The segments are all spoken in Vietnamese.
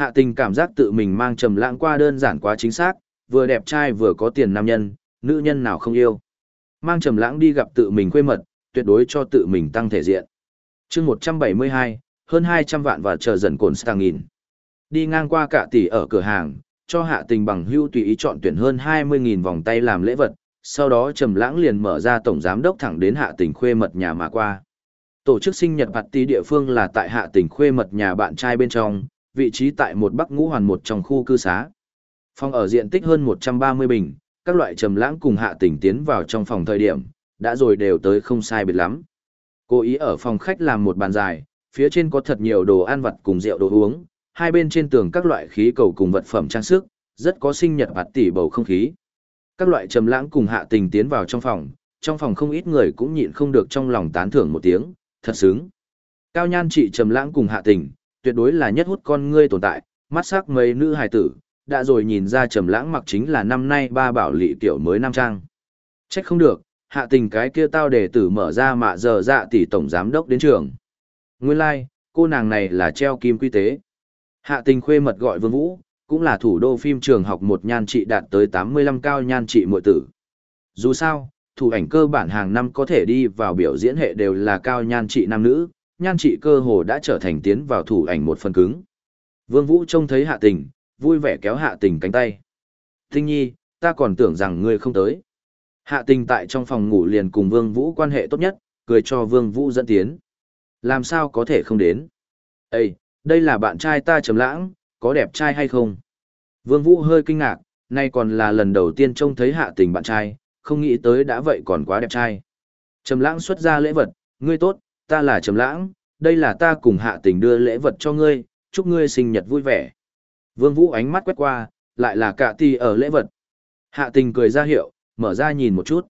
Hạ tình cảm giác tự mình mang trầm lãng qua đơn giản quá chính xác, vừa đẹp trai vừa có tiền nam nhân, nữ nhân nào không yêu. Mang trầm lãng đi gặp tự mình quê mật, tuyệt đối cho tự mình tăng thể diện. chương 172, hơn 200 vạn và chờ dần cồn sang nghìn. Đi ngang qua cả tỷ ở cửa hàng, cho hạ tình bằng hưu tùy ý chọn tuyển hơn 20.000 vòng tay làm lễ vật, sau đó trầm lãng liền mở ra tổng giám đốc thẳng đến hạ tình khuê mật nhà mà qua. Tổ chức sinh nhật bạt tí địa phương là tại hạ tình khuê mật nhà bạn trai bên trong, vị trí tại một bắc ngũ hoàn một trong khu cư xá. Phòng ở diện tích hơn 130 bình, các loại trầm lãng cùng hạ tình tiến vào trong phòng thời điểm, đã rồi đều tới không sai biệt lắm. Cố ý ở phòng khách làm một bàn dài, phía trên có thật nhiều đồ ăn vặt cùng rượu đồ uống, hai bên trên tường các loại khí cầu cùng vật phẩm trang sức, rất có sinh nhật bạt tỷ bầu không khí. Các loại trầm lãng cùng hạ tình tiến vào trong phòng, trong phòng không ít người cũng nhịn không được trong lòng tán thưởng một tiếng, thật sướng. Cao nhan trị trầm lãng cùng hạ tình, tuyệt đối là nhất hút con ngươi tồn tại, mắt sắc mấy nữ hài tử, đã rồi nhìn ra trầm lãng mặc chính là năm nay ba bảo lị tiểu mới nam trang. Trách không được, hạ tình cái kia tao để tử mở ra mạ giờ dạ tỷ tổng giám đốc đến trường. Nguyên lai, like, cô nàng này là treo kim quy tế. Hạ tình khuê mật gọi Vương Vũ, cũng là thủ đô phim trường học một nhan trị đạt tới 85 cao nhan trị muội tử. Dù sao, thủ ảnh cơ bản hàng năm có thể đi vào biểu diễn hệ đều là cao nhan trị nam nữ, nhan trị cơ hồ đã trở thành tiến vào thủ ảnh một phần cứng. Vương Vũ trông thấy hạ tình, vui vẻ kéo hạ tình cánh tay. Tinh nhi, ta còn tưởng rằng ngươi không tới. Hạ tình tại trong phòng ngủ liền cùng Vương Vũ quan hệ tốt nhất, cười cho Vương Vũ dẫn tiến. Làm sao có thể không đến? Ê, đây là bạn trai ta trầm lãng, có đẹp trai hay không? Vương Vũ hơi kinh ngạc, nay còn là lần đầu tiên trông thấy hạ tình bạn trai, không nghĩ tới đã vậy còn quá đẹp trai. Trầm lãng xuất ra lễ vật, ngươi tốt, ta là Trầm lãng, đây là ta cùng hạ tình đưa lễ vật cho ngươi, chúc ngươi sinh nhật vui vẻ. Vương Vũ ánh mắt quét qua, lại là cả tỷ ở lễ vật. Hạ tình cười ra hiệu, mở ra nhìn một chút.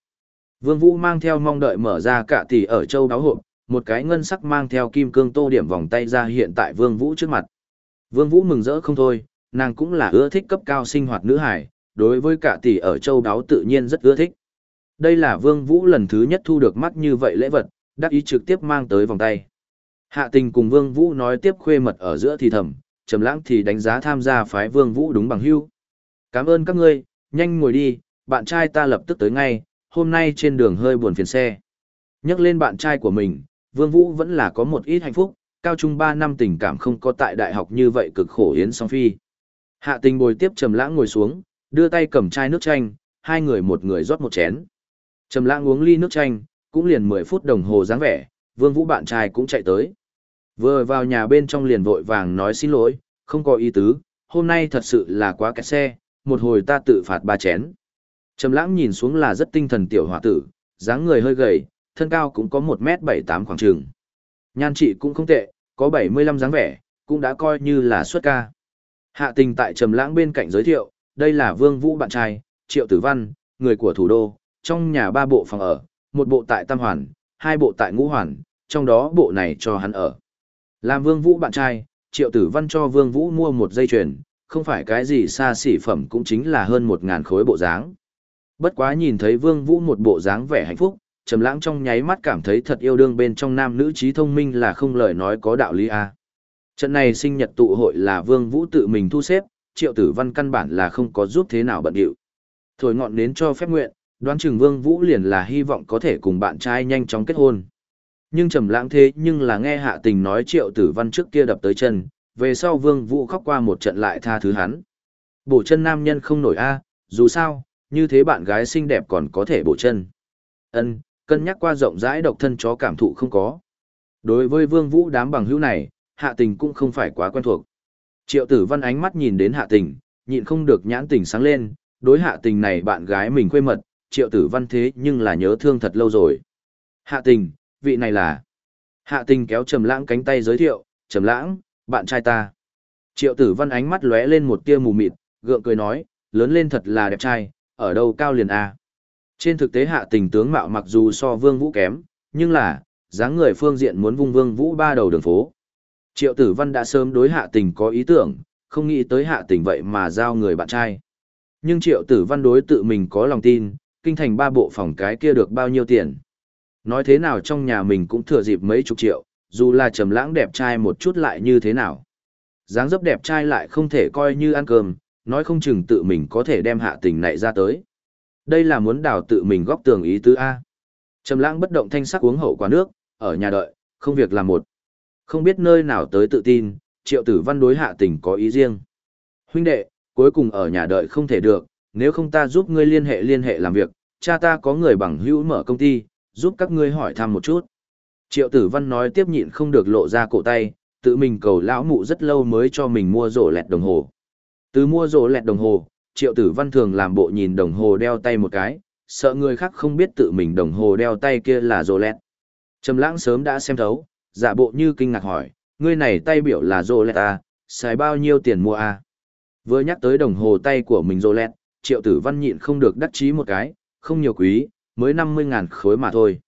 Vương Vũ mang theo mong đợi mở ra cả tỷ ở châu đáo hộp, một cái ngân sắc mang theo kim cương tô điểm vòng tay ra hiện tại Vương Vũ trước mặt. Vương Vũ mừng rỡ không thôi, nàng cũng là ưa thích cấp cao sinh hoạt nữ hải, đối với cả tỷ ở châu đáo tự nhiên rất ưa thích. Đây là Vương Vũ lần thứ nhất thu được mắt như vậy lễ vật, đắc ý trực tiếp mang tới vòng tay. Hạ tình cùng Vương Vũ nói tiếp khuê mật ở giữa thì thầm, trầm lãng thì đánh giá tham gia phái Vương Vũ đúng bằng hữu. Cảm ơn các ngươi, nhanh ngồi đi, bạn trai ta lập tức tới ngay, hôm nay trên đường hơi buồn phiền xe. Nhắc lên bạn trai của mình, Vương Vũ vẫn là có một ít hạnh phúc, cao trung 3 năm tình cảm không có tại đại học như vậy cực khổ yến song phi. Hạ tình bồi tiếp trầm lãng ngồi xuống, đưa tay cầm chai nước chanh, hai người một người rót một chén. Trầm lãng uống ly nước chanh, cũng liền 10 phút đồng hồ dáng vẻ, Vương Vũ bạn trai cũng chạy tới. Vừa vào nhà bên trong liền vội vàng nói xin lỗi, không có ý tứ, hôm nay thật sự là quá kẹt xe, một hồi ta tự phạt ba chén. Trầm lãng nhìn xuống là rất tinh thần tiểu hòa tử, dáng người hơi gầy, thân cao cũng có 1m78 khoảng trường. Nhan trị cũng không tệ, có 75 dáng vẻ, cũng đã coi như là xuất ca. Hạ tình tại Trầm lãng bên cạnh giới thiệu, đây là Vương Vũ bạn trai, Triệu Tử Văn, người của thủ đô, trong nhà ba bộ phòng ở, một bộ tại Tam Hoàn, hai bộ tại Ngũ Hoàn, trong đó bộ này cho hắn ở. Làm Vương Vũ bạn trai, Triệu Tử Văn cho Vương Vũ mua một dây chuyền, không phải cái gì xa xỉ phẩm cũng chính là hơn một ngàn khối bộ dáng. Bất quá nhìn thấy Vương Vũ một bộ dáng vẻ hạnh phúc, Trầm Lãng trong nháy mắt cảm thấy thật yêu đương bên trong nam nữ trí thông minh là không lời nói có đạo lý a. Trận này sinh nhật tụ hội là Vương Vũ tự mình thu xếp, Triệu Tử Văn căn bản là không có giúp thế nào bận điệu. Thổi ngọn nến cho phép nguyện, đoán chừng Vương Vũ liền là hy vọng có thể cùng bạn trai nhanh chóng kết hôn. Nhưng trầm lãng thế nhưng là nghe hạ tình nói triệu tử văn trước kia đập tới chân, về sau vương vũ khóc qua một trận lại tha thứ hắn. Bổ chân nam nhân không nổi a, dù sao, như thế bạn gái xinh đẹp còn có thể bổ chân. Ân, cân nhắc qua rộng rãi độc thân chó cảm thụ không có. Đối với vương vũ đám bằng hữu này, hạ tình cũng không phải quá quen thuộc. Triệu tử văn ánh mắt nhìn đến hạ tình, nhịn không được nhãn tình sáng lên, đối hạ tình này bạn gái mình quê mật, triệu tử văn thế nhưng là nhớ thương thật lâu rồi. Hạ tình, vị này là. Hạ tình kéo trầm lãng cánh tay giới thiệu trầm lãng bạn trai ta. Triệu tử văn ánh mắt lóe lên một tia mù mịt gượng cười nói lớn lên thật là đẹp trai ở đâu cao liền a? Trên thực tế hạ tình tướng mạo mặc dù so vương vũ kém nhưng là dáng người phương diện muốn vung vương vũ ba đầu đường phố. Triệu tử văn đã sớm đối hạ tình có ý tưởng không nghĩ tới hạ tình vậy mà giao người bạn trai. Nhưng triệu tử văn đối tự mình có lòng tin kinh thành ba bộ phòng cái kia được bao nhiêu tiền Nói thế nào trong nhà mình cũng thừa dịp mấy chục triệu, dù là trầm lãng đẹp trai một chút lại như thế nào. dáng dấp đẹp trai lại không thể coi như ăn cơm, nói không chừng tự mình có thể đem hạ tình này ra tới. Đây là muốn đào tự mình góp tường ý tứ A. Trầm lãng bất động thanh sắc uống hậu quả nước, ở nhà đợi, không việc làm một. Không biết nơi nào tới tự tin, triệu tử văn đối hạ tình có ý riêng. Huynh đệ, cuối cùng ở nhà đợi không thể được, nếu không ta giúp ngươi liên hệ liên hệ làm việc, cha ta có người bằng hữu mở công ty, giúp các ngươi hỏi thăm một chút. Triệu tử văn nói tiếp nhịn không được lộ ra cổ tay, tự mình cầu lão mụ rất lâu mới cho mình mua rổ lẹt đồng hồ. Từ mua rổ lẹt đồng hồ, triệu tử văn thường làm bộ nhìn đồng hồ đeo tay một cái, sợ người khác không biết tự mình đồng hồ đeo tay kia là rổ lẹt. Trầm lãng sớm đã xem thấu, giả bộ như kinh ngạc hỏi, ngươi này tay biểu là rổ lẹt à, xài bao nhiêu tiền mua à? Vừa nhắc tới đồng hồ tay của mình rổ lẹt, triệu tử văn nhịn không được đắc chí một cái, không nhiều quý, mới 50.000 khối mà thôi.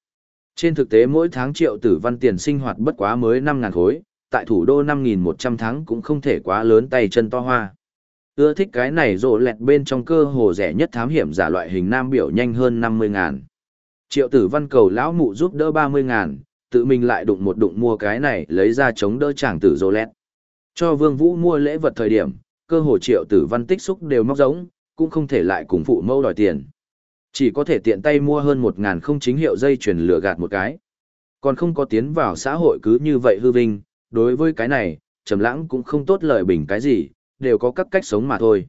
Trên thực tế mỗi tháng triệu tử văn tiền sinh hoạt bất quá mới 5.000 khối, tại thủ đô 5.100 tháng cũng không thể quá lớn tay chân to hoa. Ưa thích cái này rộ lẹt bên trong cơ hồ rẻ nhất thám hiểm giả loại hình nam biểu nhanh hơn 50.000. Triệu tử văn cầu lão mụ giúp đỡ 30.000, tự mình lại đụng một đụng mua cái này lấy ra chống đỡ chàng tử rộ lẹt. Cho vương vũ mua lễ vật thời điểm, cơ hồ triệu tử văn tích xúc đều móc giống, cũng không thể lại cùng phụ mâu đòi tiền. Chỉ có thể tiện tay mua hơn một ngàn không chính hiệu dây chuyền lửa gạt một cái. Còn không có tiến vào xã hội cứ như vậy hư vinh, đối với cái này, Trầm Lãng cũng không tốt lời bình cái gì, đều có các cách sống mà thôi.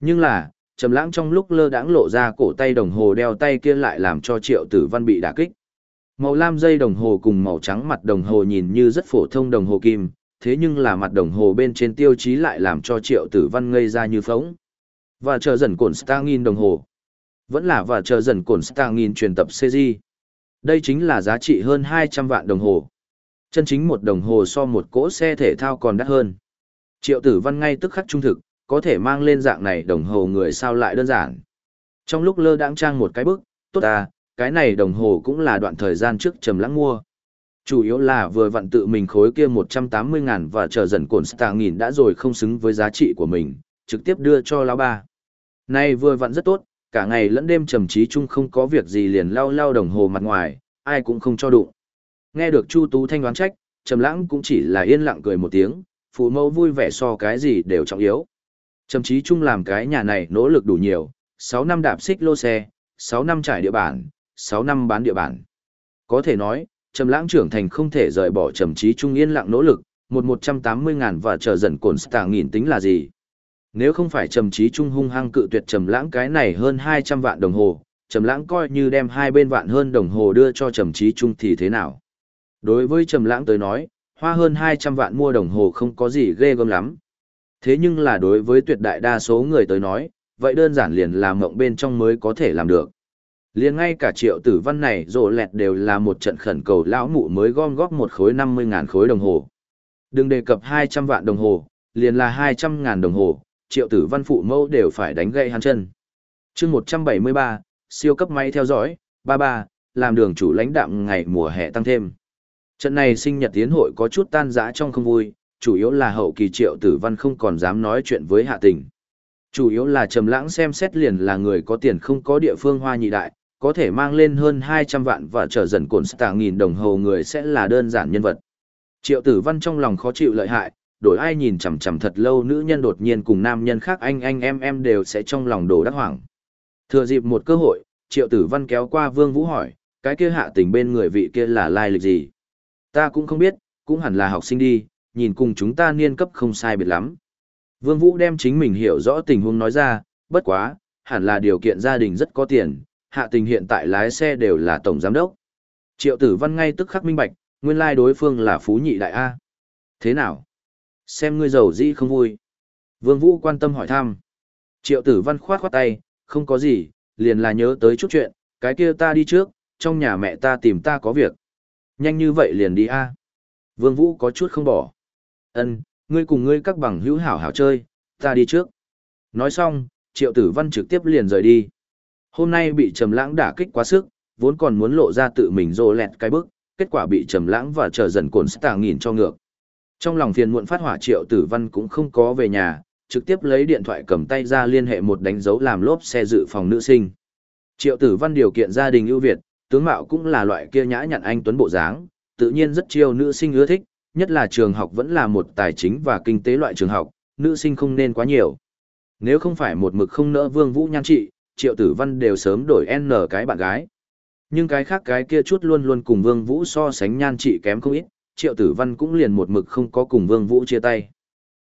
Nhưng là, Trầm Lãng trong lúc lơ đãng lộ ra cổ tay đồng hồ đeo tay kia lại làm cho Triệu Tử Văn bị đả kích. Màu lam dây đồng hồ cùng màu trắng mặt đồng hồ nhìn như rất phổ thông đồng hồ kim, thế nhưng là mặt đồng hồ bên trên tiêu chí lại làm cho Triệu Tử Văn ngây ra như phỗng. Và chờ dần cổn Stangin đồng hồ. Vẫn là và chờ dần cổn Stangin truyền tập CG. Đây chính là giá trị hơn 200 vạn đồng hồ. Chân chính một đồng hồ so một cỗ xe thể thao còn đắt hơn. Triệu tử văn ngay tức khắc trung thực, có thể mang lên dạng này đồng hồ người sao lại đơn giản. Trong lúc lơ đãng trang một cái bức, tốt à, cái này đồng hồ cũng là đoạn thời gian trước trầm lãng mua. Chủ yếu là vừa vặn tự mình khối kia 180 ngàn và chờ dần cồn stà nghìn đã rồi không xứng với giá trị của mình, trực tiếp đưa cho lão ba nay vừa vặn rất tốt, cả ngày lẫn đêm trầm trí chung không có việc gì liền lau lau đồng hồ mặt ngoài, ai cũng không cho đụng. Nghe được Chu Tú Thanh đoán trách, Trầm Lãng cũng chỉ là yên lặng cười một tiếng, phụ mẫu vui vẻ so cái gì đều trọng yếu. Trầm trí Trung làm cái nhà này nỗ lực đủ nhiều, 6 năm đạp xích lô xe, 6 năm trải địa bản, 6 năm bán địa bản. Có thể nói, Trầm Lãng trưởng thành không thể rời bỏ Trầm trí Trung yên lặng nỗ lực, một 180 ngàn và chờ dần cồn stạng nghìn tính là gì? Nếu không phải Trầm Chí Trung hung hăng cự tuyệt Trầm Lãng cái này hơn 200 vạn đồng hồ, Trầm Lãng coi như đem hai bên vạn hơn đồng hồ đưa cho Trầm Chí Trung thì thế nào? Đối với Trầm Lãng tới nói, hoa hơn 200 vạn mua đồng hồ không có gì ghê gớm lắm. Thế nhưng là đối với tuyệt đại đa số người tới nói, vậy đơn giản liền là mộng bên trong mới có thể làm được. Liền ngay cả triệu tử văn này rộ lẹt đều là một trận khẩn cầu lão mụ mới gom góp một khối 50 ngàn khối đồng hồ. Đừng đề cập 200 vạn đồng hồ, liền là 200 ngàn đồng hồ, triệu tử văn phụ mẫu đều phải đánh gậy hắn chân. chương 173, siêu cấp máy theo dõi, 33, làm đường chủ lãnh đạm ngày mùa hè tăng thêm. Trận này sinh nhật tiến hội có chút tan rã trong không vui, chủ yếu là hậu kỳ triệu tử văn không còn dám nói chuyện với hạ tình. Chủ yếu là trầm lãng xem xét liền là người có tiền không có địa phương hoa nhị đại, có thể mang lên hơn 200 vạn và trở dần cồn stạng nghìn đồng hồ người sẽ là đơn giản nhân vật. Triệu tử văn trong lòng khó chịu lợi hại, đổi ai nhìn chằm chằm thật lâu nữ nhân đột nhiên cùng nam nhân khác anh anh em em đều sẽ trong lòng đổ đắc hoảng. Thừa dịp một cơ hội, triệu tử văn kéo qua vương vũ hỏi, cái kia hạ tình bên người vị kia là lai lịch gì? Ta cũng không biết, cũng hẳn là học sinh đi, nhìn cùng chúng ta niên cấp không sai biệt lắm. Vương Vũ đem chính mình hiểu rõ tình huống nói ra, bất quá, hẳn là điều kiện gia đình rất có tiền, hạ tình hiện tại lái xe đều là tổng giám đốc. Triệu tử văn ngay tức khắc minh bạch, nguyên lai đối phương là phú nhị đại A. Thế nào? Xem ngươi giàu dĩ không vui. Vương Vũ quan tâm hỏi thăm. Triệu tử văn khoát khoát tay, không có gì, liền là nhớ tới chút chuyện, cái kia ta đi trước, trong nhà mẹ ta tìm ta có việc. Nhanh như vậy liền đi a. Vương Vũ có chút không bỏ. Ân, ngươi cùng ngươi các bằng hữu hảo hảo chơi, ta đi trước. Nói xong, Triệu Tử Văn trực tiếp liền rời đi. Hôm nay bị Trầm Lãng đả kích quá sức, vốn còn muốn lộ ra tự mình rồ lẹt cái bức, kết quả bị Trầm Lãng và trở dần cồn tàng nghìn cho ngược. Trong lòng phiền muộn phát hỏa Triệu Tử Văn cũng không có về nhà, trực tiếp lấy điện thoại cầm tay ra liên hệ một đánh dấu làm lốp xe dự phòng nữ sinh. Triệu Tử Văn điều kiện gia đình ưu việt, tướng mạo cũng là loại kia nhã nhặn anh tuấn bộ dáng, tự nhiên rất chiêu nữ sinh ưa thích, nhất là trường học vẫn là một tài chính và kinh tế loại trường học, nữ sinh không nên quá nhiều. Nếu không phải một mực không nỡ Vương Vũ nhan trị, Triệu Tử Văn đều sớm đổi N cái bạn gái. Nhưng cái khác cái kia chút luôn luôn cùng Vương Vũ so sánh nhan trị kém không ít, Triệu Tử Văn cũng liền một mực không có cùng Vương Vũ chia tay.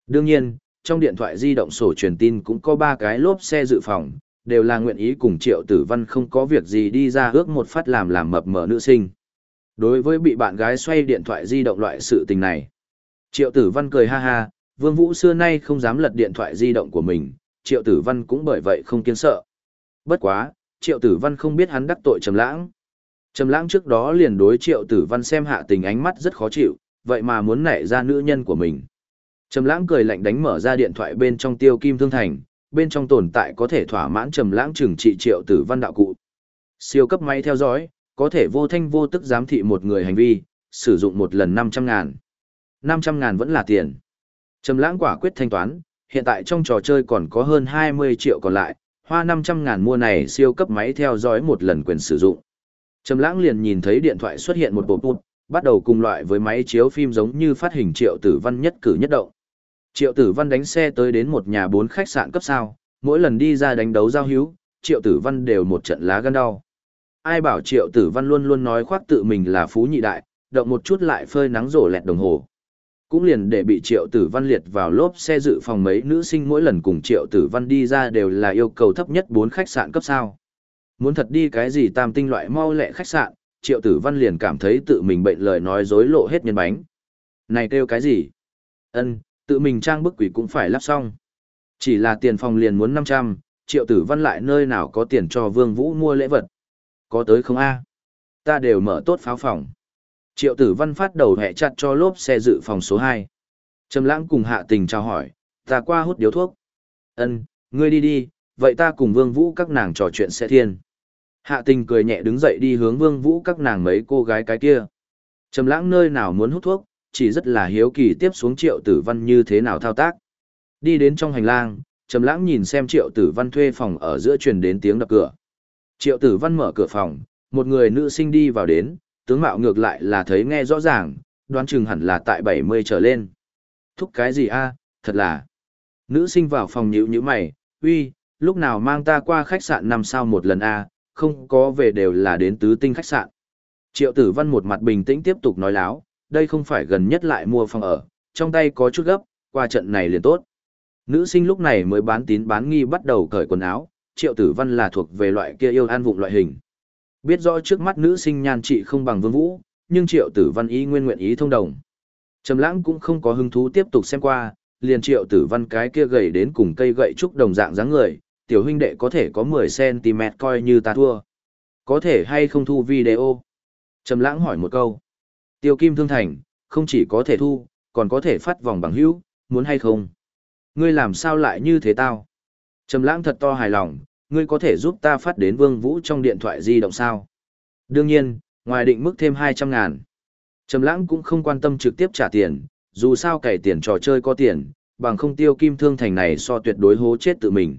Đương nhiên, trong điện thoại di động sổ truyền tin cũng có ba cái lốp xe dự phòng, đều là nguyện ý cùng Triệu Tử Văn không có việc gì đi ra ước một phát làm làm mập mờ nữ sinh. Đối với bị bạn gái xoay điện thoại di động loại sự tình này, Triệu Tử Văn cười ha ha, Vương Vũ xưa nay không dám lật điện thoại di động của mình, Triệu Tử Văn cũng bởi vậy không kiên sợ. Bất quá, Triệu Tử Văn không biết hắn đắc tội Trầm Lãng. Trầm Lãng trước đó liền đối Triệu Tử Văn xem hạ tình ánh mắt rất khó chịu, vậy mà muốn nảy ra nữ nhân của mình. Trầm Lãng cười lạnh đánh mở ra điện thoại bên trong Tiêu Kim Thương Thành, bên trong tồn tại có thể thỏa mãn Trầm Lãng trừng trị Triệu Tử Văn đạo cụ. Siêu cấp máy theo dõi, có thể vô thanh vô tức giám thị một người hành vi, sử dụng một lần 500 ngàn. 500 ngàn vẫn là tiền. Trầm lãng quả quyết thanh toán, hiện tại trong trò chơi còn có hơn 20 triệu còn lại, hoa 500 ngàn mua này siêu cấp máy theo dõi một lần quyền sử dụng. Trầm lãng liền nhìn thấy điện thoại xuất hiện một bộ bút, bắt đầu cùng loại với máy chiếu phim giống như phát hình triệu tử văn nhất cử nhất động. Triệu tử văn đánh xe tới đến một nhà bốn khách sạn cấp sao, mỗi lần đi ra đánh đấu giao hữu, triệu tử văn đều một trận lá gan đau. Ai bảo triệu tử văn luôn luôn nói khoác tự mình là phú nhị đại, động một chút lại phơi nắng rổ lẹt đồng hồ. Cũng liền để bị triệu tử văn liệt vào lốp xe dự phòng mấy nữ sinh mỗi lần cùng triệu tử văn đi ra đều là yêu cầu thấp nhất bốn khách sạn cấp sao. Muốn thật đi cái gì tam tinh loại mau lẹ khách sạn, triệu tử văn liền cảm thấy tự mình bệnh lời nói dối lộ hết nhân bánh. Này kêu cái gì? ân tự mình trang bức quỷ cũng phải lắp xong. Chỉ là tiền phòng liền muốn năm trăm triệu tử văn lại nơi nào có tiền cho vương vũ mua lễ vật. Có tới không a Ta đều mở tốt pháo phòng. Triệu tử văn phát đầu hẹ chặt cho lốp xe dự phòng số 2. Trầm lãng cùng hạ tình chào hỏi, ta qua hút điếu thuốc. Ân, ngươi đi đi, vậy ta cùng vương vũ các nàng trò chuyện sẽ thiên. Hạ tình cười nhẹ đứng dậy đi hướng vương vũ các nàng mấy cô gái cái kia. Trầm lãng nơi nào muốn hút thuốc, chỉ rất là hiếu kỳ tiếp xuống triệu tử văn như thế nào thao tác. Đi đến trong hành lang, Trầm lãng nhìn xem triệu tử văn thuê phòng ở giữa truyền đến tiếng đập cửa. Triệu tử văn mở cửa phòng, một người nữ sinh đi vào đến, tướng mạo ngược lại là thấy nghe rõ ràng, đoán chừng hẳn là tại 70 trở lên. Thúc cái gì a thật là. Nữ sinh vào phòng nhíu nhíu mày, uy, lúc nào mang ta qua khách sạn năm sao một lần a không có về đều là đến tứ tinh khách sạn. Triệu tử văn một mặt bình tĩnh tiếp tục nói láo, đây không phải gần nhất lại mua phòng ở, trong tay có chút gấp, qua trận này liền tốt. Nữ sinh lúc này mới bán tín bán nghi bắt đầu cởi quần áo, triệu tử văn là thuộc về loại kia yêu an vụng loại hình. Biết rõ trước mắt nữ sinh nhan trị không bằng vương vũ, nhưng triệu tử văn ý nguyên nguyện ý thông đồng. Trầm lãng cũng không có hứng thú tiếp tục xem qua, liền triệu tử văn cái kia gầy đến cùng cây gậy trúc đồng dạng dáng người, tiểu huynh đệ có thể có 10cm coi như ta thua. Có thể hay không thu video? Trầm lãng hỏi một câu. Tiêu kim thương thành, không chỉ có thể thu, còn có thể phát vòng bằng hữu, muốn hay không? Ngươi làm sao lại như thế tao? Trầm lãng thật to hài lòng, ngươi có thể giúp ta phát đến Vương Vũ trong điện thoại di động sao? Đương nhiên, ngoài định mức thêm 200 ngàn. Trầm lãng cũng không quan tâm trực tiếp trả tiền, dù sao cày tiền trò chơi có tiền, bằng không tiêu kim thương thành này so tuyệt đối hố chết tự mình.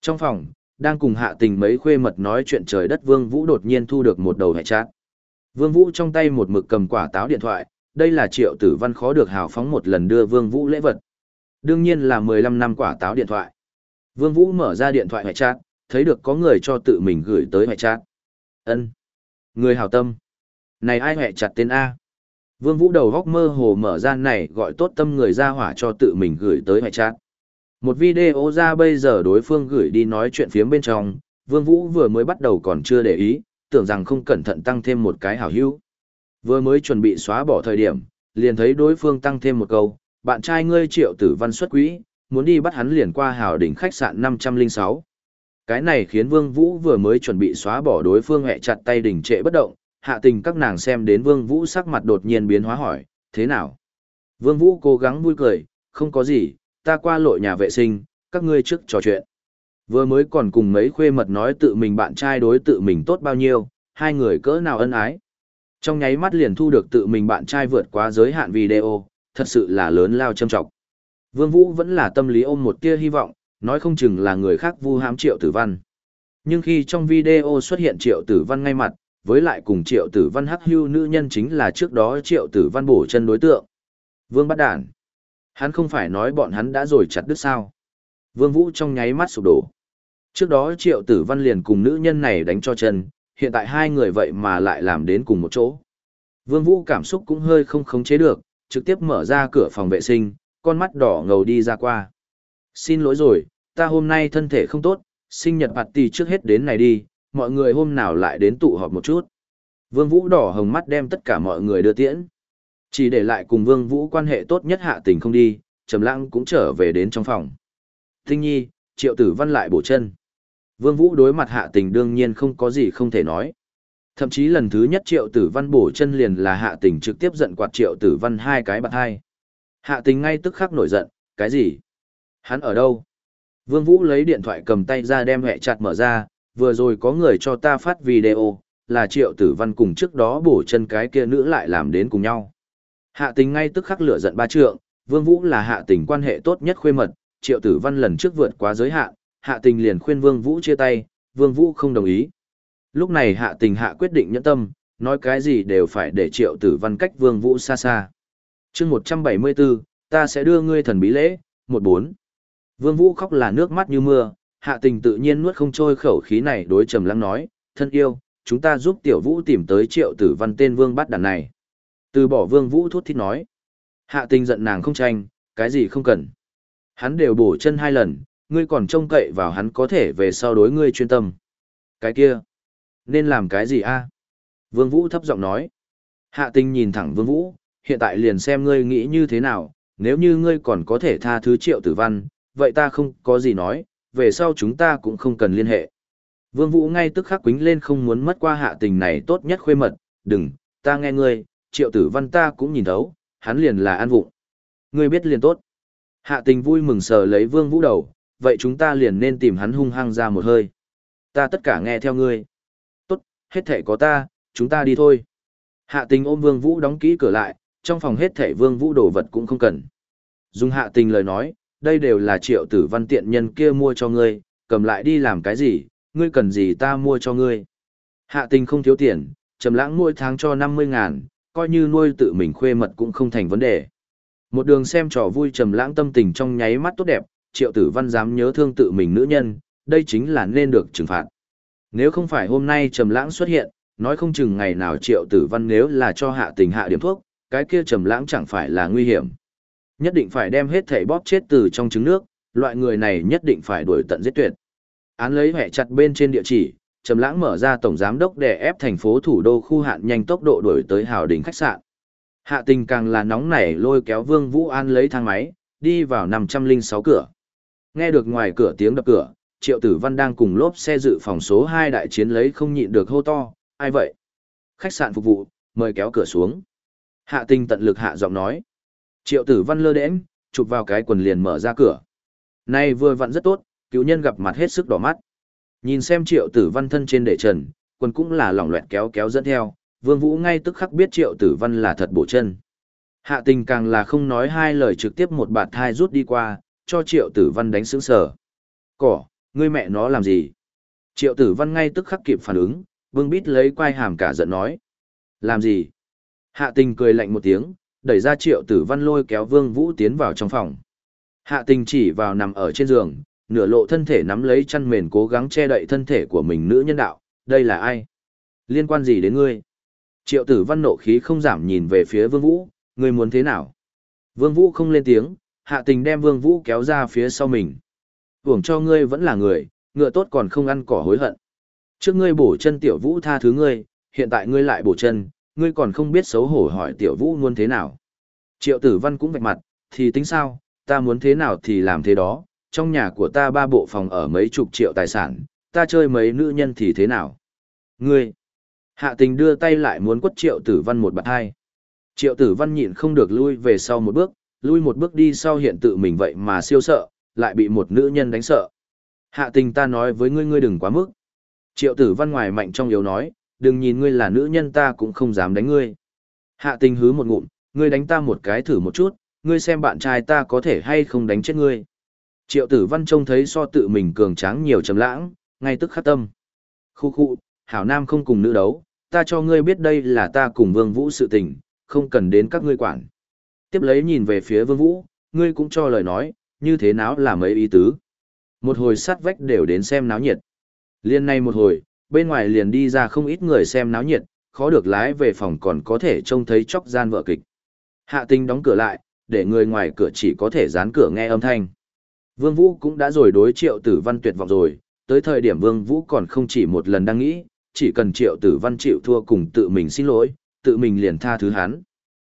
Trong phòng, đang cùng hạ tình mấy khuê mật nói chuyện trời đất Vương Vũ đột nhiên thu được một đầu hệ chát. Vương Vũ trong tay một mực cầm quả táo điện thoại, đây là triệu tử văn khó được hào phóng một lần đưa Vương Vũ lễ vật. Đương nhiên là 15 năm quả táo điện thoại. Vương Vũ mở ra điện thoại hệ chát, thấy được có người cho tự mình gửi tới hệ chát. Ân, Người hào tâm. Này ai hệ chặt tên A? Vương Vũ đầu góc mơ hồ mở ra này gọi tốt tâm người ra hỏa cho tự mình gửi tới hệ chát. Một video ra bây giờ đối phương gửi đi nói chuyện phía bên trong, Vương Vũ vừa mới bắt đầu còn chưa để ý, tưởng rằng không cẩn thận tăng thêm một cái hảo hữu. Vừa mới chuẩn bị xóa bỏ thời điểm, liền thấy đối phương tăng thêm một câu, bạn trai ngươi triệu tử văn xuất quỹ, muốn đi bắt hắn liền qua hào đỉnh khách sạn 506. Cái này khiến Vương Vũ vừa mới chuẩn bị xóa bỏ đối phương hẹ chặt tay đỉnh trệ bất động, hạ tình các nàng xem đến Vương Vũ sắc mặt đột nhiên biến hóa hỏi, thế nào? Vương Vũ cố gắng vui cười, không có gì, ta qua lội nhà vệ sinh, các ngươi trước trò chuyện. Vừa mới còn cùng mấy khuê mật nói tự mình bạn trai đối tự mình tốt bao nhiêu, hai người cỡ nào ân ái. Trong nháy mắt liền thu được tự mình bạn trai vượt quá giới hạn video, thật sự là lớn lao châm trọng. Vương Vũ vẫn là tâm lý ôm một tia hy vọng, nói không chừng là người khác vu hãm triệu tử văn. Nhưng khi trong video xuất hiện triệu tử văn ngay mặt, với lại cùng triệu tử văn hắc hưu nữ nhân chính là trước đó triệu tử văn bổ chân đối tượng. Vương bắt đản. Hắn không phải nói bọn hắn đã rồi chặt đứt sao. Vương Vũ trong nháy mắt sụp đổ. Trước đó triệu tử văn liền cùng nữ nhân này đánh cho chân, hiện tại hai người vậy mà lại làm đến cùng một chỗ. Vương Vũ cảm xúc cũng hơi không khống chế được, trực tiếp mở ra cửa phòng vệ sinh, con mắt đỏ ngầu đi ra qua. Xin lỗi rồi, ta hôm nay thân thể không tốt, sinh nhật bạt tỷ trước hết đến này đi, mọi người hôm nào lại đến tụ họp một chút. Vương Vũ đỏ hồng mắt đem tất cả mọi người đưa tiễn. Chỉ để lại cùng Vương Vũ quan hệ tốt nhất hạ tình không đi, Trầm Lãng cũng trở về đến trong phòng. Tinh Nhi, Triệu Tử Văn lại bổ chân. Vương Vũ đối mặt hạ tình đương nhiên không có gì không thể nói. Thậm chí lần thứ nhất Triệu Tử Văn bổ chân liền là hạ tình trực tiếp giận quạt Triệu Tử Văn hai cái bạc hai. Hạ tình ngay tức khắc nổi giận, cái gì? Hắn ở đâu? Vương Vũ lấy điện thoại cầm tay ra đem hẹ chặt mở ra, vừa rồi có người cho ta phát video, là triệu tử văn cùng trước đó bổ chân cái kia nữ lại làm đến cùng nhau. Hạ tình ngay tức khắc lửa giận ba trượng, Vương Vũ là hạ tình quan hệ tốt nhất khuê mật, triệu tử văn lần trước vượt quá giới hạn, hạ tình liền khuyên Vương Vũ chia tay, Vương Vũ không đồng ý. Lúc này hạ tình hạ quyết định nhẫn tâm, nói cái gì đều phải để triệu tử văn cách Vương Vũ xa xa. chương 174, ta sẽ đưa ngươi thần bí lễ, 14. Vương Vũ khóc là nước mắt như mưa, hạ tình tự nhiên nuốt không trôi khẩu khí này đối trầm lắng nói, thân yêu, chúng ta giúp tiểu vũ tìm tới triệu tử văn tên vương bắt đàn này. Từ bỏ vương vũ thút thít nói. Hạ tình giận nàng không tranh, cái gì không cần. Hắn đều bổ chân hai lần, ngươi còn trông cậy vào hắn có thể về sau đối ngươi chuyên tâm. Cái kia, nên làm cái gì a? Vương vũ thấp giọng nói. Hạ tình nhìn thẳng vương vũ, hiện tại liền xem ngươi nghĩ như thế nào, nếu như ngươi còn có thể tha thứ triệu tử văn, vậy ta không có gì nói, về sau chúng ta cũng không cần liên hệ. Vương Vũ ngay tức khắc quính lên không muốn mất qua hạ tình này tốt nhất khuê mật, đừng, ta nghe ngươi, triệu tử văn ta cũng nhìn thấu, hắn liền là an vụng. Ngươi biết liền tốt. Hạ tình vui mừng sờ lấy Vương Vũ đầu, vậy chúng ta liền nên tìm hắn hung hăng ra một hơi. Ta tất cả nghe theo ngươi. Tốt, hết thể có ta, chúng ta đi thôi. Hạ tình ôm Vương Vũ đóng kỹ cửa lại, trong phòng hết thể Vương Vũ đồ vật cũng không cần. Dùng hạ tình lời nói, đây đều là triệu tử văn tiện nhân kia mua cho ngươi, cầm lại đi làm cái gì, ngươi cần gì ta mua cho ngươi. Hạ tình không thiếu tiền, trầm lãng mỗi tháng cho 50 ngàn, coi như nuôi tự mình khuê mật cũng không thành vấn đề. Một đường xem trò vui trầm lãng tâm tình trong nháy mắt tốt đẹp, triệu tử văn dám nhớ thương tự mình nữ nhân, đây chính là nên được trừng phạt. Nếu không phải hôm nay trầm lãng xuất hiện, nói không chừng ngày nào triệu tử văn nếu là cho hạ tình hạ điểm thuốc, cái kia trầm lãng chẳng phải là nguy hiểm. Nhất định phải đem hết thảy bóp chết từ trong trứng nước, loại người này nhất định phải đuổi tận giết tuyệt. Án lấy hệ chặt bên trên địa chỉ, Trầm Lãng mở ra tổng giám đốc để ép thành phố thủ đô khu hạn nhanh tốc độ đuổi tới Hào Đình khách sạn. Hạ Tình càng là nóng nảy lôi kéo Vương Vũ An lấy thang máy, đi vào 506 cửa. Nghe được ngoài cửa tiếng đập cửa, Triệu Tử Văn đang cùng lốp xe dự phòng số 2 đại chiến lấy không nhịn được hô to, "Ai vậy?" Khách sạn phục vụ, mời kéo cửa xuống. Hạ Tình tận lực hạ giọng nói. Triệu tử văn lơ đễnh, chụp vào cái quần liền mở ra cửa. Này vừa vặn rất tốt, cứu nhân gặp mặt hết sức đỏ mắt. Nhìn xem triệu tử văn thân trên đệ trần, quần cũng là lỏng loẹt kéo kéo dẫn theo, vương vũ ngay tức khắc biết triệu tử văn là thật bổ chân. Hạ tình càng là không nói hai lời trực tiếp một bạt thai rút đi qua, cho triệu tử văn đánh sướng sở. Cỏ, ngươi mẹ nó làm gì? Triệu tử văn ngay tức khắc kịp phản ứng, vương bít lấy quai hàm cả giận nói. Làm gì? Hạ tình cười lạnh một tiếng, đẩy ra triệu tử văn lôi kéo vương vũ tiến vào trong phòng. Hạ tình chỉ vào nằm ở trên giường, nửa lộ thân thể nắm lấy chăn mền cố gắng che đậy thân thể của mình nữ nhân đạo, đây là ai? Liên quan gì đến ngươi? Triệu tử văn nộ khí không giảm nhìn về phía vương vũ, ngươi muốn thế nào? Vương vũ không lên tiếng, hạ tình đem vương vũ kéo ra phía sau mình. Hưởng cho ngươi vẫn là người, ngựa tốt còn không ăn cỏ hối hận. Trước ngươi bổ chân tiểu vũ tha thứ ngươi, hiện tại ngươi lại bổ chân, ngươi còn không biết xấu hổ hỏi tiểu vũ muốn thế nào. Triệu tử văn cũng vạch mặt, thì tính sao, ta muốn thế nào thì làm thế đó, trong nhà của ta ba bộ phòng ở mấy chục triệu tài sản, ta chơi mấy nữ nhân thì thế nào. Ngươi, hạ tình đưa tay lại muốn quất triệu tử văn một bạt hai. Triệu tử văn nhịn không được lui về sau một bước, lui một bước đi sau hiện tự mình vậy mà siêu sợ, lại bị một nữ nhân đánh sợ. Hạ tình ta nói với ngươi ngươi đừng quá mức. Triệu tử văn ngoài mạnh trong yếu nói, đừng nhìn ngươi là nữ nhân ta cũng không dám đánh ngươi. Hạ tình hứ một ngụm, ngươi đánh ta một cái thử một chút, ngươi xem bạn trai ta có thể hay không đánh chết ngươi. Triệu tử văn trông thấy so tự mình cường tráng nhiều trầm lãng, ngay tức khắc tâm. Khu khu, hảo nam không cùng nữ đấu, ta cho ngươi biết đây là ta cùng vương vũ sự tình, không cần đến các ngươi quản. Tiếp lấy nhìn về phía Vương Vũ, ngươi cũng cho lời nói, như thế nào là mấy ý tứ. Một hồi sát vách đều đến xem náo nhiệt. Liên này một hồi, bên ngoài liền đi ra không ít người xem náo nhiệt, khó được lái về phòng còn có thể trông thấy chóc gian vợ kịch. Hạ Tinh đóng cửa lại, để người ngoài cửa chỉ có thể dán cửa nghe âm thanh. Vương Vũ cũng đã rồi đối triệu tử văn tuyệt vọng rồi, tới thời điểm Vương Vũ còn không chỉ một lần đang nghĩ, chỉ cần triệu tử văn chịu thua cùng tự mình xin lỗi, tự mình liền tha thứ hắn.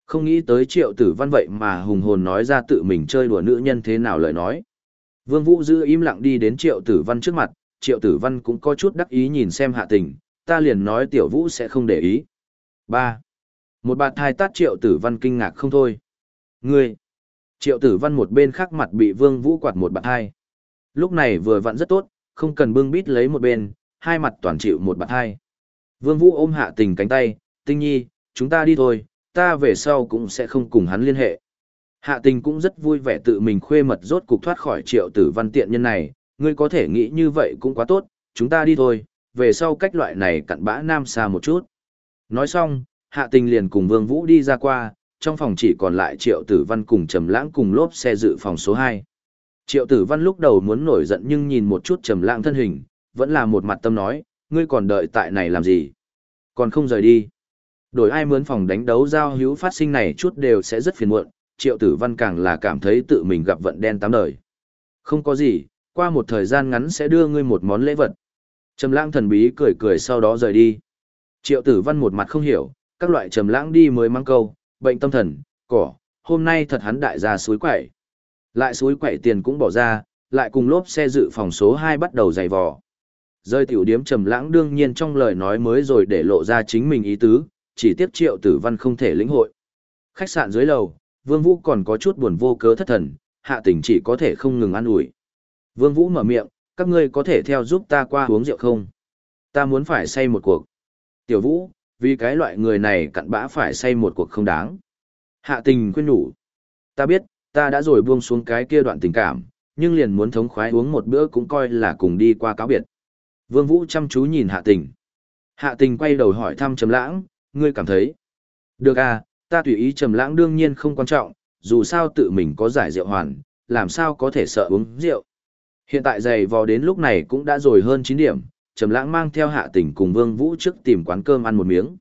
Không nghĩ tới triệu tử văn vậy mà hùng hồn nói ra tự mình chơi đùa nữ nhân thế nào lời nói. Vương Vũ giữ im lặng đi đến triệu tử văn trước mặt, triệu tử văn cũng có chút đắc ý nhìn xem hạ tình, ta liền nói tiểu vũ sẽ không để ý. 3. Một bạt thai tát triệu tử văn kinh ngạc không thôi. Ngươi! Triệu tử văn một bên khác mặt bị vương vũ quạt một bạt hai. Lúc này vừa vặn rất tốt, không cần bưng bít lấy một bên, hai mặt toàn chịu một bạt hai. Vương vũ ôm hạ tình cánh tay, tinh nhi, chúng ta đi thôi, ta về sau cũng sẽ không cùng hắn liên hệ. Hạ tình cũng rất vui vẻ tự mình khuê mật rốt cục thoát khỏi triệu tử văn tiện nhân này, ngươi có thể nghĩ như vậy cũng quá tốt, chúng ta đi thôi, về sau cách loại này cặn bã nam xa một chút. Nói xong, hạ tình liền cùng vương vũ đi ra qua, trong phòng chỉ còn lại triệu tử văn cùng trầm lãng cùng lốp xe dự phòng số 2. Triệu tử văn lúc đầu muốn nổi giận nhưng nhìn một chút trầm lãng thân hình, vẫn là một mặt tâm nói, ngươi còn đợi tại này làm gì? Còn không rời đi. Đổi ai mướn phòng đánh đấu giao hữu phát sinh này chút đều sẽ rất phiền muộn, triệu tử văn càng là cảm thấy tự mình gặp vận đen tám đời. Không có gì, qua một thời gian ngắn sẽ đưa ngươi một món lễ vật. Trầm lãng thần bí cười cười sau đó rời đi. Triệu tử văn một mặt không hiểu, các loại trầm lãng đi mới mang câu, bệnh tâm thần, cỏ, hôm nay thật hắn đại gia suối quậy. Lại suối quậy tiền cũng bỏ ra, lại cùng lốp xe dự phòng số 2 bắt đầu giày vò. Rơi tiểu điếm trầm lãng đương nhiên trong lời nói mới rồi để lộ ra chính mình ý tứ, chỉ tiếp triệu tử văn không thể lĩnh hội. Khách sạn dưới lầu, Vương Vũ còn có chút buồn vô cớ thất thần, hạ tình chỉ có thể không ngừng ăn ủi. Vương Vũ mở miệng, các ngươi có thể theo giúp ta qua uống rượu không? Ta muốn phải say một cuộc. Tiểu Vũ, vì cái loại người này cặn bã phải say một cuộc không đáng. Hạ tình khuyên nhủ. Ta biết, ta đã rồi buông xuống cái kia đoạn tình cảm, nhưng liền muốn thống khoái uống một bữa cũng coi là cùng đi qua cáo biệt. Vương Vũ chăm chú nhìn hạ tình. Hạ tình quay đầu hỏi thăm Trầm Lãng, ngươi cảm thấy? Được à, ta tùy ý Trầm Lãng đương nhiên không quan trọng, dù sao tự mình có giải rượu hoàn, làm sao có thể sợ uống rượu. Hiện tại giày vò đến lúc này cũng đã rồi hơn 9 điểm, Trầm Lãng mang theo Hạ Tình cùng Vương Vũ trước tìm quán cơm ăn một miếng.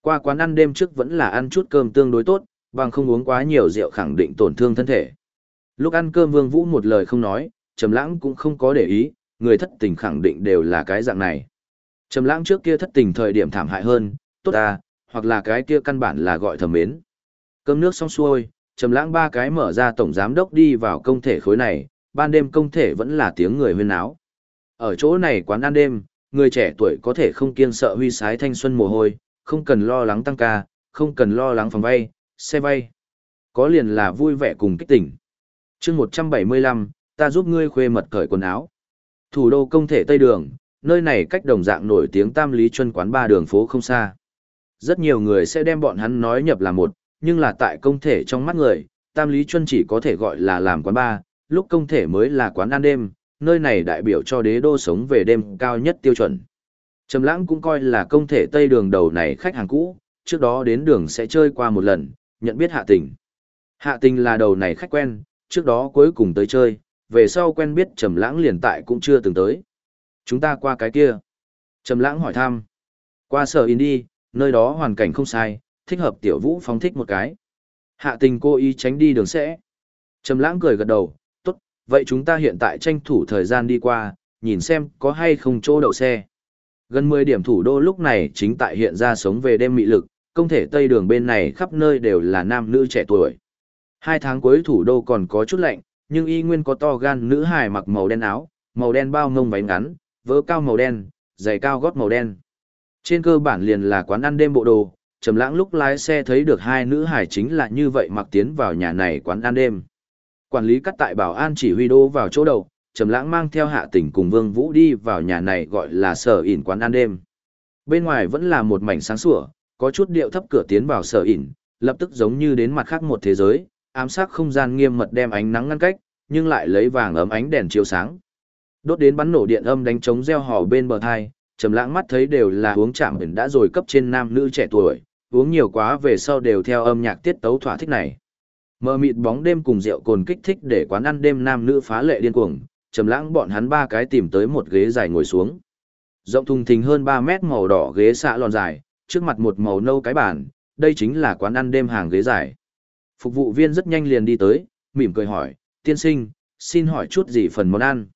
Qua quán ăn đêm trước vẫn là ăn chút cơm tương đối tốt, bằng không uống quá nhiều rượu khẳng định tổn thương thân thể. Lúc ăn cơm Vương Vũ một lời không nói, Trầm Lãng cũng không có để ý, người thất tình khẳng định đều là cái dạng này. Trầm Lãng trước kia thất tình thời điểm thảm hại hơn, tốt à, hoặc là cái kia căn bản là gọi thầm mến. Cơm nước xong xuôi, Trầm Lãng ba cái mở ra tổng giám đốc đi vào công thể khối này, ban đêm công thể vẫn là tiếng người huyên náo. Ở chỗ này quán ăn đêm, người trẻ tuổi có thể không kiêng sợ huy sái thanh xuân mồ hôi, không cần lo lắng tăng ca, không cần lo lắng phòng vay, xe vay. Có liền là vui vẻ cùng kích tỉnh. chương 175, ta giúp ngươi khuê mật cởi quần áo. Thủ đô công thể Tây Đường, nơi này cách đồng dạng nổi tiếng tam lý Chuân quán ba đường phố không xa. Rất nhiều người sẽ đem bọn hắn nói nhập là một, nhưng là tại công thể trong mắt người, tam lý Chuân chỉ có thể gọi là làm quán ba, lúc công thể mới là quán ăn đêm, nơi này đại biểu cho đế đô sống về đêm cao nhất tiêu chuẩn. Trầm lãng cũng coi là công thể Tây Đường đầu này khách hàng cũ, trước đó đến đường sẽ chơi qua một lần, nhận biết hạ tình. Hạ tình là đầu này khách quen, trước đó cuối cùng tới chơi, về sau quen biết Trầm lãng liền tại cũng chưa từng tới. Chúng ta qua cái kia. Trầm lãng hỏi thăm. Qua sở in đi, nơi đó hoàn cảnh không sai, thích hợp tiểu vũ phóng thích một cái. Hạ tình cô ý tránh đi đường sẽ. Trầm lãng cười gật đầu, vậy chúng ta hiện tại tranh thủ thời gian đi qua, nhìn xem có hay không chỗ đậu xe. Gần 10 điểm thủ đô lúc này chính tại hiện ra sống về đêm mị lực, công thể tây đường bên này khắp nơi đều là nam nữ trẻ tuổi. Hai tháng cuối thủ đô còn có chút lạnh, nhưng y nguyên có to gan nữ hài mặc màu đen áo, màu đen bao ngông váy ngắn, vớ cao màu đen, giày cao gót màu đen. Trên cơ bản liền là quán ăn đêm bộ đồ, trầm lãng lúc lái xe thấy được hai nữ hài chính là như vậy mặc tiến vào nhà này quán ăn đêm. Quản lý cắt tại bảo an chỉ huy đô vào chỗ đầu, Trầm Lãng mang theo Hạ Tỉnh cùng Vương Vũ đi vào nhà này gọi là Sở ỉn quán ăn đêm. Bên ngoài vẫn là một mảnh sáng sủa, có chút điệu thấp cửa tiến vào Sở ỉn, lập tức giống như đến mặt khác một thế giới, ám sát không gian nghiêm mật đem ánh nắng ngăn cách, nhưng lại lấy vàng ấm ánh đèn chiếu sáng. Đốt đến bắn nổ điện âm đánh trống reo hò bên bờ thai, Trầm Lãng mắt thấy đều là uống chạm ẩn đã rồi cấp trên nam nữ trẻ tuổi, uống nhiều quá về sau đều theo âm nhạc tiết tấu thỏa thích này. Mờ mịt bóng đêm cùng rượu cồn kích thích để quán ăn đêm nam nữ phá lệ điên cuồng, trầm lãng bọn hắn ba cái tìm tới một ghế dài ngồi xuống. Rộng thùng thình hơn 3 mét màu đỏ ghế xạ lòn dài, trước mặt một màu nâu cái bàn, đây chính là quán ăn đêm hàng ghế dài. Phục vụ viên rất nhanh liền đi tới, mỉm cười hỏi, tiên sinh, xin hỏi chút gì phần món ăn.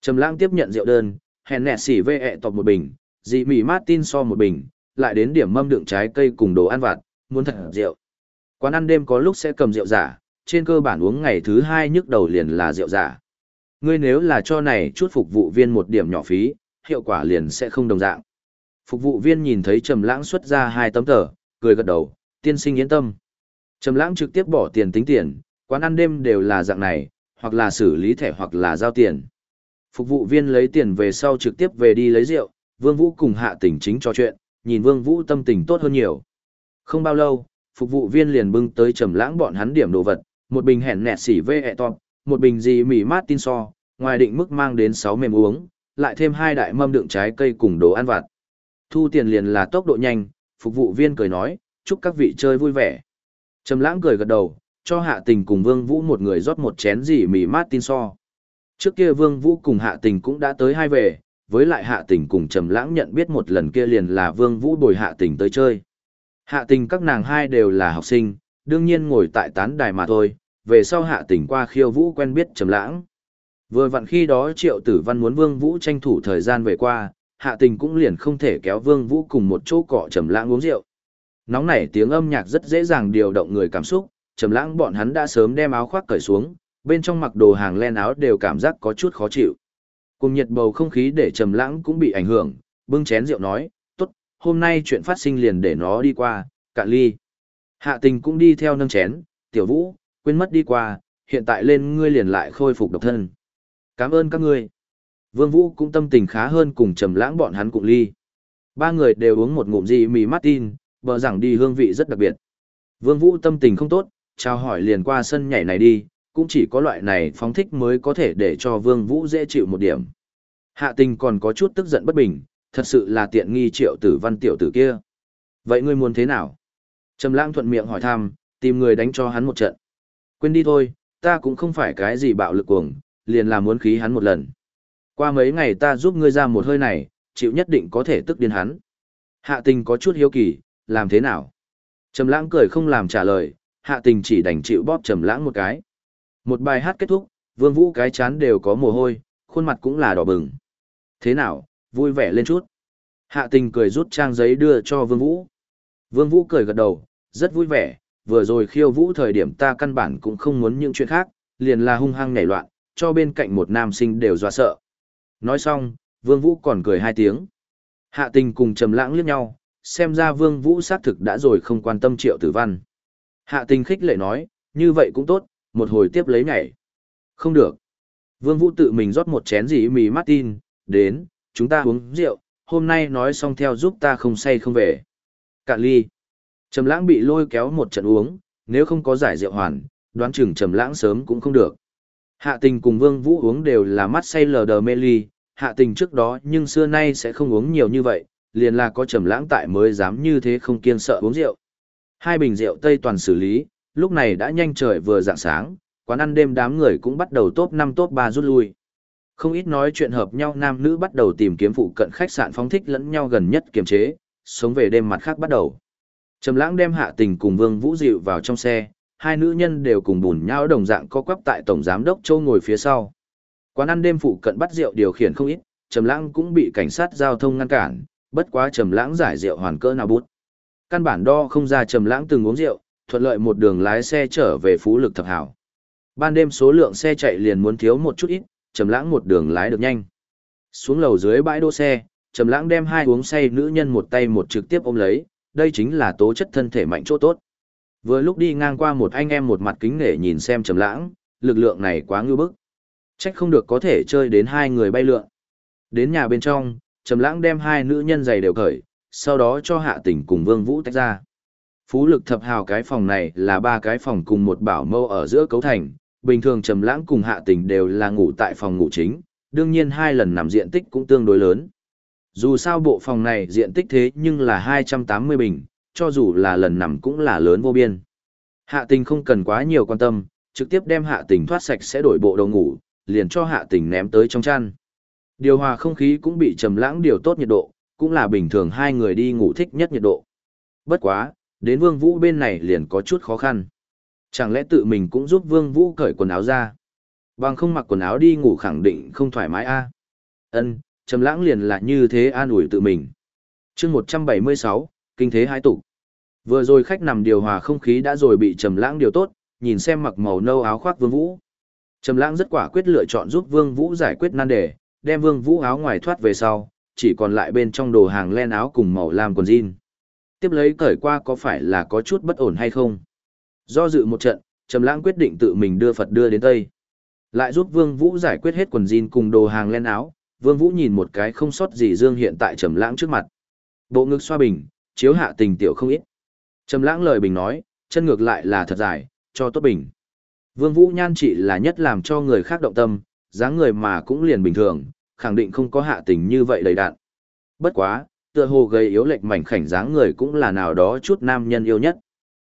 Trầm lãng tiếp nhận rượu đơn, hèn nẹt xỉ vê ẹ tọc một bình, dị mì Martin so một bình, lại đến điểm mâm đựng trái cây cùng đồ ăn vặt, muốn thật rượu. Quán ăn đêm có lúc sẽ cầm rượu giả, trên cơ bản uống ngày thứ hai nhức đầu liền là rượu giả. Ngươi nếu là cho này chút phục vụ viên một điểm nhỏ phí, hiệu quả liền sẽ không đồng dạng. Phục vụ viên nhìn thấy Trầm Lãng xuất ra hai tấm tờ, cười gật đầu, tiên sinh yên tâm. Trầm Lãng trực tiếp bỏ tiền tính tiền, quán ăn đêm đều là dạng này, hoặc là xử lý thẻ hoặc là giao tiền. Phục vụ viên lấy tiền về sau trực tiếp về đi lấy rượu, Vương Vũ cùng Hạ Tỉnh chính trò chuyện, nhìn Vương Vũ tâm tình tốt hơn nhiều. Không bao lâu, phục vụ viên liền bưng tới trầm lãng bọn hắn điểm đồ vật, một bình hẹn nẹt xỉ vê ẹ top, một bình gì mì mát tin so, ngoài định mức mang đến 6 mềm uống, lại thêm hai đại mâm đựng trái cây cùng đồ ăn vặt. Thu tiền liền là tốc độ nhanh, phục vụ viên cười nói, chúc các vị chơi vui vẻ. Trầm lãng cười gật đầu, cho hạ tình cùng Vương Vũ một người rót một chén gì mì mát tin so. Trước kia Vương Vũ cùng hạ tình cũng đã tới hai về, với lại hạ tình cùng Trầm lãng nhận biết một lần kia liền là Vương Vũ bồi hạ tình tới chơi. Hạ tình các nàng hai đều là học sinh, đương nhiên ngồi tại tán đài mà thôi, về sau hạ tình qua khiêu vũ quen biết trầm lãng. Vừa vặn khi đó triệu tử văn muốn vương vũ tranh thủ thời gian về qua, hạ tình cũng liền không thể kéo vương vũ cùng một chỗ cọ trầm lãng uống rượu. Nóng nảy tiếng âm nhạc rất dễ dàng điều động người cảm xúc, trầm lãng bọn hắn đã sớm đem áo khoác cởi xuống, bên trong mặc đồ hàng len áo đều cảm giác có chút khó chịu. Cùng nhiệt bầu không khí để trầm lãng cũng bị ảnh hưởng, bưng chén rượu nói, hôm nay chuyện phát sinh liền để nó đi qua, cạn ly. Hạ tình cũng đi theo nâng chén, tiểu vũ, quên mất đi qua, hiện tại lên ngươi liền lại khôi phục độc thân. Cảm ơn các ngươi. Vương Vũ cũng tâm tình khá hơn cùng trầm lãng bọn hắn cùng ly. Ba người đều uống một ngụm gì mì Martin, bờ rằng đi hương vị rất đặc biệt. Vương Vũ tâm tình không tốt, chào hỏi liền qua sân nhảy này đi, cũng chỉ có loại này phóng thích mới có thể để cho Vương Vũ dễ chịu một điểm. Hạ tình còn có chút tức giận bất bình, thật sự là tiện nghi triệu tử văn tiểu tử kia. Vậy ngươi muốn thế nào? Trầm lãng thuận miệng hỏi thăm, tìm người đánh cho hắn một trận. Quên đi thôi, ta cũng không phải cái gì bạo lực cuồng, liền là muốn khí hắn một lần. Qua mấy ngày ta giúp ngươi ra một hơi này, chịu nhất định có thể tức điên hắn. Hạ tình có chút hiếu kỳ, làm thế nào? Trầm lãng cười không làm trả lời, hạ tình chỉ đành chịu bóp trầm lãng một cái. Một bài hát kết thúc, vương vũ cái chán đều có mồ hôi, khuôn mặt cũng là đỏ bừng. Thế nào, vui vẻ lên chút. Hạ tình cười rút trang giấy đưa cho Vương Vũ. Vương Vũ cười gật đầu, rất vui vẻ, vừa rồi khiêu vũ thời điểm ta căn bản cũng không muốn những chuyện khác, liền là hung hăng nhảy loạn, cho bên cạnh một nam sinh đều dọa sợ. Nói xong, Vương Vũ còn cười hai tiếng. Hạ tình cùng trầm lãng liếc nhau, xem ra Vương Vũ xác thực đã rồi không quan tâm triệu tử văn. Hạ tình khích lệ nói, như vậy cũng tốt, một hồi tiếp lấy nhảy. Không được. Vương Vũ tự mình rót một chén gì mì Martin, đến, chúng ta uống rượu, hôm nay nói xong theo giúp ta không say không về. Cạn ly. Trầm lãng bị lôi kéo một trận uống, nếu không có giải rượu hoàn, đoán chừng trầm lãng sớm cũng không được. Hạ tình cùng Vương Vũ uống đều là mắt say lờ đờ mê ly, hạ tình trước đó nhưng xưa nay sẽ không uống nhiều như vậy, liền là có trầm lãng tại mới dám như thế không kiên sợ uống rượu. Hai bình rượu Tây toàn xử lý, lúc này đã nhanh trời vừa dạng sáng, quán ăn đêm đám người cũng bắt đầu top 5 top 3 rút lui. Không ít nói chuyện hợp nhau nam nữ bắt đầu tìm kiếm phụ cận khách sạn phóng thích lẫn nhau gần nhất kiềm chế, sống về đêm mặt khác bắt đầu. Trầm lãng đem hạ tình cùng Vương Vũ Diệu vào trong xe, hai nữ nhân đều cùng bùn nhau đồng dạng co quắp tại tổng giám đốc Châu ngồi phía sau. Quán ăn đêm phụ cận bắt rượu điều khiển không ít, Trầm lãng cũng bị cảnh sát giao thông ngăn cản, bất quá Trầm lãng giải rượu hoàn cỡ nào bút. Căn bản đo không ra Trầm lãng từng uống rượu, thuận lợi một đường lái xe trở về Phú Lực Thập Hảo. Ban đêm số lượng xe chạy liền muốn thiếu một chút ít, trầm lãng một đường lái được nhanh. Xuống lầu dưới bãi đỗ xe, trầm lãng đem hai uống say nữ nhân một tay một trực tiếp ôm lấy, đây chính là tố chất thân thể mạnh chỗ tốt. Vừa lúc đi ngang qua một anh em một mặt kính nể nhìn xem trầm lãng, lực lượng này quá ngưu bức. Trách không được có thể chơi đến hai người bay lượn. Đến nhà bên trong, trầm lãng đem hai nữ nhân giày đều cởi, sau đó cho hạ tỉnh cùng Vương Vũ tách ra. Phú lực thập hào cái phòng này là ba cái phòng cùng một bảo mâu ở giữa cấu thành, bình thường trầm lãng cùng hạ tình đều là ngủ tại phòng ngủ chính, đương nhiên hai lần nằm diện tích cũng tương đối lớn. Dù sao bộ phòng này diện tích thế nhưng là 280 bình, cho dù là lần nằm cũng là lớn vô biên. Hạ tình không cần quá nhiều quan tâm, trực tiếp đem hạ tình thoát sạch sẽ đổi bộ đồ ngủ, liền cho hạ tình ném tới trong chăn. Điều hòa không khí cũng bị trầm lãng điều tốt nhiệt độ, cũng là bình thường hai người đi ngủ thích nhất nhiệt độ. Bất quá, đến Vương Vũ bên này liền có chút khó khăn. Chẳng lẽ tự mình cũng giúp Vương Vũ cởi quần áo ra? Bằng không mặc quần áo đi ngủ khẳng định không thoải mái a. Ân, trầm lãng liền là như thế an ủi tự mình. Chương 176, kinh thế hai tụ. Vừa rồi khách nằm điều hòa không khí đã rồi bị trầm lãng điều tốt, nhìn xem mặc màu nâu áo khoác Vương Vũ. Trầm lãng rất quả quyết lựa chọn giúp Vương Vũ giải quyết nan đề, đem Vương Vũ áo ngoài thoát về sau, chỉ còn lại bên trong đồ hàng len áo cùng màu lam quần jean. Tiếp lấy cởi qua có phải là có chút bất ổn hay không? Do dự một trận, Trầm lãng quyết định tự mình đưa Phật đưa đến Tây. Lại giúp Vương Vũ giải quyết hết quần jean cùng đồ hàng len áo, Vương Vũ nhìn một cái không sót gì dương hiện tại Trầm lãng trước mặt. Bộ ngực xoa bình, chiếu hạ tình tiểu không ít. Trầm lãng lời bình nói, chân ngược lại là thật dài, cho tốt bình. Vương Vũ nhan trị là nhất làm cho người khác động tâm, dáng người mà cũng liền bình thường, khẳng định không có hạ tình như vậy đầy đạn. Bất quá, tựa hồ gầy yếu lệch mảnh khảnh dáng người cũng là nào đó chút nam nhân yêu nhất.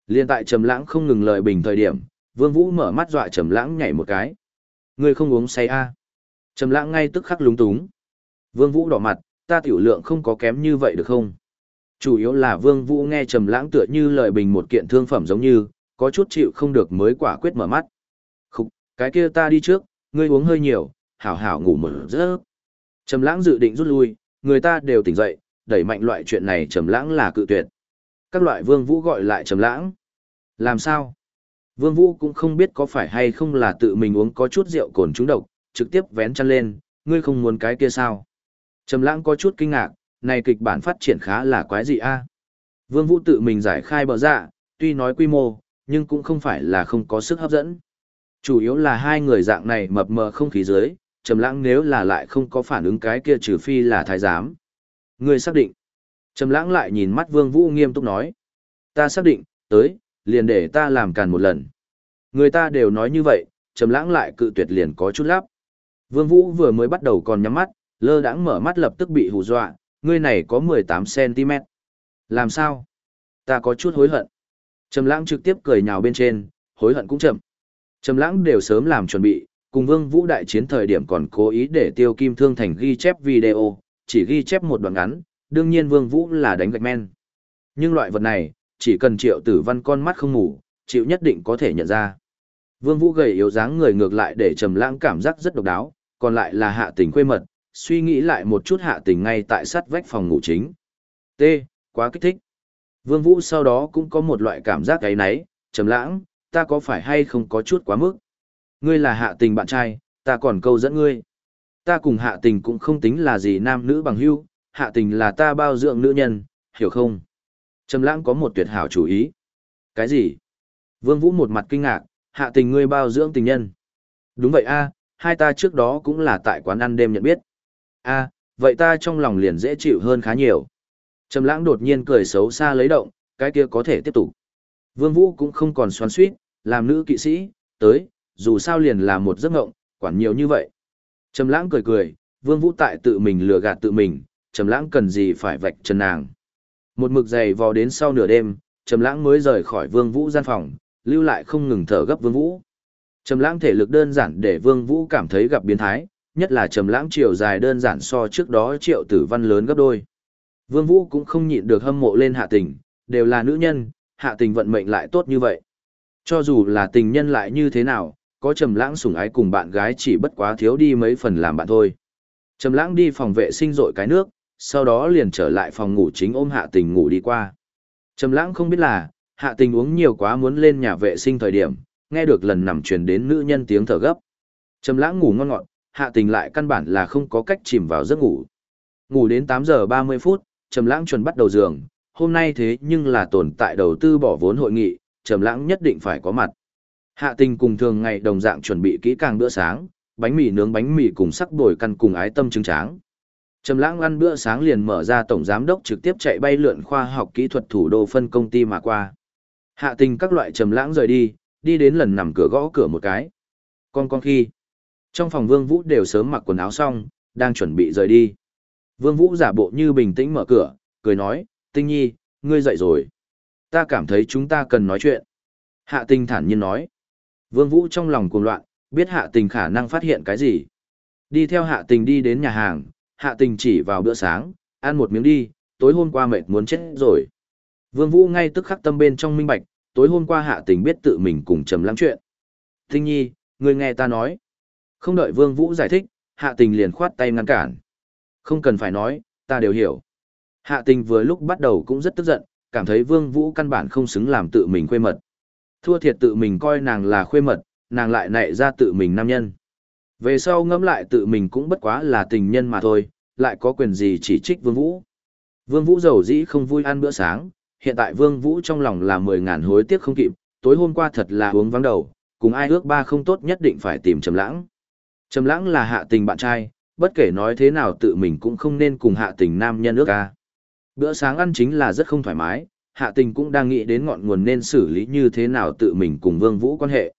Liên tại Trầm Lãng không ngừng lời bình thời điểm, Vương Vũ mở mắt dọa Trầm Lãng nhảy một cái. Ngươi không uống say a? À? Trầm Lãng ngay tức khắc lúng túng. Vương Vũ đỏ mặt, ta tiểu lượng không có kém như vậy được không? Chủ yếu là Vương Vũ nghe Trầm Lãng tựa như lời bình một kiện thương phẩm giống như, có chút chịu không được mới quả quyết mở mắt. Khục, cái kia ta đi trước, ngươi uống hơi nhiều, hảo hảo ngủ một giấc. Trầm Lãng dự định rút lui, người ta đều tỉnh dậy, đẩy mạnh loại chuyện này Trầm Lãng là cự tuyệt. Các loại Vương Vũ gọi lại Trầm Lãng. Làm sao? Vương Vũ cũng không biết có phải hay không là tự mình uống có chút rượu cồn trúng độc, trực tiếp vén chân lên, ngươi không muốn cái kia sao? Trầm Lãng có chút kinh ngạc, này kịch bản phát triển khá là quái gì a. Vương Vũ tự mình giải khai bờ dạ, tuy nói quy mô, nhưng cũng không phải là không có sức hấp dẫn. Chủ yếu là hai người dạng này mập mờ không khí dưới, Trầm Lãng nếu là lại không có phản ứng cái kia trừ phi là thái giám. Ngươi xác định? Trầm Lãng lại nhìn mắt Vương Vũ nghiêm túc nói, ta xác định, tới, liền để ta làm càn một lần. Người ta đều nói như vậy, Trầm Lãng lại cự tuyệt liền có chút lắp. Vương Vũ vừa mới bắt đầu còn nhắm mắt, lơ đãng mở mắt lập tức bị hù dọa, ngươi này có 18cm. Làm sao? Ta có chút hối hận. Trầm lãng trực tiếp cười nhào bên trên, hối hận cũng chậm. Trầm lãng đều sớm làm chuẩn bị, cùng Vương Vũ đại chiến thời điểm còn cố ý để Tiêu Kim Thương thành ghi chép video, chỉ ghi chép một đoạn ngắn, đương nhiên Vương Vũ là đánh gạch men. Nhưng loại vật này, chỉ cần Triệu Tử Văn con mắt không ngủ, chịu nhất định có thể nhận ra. Vương Vũ gầy yếu dáng người ngược lại để Trầm Lãng cảm giác rất độc đáo, còn lại là hạ tình quê mật, suy nghĩ lại một chút hạ tình ngay tại sát vách phòng ngủ chính. T, quá kích thích. Vương Vũ sau đó cũng có một loại cảm giác cái nấy, trầm lãng, ta có phải hay không có chút quá mức. Ngươi là hạ tình bạn trai, ta còn câu dẫn ngươi. Ta cùng hạ tình cũng không tính là gì nam nữ bằng hữu, hạ tình là ta bao dưỡng nữ nhân, hiểu không? Trầm lãng có một tuyệt hảo chủ ý. Cái gì? Vương Vũ một mặt kinh ngạc, hạ tình ngươi bao dưỡng tình nhân. Đúng vậy a, hai ta trước đó cũng là tại quán ăn đêm nhận biết a vậy ta trong lòng liền dễ chịu hơn khá nhiều trầm lãng đột nhiên cười xấu xa lấy động cái kia có thể tiếp tục vương vũ cũng không còn xoắn xuýt làm nữ kỵ sĩ tới dù sao liền là một giấc ngộng quản nhiều như vậy trầm lãng cười cười vương vũ tại tự mình lừa gạt tự mình trầm lãng cần gì phải vạch trần nàng một mực dày vò đến sau nửa đêm trầm lãng mới rời khỏi vương vũ gian phòng lưu lại không ngừng thở gấp vương vũ trầm lãng thể lực đơn giản để vương vũ cảm thấy gặp biến thái nhất là trầm lãng chiều dài đơn giản so trước đó triệu tử văn lớn gấp đôi. Vương Vũ cũng không nhịn được hâm mộ lên hạ tình, đều là nữ nhân, hạ tình vận mệnh lại tốt như vậy. Cho dù là tình nhân lại như thế nào, có trầm lãng sủng ái cùng bạn gái chỉ bất quá thiếu đi mấy phần làm bạn thôi. Trầm lãng đi phòng vệ sinh rội cái nước, sau đó liền trở lại phòng ngủ chính ôm hạ tình ngủ đi qua. Trầm lãng không biết là, hạ tình uống nhiều quá muốn lên nhà vệ sinh thời điểm, nghe được lần nằm truyền đến nữ nhân tiếng thở gấp. Trầm lãng ngủ ngon ngọt, hạ tình lại căn bản là không có cách chìm vào giấc ngủ. Ngủ đến 8 giờ 30 phút, Trầm Lãng chuẩn bắt đầu giường, hôm nay thế nhưng là tồn tại đầu tư bỏ vốn hội nghị, Trầm Lãng nhất định phải có mặt. Hạ Tình cùng thường ngày đồng dạng chuẩn bị kỹ càng bữa sáng, bánh mì nướng bánh mì cùng sắc bồi căn cùng ái tâm trứng tráng. Trầm Lãng ăn bữa sáng liền mở ra tổng giám đốc trực tiếp chạy bay lượn khoa học kỹ thuật thủ đô phân công ty mà qua. Hạ Tình các loại Trầm Lãng rời đi, đi đến lần nằm cửa gõ cửa một cái. Con con khi trong phòng Vương Vũ đều sớm mặc quần áo xong, đang chuẩn bị rời đi. Vương Vũ giả bộ như bình tĩnh mở cửa, cười nói, Tinh Nhi, ngươi dậy rồi. Ta cảm thấy chúng ta cần nói chuyện. Hạ tình thản nhiên nói. Vương Vũ trong lòng cuồng loạn, biết hạ tình khả năng phát hiện cái gì. Đi theo hạ tình đi đến nhà hàng, hạ tình chỉ vào bữa sáng, ăn một miếng đi, tối hôm qua mệt muốn chết rồi. Vương Vũ ngay tức khắc tâm bên trong minh bạch, tối hôm qua hạ tình biết tự mình cùng trầm lắng chuyện. Thinh nhi, người nghe ta nói. Không đợi Vương Vũ giải thích, hạ tình liền khoát tay ngăn cản. Không cần phải nói, ta đều hiểu. Hạ tình vừa lúc bắt đầu cũng rất tức giận, cảm thấy Vương Vũ căn bản không xứng làm tự mình khuê mật. Thua thiệt tự mình coi nàng là khuê mật, nàng lại nảy ra tự mình nam nhân. Về sau ngẫm lại tự mình cũng bất quá là tình nhân mà thôi, lại có quyền gì chỉ trích Vương Vũ. Vương Vũ giàu dĩ không vui ăn bữa sáng, hiện tại Vương Vũ trong lòng là mười ngàn hối tiếc không kịp, tối hôm qua thật là uống vắng đầu, cùng ai ước ba không tốt nhất định phải tìm Trầm Lãng. Trầm Lãng là hạ tình bạn trai, bất kể nói thế nào tự mình cũng không nên cùng hạ tình nam nhân ước ca. Bữa sáng ăn chính là rất không thoải mái, hạ tình cũng đang nghĩ đến ngọn nguồn nên xử lý như thế nào tự mình cùng Vương Vũ quan hệ.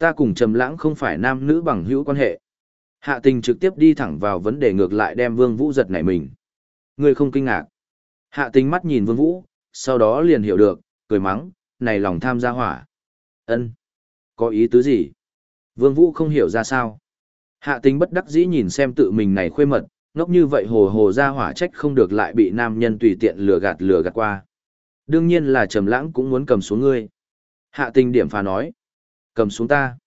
Ta cùng Trầm Lãng không phải nam nữ bằng hữu quan hệ. Hạ tình trực tiếp đi thẳng vào vấn đề ngược lại đem Vương Vũ giật nảy mình. Ngươi không kinh ngạc. Hạ tình mắt nhìn Vương Vũ, sau đó liền hiểu được, cười mắng, này lòng tham gia hỏa. ân Có ý tứ gì? Vương Vũ không hiểu ra sao. Hạ tình bất đắc dĩ nhìn xem tự mình này khuê mật, ngốc như vậy hồ hồ ra hỏa trách không được lại bị nam nhân tùy tiện lừa gạt lừa gạt qua. Đương nhiên là trầm lãng cũng muốn cầm xuống ngươi. Hạ tình điểm phà nói. Cầm xuống ta.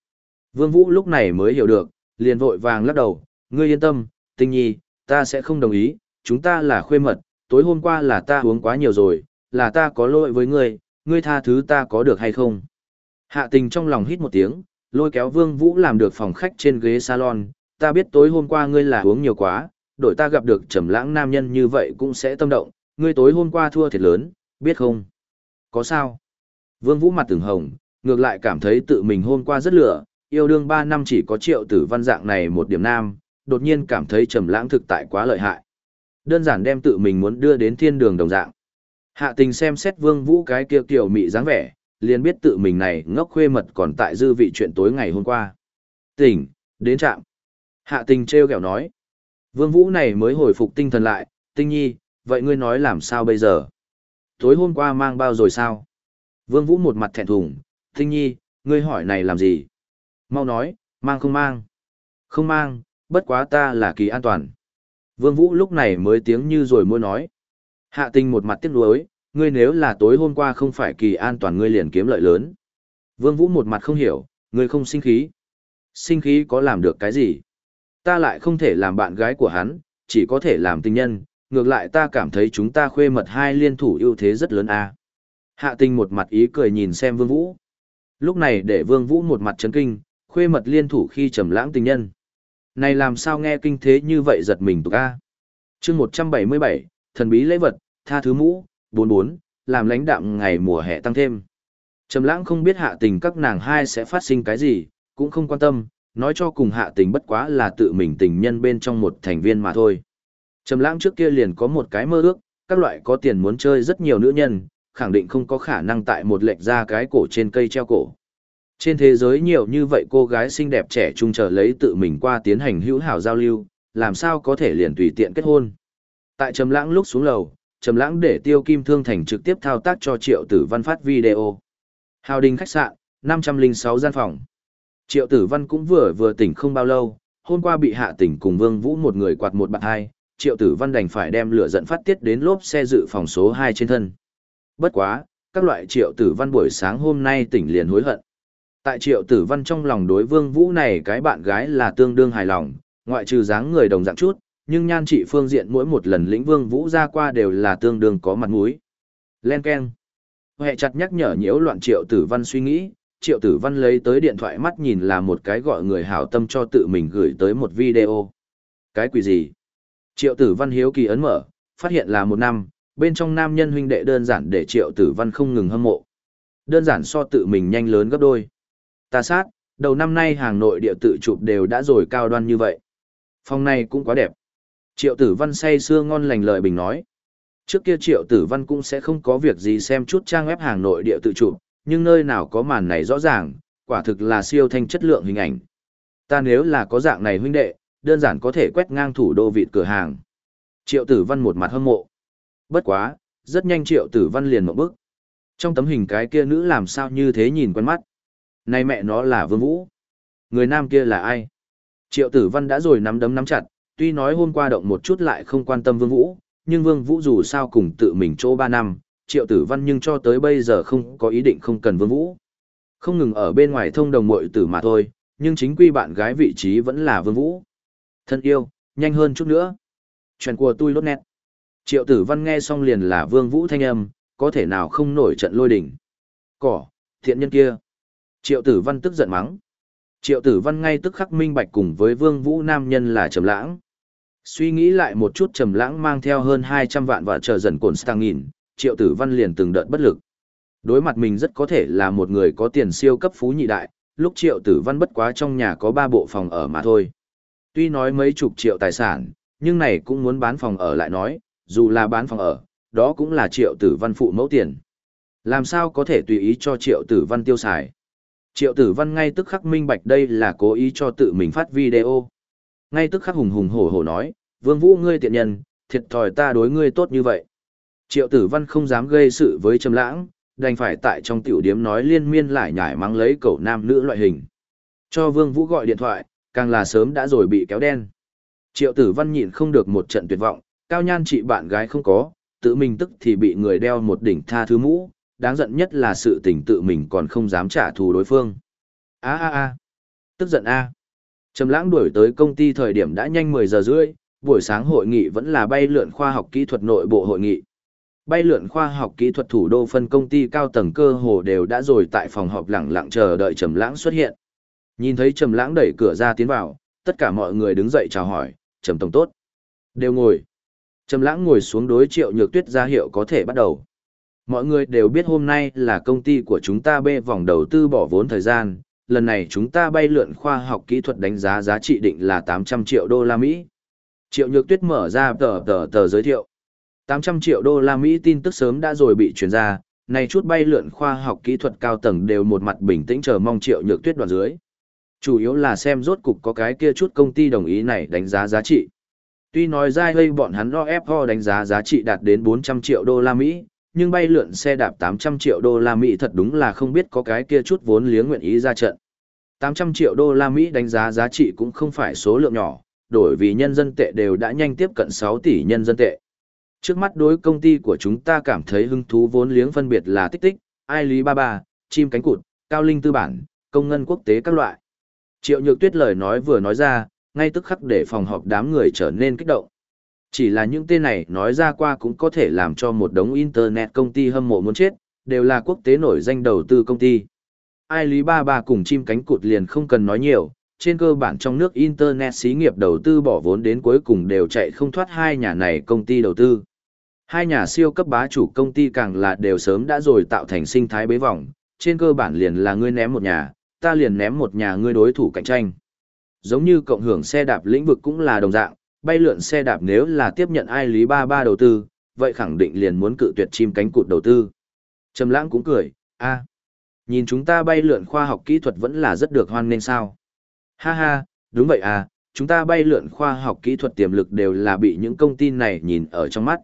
Vương Vũ lúc này mới hiểu được, liền vội vàng lắc đầu, ngươi yên tâm, tình nhi, ta sẽ không đồng ý, chúng ta là khuê mật, tối hôm qua là ta uống quá nhiều rồi, là ta có lỗi với ngươi, ngươi tha thứ ta có được hay không? Hạ tình trong lòng hít một tiếng, lôi kéo Vương Vũ làm được phòng khách trên ghế salon, ta biết tối hôm qua ngươi là uống nhiều quá, đội ta gặp được trầm lãng nam nhân như vậy cũng sẽ tâm động, ngươi tối hôm qua thua thiệt lớn, biết không? Có sao? Vương Vũ mặt từng hồng, ngược lại cảm thấy tự mình hôm qua rất lửa, yêu đương 3 năm chỉ có triệu tử văn dạng này một điểm nam, đột nhiên cảm thấy trầm lãng thực tại quá lợi hại. Đơn giản đem tự mình muốn đưa đến thiên đường đồng dạng. Hạ tình xem xét vương vũ cái kia kiểu mị dáng vẻ, liền biết tự mình này ngốc khuê mật còn tại dư vị chuyện tối ngày hôm qua. Tỉnh, đến trạm. Hạ tình treo kẹo nói. Vương vũ này mới hồi phục tinh thần lại, tinh nhi, vậy ngươi nói làm sao bây giờ? Tối hôm qua mang bao rồi sao? Vương vũ một mặt thẹn thùng, Thinh nhi, ngươi hỏi này làm gì? Mau nói, mang không mang? Không mang, bất quá ta là kỳ an toàn. Vương vũ lúc này mới tiếng như rồi môi nói. Hạ tình một mặt tiếc nuối, ngươi nếu là tối hôm qua không phải kỳ an toàn ngươi liền kiếm lợi lớn. Vương Vũ một mặt không hiểu, ngươi không sinh khí. Sinh khí có làm được cái gì? Ta lại không thể làm bạn gái của hắn, chỉ có thể làm tình nhân, ngược lại ta cảm thấy chúng ta khuê mật hai liên thủ ưu thế rất lớn a. Hạ tình một mặt ý cười nhìn xem Vương Vũ. Lúc này để Vương Vũ một mặt chấn kinh, khuê mật liên thủ khi trầm lãng tình nhân. Này làm sao nghe kinh thế như vậy giật mình tục a. Chương 177, thần bí lễ vật, tha thứ mũ, bốn bốn, làm lãnh đạm ngày mùa hè tăng thêm. Trầm lãng không biết hạ tình các nàng hai sẽ phát sinh cái gì, cũng không quan tâm, nói cho cùng hạ tình bất quá là tự mình tình nhân bên trong một thành viên mà thôi. Trầm lãng trước kia liền có một cái mơ ước, các loại có tiền muốn chơi rất nhiều nữ nhân, khẳng định không có khả năng tại một lệch ra cái cổ trên cây treo cổ. Trên thế giới nhiều như vậy cô gái xinh đẹp trẻ trung trở lấy tự mình qua tiến hành hữu hảo giao lưu, làm sao có thể liền tùy tiện kết hôn. Tại Trầm Lãng lúc xuống lầu, Trầm Lãng để Tiêu Kim Thương Thành trực tiếp thao tác cho Triệu Tử Văn phát video. Hào Đình khách sạn, 506 gian phòng. Triệu Tử Văn cũng vừa vừa tỉnh không bao lâu, hôm qua bị hạ tỉnh cùng Vương Vũ một người quạt một bạn hai, Triệu Tử Văn đành phải đem lửa giận phát tiết đến lốp xe dự phòng số 2 trên thân. Bất quá, các loại Triệu Tử Văn buổi sáng hôm nay tỉnh liền hối hận. Tại Triệu Tử Văn trong lòng đối Vương Vũ này cái bạn gái là tương đương hài lòng, ngoại trừ dáng người đồng dạng chút, nhưng nhan trị phương diện mỗi một lần lĩnh vương vũ ra qua đều là tương đương có mặt mũi. Len Ken. Hệ chặt nhắc nhở nhiễu loạn triệu tử văn suy nghĩ, triệu tử văn lấy tới điện thoại mắt nhìn là một cái gọi người hảo tâm cho tự mình gửi tới một video. Cái quỷ gì? Triệu tử văn hiếu kỳ ấn mở, phát hiện là một năm, bên trong nam nhân huynh đệ đơn giản để triệu tử văn không ngừng hâm mộ. Đơn giản so tự mình nhanh lớn gấp đôi. Ta sát, đầu năm nay hàng nội địa tự chụp đều đã rồi cao đoan như vậy. Phòng này cũng quá đẹp. Triệu tử văn say sưa ngon lành lời bình nói. Trước kia triệu tử văn cũng sẽ không có việc gì xem chút trang web hàng nội địa tự chụp, nhưng nơi nào có màn này rõ ràng, quả thực là siêu thanh chất lượng hình ảnh. Ta nếu là có dạng này huynh đệ, đơn giản có thể quét ngang thủ đô vịt cửa hàng. Triệu tử văn một mặt hâm mộ. Bất quá, rất nhanh triệu tử văn liền một bước. Trong tấm hình cái kia nữ làm sao như thế nhìn quen mắt. Này mẹ nó là Vương Vũ. Người nam kia là ai? Triệu tử văn đã rồi nắm đấm nắm chặt, tuy nói hôm qua động một chút lại không quan tâm Vương Vũ, nhưng Vương Vũ dù sao cùng tự mình chỗ ba năm, triệu tử văn nhưng cho tới bây giờ không có ý định không cần Vương Vũ. Không ngừng ở bên ngoài thông đồng muội tử mà thôi, nhưng chính quy bạn gái vị trí vẫn là Vương Vũ. Thân yêu, nhanh hơn chút nữa. Chuyện của tôi lốt nét. Triệu tử văn nghe xong liền là Vương Vũ thanh âm, có thể nào không nổi trận lôi đỉnh. Cỏ, thiện nhân kia. Triệu tử văn tức giận mắng. Triệu tử văn ngay tức khắc minh bạch cùng với Vương Vũ nam nhân là Trầm Lãng. Suy nghĩ lại một chút Trầm Lãng mang theo hơn 200 vạn và chờ dần cồn sang nghìn, Triệu tử văn liền từng đợt bất lực. Đối mặt mình rất có thể là một người có tiền siêu cấp phú nhị đại, lúc Triệu tử văn bất quá trong nhà có 3 bộ phòng ở mà thôi. Tuy nói mấy chục triệu tài sản, nhưng này cũng muốn bán phòng ở lại nói, dù là bán phòng ở, đó cũng là triệu tử văn phụ mẫu tiền. Làm sao có thể tùy ý cho triệu tử văn tiêu xài. Triệu tử văn ngay tức khắc minh bạch đây là cố ý cho tự mình phát video. Ngay tức khắc hùng hùng hổ hổ nói, vương vũ ngươi tiện nhân, thiệt thòi ta đối ngươi tốt như vậy. Triệu tử văn không dám gây sự với trầm lãng, đành phải tại trong tiểu điếm nói liên miên lại nhải mắng lấy cậu nam nữ loại hình. Cho vương vũ gọi điện thoại, càng là sớm đã rồi bị kéo đen. Triệu tử văn nhịn không được một trận tuyệt vọng, cao nhan chị bạn gái không có, tự mình tức thì bị người đeo một đỉnh tha thứ mũ, đáng giận nhất là sự tình tự mình còn không dám trả thù đối phương. a a a tức giận a Trầm lãng đuổi tới công ty thời điểm đã nhanh 10 giờ rưỡi, buổi sáng hội nghị vẫn là bay lượn khoa học kỹ thuật nội bộ hội nghị. Bay lượn khoa học kỹ thuật thủ đô phân công ty cao tầng cơ hồ đều đã rồi tại phòng họp lặng lặng chờ đợi Trầm lãng xuất hiện. Nhìn thấy Trầm lãng đẩy cửa ra tiến vào, tất cả mọi người đứng dậy chào hỏi, "Trầm tổng tốt." Đều ngồi. Trầm lãng ngồi xuống đối triệu nhược tuyết ra hiệu có thể bắt đầu. Mọi người đều biết hôm nay là công ty của chúng ta bê vòng đầu tư bỏ vốn thời gian, lần này chúng ta bay lượn khoa học kỹ thuật đánh giá giá trị định là 800 triệu đô la Mỹ. Triệu Nhược Tuyết mở ra tờ tờ tờ giới thiệu. 800 triệu đô la Mỹ tin tức sớm đã rồi bị truyền ra, này chút bay lượn khoa học kỹ thuật cao tầng đều một mặt bình tĩnh chờ mong Triệu Nhược Tuyết đoạt dưới. Chủ yếu là xem rốt cục có cái kia chút công ty đồng ý này đánh giá giá trị. Tuy nói dai gây bọn hắn lo ép ho đánh giá giá trị đạt đến 400 triệu đô la Mỹ, nhưng bay lượn xe đạp 800 triệu đô la Mỹ thật đúng là không biết có cái kia chút vốn liếng nguyện ý ra trận. 800 triệu đô la Mỹ đánh giá giá trị cũng không phải số lượng nhỏ, đổi vì nhân dân tệ đều đã nhanh tiếp cận 6 tỷ nhân dân tệ. Trước mắt đối công ty của chúng ta cảm thấy hứng thú vốn liếng phân biệt là tích tích, ai lý ba ba, chim cánh cụt, cao linh tư bản, công ngân quốc tế các loại. Triệu nhược tuyết lời nói vừa nói ra, ngay tức khắc để phòng họp đám người trở nên kích động. Chỉ là những tên này nói ra qua cũng có thể làm cho một đống internet công ty hâm mộ muốn chết, đều là quốc tế nổi danh đầu tư công ty. Ai lý ba ba cùng chim cánh cụt liền không cần nói nhiều, trên cơ bản trong nước internet xí nghiệp đầu tư bỏ vốn đến cuối cùng đều chạy không thoát hai nhà này công ty đầu tư. Hai nhà siêu cấp bá chủ công ty càng là đều sớm đã rồi tạo thành sinh thái bế vòng, trên cơ bản liền là ngươi ném một nhà, ta liền ném một nhà ngươi đối thủ cạnh tranh. Giống như cộng hưởng xe đạp lĩnh vực cũng là đồng dạng, bay lượn xe đạp nếu là tiếp nhận ai lý ba ba đầu tư, vậy khẳng định liền muốn cự tuyệt chim cánh cụt đầu tư. Trầm lãng cũng cười, a, nhìn chúng ta bay lượn khoa học kỹ thuật vẫn là rất được hoan nên sao. Ha ha, đúng vậy à, chúng ta bay lượn khoa học kỹ thuật tiềm lực đều là bị những công ty này nhìn ở trong mắt.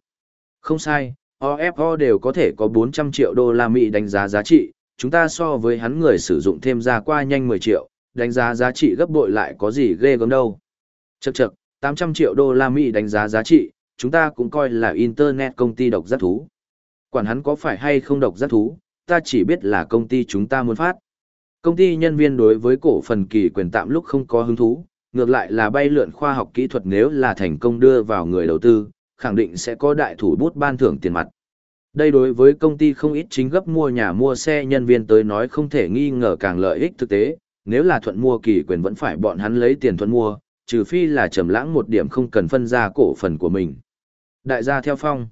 Không sai, OFO đều có thể có 400 triệu đô la Mỹ đánh giá giá trị, chúng ta so với hắn người sử dụng thêm ra qua nhanh 10 triệu, đánh giá giá trị gấp bội lại có gì ghê gớm đâu. Chậc chậc, 800 triệu đô la Mỹ đánh giá giá trị, chúng ta cũng coi là Internet công ty độc giác thú. Quản hắn có phải hay không độc giác thú, ta chỉ biết là công ty chúng ta muốn phát. Công ty nhân viên đối với cổ phần kỳ quyền tạm lúc không có hứng thú, ngược lại là bay lượn khoa học kỹ thuật nếu là thành công đưa vào người đầu tư, khẳng định sẽ có đại thủ bút ban thưởng tiền mặt. Đây đối với công ty không ít chính gấp mua nhà mua xe nhân viên tới nói không thể nghi ngờ càng lợi ích thực tế, nếu là thuận mua kỳ quyền vẫn phải bọn hắn lấy tiền thuận mua, trừ phi là trầm lãng một điểm không cần phân ra cổ phần của mình. Đại gia theo phong.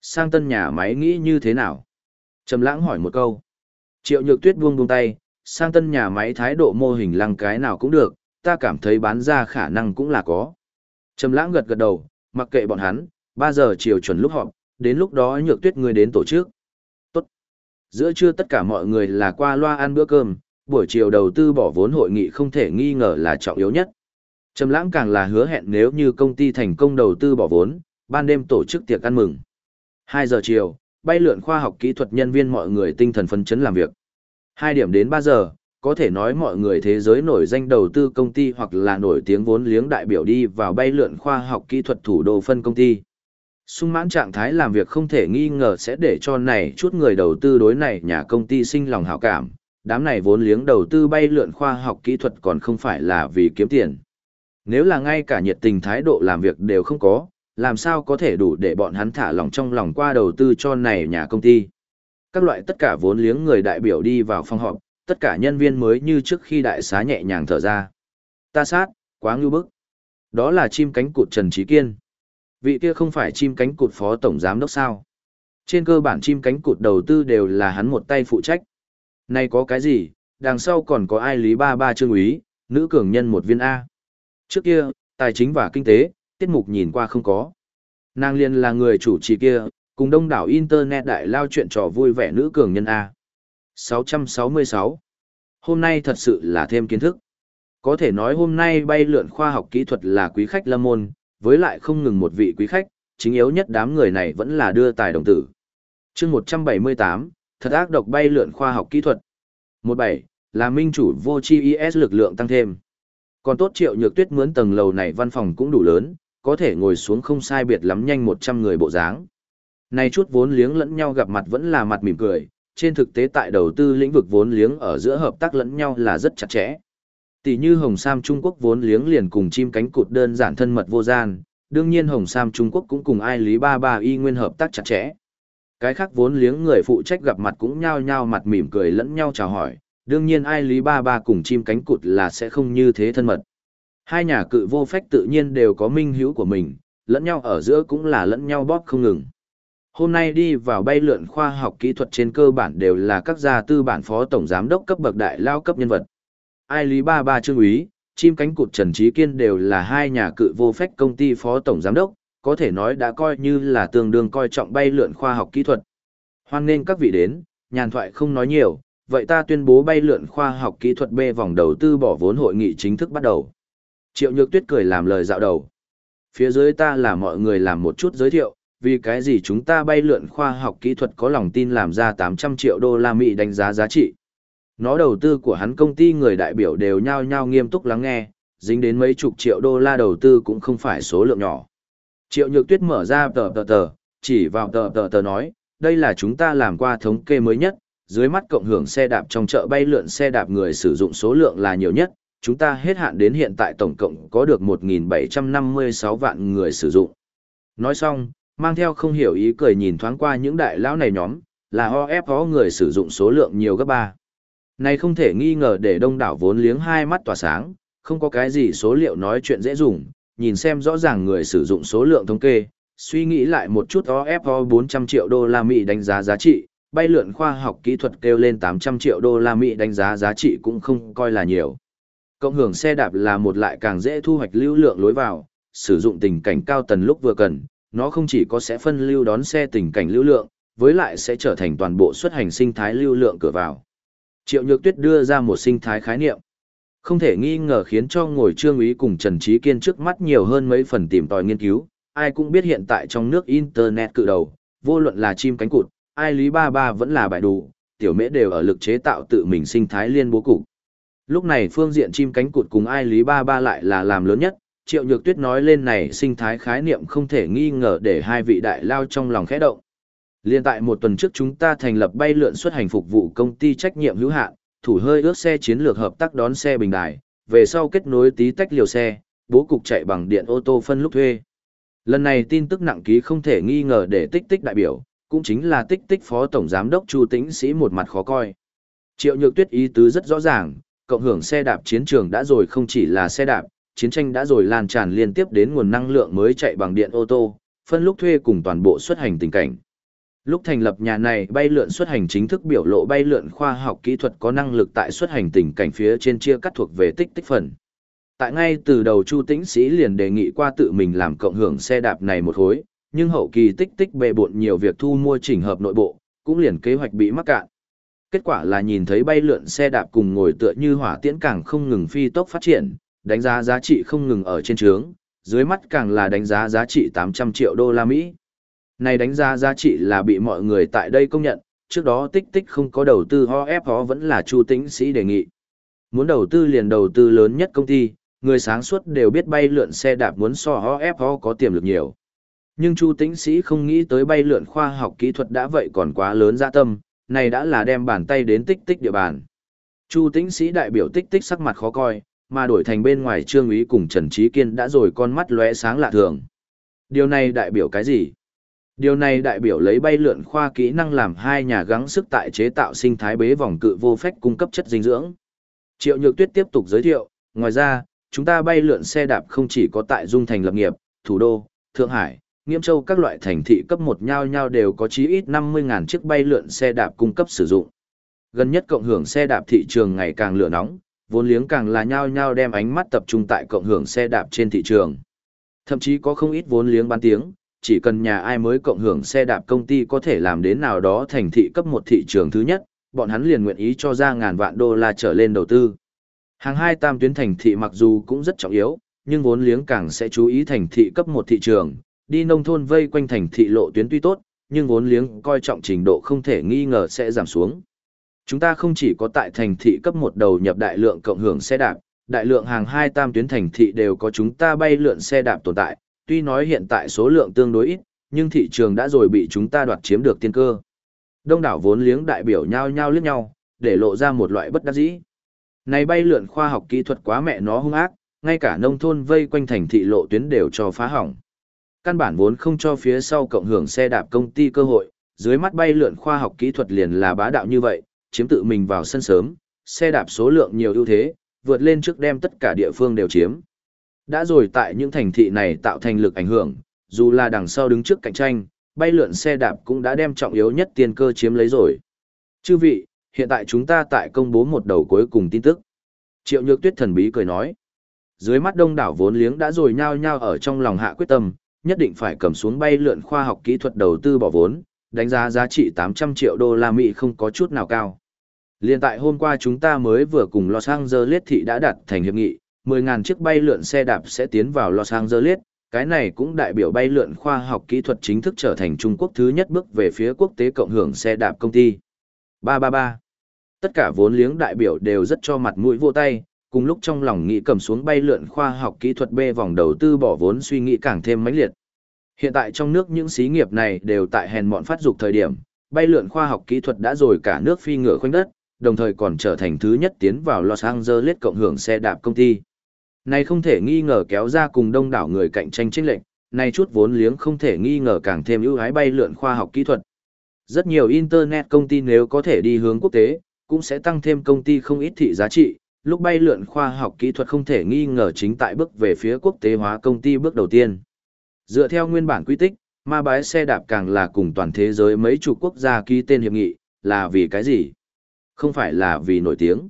Sang tân nhà máy nghĩ như thế nào? Trầm lãng hỏi một câu. Triệu nhược tuyết buông buông tay, sang tân nhà máy thái độ mô hình lăng cái nào cũng được, ta cảm thấy bán ra khả năng cũng là có. Trầm lãng gật gật đầu, mặc kệ bọn hắn, 3 giờ chiều chuẩn lúc họp, đến lúc đó nhược tuyết người đến tổ chức. Tốt. Giữa trưa tất cả mọi người là qua loa ăn bữa cơm, buổi chiều đầu tư bỏ vốn hội nghị không thể nghi ngờ là trọng yếu nhất. Trầm lãng càng là hứa hẹn nếu như công ty thành công đầu tư bỏ vốn, ban đêm tổ chức tiệc ăn mừng. 2 giờ chiều, bay lượn khoa học kỹ thuật nhân viên mọi người tinh thần phấn chấn làm việc. 2 điểm đến 3 giờ, có thể nói mọi người thế giới nổi danh đầu tư công ty hoặc là nổi tiếng vốn liếng đại biểu đi vào bay lượn khoa học kỹ thuật thủ đô phân công ty. Sung mãn trạng thái làm việc không thể nghi ngờ sẽ để cho này chút người đầu tư đối này nhà công ty sinh lòng hảo cảm, đám này vốn liếng đầu tư bay lượn khoa học kỹ thuật còn không phải là vì kiếm tiền. Nếu là ngay cả nhiệt tình thái độ làm việc đều không có, làm sao có thể đủ để bọn hắn thả lòng trong lòng qua đầu tư cho này nhà công ty. Các loại tất cả vốn liếng người đại biểu đi vào phòng họp, tất cả nhân viên mới như trước khi đại xá nhẹ nhàng thở ra. Ta sát, quá ngưu bức. Đó là chim cánh cụt Trần Trí Kiên. Vị kia không phải chim cánh cụt phó tổng giám đốc sao. Trên cơ bản chim cánh cụt đầu tư đều là hắn một tay phụ trách. Này có cái gì, đằng sau còn có ai lý ba ba trương úy, nữ cường nhân một viên A. Trước kia, tài chính và kinh tế, tiết mục nhìn qua không có. Nàng liên là người chủ trì kia, cùng đông đảo Internet đại lao chuyện trò vui vẻ nữ cường nhân A. 666. Hôm nay thật sự là thêm kiến thức. Có thể nói hôm nay bay lượn khoa học kỹ thuật là quý khách lâm môn, với lại không ngừng một vị quý khách, chính yếu nhất đám người này vẫn là đưa tài đồng tử. chương 178, thật ác độc bay lượn khoa học kỹ thuật. 17, là minh chủ vô chi IS lực lượng tăng thêm. Còn tốt triệu nhược tuyết mướn tầng lầu này văn phòng cũng đủ lớn, có thể ngồi xuống không sai biệt lắm nhanh 100 người bộ dáng. Này chút vốn liếng lẫn nhau gặp mặt vẫn là mặt mỉm cười, trên thực tế tại đầu tư lĩnh vực vốn liếng ở giữa hợp tác lẫn nhau là rất chặt chẽ. Tỷ như Hồng Sam Trung Quốc vốn liếng liền cùng chim cánh cụt đơn giản thân mật vô gian, đương nhiên Hồng Sam Trung Quốc cũng cùng ai Lý Ba Ba y nguyên hợp tác chặt chẽ. Cái khác vốn liếng người phụ trách gặp mặt cũng nhao nhao mặt mỉm cười lẫn nhau chào hỏi, đương nhiên ai Lý Ba Ba cùng chim cánh cụt là sẽ không như thế thân mật. Hai nhà cự vô phách tự nhiên đều có minh hữu của mình, lẫn nhau ở giữa cũng là lẫn nhau bóp không ngừng. Hôm nay đi vào bay lượn khoa học kỹ thuật trên cơ bản đều là các gia tư bản phó tổng giám đốc cấp bậc đại lao cấp nhân vật. Ai Lý Ba Ba Trương úy, chim cánh cụt Trần Trí Kiên đều là hai nhà cự vô phách công ty phó tổng giám đốc, có thể nói đã coi như là tương đương coi trọng bay lượn khoa học kỹ thuật. Hoan nghênh các vị đến, nhàn thoại không nói nhiều, vậy ta tuyên bố bay lượn khoa học kỹ thuật B vòng đầu tư bỏ vốn hội nghị chính thức bắt đầu. Triệu Nhược Tuyết cười làm lời dạo đầu. Phía dưới ta là mọi người làm một chút giới thiệu, vì cái gì chúng ta bay lượn khoa học kỹ thuật có lòng tin làm ra 800 triệu đô la Mỹ đánh giá giá trị. Nó đầu tư của hắn công ty người đại biểu đều nhao nhao nghiêm túc lắng nghe, dính đến mấy chục triệu đô la đầu tư cũng không phải số lượng nhỏ. Triệu Nhược Tuyết mở ra tờ tờ tờ, chỉ vào tờ tờ tờ nói, đây là chúng ta làm qua thống kê mới nhất, dưới mắt cộng hưởng xe đạp trong chợ bay lượn xe đạp người sử dụng số lượng là nhiều nhất, chúng ta hết hạn đến hiện tại tổng cộng có được 1.756 vạn người sử dụng. Nói xong, mang theo không hiểu ý cười nhìn thoáng qua những đại lão này nhóm, là ho ép ho người sử dụng số lượng nhiều gấp ba. Này không thể nghi ngờ để đông đảo vốn liếng hai mắt tỏa sáng, không có cái gì số liệu nói chuyện dễ dùng, nhìn xem rõ ràng người sử dụng số lượng thống kê, suy nghĩ lại một chút OFO 400 triệu đô la Mỹ đánh giá giá trị, bay lượn khoa học kỹ thuật kêu lên 800 triệu đô la Mỹ đánh giá giá trị cũng không coi là nhiều. Cộng hưởng xe đạp là một lại càng dễ thu hoạch lưu lượng lối vào, sử dụng tình cảnh cao tần lúc vừa cần, nó không chỉ có sẽ phân lưu đón xe tình cảnh lưu lượng, với lại sẽ trở thành toàn bộ xuất hành sinh thái lưu lượng cửa vào. Triệu Nhược Tuyết đưa ra một sinh thái khái niệm. Không thể nghi ngờ khiến cho ngồi trương ý cùng Trần Trí Kiên trước mắt nhiều hơn mấy phần tìm tòi nghiên cứu, ai cũng biết hiện tại trong nước Internet cự đầu, vô luận là chim cánh cụt, ai lý ba ba vẫn là bài đủ, tiểu mễ đều ở lực chế tạo tự mình sinh thái liên bố cục. Lúc này phương diện chim cánh cụt cùng ai lý ba ba lại là làm lớn nhất, triệu nhược tuyết nói lên này sinh thái khái niệm không thể nghi ngờ để hai vị đại lao trong lòng khẽ động. Liên tại một tuần trước chúng ta thành lập bay lượn xuất hành phục vụ công ty trách nhiệm hữu hạn, thủ hơi ước xe chiến lược hợp tác đón xe bình đài, về sau kết nối tí tách liều xe, bố cục chạy bằng điện ô tô phân lúc thuê. Lần này tin tức nặng ký không thể nghi ngờ để tích tích đại biểu, cũng chính là tích tích phó tổng giám đốc Chu Tĩnh Sĩ một mặt khó coi. Triệu Nhược Tuyết ý tứ rất rõ ràng, cộng hưởng xe đạp chiến trường đã rồi không chỉ là xe đạp, chiến tranh đã rồi lan tràn liên tiếp đến nguồn năng lượng mới chạy bằng điện ô tô, phân lúc thuê cùng toàn bộ xuất hành tình cảnh. Lúc thành lập nhà này bay lượn xuất hành chính thức biểu lộ bay lượn khoa học kỹ thuật có năng lực tại xuất hành tình cảnh phía trên chia cắt thuộc về tích tích phần. Tại ngay từ đầu Chu Tĩnh Sĩ liền đề nghị qua tự mình làm cộng hưởng xe đạp này một khối, nhưng hậu kỳ tích tích bề bộn nhiều việc thu mua chỉnh hợp nội bộ, cũng liền kế hoạch bị mắc cạn. Kết quả là nhìn thấy bay lượn xe đạp cùng ngồi tựa như hỏa tiễn càng không ngừng phi tốc phát triển, đánh giá giá trị không ngừng ở trên trướng, dưới mắt càng là đánh giá giá trị 800 triệu đô la Mỹ. Này đánh giá giá trị là bị mọi người tại đây công nhận, trước đó tích tích không có đầu tư ho ép ho vẫn là Chu Tĩnh Sĩ đề nghị. Muốn đầu tư liền đầu tư lớn nhất công ty, người sáng suốt đều biết bay lượn xe đạp muốn so ho ép ho có tiềm lực nhiều. Nhưng Chu Tĩnh Sĩ không nghĩ tới bay lượn khoa học kỹ thuật đã vậy còn quá lớn dạ tâm, này đã là đem bàn tay đến tích tích địa bàn. Chu Tĩnh Sĩ đại biểu tích tích sắc mặt khó coi, mà đổi thành bên ngoài Trương ý cùng Trần Trí Kiên đã rồi con mắt lóe sáng lạ thường. Điều này đại biểu cái gì? Điều này đại biểu lấy bay lượn khoa kỹ năng làm hai nhà gắng sức tại chế tạo sinh thái bế vòng cự vô phách cung cấp chất dinh dưỡng. Triệu Nhược Tuyết tiếp tục giới thiệu, ngoài ra, chúng ta bay lượn xe đạp không chỉ có tại Dung Thành lập nghiệp, thủ đô, Thượng Hải, Nghiêm Châu các loại thành thị cấp một nhau nhau đều có chí ít 50.000 chiếc bay lượn xe đạp cung cấp sử dụng. Gần nhất cộng hưởng xe đạp thị trường ngày càng lửa nóng, vốn liếng càng là nhau nhau đem ánh mắt tập trung tại cộng hưởng xe đạp trên thị trường. Thậm chí có không ít vốn liếng bán tiếng, chỉ cần nhà ai mới cộng hưởng xe đạp công ty có thể làm đến nào đó thành thị cấp một thị trường thứ nhất, bọn hắn liền nguyện ý cho ra ngàn vạn đô la trở lên đầu tư. Hàng hai tam tuyến thành thị mặc dù cũng rất trọng yếu, nhưng vốn liếng càng sẽ chú ý thành thị cấp một thị trường, đi nông thôn vây quanh thành thị lộ tuyến tuy tốt, nhưng vốn liếng coi trọng trình độ không thể nghi ngờ sẽ giảm xuống. Chúng ta không chỉ có tại thành thị cấp một đầu nhập đại lượng cộng hưởng xe đạp, đại lượng hàng hai tam tuyến thành thị đều có chúng ta bay lượn xe đạp tồn tại, tuy nói hiện tại số lượng tương đối ít, nhưng thị trường đã rồi bị chúng ta đoạt chiếm được tiên cơ. Đông đảo vốn liếng đại biểu nhau nhau liếc nhau, để lộ ra một loại bất đắc dĩ. Này bay lượn khoa học kỹ thuật quá mẹ nó hung ác, ngay cả nông thôn vây quanh thành thị lộ tuyến đều cho phá hỏng. Căn bản vốn không cho phía sau cộng hưởng xe đạp công ty cơ hội, dưới mắt bay lượn khoa học kỹ thuật liền là bá đạo như vậy, chiếm tự mình vào sân sớm, xe đạp số lượng nhiều ưu thế, vượt lên trước đem tất cả địa phương đều chiếm. Đã rồi tại những thành thị này tạo thành lực ảnh hưởng, dù là đằng sau đứng trước cạnh tranh, bay lượn xe đạp cũng đã đem trọng yếu nhất tiền cơ chiếm lấy rồi. Chư vị, hiện tại chúng ta tại công bố một đầu cuối cùng tin tức. Triệu Nhược Tuyết thần bí cười nói. Dưới mắt đông đảo vốn liếng đã rồi nhao nhao ở trong lòng hạ quyết tâm, nhất định phải cầm xuống bay lượn khoa học kỹ thuật đầu tư bỏ vốn, đánh giá giá trị 800 triệu đô la Mỹ không có chút nào cao. Liên tại hôm qua chúng ta mới vừa cùng Los Angeles thị đã đặt thành hiệp nghị, 10.000 chiếc bay lượn xe đạp sẽ tiến vào Los Angeles, cái này cũng đại biểu bay lượn khoa học kỹ thuật chính thức trở thành Trung Quốc thứ nhất bước về phía quốc tế cộng hưởng xe đạp công ty. 333. Tất cả vốn liếng đại biểu đều rất cho mặt mũi vô tay, cùng lúc trong lòng nghĩ cầm xuống bay lượn khoa học kỹ thuật B vòng đầu tư bỏ vốn suy nghĩ càng thêm mãnh liệt. Hiện tại trong nước những xí nghiệp này đều tại hèn mọn phát dục thời điểm, bay lượn khoa học kỹ thuật đã rồi cả nước phi ngựa khoanh đất, đồng thời còn trở thành thứ nhất tiến vào Los Angeles cộng hưởng xe đạp công ty. Này không thể nghi ngờ kéo ra cùng đông đảo người cạnh tranh chênh lệnh, này chút vốn liếng không thể nghi ngờ càng thêm ưu ái bay lượn khoa học kỹ thuật. Rất nhiều internet công ty nếu có thể đi hướng quốc tế, cũng sẽ tăng thêm công ty không ít thị giá trị, lúc bay lượn khoa học kỹ thuật không thể nghi ngờ chính tại bước về phía quốc tế hóa công ty bước đầu tiên. Dựa theo nguyên bản quy tích, ma bái xe đạp càng là cùng toàn thế giới mấy chục quốc gia ký tên hiệp nghị, là vì cái gì? Không phải là vì nổi tiếng.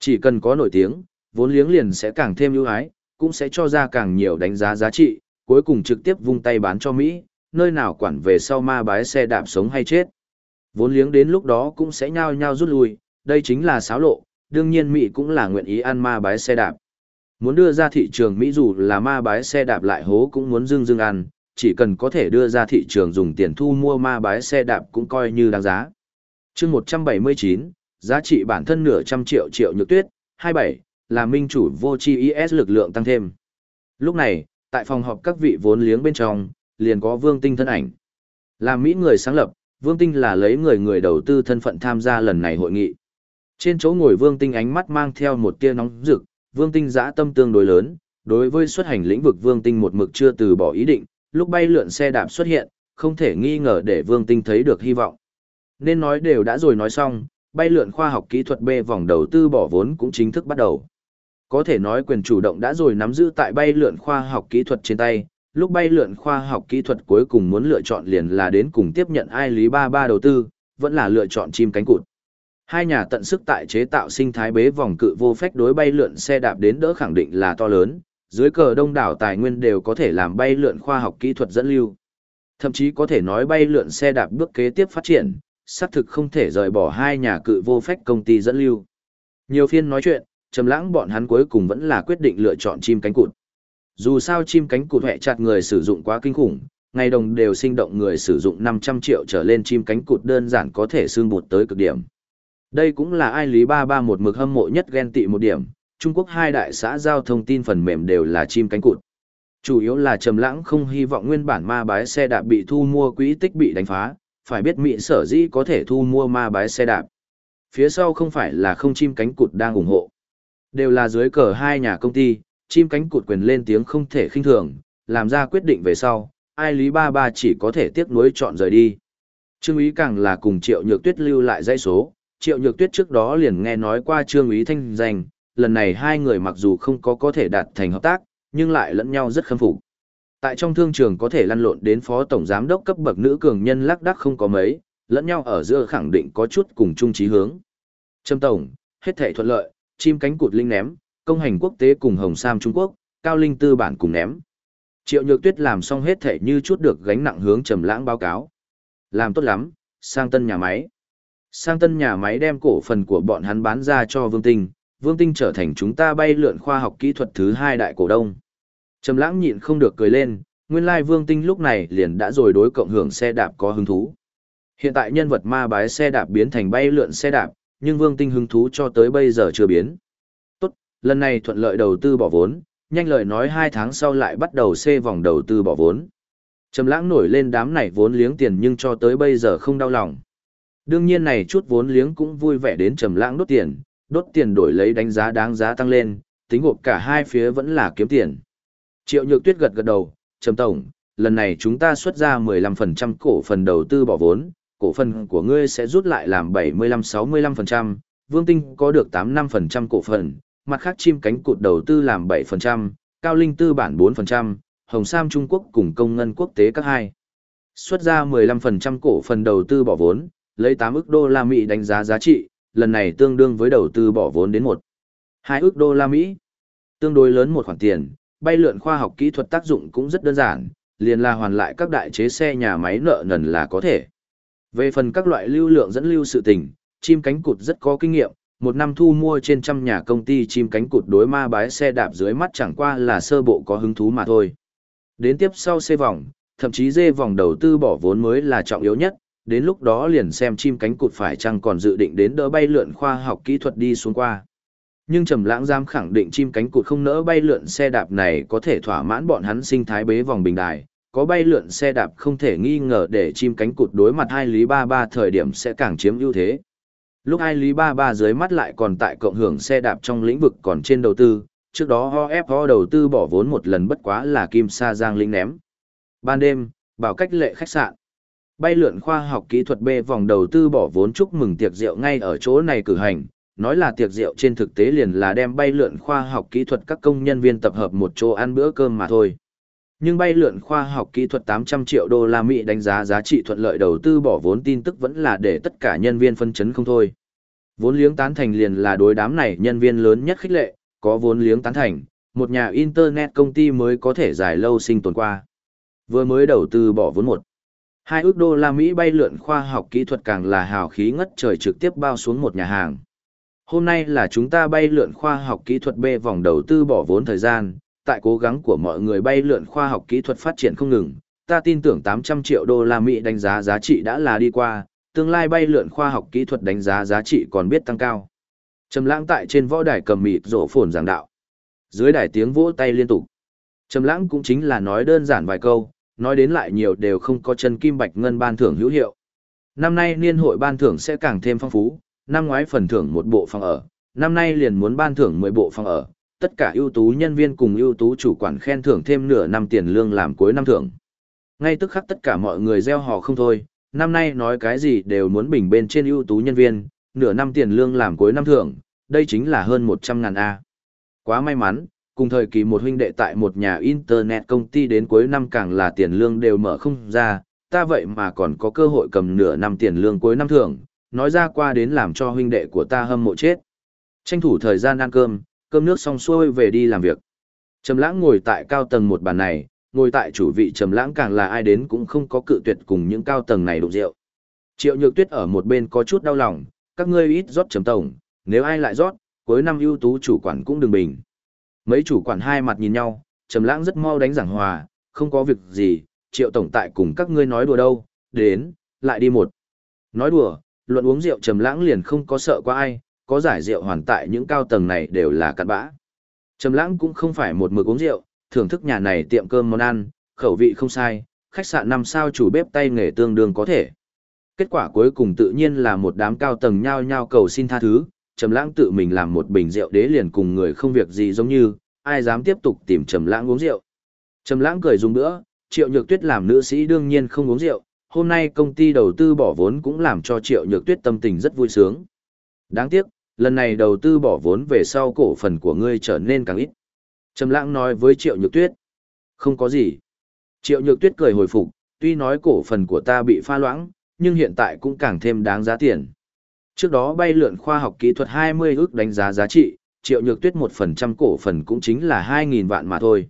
Chỉ cần có nổi tiếng, vốn liếng liền sẽ càng thêm ưu ái, cũng sẽ cho ra càng nhiều đánh giá giá trị, cuối cùng trực tiếp vung tay bán cho Mỹ, nơi nào quản về sau ma bái xe đạp sống hay chết. Vốn liếng đến lúc đó cũng sẽ nhao nhao rút lui, đây chính là xáo lộ, đương nhiên Mỹ cũng là nguyện ý ăn ma bái xe đạp. Muốn đưa ra thị trường Mỹ dù là ma bái xe đạp lại hố cũng muốn dưng dưng ăn, chỉ cần có thể đưa ra thị trường dùng tiền thu mua ma bái xe đạp cũng coi như đáng giá. chương 179, giá trị bản thân nửa trăm triệu triệu nhược tuyết, 27, là minh chủ vô chi IS lực lượng tăng thêm. Lúc này, tại phòng họp các vị vốn liếng bên trong, liền có Vương Tinh thân ảnh. Là Mỹ người sáng lập, Vương Tinh là lấy người người đầu tư thân phận tham gia lần này hội nghị. Trên chỗ ngồi Vương Tinh ánh mắt mang theo một tia nóng rực, Vương Tinh giã tâm tương đối lớn, đối với xuất hành lĩnh vực Vương Tinh một mực chưa từ bỏ ý định, lúc bay lượn xe đạp xuất hiện, không thể nghi ngờ để Vương Tinh thấy được hy vọng. Nên nói đều đã rồi nói xong, bay lượn khoa học kỹ thuật B vòng đầu tư bỏ vốn cũng chính thức bắt đầu. Có thể nói quyền chủ động đã rồi nắm giữ tại bay lượn khoa học kỹ thuật trên tay, lúc bay lượn khoa học kỹ thuật cuối cùng muốn lựa chọn liền là đến cùng tiếp nhận ai lý ba ba đầu tư, vẫn là lựa chọn chim cánh cụt. Hai nhà tận sức tại chế tạo sinh thái bế vòng cự vô phách đối bay lượn xe đạp đến đỡ khẳng định là to lớn, dưới cờ đông đảo tài nguyên đều có thể làm bay lượn khoa học kỹ thuật dẫn lưu. Thậm chí có thể nói bay lượn xe đạp bước kế tiếp phát triển, xác thực không thể rời bỏ hai nhà cự vô phách công ty dẫn lưu. Nhiều phiên nói chuyện, trầm lãng bọn hắn cuối cùng vẫn là quyết định lựa chọn chim cánh cụt. Dù sao chim cánh cụt hệ chặt người sử dụng quá kinh khủng, ngày đồng đều sinh động người sử dụng 500 triệu trở lên chim cánh cụt đơn giản có thể xương bụt tới cực điểm. Đây cũng là ai Lý Ba Ba một mực hâm mộ nhất ghen tị một điểm, Trung Quốc hai đại xã giao thông tin phần mềm đều là chim cánh cụt. Chủ yếu là Trầm Lãng không hy vọng nguyên bản ma bái xe đạp bị thu mua quỹ tích bị đánh phá, phải biết Mỹ sở dĩ có thể thu mua ma bái xe đạp. Phía sau không phải là không chim cánh cụt đang ủng hộ. Đều là dưới cờ hai nhà công ty, chim cánh cụt quyền lên tiếng không thể khinh thường, làm ra quyết định về sau, ai Lý Ba Ba chỉ có thể tiếc nuối chọn rời đi. Trương Ý càng là cùng Triệu Nhược Tuyết lưu lại dãy số, Triệu Nhược Tuyết trước đó liền nghe nói qua Trương Ý thanh danh, lần này hai người mặc dù không có có thể đạt thành hợp tác, nhưng lại lẫn nhau rất khâm phục. Tại trong thương trường có thể lăn lộn đến phó tổng giám đốc cấp bậc nữ cường nhân lắc đắc không có mấy, lẫn nhau ở giữa khẳng định có chút cùng chung chí hướng. Trâm tổng, hết thảy thuận lợi, chim cánh cụt linh ném, công hành quốc tế cùng Hồng Sam Trung Quốc, cao linh tư bản cùng ném. Triệu Nhược Tuyết làm xong hết thể như chút được gánh nặng hướng Trầm Lãng báo cáo. Làm tốt lắm, sang tân nhà máy. Sang tân nhà máy đem cổ phần của bọn hắn bán ra cho Vương Tinh, Vương Tinh trở thành chúng ta bay lượn khoa học kỹ thuật thứ hai đại cổ đông. Trầm lãng nhịn không được cười lên, nguyên lai Vương Tinh lúc này liền đã rồi đối cộng hưởng xe đạp có hứng thú. Hiện tại nhân vật ma bái xe đạp biến thành bay lượn xe đạp, nhưng Vương Tinh hứng thú cho tới bây giờ chưa biến. Tốt, lần này thuận lợi đầu tư bỏ vốn, nhanh lời nói hai tháng sau lại bắt đầu xê vòng đầu tư bỏ vốn. Trầm lãng nổi lên đám này vốn liếng tiền nhưng cho tới bây giờ không đau lòng. Đương nhiên này chút vốn liếng cũng vui vẻ đến trầm lãng đốt tiền, đốt tiền đổi lấy đánh giá đáng giá tăng lên, tính gộp cả hai phía vẫn là kiếm tiền. Triệu Nhược Tuyết gật gật đầu, Trầm Tổng, lần này chúng ta xuất ra 15% cổ phần đầu tư bỏ vốn, cổ phần của ngươi sẽ rút lại làm 75-65%, Vương Tinh có được 85% cổ phần, mặt khác chim cánh cụt đầu tư làm 7%, Cao Linh tư bản 4%, Hồng Sam Trung Quốc cùng công ngân quốc tế các hai. Xuất ra 15% cổ phần đầu tư bỏ vốn, lấy 8 ức đô la Mỹ đánh giá giá trị, lần này tương đương với đầu tư bỏ vốn đến 1. 2 ức đô la Mỹ. Tương đối lớn một khoản tiền, bay lượn khoa học kỹ thuật tác dụng cũng rất đơn giản, liền là hoàn lại các đại chế xe nhà máy nợ nần là có thể. Về phần các loại lưu lượng dẫn lưu sự tình, chim cánh cụt rất có kinh nghiệm, một năm thu mua trên trăm nhà công ty chim cánh cụt đối ma bái xe đạp dưới mắt chẳng qua là sơ bộ có hứng thú mà thôi. Đến tiếp sau xe vòng, thậm chí dê vòng đầu tư bỏ vốn mới là trọng yếu nhất, đến lúc đó liền xem chim cánh cụt phải chăng còn dự định đến đỡ bay lượn khoa học kỹ thuật đi xuống qua. Nhưng Trầm Lãng dám khẳng định chim cánh cụt không nỡ bay lượn xe đạp này có thể thỏa mãn bọn hắn sinh thái bế vòng bình đài, có bay lượn xe đạp không thể nghi ngờ để chim cánh cụt đối mặt hai lý ba ba thời điểm sẽ càng chiếm ưu thế. Lúc hai lý ba ba dưới mắt lại còn tại cộng hưởng xe đạp trong lĩnh vực còn trên đầu tư, trước đó ho ép ho đầu tư bỏ vốn một lần bất quá là kim sa giang linh ném. Ban đêm, bảo cách lệ khách sạn. Bay lượn khoa học kỹ thuật B vòng đầu tư bỏ vốn chúc mừng tiệc rượu ngay ở chỗ này cử hành, nói là tiệc rượu trên thực tế liền là đem bay lượn khoa học kỹ thuật các công nhân viên tập hợp một chỗ ăn bữa cơm mà thôi. Nhưng bay lượn khoa học kỹ thuật 800 triệu đô la Mỹ đánh giá giá trị thuận lợi đầu tư bỏ vốn tin tức vẫn là để tất cả nhân viên phân chấn không thôi. Vốn liếng tán thành liền là đối đám này nhân viên lớn nhất khích lệ, có vốn liếng tán thành, một nhà internet công ty mới có thể dài lâu sinh tồn qua. Vừa mới đầu tư bỏ vốn một. Hai ước đô la Mỹ bay lượn khoa học kỹ thuật càng là hào khí ngất trời trực tiếp bao xuống một nhà hàng. Hôm nay là chúng ta bay lượn khoa học kỹ thuật B vòng đầu tư bỏ vốn thời gian, tại cố gắng của mọi người bay lượn khoa học kỹ thuật phát triển không ngừng, ta tin tưởng 800 triệu đô la Mỹ đánh giá giá trị đã là đi qua, tương lai bay lượn khoa học kỹ thuật đánh giá giá trị còn biết tăng cao. Trầm lãng tại trên võ đài cầm mịt rổ phồn giảng đạo. Dưới đài tiếng vỗ tay liên tục. Trầm lãng cũng chính là nói đơn giản vài câu, nói đến lại nhiều đều không có chân kim bạch ngân ban thưởng hữu hiệu. Năm nay niên hội ban thưởng sẽ càng thêm phong phú, năm ngoái phần thưởng một bộ phòng ở, năm nay liền muốn ban thưởng 10 bộ phòng ở, tất cả ưu tú nhân viên cùng ưu tú chủ quản khen thưởng thêm nửa năm tiền lương làm cuối năm thưởng. Ngay tức khắc tất cả mọi người gieo hò không thôi, năm nay nói cái gì đều muốn bình bên trên ưu tú nhân viên, nửa năm tiền lương làm cuối năm thưởng, đây chính là hơn 100 ngàn A. Quá may mắn, cùng thời kỳ một huynh đệ tại một nhà internet công ty đến cuối năm càng là tiền lương đều mở không ra, ta vậy mà còn có cơ hội cầm nửa năm tiền lương cuối năm thưởng, nói ra qua đến làm cho huynh đệ của ta hâm mộ chết. Tranh thủ thời gian ăn cơm, cơm nước xong xuôi về đi làm việc. Trầm lãng ngồi tại cao tầng một bàn này, ngồi tại chủ vị trầm lãng càng là ai đến cũng không có cự tuyệt cùng những cao tầng này đụng rượu. Triệu Nhược Tuyết ở một bên có chút đau lòng, các ngươi ít rót trầm tổng, nếu ai lại rót, cuối năm ưu tú chủ quản cũng đừng bình. Mấy chủ quản hai mặt nhìn nhau, trầm lãng rất mau đánh giảng hòa, không có việc gì, triệu tổng tại cùng các ngươi nói đùa đâu, đến, lại đi một. Nói đùa, luận uống rượu trầm lãng liền không có sợ qua ai, có giải rượu hoàn tại những cao tầng này đều là cặn bã. Trầm lãng cũng không phải một mực uống rượu, thưởng thức nhà này tiệm cơm món ăn, khẩu vị không sai, khách sạn năm sao chủ bếp tay nghề tương đương có thể. Kết quả cuối cùng tự nhiên là một đám cao tầng nhao nhao cầu xin tha thứ, Trầm Lãng tự mình làm một bình rượu đế liền cùng người không việc gì giống như, ai dám tiếp tục tìm Trầm Lãng uống rượu. Trầm Lãng cười dùng nữa, Triệu Nhược Tuyết làm nữ sĩ đương nhiên không uống rượu, hôm nay công ty đầu tư bỏ vốn cũng làm cho Triệu Nhược Tuyết tâm tình rất vui sướng. Đáng tiếc, lần này đầu tư bỏ vốn về sau cổ phần của ngươi trở nên càng ít. Trầm Lãng nói với Triệu Nhược Tuyết. Không có gì. Triệu Nhược Tuyết cười hồi phục, tuy nói cổ phần của ta bị pha loãng, nhưng hiện tại cũng càng thêm đáng giá tiền. Trước đó bay lượn khoa học kỹ thuật 20 ước đánh giá giá trị, Triệu Nhược Tuyết 1% cổ phần cũng chính là 2.000 vạn mà thôi.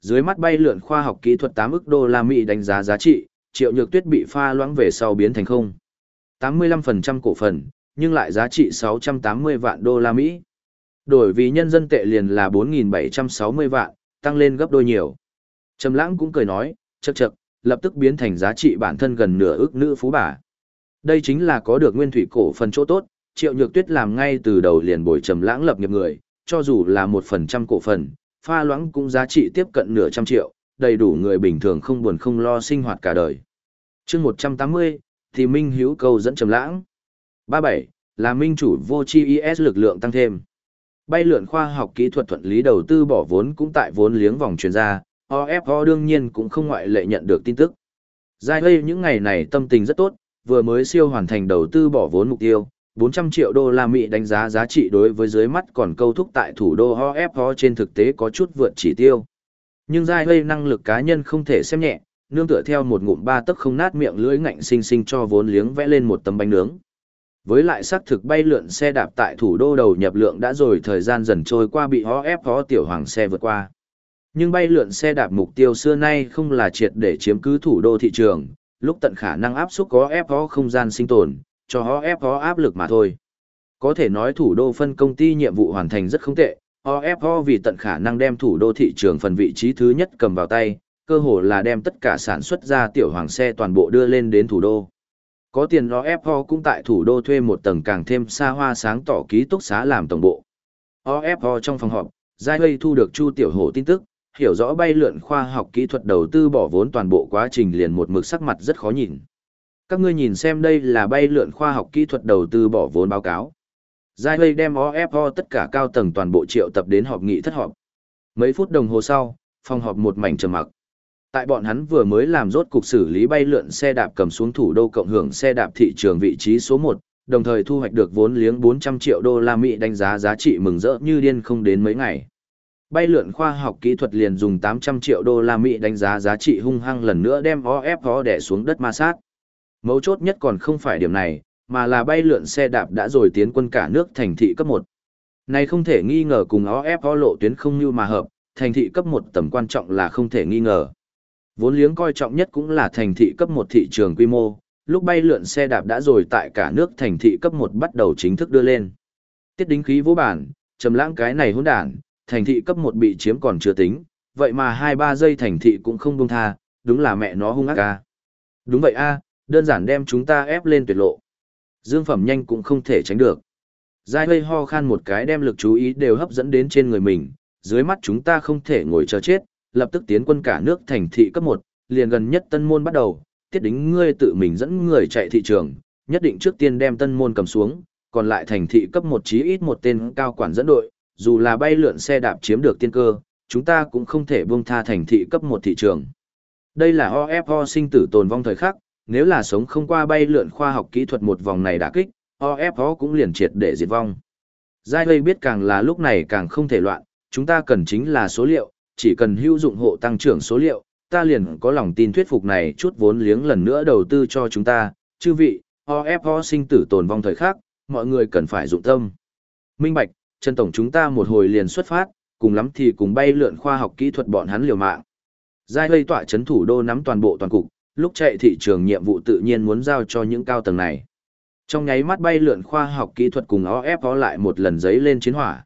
Dưới mắt bay lượn khoa học kỹ thuật 8 ức đô la Mỹ đánh giá giá trị, Triệu Nhược Tuyết bị pha loãng về sau biến thành không. 85% cổ phần, nhưng lại giá trị 680 vạn đô la Mỹ. Đổi vì nhân dân tệ liền là 4.760 vạn, tăng lên gấp đôi nhiều. Trầm lãng cũng cười nói, chậc chậc, lập tức biến thành giá trị bản thân gần nửa ước nữ phú bà. Đây chính là có được nguyên thủy cổ phần chỗ tốt, Triệu Nhược Tuyết làm ngay từ đầu liền bồi trầm lãng lập nghiệp người, cho dù là một phần trăm cổ phần, pha loãng cũng giá trị tiếp cận nửa trăm triệu, đầy đủ người bình thường không buồn không lo sinh hoạt cả đời. Chương 180, thì Minh Hữu câu dẫn trầm lãng. 37, là minh chủ vô chi IS lực lượng tăng thêm. Bay lượn khoa học kỹ thuật thuận lý đầu tư bỏ vốn cũng tại vốn liếng vòng chuyên ra, OFO đương nhiên cũng không ngoại lệ nhận được tin tức. Giai Lây những ngày này tâm tình rất tốt, vừa mới siêu hoàn thành đầu tư bỏ vốn mục tiêu, 400 triệu đô la Mỹ đánh giá giá trị đối với dưới mắt còn câu thúc tại thủ đô OFO trên thực tế có chút vượt chỉ tiêu. Nhưng Giai Lây năng lực cá nhân không thể xem nhẹ, nương tựa theo một ngụm ba tấc không nát miệng lưỡi ngạnh sinh sinh cho vốn liếng vẽ lên một tấm bánh nướng. Với lại xác thực bay lượn xe đạp tại thủ đô đầu nhập lượng đã rồi thời gian dần trôi qua bị ho ép ho tiểu hoàng xe vượt qua. Nhưng bay lượn xe đạp mục tiêu xưa nay không là triệt để chiếm cứ thủ đô thị trường, lúc tận khả năng áp xúc có ép ho không gian sinh tồn, cho ho ép ho áp lực mà thôi. Có thể nói thủ đô phân công ty nhiệm vụ hoàn thành rất không tệ, OFO vì tận khả năng đem thủ đô thị trường phần vị trí thứ nhất cầm vào tay, cơ hồ là đem tất cả sản xuất ra tiểu hoàng xe toàn bộ đưa lên đến thủ đô. Có tiền OFO cũng tại thủ đô thuê một tầng càng thêm xa hoa sáng tỏ ký túc xá làm tổng bộ. OFO trong phòng họp, Giai Huy thu được Chu Tiểu Hổ tin tức, hiểu rõ bay lượn khoa học kỹ thuật đầu tư bỏ vốn toàn bộ quá trình liền một mực sắc mặt rất khó nhìn. Các ngươi nhìn xem đây là bay lượn khoa học kỹ thuật đầu tư bỏ vốn báo cáo. Giai Huy đem OFO tất cả cao tầng toàn bộ triệu tập đến họp nghị thất họp. Mấy phút đồng hồ sau, phòng họp một mảnh trầm mặc. Tại bọn hắn vừa mới làm rốt cục xử lý bay lượn xe đạp cầm xuống thủ đô cộng hưởng xe đạp thị trường vị trí số 1, đồng thời thu hoạch được vốn liếng 400 triệu đô la Mỹ đánh giá giá trị mừng rỡ như điên không đến mấy ngày. Bay lượn khoa học kỹ thuật liền dùng 800 triệu đô la Mỹ đánh giá giá trị hung hăng lần nữa đem OFO đè xuống đất ma sát. Mấu chốt nhất còn không phải điểm này, mà là bay lượn xe đạp đã rồi tiến quân cả nước thành thị cấp 1. Này không thể nghi ngờ cùng OFO lộ tuyến không như mà hợp, thành thị cấp 1 tầm quan trọng là không thể nghi ngờ. Vốn liếng coi trọng nhất cũng là thành thị cấp một thị trường quy mô, lúc bay lượn xe đạp đã rồi tại cả nước thành thị cấp một bắt đầu chính thức đưa lên. Tiết đính khí vô bản, trầm lãng cái này hỗn đản, thành thị cấp một bị chiếm còn chưa tính, vậy mà hai ba giây thành thị cũng không buông tha, đúng là mẹ nó hung ác a. Đúng vậy a, đơn giản đem chúng ta ép lên tuyệt lộ. Dương phẩm nhanh cũng không thể tránh được. Giai Lây ho khan một cái đem lực chú ý đều hấp dẫn đến trên người mình, dưới mắt chúng ta không thể ngồi chờ chết, lập tức tiến quân cả nước thành thị cấp 1, liền gần nhất tân môn bắt đầu, tiết đính ngươi tự mình dẫn người chạy thị trường, nhất định trước tiên đem tân môn cầm xuống, còn lại thành thị cấp 1 chí ít một tên cao quản dẫn đội, dù là bay lượn xe đạp chiếm được tiên cơ, chúng ta cũng không thể buông tha thành thị cấp 1 thị trường. Đây là OFO sinh tử tồn vong thời khắc, nếu là sống không qua bay lượn khoa học kỹ thuật một vòng này đã kích, OFO cũng liền triệt để diệt vong. Giai Lây biết càng là lúc này càng không thể loạn, chúng ta cần chính là số liệu, chỉ cần hữu dụng hộ tăng trưởng số liệu, ta liền có lòng tin thuyết phục này chút vốn liếng lần nữa đầu tư cho chúng ta, chư vị, OFO sinh tử tồn vong thời khắc, mọi người cần phải dụng tâm. Minh Bạch, Trần Tổng chúng ta một hồi liền xuất phát, cùng lắm thì cùng bay lượn khoa học kỹ thuật bọn hắn liều mạng. Giai lây tỏa chấn thủ đô nắm toàn bộ toàn cục, lúc chạy thị trường nhiệm vụ tự nhiên muốn giao cho những cao tầng này. Trong nháy mắt bay lượn khoa học kỹ thuật cùng OFO lại một lần giấy lên chiến hỏa.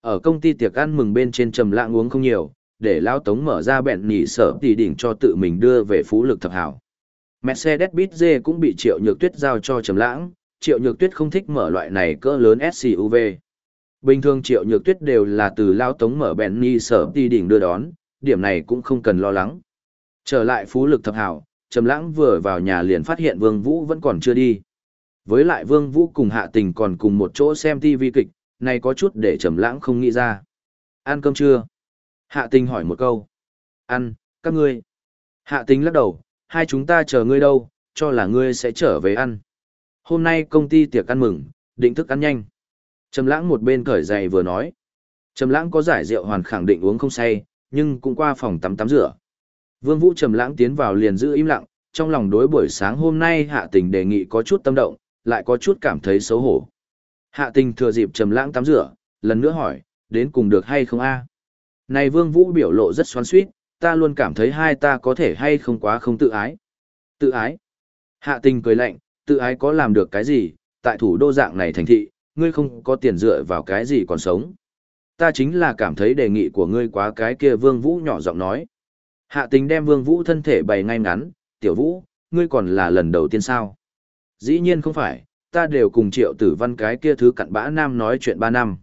Ở công ty tiệc ăn mừng bên trên trầm lạng uống không nhiều, để Lao Tống mở ra bẹn nhỉ sở tỷ đỉnh cho tự mình đưa về phú lực thập hảo. Mercedes-Benz G cũng bị Triệu Nhược Tuyết giao cho Trầm Lãng, Triệu Nhược Tuyết không thích mở loại này cỡ lớn SUV. Bình thường Triệu Nhược Tuyết đều là từ Lao Tống mở bẹn nhỉ sở tỷ đỉnh đưa đón, điểm này cũng không cần lo lắng. Trở lại phú lực thập hảo, Trầm Lãng vừa vào nhà liền phát hiện Vương Vũ vẫn còn chưa đi. Với lại Vương Vũ cùng Hạ Tình còn cùng một chỗ xem TV kịch, này có chút để Trầm Lãng không nghĩ ra. Ăn cơm chưa? Hạ Tình hỏi một câu. Ăn, các ngươi. Hạ Tình lắc đầu, hai chúng ta chờ ngươi đâu, cho là ngươi sẽ trở về ăn. Hôm nay công ty tiệc ăn mừng, định thức ăn nhanh. Trầm Lãng một bên cởi giày vừa nói. Trầm Lãng có giải rượu hoàn khẳng định uống không say, nhưng cũng qua phòng tắm tắm rửa. Vương Vũ Trầm Lãng tiến vào liền giữ im lặng, trong lòng đối buổi sáng hôm nay Hạ Tình đề nghị có chút tâm động, lại có chút cảm thấy xấu hổ. Hạ Tình thừa dịp Trầm Lãng tắm rửa, lần nữa hỏi, đến cùng được hay không a? Này Vương Vũ biểu lộ rất xoắn xuýt, ta luôn cảm thấy hai ta có thể hay không quá không tự ái. Tự ái? Hạ Tình cười lạnh, tự ái có làm được cái gì, tại thủ đô dạng này thành thị, ngươi không có tiền dựa vào cái gì còn sống. Ta chính là cảm thấy đề nghị của ngươi quá cái kia Vương Vũ nhỏ giọng nói. Hạ tình đem Vương Vũ thân thể bày ngay ngắn, tiểu Vũ, ngươi còn là lần đầu tiên sao? Dĩ nhiên không phải, ta đều cùng triệu tử văn cái kia thứ cặn bã nam nói chuyện ba năm.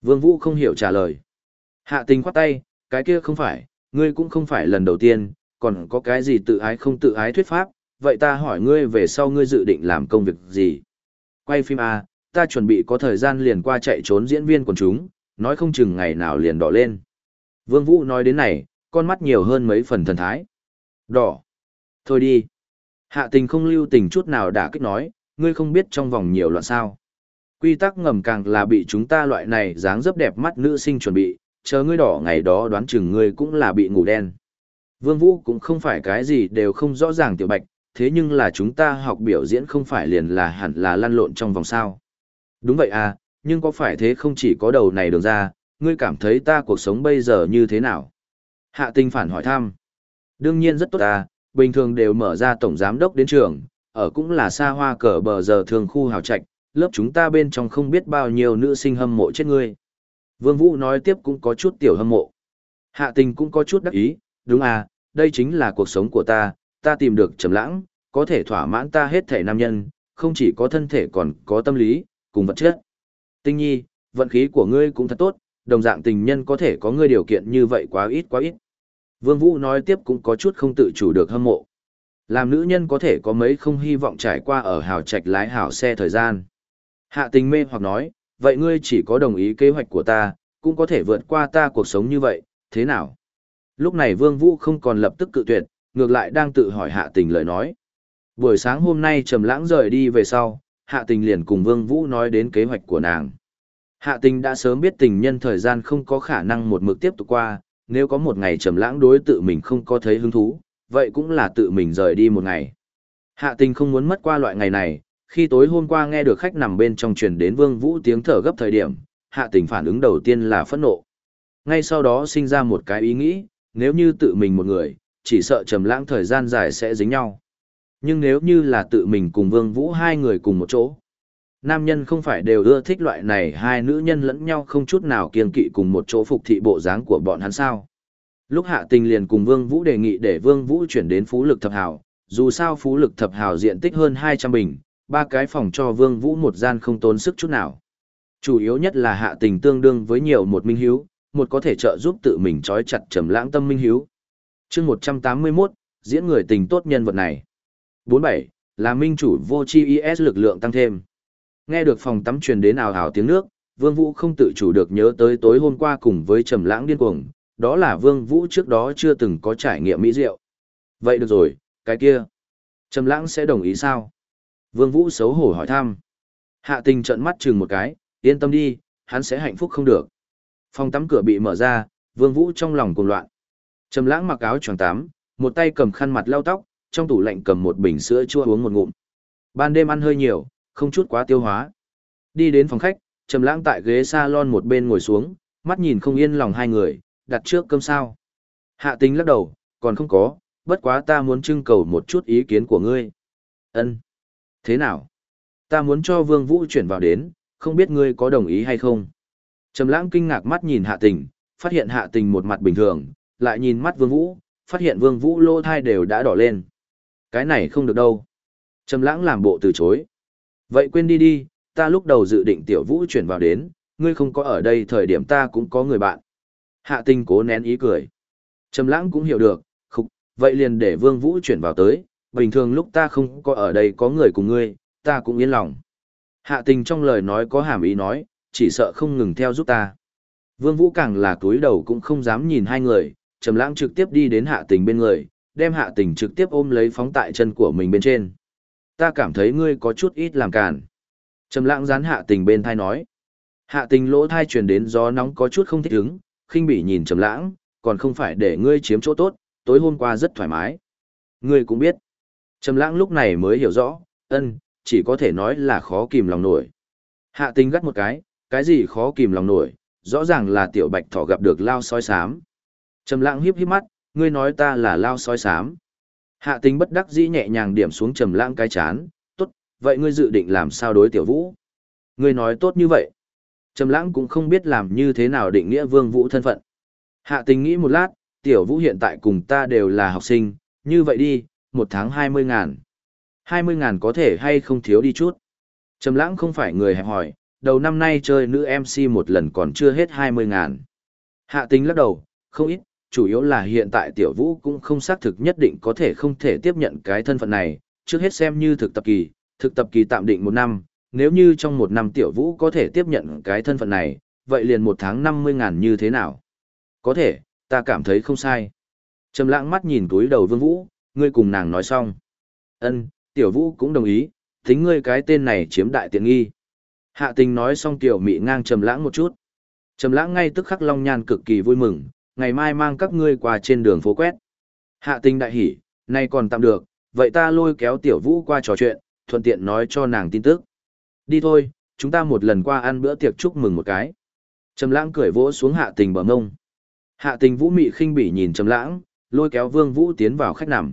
Vương Vũ không hiểu trả lời. Hạ tình khoát tay, cái kia không phải, ngươi cũng không phải lần đầu tiên, còn có cái gì tự ái không tự ái thuyết pháp, vậy ta hỏi ngươi về sau ngươi dự định làm công việc gì? Quay phim A, ta chuẩn bị có thời gian liền qua chạy trốn diễn viên quần chúng, nói không chừng ngày nào liền đỏ lên. Vương Vũ nói đến này, con mắt nhiều hơn mấy phần thần thái. Đỏ. Thôi đi. Hạ tình không lưu tình chút nào đã kích nói, ngươi không biết trong vòng nhiều loạn sao. Quy tắc ngầm càng là bị chúng ta loại này dáng dấp đẹp mắt nữ sinh chuẩn bị, chờ ngươi đỏ ngày đó đoán chừng ngươi cũng là bị ngủ đen. Vương Vũ cũng không phải cái gì đều không rõ ràng tiểu bạch, thế nhưng là chúng ta học biểu diễn không phải liền là hẳn là lăn lộn trong vòng sao. Đúng vậy à, nhưng có phải thế không chỉ có đầu này đường ra, ngươi cảm thấy ta cuộc sống bây giờ như thế nào? Hạ tinh phản hỏi thăm. Đương nhiên rất tốt à, bình thường đều mở ra tổng giám đốc đến trường, ở cũng là xa hoa cờ bờ giờ thường khu hào trạch, lớp chúng ta bên trong không biết bao nhiêu nữ sinh hâm mộ chết ngươi. Vương Vũ nói tiếp cũng có chút tiểu hâm mộ. Hạ tình cũng có chút đắc ý, đúng à, đây chính là cuộc sống của ta, ta tìm được trầm lãng, có thể thỏa mãn ta hết thể nam nhân, không chỉ có thân thể còn có tâm lý, cùng vật chất. Tinh nhi, vận khí của ngươi cũng thật tốt, đồng dạng tình nhân có thể có ngươi điều kiện như vậy quá ít quá ít. Vương Vũ nói tiếp cũng có chút không tự chủ được hâm mộ. Làm nữ nhân có thể có mấy không hy vọng trải qua ở hào trạch lái hảo xe thời gian. Hạ tình mê hoặc nói, vậy ngươi chỉ có đồng ý kế hoạch của ta, cũng có thể vượt qua ta cuộc sống như vậy, thế nào? Lúc này Vương Vũ không còn lập tức cự tuyệt, ngược lại đang tự hỏi hạ tình lời nói. Buổi sáng hôm nay trầm lãng rời đi về sau, hạ tình liền cùng Vương Vũ nói đến kế hoạch của nàng. Hạ tình đã sớm biết tình nhân thời gian không có khả năng một mực tiếp tục qua, nếu có một ngày trầm lãng đối tự mình không có thấy hứng thú, vậy cũng là tự mình rời đi một ngày. Hạ tình không muốn mất qua loại ngày này, khi tối hôm qua nghe được khách nằm bên trong truyền đến Vương Vũ tiếng thở gấp thời điểm, hạ tình phản ứng đầu tiên là phẫn nộ. Ngay sau đó sinh ra một cái ý nghĩ, nếu như tự mình một người, chỉ sợ trầm lãng thời gian dài sẽ dính nhau. Nhưng nếu như là tự mình cùng Vương Vũ hai người cùng một chỗ, nam nhân không phải đều ưa thích loại này hai nữ nhân lẫn nhau không chút nào kiên kỵ cùng một chỗ phục thị bộ dáng của bọn hắn sao. Lúc hạ tình liền cùng Vương Vũ đề nghị để Vương Vũ chuyển đến phú lực thập hào, dù sao phú lực thập hào diện tích hơn 200 bình, ba cái phòng cho Vương Vũ một gian không tốn sức chút nào. Chủ yếu nhất là hạ tình tương đương với nhiều một minh hiếu, một có thể trợ giúp tự mình trói chặt trầm lãng tâm minh hiếu. Chương 181, diễn người tình tốt nhân vật này. 47, là minh chủ vô chi IS lực lượng tăng thêm. Nghe được phòng tắm truyền đến ào ào tiếng nước, Vương Vũ không tự chủ được nhớ tới tối hôm qua cùng với Trầm Lãng điên cuồng, đó là Vương Vũ trước đó chưa từng có trải nghiệm mỹ diệu. Vậy được rồi, cái kia, Trầm Lãng sẽ đồng ý sao? Vương Vũ xấu hổ hỏi thăm. Hạ Tình trợn mắt chừng một cái, yên tâm đi, hắn sẽ hạnh phúc không được. Phòng tắm cửa bị mở ra, Vương Vũ trong lòng cuồng loạn. Trầm Lãng mặc áo choàng tắm, một tay cầm khăn mặt lau tóc, trong tủ lạnh cầm một bình sữa chua uống một ngụm. Ban đêm ăn hơi nhiều, không chút quá tiêu hóa. Đi đến phòng khách, Trầm Lãng tại ghế salon một bên ngồi xuống, mắt nhìn không yên lòng hai người, đặt trước cơm sao. Hạ Tình lắc đầu, còn không có, bất quá ta muốn trưng cầu một chút ý kiến của ngươi. Ân. Thế nào? Ta muốn cho Vương Vũ chuyển vào đến, không biết ngươi có đồng ý hay không? Trầm Lãng kinh ngạc mắt nhìn Hạ Tình, phát hiện Hạ Tình một mặt bình thường, lại nhìn mắt Vương Vũ, phát hiện Vương Vũ lô thai đều đã đỏ lên. Cái này không được đâu. Trầm lãng làm bộ từ chối. Vậy quên đi đi, ta lúc đầu dự định tiểu vũ chuyển vào đến, ngươi không có ở đây thời điểm ta cũng có người bạn. Hạ tình cố nén ý cười. Trầm lãng cũng hiểu được, khục, vậy liền để vương vũ chuyển vào tới, bình thường lúc ta không có ở đây có người cùng ngươi, ta cũng yên lòng. Hạ tình trong lời nói có hàm ý nói, chỉ sợ không ngừng theo giúp ta. Vương vũ càng là túi đầu cũng không dám nhìn hai người, trầm lãng trực tiếp đi đến hạ tình bên người, đem hạ tình trực tiếp ôm lấy phóng tại chân của mình bên trên. Ta cảm thấy ngươi có chút ít làm cản. Trầm lãng dán hạ tình bên thai nói. Hạ tình lỗ thai truyền đến gió nóng có chút không thích ứng, khinh bỉ nhìn trầm lãng, còn không phải để ngươi chiếm chỗ tốt, tối hôm qua rất thoải mái. Ngươi cũng biết. Trầm lãng lúc này mới hiểu rõ, ân, chỉ có thể nói là khó kìm lòng nổi. Hạ Tinh gắt một cái, cái gì khó kìm lòng nổi, rõ ràng là tiểu bạch thỏ gặp được lao sói sám. Trầm lãng hiếp hiếp mắt, ngươi nói ta là lao sói sám. Hạ Tinh bất đắc dĩ nhẹ nhàng điểm xuống trầm lãng cái chán, tốt, vậy ngươi dự định làm sao đối tiểu vũ? Ngươi nói tốt như vậy. Trầm lãng cũng không biết làm như thế nào định nghĩa vương vũ thân phận. Hạ tình nghĩ một lát, tiểu vũ hiện tại cùng ta đều là học sinh, như vậy đi, một tháng hai mươi ngàn. Hai mươi ngàn có thể hay không thiếu đi chút. Trầm lãng không phải người hẹp hỏi, đầu năm nay chơi nữ MC một lần còn chưa hết hai mươi ngàn. Hạ tính lắc đầu, không ít, chủ yếu là hiện tại tiểu vũ cũng không xác thực nhất định có thể không thể tiếp nhận cái thân phận này, trước hết xem như thực tập kỳ, thực tập kỳ tạm định một năm, nếu như trong một năm tiểu vũ có thể tiếp nhận cái thân phận này, vậy liền một tháng năm mươi ngàn như thế nào? Có thể, ta cảm thấy không sai. Trầm lãng mắt nhìn túi đầu vương vũ, ngươi cùng nàng nói xong. Ân, tiểu vũ cũng đồng ý, tính ngươi cái tên này chiếm đại tiện nghi. Hạ tình nói xong tiểu mị ngang trầm lãng một chút. Trầm lãng ngay tức khắc long nhan cực kỳ vui mừng, ngày mai mang các ngươi qua trên đường phố quét. Hạ tình đại hỉ, nay còn tạm được, vậy ta lôi kéo tiểu vũ qua trò chuyện, thuận tiện nói cho nàng tin tức. Đi thôi, chúng ta một lần qua ăn bữa tiệc chúc mừng một cái. Trầm lãng cười vỗ xuống hạ tình bờ ngông. Hạ tình vũ mị khinh bỉ nhìn trầm lãng, lôi kéo vương vũ tiến vào khách nằm.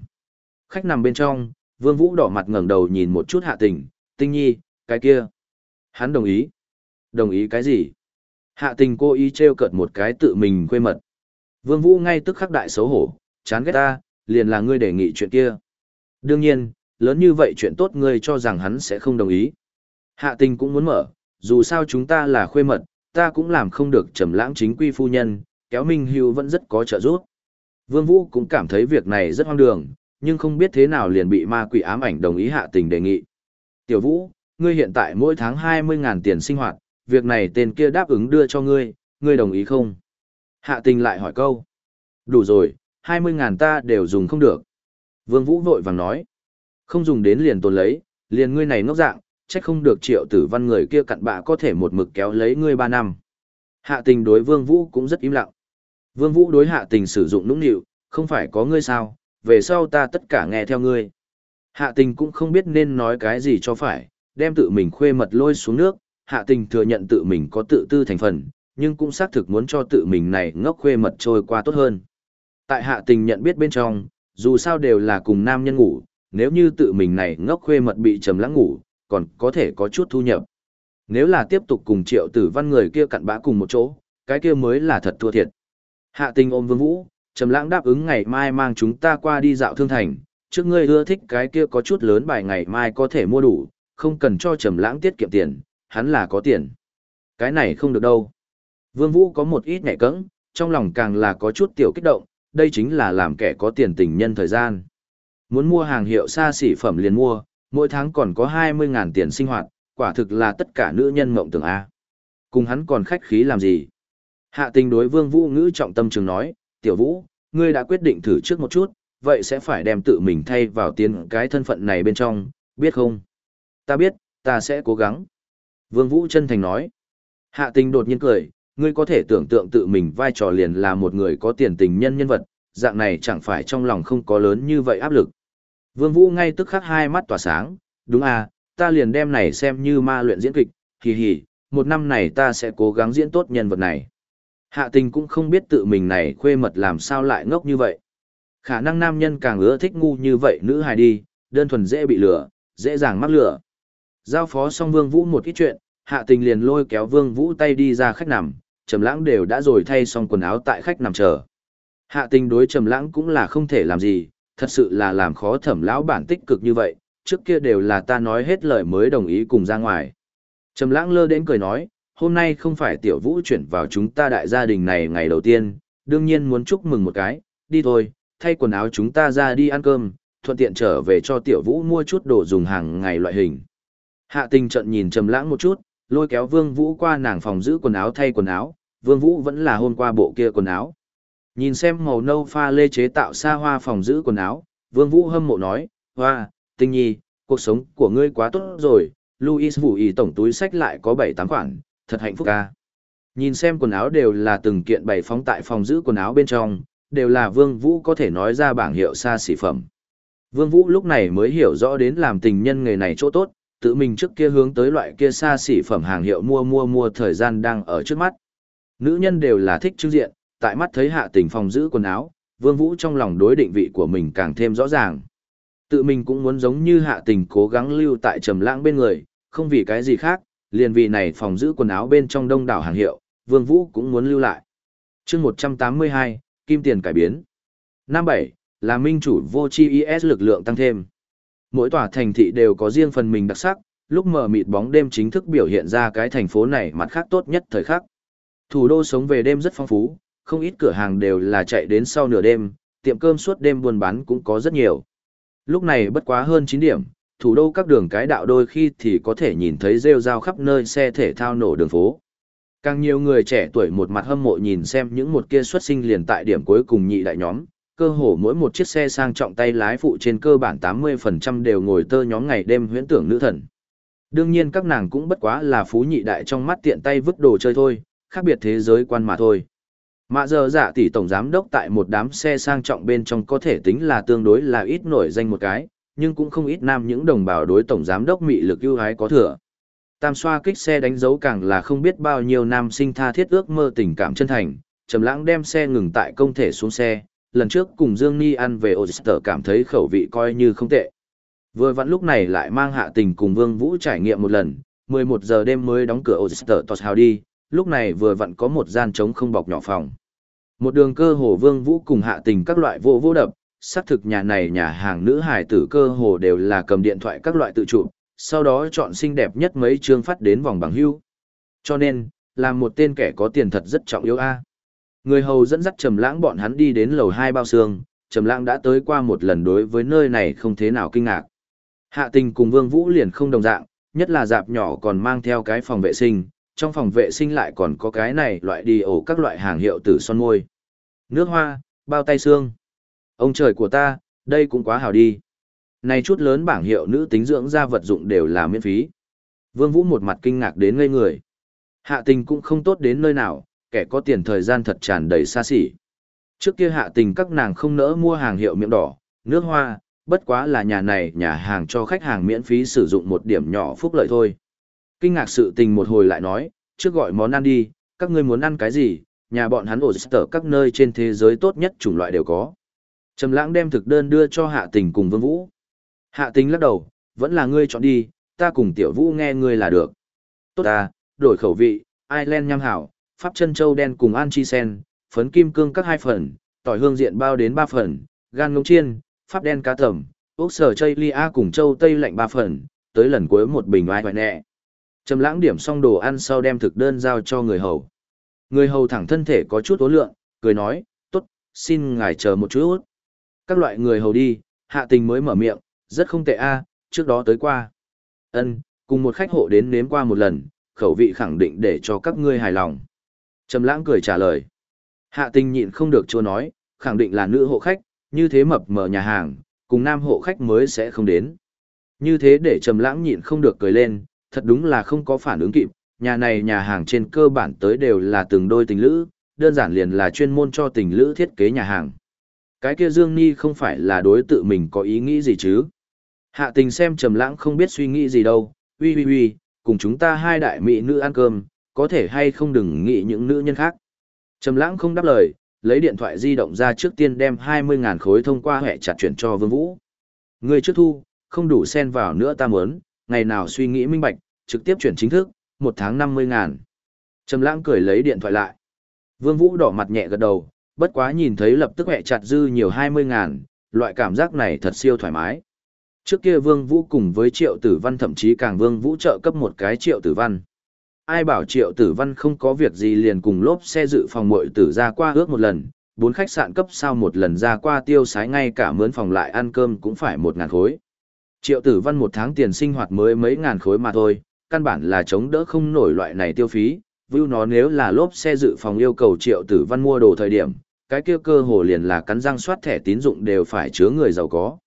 Khách nằm bên trong, vương vũ đỏ mặt ngẩng đầu nhìn một chút hạ tình, tinh nhi, cái kia. Hắn đồng ý. Đồng ý cái gì? Hạ tình cô ý treo cợt một cái tự mình quê mật. Vương Vũ ngay tức khắc đại xấu hổ, chán ghét ta, liền là ngươi đề nghị chuyện kia. Đương nhiên, lớn như vậy chuyện tốt ngươi cho rằng hắn sẽ không đồng ý. Hạ tình cũng muốn mở, dù sao chúng ta là khuê mật, ta cũng làm không được trầm lãng chính quy phu nhân, kéo Minh Hưu vẫn rất có trợ giúp. Vương Vũ cũng cảm thấy việc này rất hoang đường, nhưng không biết thế nào liền bị ma quỷ ám ảnh đồng ý hạ tình đề nghị. Tiểu Vũ, ngươi hiện tại mỗi tháng 20.000 tiền sinh hoạt, việc này tên kia đáp ứng đưa cho ngươi, ngươi đồng ý không? Hạ tình lại hỏi câu. Đủ rồi, 20.000 ta đều dùng không được. Vương Vũ vội vàng nói. Không dùng đến liền tồn lấy, liền ngươi này ngốc dạng, trách không được triệu tử văn người kia cặn bạ có thể một mực kéo lấy ngươi 3 năm. Hạ tình đối Vương Vũ cũng rất im lặng. Vương Vũ đối hạ tình sử dụng nũng nịu, không phải có ngươi sao, về sau ta tất cả nghe theo ngươi. Hạ tình cũng không biết nên nói cái gì cho phải, đem tự mình khuê mật lôi xuống nước, hạ tình thừa nhận tự mình có tự tư thành phần, nhưng cũng xác thực muốn cho tự mình này ngốc khuê mật trôi qua tốt hơn. Tại hạ tình nhận biết bên trong, dù sao đều là cùng nam nhân ngủ, nếu như tự mình này ngốc khuê mật bị trầm lắng ngủ, còn có thể có chút thu nhập. Nếu là tiếp tục cùng triệu tử văn người kia cặn bã cùng một chỗ, cái kia mới là thật thua thiệt. Hạ tình ôm vương vũ, trầm lãng đáp ứng ngày mai mang chúng ta qua đi dạo thương thành, trước ngươi ưa thích cái kia có chút lớn bài ngày mai có thể mua đủ, không cần cho trầm lãng tiết kiệm tiền, hắn là có tiền. Cái này không được đâu. Vương Vũ có một ít nhẹ cẫng, trong lòng càng là có chút tiểu kích động, đây chính là làm kẻ có tiền tình nhân thời gian. Muốn mua hàng hiệu xa xỉ phẩm liền mua, mỗi tháng còn có 20.000 tiền sinh hoạt, quả thực là tất cả nữ nhân mộng tưởng A. Cùng hắn còn khách khí làm gì? Hạ tình đối vương vũ ngữ trọng tâm trường nói, tiểu vũ, ngươi đã quyết định thử trước một chút, vậy sẽ phải đem tự mình thay vào tiền cái thân phận này bên trong, biết không? Ta biết, ta sẽ cố gắng. Vương vũ chân thành nói. Hạ tình đột nhiên cười, ngươi có thể tưởng tượng tự mình vai trò liền là một người có tiền tình nhân nhân vật, dạng này chẳng phải trong lòng không có lớn như vậy áp lực. Vương Vũ ngay tức khắc hai mắt tỏa sáng, đúng à, ta liền đem này xem như ma luyện diễn kịch, hì hì, một năm này ta sẽ cố gắng diễn tốt nhân vật này. Hạ tình cũng không biết tự mình này khuê mật làm sao lại ngốc như vậy. Khả năng nam nhân càng ưa thích ngu như vậy nữ hài đi, đơn thuần dễ bị lừa, dễ dàng mắc lừa. Giao phó xong Vương Vũ một ít chuyện, hạ tình liền lôi kéo Vương Vũ tay đi ra khách nằm, trầm lãng đều đã rồi thay xong quần áo tại khách nằm chờ. Hạ tình đối trầm lãng cũng là không thể làm gì, thật sự là làm khó thẩm lão bản tích cực như vậy, trước kia đều là ta nói hết lời mới đồng ý cùng ra ngoài. Trầm lãng lơ đến cười nói, hôm nay không phải tiểu vũ chuyển vào chúng ta đại gia đình này ngày đầu tiên, đương nhiên muốn chúc mừng một cái, đi thôi, thay quần áo chúng ta ra đi ăn cơm, thuận tiện trở về cho tiểu vũ mua chút đồ dùng hàng ngày loại hình. Hạ tình trận nhìn trầm lãng một chút, lôi kéo vương vũ qua nàng phòng giữ quần áo thay quần áo, vương vũ vẫn là hôm qua bộ kia quần áo. Nhìn xem màu nâu pha lê chế tạo xa hoa phòng giữ quần áo, vương vũ hâm mộ nói, hoa, tinh nhi, cuộc sống của ngươi quá tốt rồi, Louis Vũ ý tổng túi sách lại có 7 tám khoản, thật hạnh phúc ca. Nhìn xem quần áo đều là từng kiện bày phóng tại phòng giữ quần áo bên trong, đều là Vương Vũ có thể nói ra bảng hiệu xa xỉ phẩm. Vương Vũ lúc này mới hiểu rõ đến làm tình nhân nghề này chỗ tốt, tự mình trước kia hướng tới loại kia xa xỉ phẩm hàng hiệu mua mua mua thời gian đang ở trước mắt. Nữ nhân đều là thích trưng diện, tại mắt thấy hạ tình phòng giữ quần áo, Vương Vũ trong lòng đối định vị của mình càng thêm rõ ràng. Tự mình cũng muốn giống như hạ tình cố gắng lưu tại trầm lãng bên người, không vì cái gì khác, liền vì này phòng giữ quần áo bên trong đông đảo hàng hiệu, Vương Vũ cũng muốn lưu lại. chương 182, Kim Tiền cải biến. Năm bảy là minh chủ vô chi IS lực lượng tăng thêm. Mỗi tòa thành thị đều có riêng phần mình đặc sắc, lúc mở mịt bóng đêm chính thức biểu hiện ra cái thành phố này mặt khác tốt nhất thời khắc. Thủ đô sống về đêm rất phong phú, không ít cửa hàng đều là chạy đến sau nửa đêm, tiệm cơm suốt đêm buôn bán cũng có rất nhiều. Lúc này bất quá hơn 9 điểm, thủ đô các đường cái đạo đôi khi thì có thể nhìn thấy rêu rao khắp nơi xe thể thao nổ đường phố. Càng nhiều người trẻ tuổi một mặt hâm mộ nhìn xem những một kia xuất sinh liền tại điểm cuối cùng nhị đại nhóm, cơ hồ mỗi một chiếc xe sang trọng tay lái phụ trên cơ bản 80% đều ngồi tơ nhóm ngày đêm huyễn tưởng nữ thần. Đương nhiên các nàng cũng bất quá là phú nhị đại trong mắt tiện tay vứt đồ chơi thôi, khác biệt thế giới quan mà thôi. Mạ giờ giả tỷ tổng giám đốc tại một đám xe sang trọng bên trong có thể tính là tương đối là ít nổi danh một cái, nhưng cũng không ít nam những đồng bào đối tổng giám đốc mị lực ưu ái có thừa. Tam xoa kích xe đánh dấu càng là không biết bao nhiêu nam sinh tha thiết ước mơ tình cảm chân thành, Trầm Lãng đem xe ngừng tại công thể xuống xe, lần trước cùng Dương Ni ăn về Oyster cảm thấy khẩu vị coi như không tệ. Vừa vặn lúc này lại mang hạ tình cùng Vương Vũ trải nghiệm một lần, 11 giờ đêm mới đóng cửa Oyster Tots House đi, lúc này vừa vặn có một gian trống không bọc nhỏ phòng. Một đường cơ hồ Vương Vũ cùng hạ tình các loại vô vô đập, xác thực nhà này nhà hàng nữ hải tử cơ hồ đều là cầm điện thoại các loại tự chụp, sau đó chọn xinh đẹp nhất mấy chương phát đến vòng bằng hưu. Cho nên, làm một tên kẻ có tiền thật rất trọng yếu a. Người hầu dẫn dắt Trầm Lãng bọn hắn đi đến lầu hai bao xương, Trầm Lãng đã tới qua một lần đối với nơi này không thế nào kinh ngạc. Hạ Tình cùng Vương Vũ liền không đồng dạng, nhất là dạp nhỏ còn mang theo cái phòng vệ sinh, trong phòng vệ sinh lại còn có cái này loại đi ổ các loại hàng hiệu tử son môi. Nước hoa, bao tay xương. Ông trời của ta, đây cũng quá hảo đi. Này chút lớn bảng hiệu nữ tính dưỡng ra vật dụng đều là miễn phí. Vương Vũ một mặt kinh ngạc đến ngây người. Hạ tình cũng không tốt đến nơi nào, kẻ có tiền thời gian thật tràn đầy xa xỉ. Trước kia hạ tình các nàng không nỡ mua hàng hiệu miệng đỏ, nước hoa, bất quá là nhà này nhà hàng cho khách hàng miễn phí sử dụng một điểm nhỏ phúc lợi thôi. Kinh ngạc sự tình một hồi lại nói, trước gọi món ăn đi, các ngươi muốn ăn cái gì, nhà bọn hắn ổ sở các nơi trên thế giới tốt nhất chủng loại đều có. Trầm lãng đem thực đơn đưa cho hạ tình cùng vương vũ. Hạ tình lắc đầu, vẫn là ngươi chọn đi, ta cùng tiểu vũ nghe ngươi là được. Tốt ta, đổi khẩu vị, Ireland nham hảo, pháp chân châu đen cùng an chi sen, phấn kim cương các hai phần, tỏi hương diện bao đến ba phần, gan ngỗng chiên, pháp đen cá tẩm, ốc sở chây lia cùng châu tây lạnh ba phần, tới lần cuối một bình oai hoài nẹ. Trầm lãng điểm xong đồ ăn sau đem thực đơn giao cho người hầu. Người hầu thẳng thân thể có chút ố lượng, cười nói, tốt, xin ngài chờ một chút. Các loại người hầu đi, hạ tình mới mở miệng, rất không tệ a, trước đó tới qua. Ân, cùng một khách hộ đến nếm qua một lần, khẩu vị khẳng định để cho các ngươi hài lòng. Trầm lãng cười trả lời. Hạ tình nhịn không được chua nói, khẳng định là nữ hộ khách, như thế mập mở nhà hàng, cùng nam hộ khách mới sẽ không đến. Như thế để trầm lãng nhịn không được cười lên, thật đúng là không có phản ứng kịp, nhà này nhà hàng trên cơ bản tới đều là từng đôi tình lữ, đơn giản liền là chuyên môn cho tình lữ thiết kế nhà hàng. Cái kia Dương Ni không phải là đối tự mình có ý nghĩ gì chứ? Hạ tình xem trầm lãng không biết suy nghĩ gì đâu, uy uy uy, cùng chúng ta hai đại mỹ nữ ăn cơm, có thể hay không đừng nghĩ những nữ nhân khác. Trầm lãng không đáp lời, lấy điện thoại di động ra trước tiên đem 20.000 khối thông qua hệ chặt chuyển cho Vương Vũ. Người trước thu, không đủ xen vào nữa ta muốn, ngày nào suy nghĩ minh bạch, trực tiếp chuyển chính thức, một tháng 50.000. Trầm lãng cười lấy điện thoại lại. Vương Vũ đỏ mặt nhẹ gật đầu, Bất quá nhìn thấy lập tức hẹ chặt dư nhiều 20 ngàn, loại cảm giác này thật siêu thoải mái. Trước kia Vương Vũ cùng với Triệu Tử Văn thậm chí càng Vương Vũ trợ cấp một cái Triệu Tử Văn. Ai bảo Triệu Tử Văn không có việc gì liền cùng lốp xe dự phòng mội tử ra qua ước một lần, bốn khách sạn cấp sao một lần ra qua tiêu sái ngay cả mướn phòng lại ăn cơm cũng phải một ngàn khối. Triệu Tử Văn một tháng tiền sinh hoạt mới mấy ngàn khối mà thôi, căn bản là chống đỡ không nổi loại này tiêu phí. View nó nếu là lốp xe dự phòng yêu cầu Triệu Tử Văn mua đồ thời điểm, cái kia cơ hồ liền là cắn răng soát thẻ tín dụng đều phải chứa người giàu có.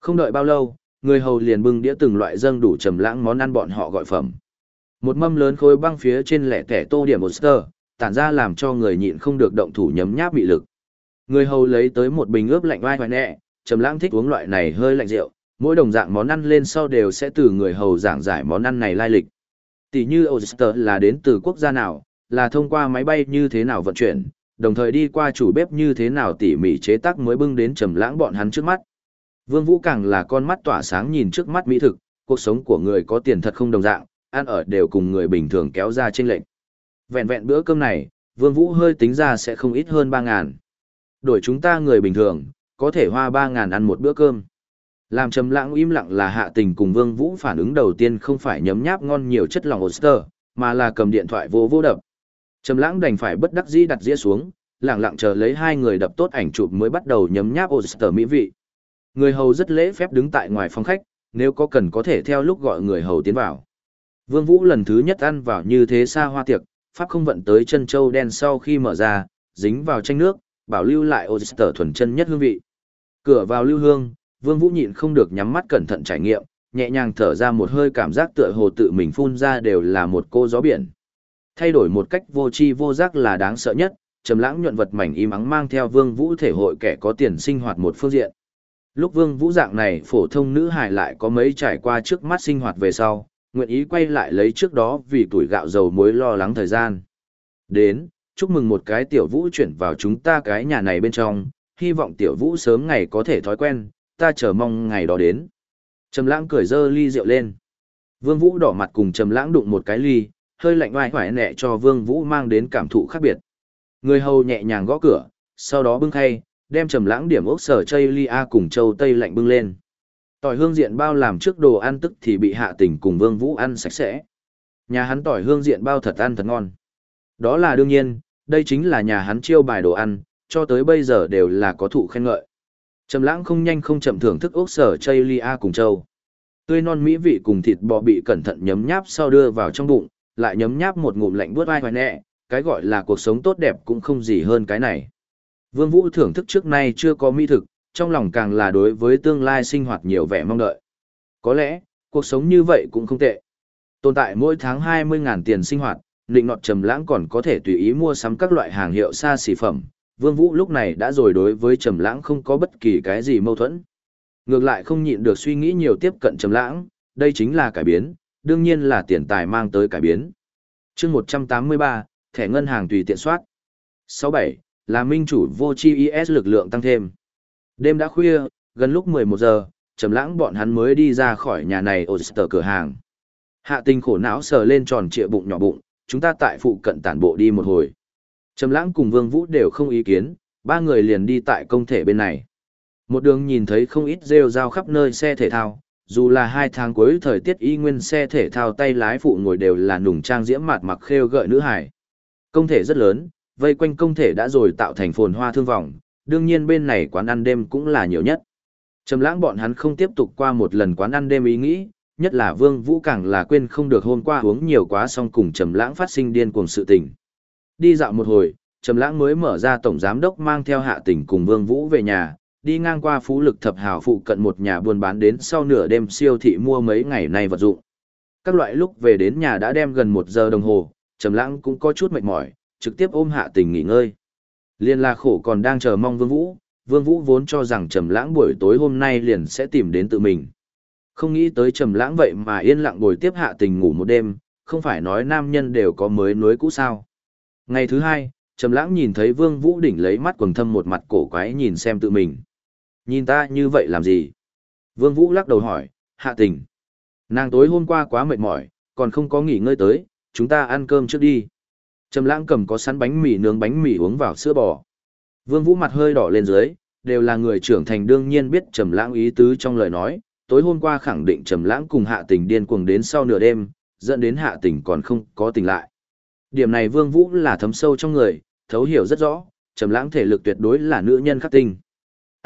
Không đợi bao lâu, người hầu liền bưng đĩa từng loại dâng đủ trầm lãng món ăn bọn họ gọi phẩm. Một mâm lớn khối băng phía trên lẻ tẻ tô điểm monster, tản ra làm cho người nhịn không được động thủ nhấm nháp bị lực. Người hầu lấy tới một bình ướp lạnh vai hoài nẹ, trầm lãng thích uống loại này hơi lạnh rượu, mỗi đồng dạng món ăn lên sau đều sẽ từ người hầu giảng giải món ăn này lai lịch. Tỷ như oyster là đến từ quốc gia nào, là thông qua máy bay như thế nào vận chuyển, đồng thời đi qua chủ bếp như thế nào tỉ mỉ chế tác mới bưng đến trầm lãng bọn hắn trước mắt. Vương Vũ càng là con mắt tỏa sáng nhìn trước mắt mỹ thực, cuộc sống của người có tiền thật không đồng dạng, ăn ở đều cùng người bình thường kéo ra chênh lệnh. Vẹn vẹn bữa cơm này, Vương Vũ hơi tính ra sẽ không ít hơn 3 ngàn. Đổi chúng ta người bình thường, có thể hoa 3 ngàn ăn một bữa cơm. Làm trầm lãng im lặng là hạ tình cùng Vương Vũ phản ứng đầu tiên không phải nhấm nháp ngon nhiều chất lòng oyster, mà là cầm điện thoại vô vô đập. Trầm lãng đành phải bất đắc dĩ đặt dĩa xuống, lặng lặng chờ lấy hai người đập tốt ảnh chụp mới bắt đầu nhấm nháp oyster mỹ vị. Người hầu rất lễ phép đứng tại ngoài phòng khách, nếu có cần có thể theo lúc gọi người hầu tiến vào. Vương Vũ lần thứ nhất ăn vào như thế xa hoa tiệc, pháp không vận tới chân châu đen sau khi mở ra, dính vào chanh nước, bảo lưu lại oyster thuần chân nhất hương vị. Cửa vào lưu hương, Vương Vũ nhịn không được nhắm mắt cẩn thận trải nghiệm, nhẹ nhàng thở ra một hơi cảm giác tựa hồ tự mình phun ra đều là một cô gió biển. Thay đổi một cách vô tri vô giác là đáng sợ nhất, trầm lãng nhuận vật mảnh im ắng mang theo Vương Vũ thể hội kẻ có tiền sinh hoạt một phương diện. Lúc Vương Vũ dạng này phổ thông nữ hài lại có mấy trải qua trước mắt sinh hoạt về sau, nguyện ý quay lại lấy trước đó vì tuổi gạo dầu muối lo lắng thời gian. Đến, chúc mừng một cái tiểu vũ chuyển vào chúng ta cái nhà này bên trong, hy vọng tiểu vũ sớm ngày có thể thói quen, ta chờ mong ngày đó đến. Trầm lãng cười dơ ly rượu lên. Vương Vũ đỏ mặt cùng Trầm lãng đụng một cái ly, hơi lạnh oai hoài nẹ cho Vương Vũ mang đến cảm thụ khác biệt. Người hầu nhẹ nhàng gõ cửa, sau đó bưng khay, đem Trầm lãng điểm ốc sở chây ly a cùng châu tây lạnh bưng lên. Tỏi hương diện bao làm trước đồ ăn tức thì bị hạ tình cùng Vương Vũ ăn sạch sẽ. Nhà hắn tỏi hương diện bao thật ăn thật ngon. Đó là đương nhiên, đây chính là nhà hắn chiêu bài đồ ăn, cho tới bây giờ đều là có thụ khen ngợi. Trầm lãng không nhanh không chậm thưởng thức ốc sở chay lia cùng châu. Tươi non mỹ vị cùng thịt bò bị cẩn thận nhấm nháp sau đưa vào trong bụng, lại nhấm nháp một ngụm lạnh buốt vai hoài nẹ, cái gọi là cuộc sống tốt đẹp cũng không gì hơn cái này. Vương Vũ thưởng thức trước nay chưa có mỹ thực, trong lòng càng là đối với tương lai sinh hoạt nhiều vẻ mong đợi. Có lẽ, cuộc sống như vậy cũng không tệ. Tồn tại mỗi tháng 20.000 tiền sinh hoạt, định nọt trầm lãng còn có thể tùy ý mua sắm các loại hàng hiệu xa xỉ phẩm, Vương Vũ lúc này đã rồi đối với Trầm Lãng không có bất kỳ cái gì mâu thuẫn. Ngược lại không nhịn được suy nghĩ nhiều tiếp cận Trầm Lãng, đây chính là cải biến, đương nhiên là tiền tài mang tới cải biến. Chương 183, thẻ ngân hàng tùy tiện soát. 67, là minh chủ vô chi IS lực lượng tăng thêm. Đêm đã khuya, gần lúc 11 giờ, Trầm Lãng bọn hắn mới đi ra khỏi nhà này Oyster cửa hàng. Hạ Tình khổ não sờ lên tròn trịa bụng nhỏ bụng, chúng ta tại phụ cận tản bộ đi một hồi. Trầm lãng cùng Vương Vũ đều không ý kiến, ba người liền đi tại công thể bên này. Một đường nhìn thấy không ít rêu rao khắp nơi xe thể thao, dù là hai tháng cuối thời tiết y nguyên xe thể thao tay lái phụ ngồi đều là nùng trang diễm mạt mặc khêu gợi nữ hải. Công thể rất lớn, vây quanh công thể đã rồi tạo thành phồn hoa thương vọng, đương nhiên bên này quán ăn đêm cũng là nhiều nhất. Trầm lãng bọn hắn không tiếp tục qua một lần quán ăn đêm ý nghĩ, nhất là Vương Vũ càng là quên không được hôm qua uống nhiều quá xong cùng Trầm lãng phát sinh điên cuồng sự tình. Đi dạo một hồi, Trầm Lãng mới mở ra tổng giám đốc mang theo Hạ Tỉnh cùng Vương Vũ về nhà, đi ngang qua Phú Lực Thập Hào phụ cận một nhà buôn bán đến sau nửa đêm siêu thị mua mấy ngày nay vật dụng. Các loại lúc về đến nhà đã đem gần một giờ đồng hồ, Trầm Lãng cũng có chút mệt mỏi, trực tiếp ôm Hạ tình nghỉ ngơi. Liên La khổ còn đang chờ mong Vương Vũ, Vương Vũ vốn cho rằng Trầm Lãng buổi tối hôm nay liền sẽ tìm đến tự mình. Không nghĩ tới Trầm Lãng vậy mà yên lặng ngồi tiếp Hạ Tình ngủ một đêm, không phải nói nam nhân đều có mới nuối cũ sao? Ngày thứ hai, Trầm Lãng nhìn thấy Vương Vũ đỉnh lấy mắt quầng thâm một mặt cổ quái nhìn xem tự mình. Nhìn ta như vậy làm gì? Vương Vũ lắc đầu hỏi, hạ tình. Nàng tối hôm qua quá mệt mỏi, còn không có nghỉ ngơi tới, chúng ta ăn cơm trước đi. Trầm Lãng cầm có sẵn bánh mì nướng bánh mì uống vào sữa bò. Vương Vũ mặt hơi đỏ lên dưới, đều là người trưởng thành đương nhiên biết Trầm Lãng ý tứ trong lời nói, tối hôm qua khẳng định Trầm Lãng cùng Hạ Tình điên cuồng đến sau nửa đêm, dẫn đến Hạ Tình còn không có tỉnh lại. Điểm này Vương Vũ là thấm sâu trong người, thấu hiểu rất rõ, Trầm Lãng thể lực tuyệt đối là nữ nhân khắc tinh.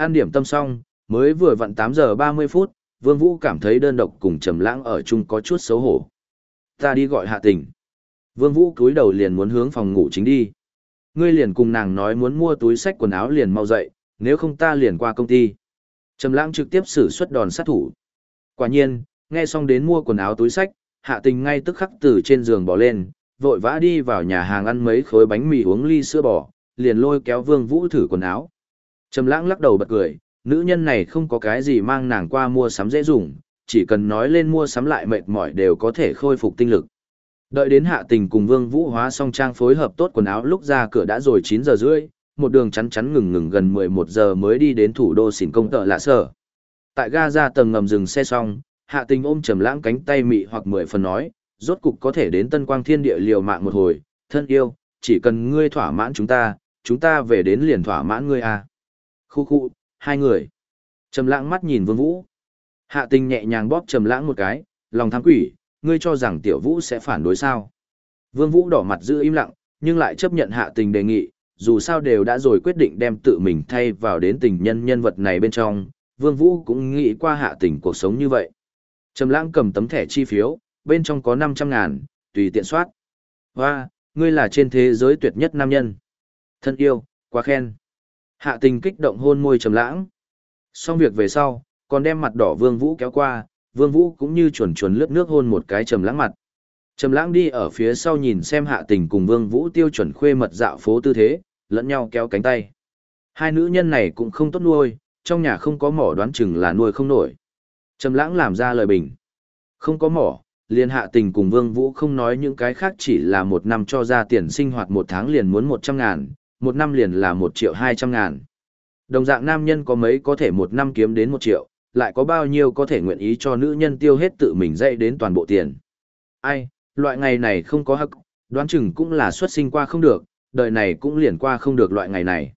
An điểm tâm xong, mới vừa vặn 8 giờ 30 phút, Vương Vũ cảm thấy đơn độc cùng Trầm Lãng ở chung có chút xấu hổ. Ta đi gọi Hạ Tình. Vương Vũ cúi đầu liền muốn hướng phòng ngủ chính đi. Ngươi liền cùng nàng nói muốn mua túi sách quần áo liền mau dậy, nếu không ta liền qua công ty. Trầm lãng trực tiếp sử xuất đòn sát thủ. Quả nhiên, nghe xong đến mua quần áo túi sách, hạ tình ngay tức khắc từ trên giường bỏ lên, vội vã đi vào nhà hàng ăn mấy khối bánh mì uống ly sữa bò, liền lôi kéo Vương Vũ thử quần áo. Trầm lãng lắc đầu bật cười, nữ nhân này không có cái gì mang nàng qua mua sắm dễ dùng, chỉ cần nói lên mua sắm lại mệt mỏi đều có thể khôi phục tinh lực. Đợi đến hạ tình cùng Vương Vũ hóa xong trang phối hợp tốt quần áo lúc ra cửa đã rồi 9 giờ rưỡi, một đường chắn chắn ngừng ngừng gần 11 giờ mới đi đến thủ đô xỉn công tợ lạ sở. Tại ga ra tầng ngầm dừng xe xong, hạ tình ôm trầm lãng cánh tay mị hoặc mười phần nói, rốt cục có thể đến tân quang thiên địa liều mạng một hồi, thân yêu, chỉ cần ngươi thỏa mãn chúng ta, chúng ta về đến liền thỏa mãn ngươi à. Khu khu, hai người. Trầm lãng mắt nhìn vương vũ. Hạ tình nhẹ nhàng bóp trầm lãng một cái, lòng tham quỷ, ngươi cho rằng tiểu vũ sẽ phản đối sao. Vương vũ đỏ mặt giữ im lặng, nhưng lại chấp nhận hạ tình đề nghị, dù sao đều đã rồi quyết định đem tự mình thay vào đến tình nhân nhân vật này bên trong, Vương Vũ cũng nghĩ qua hạ tình cuộc sống như vậy. Trầm lãng cầm tấm thẻ chi phiếu, bên trong có 500 ngàn, tùy tiện soát. Hoa, ngươi là trên thế giới tuyệt nhất nam nhân. Thân yêu, quá khen. Hạ tình kích động hôn môi trầm lãng. Xong việc về sau, còn đem mặt đỏ Vương Vũ kéo qua, Vương Vũ cũng như chuẩn chuẩn lướt nước hôn một cái trầm lãng mặt. Trầm lãng đi ở phía sau nhìn xem hạ tình cùng Vương Vũ tiêu chuẩn khuê mật dạo phố tư thế, lẫn nhau kéo cánh tay. Hai nữ nhân này cũng không tốt nuôi, trong nhà không có mỏ đoán chừng là nuôi không nổi. Trầm lãng làm ra lời bình. Không có mỏ, liền hạ tình cùng Vương Vũ không nói những cái khác chỉ là một năm cho ra tiền sinh hoạt một tháng liền muốn 100 ngàn, một năm liền là một triệu 200 ngàn. Đồng dạng nam nhân có mấy có thể một năm kiếm đến một triệu, lại có bao nhiêu có thể nguyện ý cho nữ nhân tiêu hết tự mình dạy đến toàn bộ tiền. Ai, loại ngày này không có hắc, đoán chừng cũng là xuất sinh qua không được, đời này cũng liền qua không được loại ngày này.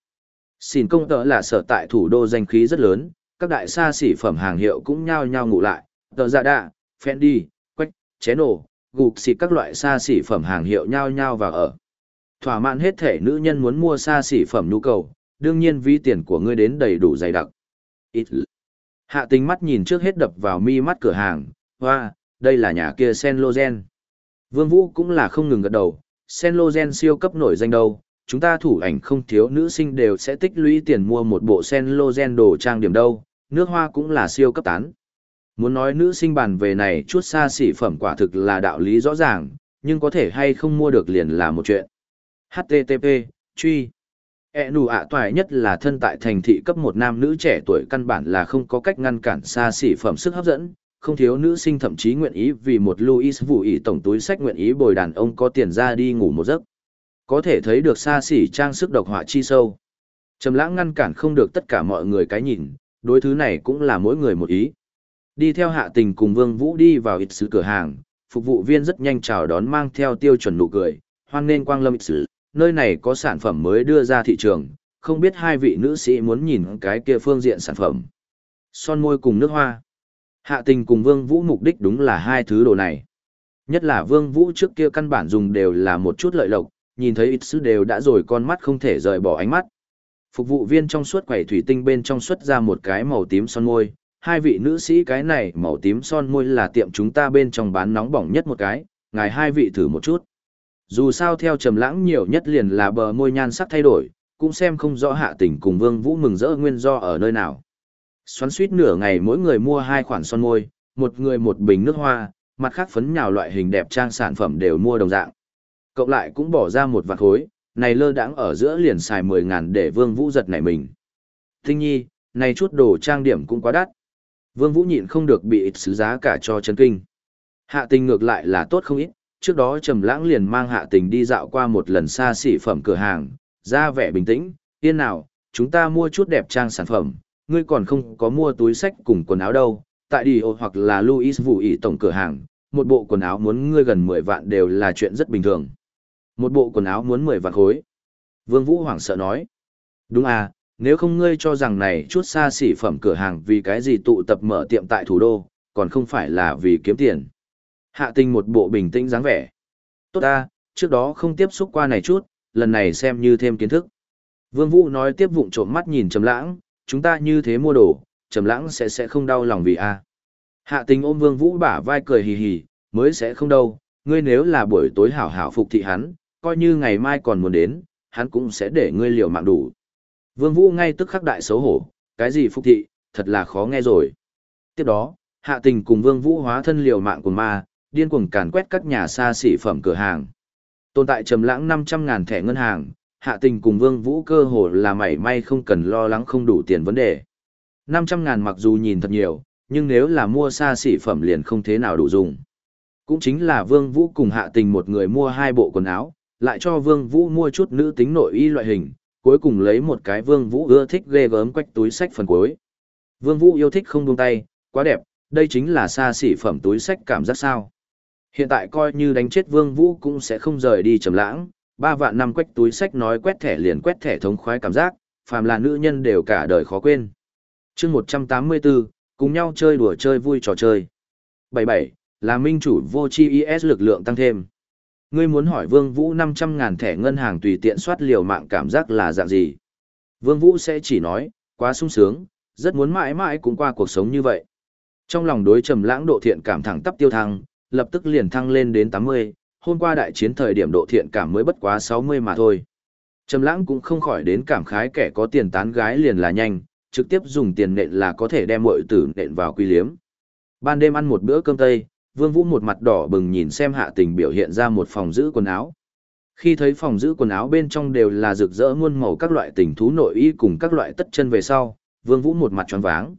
Xin công tợ là sở tại thủ đô danh khí rất lớn, các đại xa xỉ phẩm hàng hiệu cũng nhao nhao ngủ lại, tờ giả dạ đạ, Fendi, Quách, Chén Ổ, gục xịt các loại xa xỉ phẩm hàng hiệu nhao nhao vào ở. Thỏa mãn hết thể nữ nhân muốn mua xa xỉ phẩm nhu cầu, đương nhiên vi tiền của ngươi đến đầy đủ dày đặc. Ít Hạ tính mắt nhìn trước hết đập vào mi mắt cửa hàng, hoa, đây là nhà kia Senlozen. Vương Vũ cũng là không ngừng gật đầu, Senlozen siêu cấp nổi danh đâu, chúng ta thủ ảnh không thiếu nữ sinh đều sẽ tích lũy tiền mua một bộ Senlozen đồ trang điểm đâu, nước hoa cũng là siêu cấp tán. Muốn nói nữ sinh bàn về này chút xa xỉ phẩm quả thực là đạo lý rõ ràng, nhưng có thể hay không mua được liền là một chuyện. HTTP, truy. E nụ ạ toài nhất là thân tại thành thị cấp một nam nữ trẻ tuổi căn bản là không có cách ngăn cản xa xỉ phẩm sức hấp dẫn, không thiếu nữ sinh thậm chí nguyện ý vì một Louis vụ ý tổng túi sách nguyện ý bồi đàn ông có tiền ra đi ngủ một giấc. Có thể thấy được xa xỉ trang sức độc họa chi sâu. Trầm lãng ngăn cản không được tất cả mọi người cái nhìn, đối thứ này cũng là mỗi người một ý. Đi theo hạ tình cùng Vương Vũ đi vào ít sự cửa hàng, phục vụ viên rất nhanh chào đón mang theo tiêu chuẩn nụ cười, hoan nên quang lâm ít sự, nơi này có sản phẩm mới đưa ra thị trường, không biết hai vị nữ sĩ muốn nhìn cái kia phương diện sản phẩm. Son môi cùng nước hoa. Hạ tình cùng Vương Vũ mục đích đúng là hai thứ đồ này. Nhất là Vương Vũ trước kia căn bản dùng đều là một chút lợi lộc, nhìn thấy ít sứ đều đã rồi con mắt không thể rời bỏ ánh mắt. Phục vụ viên trong suốt quầy thủy tinh bên trong xuất ra một cái màu tím son môi, hai vị nữ sĩ cái này màu tím son môi là tiệm chúng ta bên trong bán nóng bỏng nhất một cái, ngài hai vị thử một chút. Dù sao theo trầm lãng nhiều nhất liền là bờ môi nhan sắc thay đổi, cũng xem không rõ hạ tình cùng Vương Vũ mừng rỡ nguyên do ở nơi nào. Xoắn suýt nửa ngày mỗi người mua hai khoản son môi, một người một bình nước hoa, mặt khác phấn nhào loại hình đẹp trang sản phẩm đều mua đồng dạng. Cộng lại cũng bỏ ra một vạn khối, này lơ đãng ở giữa liền xài mười ngàn để Vương Vũ giật nảy mình. Tinh nhi, này chút đồ trang điểm cũng quá đắt. Vương Vũ nhịn không được bị ít xứ giá cả cho chân kinh. Hạ tình ngược lại là tốt không ít, trước đó Trầm Lãng liền mang Hạ tình đi dạo qua một lần xa xỉ phẩm cửa hàng, ra vẻ bình tĩnh, yên nào, chúng ta mua chút đẹp trang sản phẩm, ngươi còn không có mua túi sách cùng quần áo đâu, tại đi ô hoặc là Louis Vũ ý tổng cửa hàng, một bộ quần áo muốn ngươi gần 10 vạn đều là chuyện rất bình thường. Một bộ quần áo muốn 10 vạn khối. Vương Vũ hoảng sợ nói. Đúng à, nếu không ngươi cho rằng này chút xa xỉ phẩm cửa hàng vì cái gì tụ tập mở tiệm tại thủ đô, còn không phải là vì kiếm tiền. Hạ tình một bộ bình tĩnh dáng vẻ. Tốt ta, trước đó không tiếp xúc qua này chút, lần này xem như thêm kiến thức. Vương Vũ nói tiếp vụng trộm mắt nhìn Trầm Lãng, chúng ta như thế mua đồ, Trầm Lãng sẽ sẽ không đau lòng vì a. Hạ Tình ôm Vương Vũ bả vai cười hì hì, mới sẽ không đâu, ngươi nếu là buổi tối hảo hảo phục thị hắn, coi như ngày mai còn muốn đến, hắn cũng sẽ để ngươi liều mạng đủ. Vương Vũ ngay tức khắc đại xấu hổ, cái gì phục thị, thật là khó nghe rồi. Tiếp đó, Hạ Tình cùng Vương Vũ hóa thân liều mạng của ma, điên cuồng càn quét các nhà xa xỉ phẩm cửa hàng. Tồn tại trầm lãng 500 ngàn thẻ ngân hàng, Hạ Tình cùng Vương Vũ cơ hồ là mảy may không cần lo lắng không đủ tiền vấn đề. 500 ngàn mặc dù nhìn thật nhiều, nhưng nếu là mua xa xỉ phẩm liền không thế nào đủ dùng. Cũng chính là Vương Vũ cùng Hạ Tình một người mua hai bộ quần áo, lại cho Vương Vũ mua chút nữ tính nội y loại hình, cuối cùng lấy một cái Vương Vũ ưa thích ghê gớm quách túi sách phần cuối. Vương Vũ yêu thích không buông tay, quá đẹp, đây chính là xa xỉ phẩm túi sách cảm giác sao. Hiện tại coi như đánh chết Vương Vũ cũng sẽ không rời đi trầm lãng, ba vạn năm quách túi sách nói quét thẻ liền quét thẻ thống khoái cảm giác, phàm là nữ nhân đều cả đời khó quên. Chương 184, cùng nhau chơi đùa chơi vui trò chơi. 77, là minh chủ vô chi IS lực lượng tăng thêm. Ngươi muốn hỏi Vương Vũ 500 ngàn thẻ ngân hàng tùy tiện soát liều mạng cảm giác là dạng gì? Vương Vũ sẽ chỉ nói, quá sung sướng, rất muốn mãi mãi cũng qua cuộc sống như vậy. Trong lòng đối trầm lãng độ thiện cảm thẳng tắp tiêu thăng, lập tức liền thăng lên đến 80, hôm qua đại chiến thời điểm độ thiện cảm mới bất quá 60 mà thôi. Trầm lãng cũng không khỏi đến cảm khái kẻ có tiền tán gái liền là nhanh, trực tiếp dùng tiền nện là có thể đem mọi tử nện vào quy liếm. Ban đêm ăn một bữa cơm tây, Vương Vũ một mặt đỏ bừng nhìn xem hạ tình biểu hiện ra một phòng giữ quần áo. Khi thấy phòng giữ quần áo bên trong đều là rực rỡ muôn màu các loại tình thú nội y cùng các loại tất chân về sau, Vương Vũ một mặt tròn váng.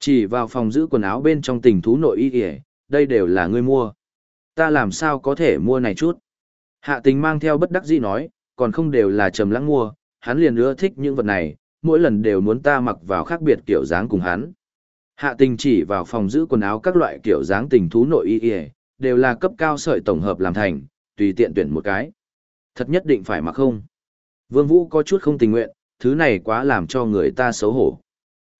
Chỉ vào phòng giữ quần áo bên trong tình thú nội y kìa, đây đều là ngươi mua. Ta làm sao có thể mua này chút? Hạ tình mang theo bất đắc dĩ nói, còn không đều là trầm lãng mua, hắn liền ưa thích những vật này, mỗi lần đều muốn ta mặc vào khác biệt kiểu dáng cùng hắn. Hạ tình chỉ vào phòng giữ quần áo các loại kiểu dáng tình thú nội y y, đều là cấp cao sợi tổng hợp làm thành, tùy tiện tuyển một cái. Thật nhất định phải mặc không? Vương Vũ có chút không tình nguyện, thứ này quá làm cho người ta xấu hổ.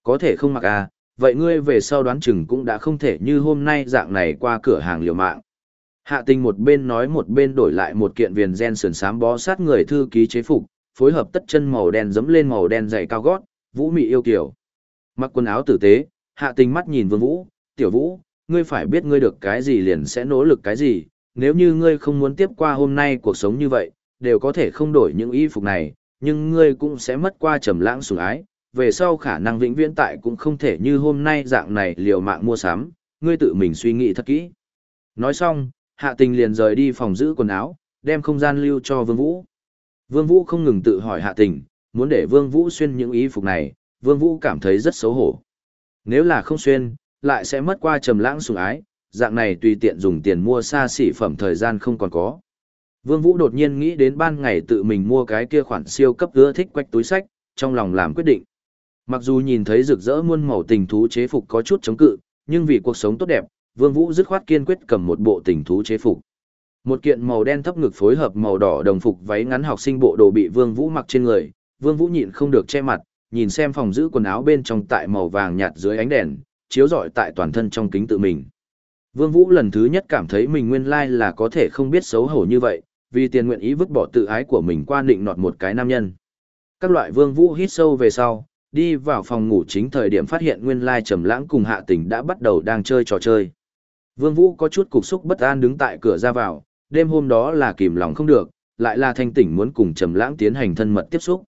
Có thể không mặc à, vậy ngươi về sau đoán chừng cũng đã không thể như hôm nay dạng này qua cửa hàng liều mạng. Hạ tình một bên nói một bên đổi lại một kiện viền gen sườn sám bó sát người thư ký chế phục, phối hợp tất chân màu đen dẫm lên màu đen dày cao gót, vũ mị yêu kiểu. Mặc quần áo tử tế, hạ tình mắt nhìn vương vũ, tiểu vũ, ngươi phải biết ngươi được cái gì liền sẽ nỗ lực cái gì, nếu như ngươi không muốn tiếp qua hôm nay cuộc sống như vậy, đều có thể không đổi những y phục này, nhưng ngươi cũng sẽ mất qua trầm lãng sủng ái, về sau khả năng vĩnh viễn tại cũng không thể như hôm nay dạng này liều mạng mua sắm, ngươi tự mình suy nghĩ thật kỹ. Nói xong, hạ tình liền rời đi phòng giữ quần áo, đem không gian lưu cho Vương Vũ. Vương Vũ không ngừng tự hỏi hạ tình, muốn để Vương Vũ xuyên những y phục này, Vương Vũ cảm thấy rất xấu hổ. Nếu là không xuyên, lại sẽ mất qua trầm lãng sủng ái, dạng này tùy tiện dùng tiền mua xa xỉ phẩm thời gian không còn có. Vương Vũ đột nhiên nghĩ đến ban ngày tự mình mua cái kia khoản siêu cấp ưa thích quách túi sách, trong lòng làm quyết định. Mặc dù nhìn thấy rực rỡ muôn màu tình thú chế phục có chút chống cự, nhưng vì cuộc sống tốt đẹp, Vương Vũ dứt khoát kiên quyết cầm một bộ tình thú chế phục. Một kiện màu đen thấp ngực phối hợp màu đỏ đồng phục váy ngắn học sinh bộ đồ bị Vương Vũ mặc trên người, Vương Vũ nhịn không được che mặt, nhìn xem phòng giữ quần áo bên trong tại màu vàng nhạt dưới ánh đèn, chiếu rọi tại toàn thân trong kính tự mình. Vương Vũ lần thứ nhất cảm thấy mình nguyên lai là có thể không biết xấu hổ như vậy, vì tiền nguyện ý vứt bỏ tự ái của mình qua định nọt một cái nam nhân. Các loại Vương Vũ hít sâu về sau, đi vào phòng ngủ chính thời điểm phát hiện nguyên lai trầm lãng cùng hạ tình đã bắt đầu đang chơi trò chơi. Vương Vũ có chút cục xúc bất an đứng tại cửa ra vào, đêm hôm đó là kìm lòng không được, lại là thanh tỉnh muốn cùng trầm lãng tiến hành thân mật tiếp xúc.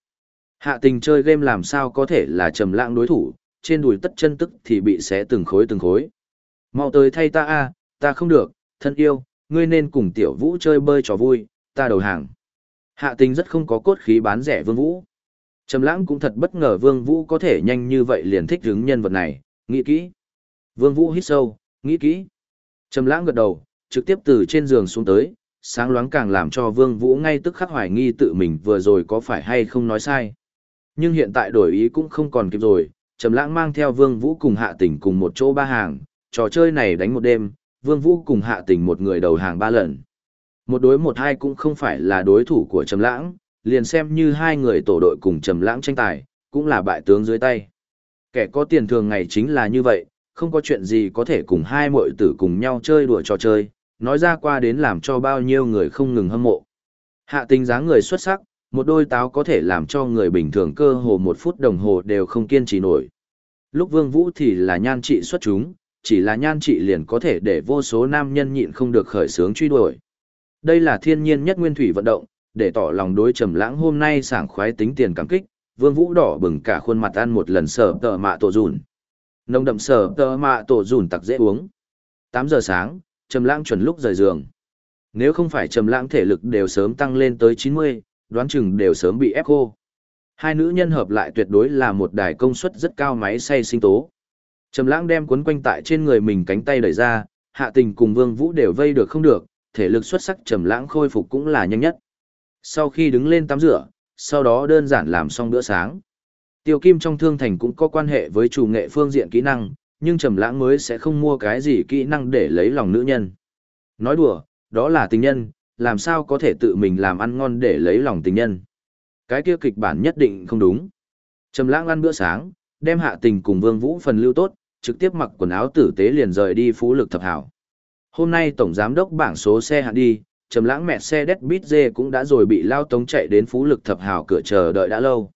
Hạ tình chơi game làm sao có thể là trầm lãng đối thủ, trên đùi tất chân tức thì bị xé từng khối từng khối. Mau tới thay ta a, ta không được, thân yêu, ngươi nên cùng tiểu vũ chơi bơi trò vui, ta đầu hàng. Hạ tình rất không có cốt khí bán rẻ vương vũ. Trầm lãng cũng thật bất ngờ vương vũ có thể nhanh như vậy liền thích hứng nhân vật này, nghĩ kỹ. Vương vũ hít sâu, nghĩ kỹ. Trầm lãng gật đầu, trực tiếp từ trên giường xuống tới, sáng loáng càng làm cho vương vũ ngay tức khắc hoài nghi tự mình vừa rồi có phải hay không nói sai. Nhưng hiện tại đổi ý cũng không còn kịp rồi, Trầm Lãng mang theo Vương Vũ cùng Hạ Tỉnh cùng một chỗ ba hàng, trò chơi này đánh một đêm, Vương Vũ cùng Hạ Tỉnh một người đầu hàng ba lần. Một đối một hai cũng không phải là đối thủ của Trầm Lãng, liền xem như hai người tổ đội cùng Trầm Lãng tranh tài, cũng là bại tướng dưới tay. Kẻ có tiền thường ngày chính là như vậy, không có chuyện gì có thể cùng hai muội tử cùng nhau chơi đùa trò chơi, nói ra qua đến làm cho bao nhiêu người không ngừng hâm mộ. Hạ tình dáng người xuất sắc, một đôi táo có thể làm cho người bình thường cơ hồ một phút đồng hồ đều không kiên trì nổi. Lúc Vương Vũ thì là nhan trị xuất chúng, chỉ là nhan trị liền có thể để vô số nam nhân nhịn không được khởi sướng truy đuổi. Đây là thiên nhiên nhất nguyên thủy vận động, để tỏ lòng đối trầm lãng hôm nay sảng khoái tính tiền cảm kích, Vương Vũ đỏ bừng cả khuôn mặt ăn một lần sở tờ mạ tổ dùn. Nồng đậm sở tờ mạ tổ dùn tặc dễ uống. 8 giờ sáng, trầm lãng chuẩn lúc rời giường. Nếu không phải trầm lãng thể lực đều sớm tăng lên tới 90, đoán chừng đều sớm bị ép khô. Hai nữ nhân hợp lại tuyệt đối là một đài công suất rất cao máy xay sinh tố. Trầm lãng đem cuốn quanh tại trên người mình cánh tay đẩy ra, hạ tình cùng vương vũ đều vây được không được, thể lực xuất sắc trầm lãng khôi phục cũng là nhanh nhất. Sau khi đứng lên tắm rửa, sau đó đơn giản làm xong bữa sáng. Tiêu Kim trong thương thành cũng có quan hệ với chủ nghệ phương diện kỹ năng, nhưng trầm lãng mới sẽ không mua cái gì kỹ năng để lấy lòng nữ nhân. Nói đùa, đó là tình nhân, làm sao có thể tự mình làm ăn ngon để lấy lòng tình nhân. Cái kia kịch bản nhất định không đúng. Trầm lãng ăn bữa sáng, đem hạ tình cùng Vương Vũ phần lưu tốt, trực tiếp mặc quần áo tử tế liền rời đi phú lực thập hảo. Hôm nay tổng giám đốc bảng số xe hạn đi, trầm lãng mẹ xe đét bít dê cũng đã rồi bị lao tống chạy đến phú lực thập hảo cửa chờ đợi đã lâu.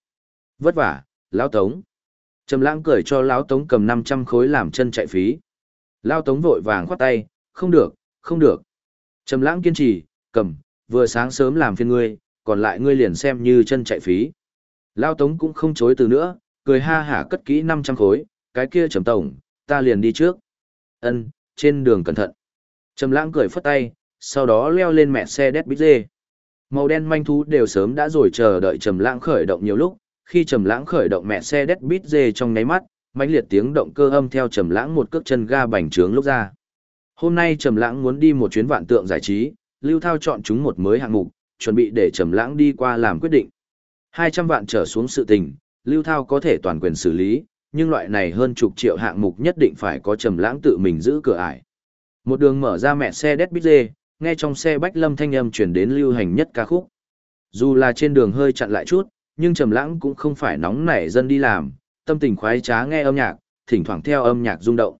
Vất vả, lao tống. Trầm lãng cười cho lão tống cầm 500 khối làm chân chạy phí. Lao tống vội vàng khoát tay, không được, không được. Trầm lãng kiên trì, cầm, vừa sáng sớm làm phiên ngươi, còn lại ngươi liền xem như chân chạy phí. Lao tống cũng không chối từ nữa, cười ha hả cất kỹ 500 khối, cái kia trầm tổng, ta liền đi trước. Ân, trên đường cẩn thận. Trầm lãng cười phất tay, sau đó leo lên mẹ xe đét bít dê. Màu đen manh thú đều sớm đã rồi chờ đợi Trầm lãng khởi động nhiều lúc, khi Trầm lãng khởi động mẹ xe đét bít dê trong nháy mắt, mãnh liệt tiếng động cơ âm theo Trầm lãng một cước chân ga bành trướng lúc ra. Hôm nay Trầm lãng muốn đi một chuyến vạn tượng giải trí, Lưu Thao chọn chúng một mới hạng mục, chuẩn bị để Trầm lãng đi qua làm quyết định. 200 vạn trở xuống sự tình, Lưu Thao có thể toàn quyền xử lý, nhưng loại này hơn chục triệu hạng mục nhất định phải có Trầm lãng tự mình giữ cửa ải. Một đường mở ra mẹ xe đét bít dê, nghe trong xe bách lâm thanh âm chuyển đến lưu hành nhất ca khúc. Dù là trên đường hơi chặn lại chút, nhưng trầm lãng cũng không phải nóng nảy dân đi làm, tâm tình khoái trá nghe âm nhạc, thỉnh thoảng theo âm nhạc rung động.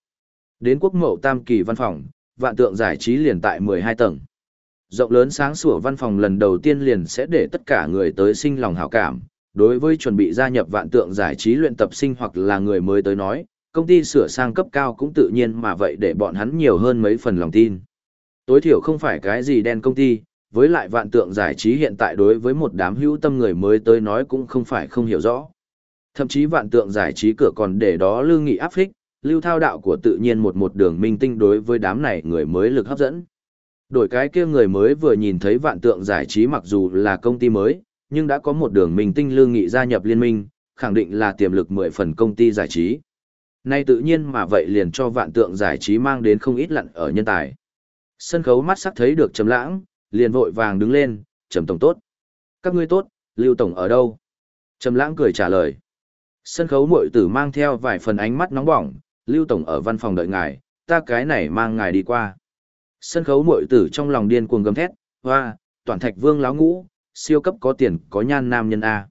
Đến quốc mậu tam kỳ văn phòng, vạn tượng giải trí liền tại 12 tầng. Rộng lớn sáng sủa văn phòng lần đầu tiên liền sẽ để tất cả người tới sinh lòng hảo cảm. Đối với chuẩn bị gia nhập vạn tượng giải trí luyện tập sinh hoặc là người mới tới nói, công ty sửa sang cấp cao cũng tự nhiên mà vậy để bọn hắn nhiều hơn mấy phần lòng tin. Tối thiểu không phải cái gì đen công ty, với lại vạn tượng giải trí hiện tại đối với một đám hữu tâm người mới tới nói cũng không phải không hiểu rõ. Thậm chí vạn tượng giải trí cửa còn để đó lưu nghị áp phích, lưu thao đạo của tự nhiên một một đường minh tinh đối với đám này người mới lực hấp dẫn. Đổi cái kia người mới vừa nhìn thấy vạn tượng giải trí mặc dù là công ty mới, nhưng đã có một đường minh tinh lưu nghị gia nhập liên minh, khẳng định là tiềm lực mười phần công ty giải trí. Nay tự nhiên mà vậy liền cho vạn tượng giải trí mang đến không ít lặn ở nhân tài. Sân khấu mắt sắc thấy được Trầm Lãng, liền vội vàng đứng lên, "Trầm tổng tốt." "Các ngươi tốt, Lưu tổng ở đâu?" Trầm Lãng cười trả lời. Sân khấu muội tử mang theo vài phần ánh mắt nóng bỏng, "Lưu tổng ở văn phòng đợi ngài, ta cái này mang ngài đi qua." Sân khấu muội tử trong lòng điên cuồng gầm thét, "Oa, toàn Thạch Vương láo ngũ, siêu cấp có tiền, có nhan nam nhân a."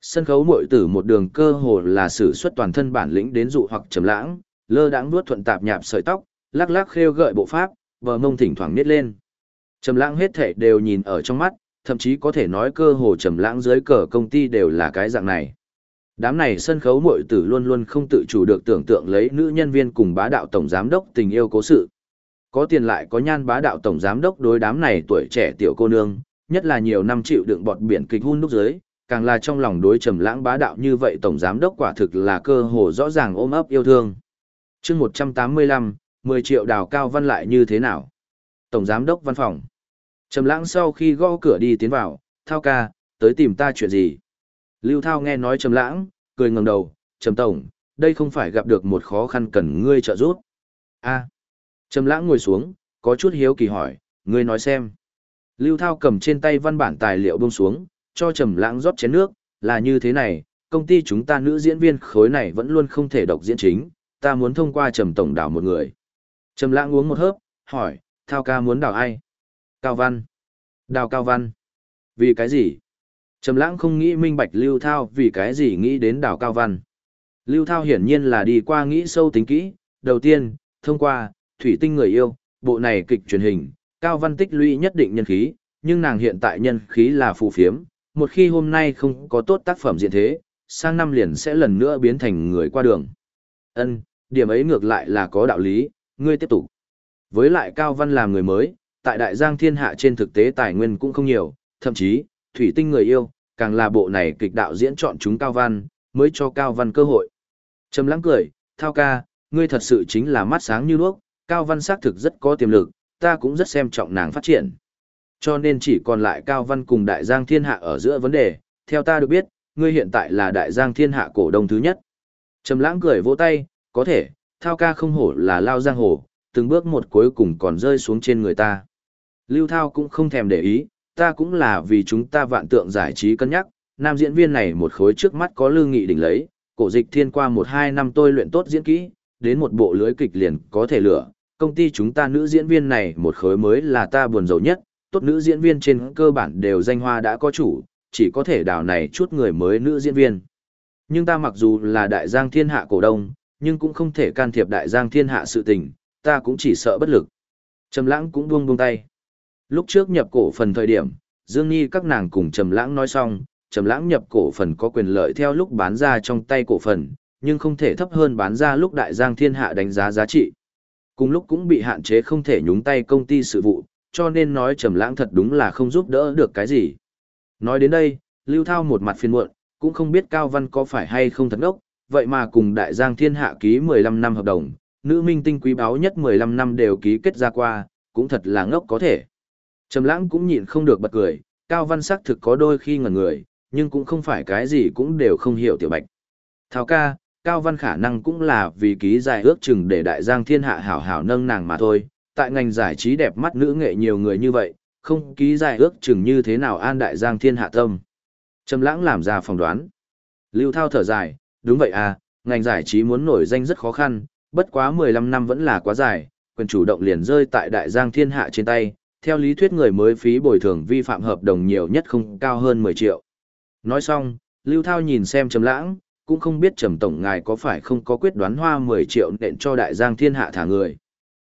Sân khấu muội tử một đường cơ hồ là sử xuất toàn thân bản lĩnh đến dụ hoặc trầm lãng, lơ đãng nuốt thuận tạp nhạp sợi tóc, lắc lắc khêu gợi bộ pháp, bờ mông thỉnh thoảng nít lên. Trầm lãng hết thể đều nhìn ở trong mắt, thậm chí có thể nói cơ hồ trầm lãng dưới cờ công ty đều là cái dạng này. Đám này sân khấu muội tử luôn luôn không tự chủ được tưởng tượng lấy nữ nhân viên cùng bá đạo tổng giám đốc tình yêu cố sự. Có tiền lại có nhan bá đạo tổng giám đốc đối đám này tuổi trẻ tiểu cô nương, nhất là nhiều năm chịu đựng bọt biển kịch hun nút dưới, càng là trong lòng đối trầm lãng bá đạo như vậy tổng giám đốc quả thực là cơ hồ rõ ràng ôm ấp yêu thương. Chương 185, 10 triệu đào cao văn lại như thế nào? Tổng giám đốc văn phòng. Trầm lãng sau khi gõ cửa đi tiến vào, "Thao ca, tới tìm ta chuyện gì?" Lưu Thao nghe nói Trầm lãng, cười ngẩng đầu, "Trầm tổng, đây không phải gặp được một khó khăn cần ngươi trợ giúp." "A." Trầm lãng ngồi xuống, có chút hiếu kỳ hỏi, "Ngươi nói xem." Lưu Thao cầm trên tay văn bản tài liệu buông xuống, cho trầm lãng rót chén nước, là như thế này, công ty chúng ta nữ diễn viên khối này vẫn luôn không thể độc diễn chính, ta muốn thông qua trầm tổng đảo một người. Trầm lãng uống một hớp, hỏi, thao ca muốn đào ai? Cao Văn. Đào Cao Văn. Vì cái gì? Trầm lãng không nghĩ minh bạch Lưu Thao vì cái gì nghĩ đến đào Cao Văn. Lưu Thao hiển nhiên là đi qua nghĩ sâu tính kỹ, đầu tiên, thông qua, thủy tinh người yêu, bộ này kịch truyền hình, Cao Văn tích lũy nhất định nhân khí, nhưng nàng hiện tại nhân khí là phù phiếm, một khi hôm nay không có tốt tác phẩm diện thế, sang năm liền sẽ lần nữa biến thành người qua đường. Ân, điểm ấy ngược lại là có đạo lý, ngươi tiếp tục. Với lại Cao Văn làm người mới, tại Đại Giang Thiên Hạ trên thực tế tài nguyên cũng không nhiều, thậm chí, Thủy Tinh người yêu, càng là bộ này kịch đạo diễn chọn chúng Cao Văn, mới cho Cao Văn cơ hội. Trầm lắng cười, thao ca, ngươi thật sự chính là mắt sáng như đuốc, Cao Văn xác thực rất có tiềm lực, ta cũng rất xem trọng nàng phát triển. Cho nên chỉ còn lại Cao Văn cùng Đại Giang Thiên Hạ ở giữa vấn đề, theo ta được biết, ngươi hiện tại là Đại Giang Thiên Hạ cổ đông thứ nhất. Trầm lãng cười vỗ tay, có thể, thao ca không hổ là lao giang hồ, từng bước một cuối cùng còn rơi xuống trên người ta. Lưu Thao cũng không thèm để ý, ta cũng là vì chúng ta vạn tượng giải trí cân nhắc, nam diễn viên này một khối trước mắt có lương nghị đỉnh lấy, cổ dịch thiên qua một hai năm tôi luyện tốt diễn kỹ, đến một bộ lưới kịch liền có thể lửa, công ty chúng ta nữ diễn viên này một khối mới là ta buồn giàu nhất, tốt nữ diễn viên trên cơ bản đều danh hoa đã có chủ, chỉ có thể đào này chút người mới nữ diễn viên. Nhưng ta mặc dù là đại giang thiên hạ cổ đông, nhưng cũng không thể can thiệp đại giang thiên hạ sự tình, ta cũng chỉ sợ bất lực. Trầm lãng cũng buông buông tay. Lúc trước nhập cổ phần thời điểm, Dương Nhi các nàng cùng Trầm lãng nói xong, Trầm lãng nhập cổ phần có quyền lợi theo lúc bán ra trong tay cổ phần, nhưng không thể thấp hơn bán ra lúc đại giang thiên hạ đánh giá giá trị. Cùng lúc cũng bị hạn chế không thể nhúng tay công ty sự vụ, cho nên nói Trầm lãng thật đúng là không giúp đỡ được cái gì. Nói đến đây, Lưu Thao một mặt phiền muộn, cũng không biết Cao Văn có phải hay không thật ngốc, vậy mà cùng Đại Giang Thiên Hạ ký 15 năm hợp đồng, nữ minh tinh quý báu nhất 15 năm đều ký kết ra qua, cũng thật là ngốc có thể. Trầm lãng cũng nhịn không được bật cười, Cao Văn sắc thực có đôi khi ngẩn người, nhưng cũng không phải cái gì cũng đều không hiểu tiểu bạch. Thảo ca, Cao Văn khả năng cũng là vì ký giải ước chừng để Đại Giang Thiên Hạ hảo hảo nâng nàng mà thôi, tại ngành giải trí đẹp mắt nữ nghệ nhiều người như vậy, không ký giải ước chừng như thế nào an Đại Giang Thiên Hạ tâm. Trầm lãng làm ra phỏng đoán. Lưu Thao thở dài, đúng vậy à, ngành giải trí muốn nổi danh rất khó khăn, bất quá 15 năm vẫn là quá dài, quyền chủ động liền rơi tại đại giang thiên hạ trên tay, theo lý thuyết người mới phí bồi thường vi phạm hợp đồng nhiều nhất không cao hơn 10 triệu. Nói xong, Lưu Thao nhìn xem Trầm Lãng, cũng không biết Trầm tổng ngài có phải không có quyết đoán hoa 10 triệu nện cho đại giang thiên hạ thả người.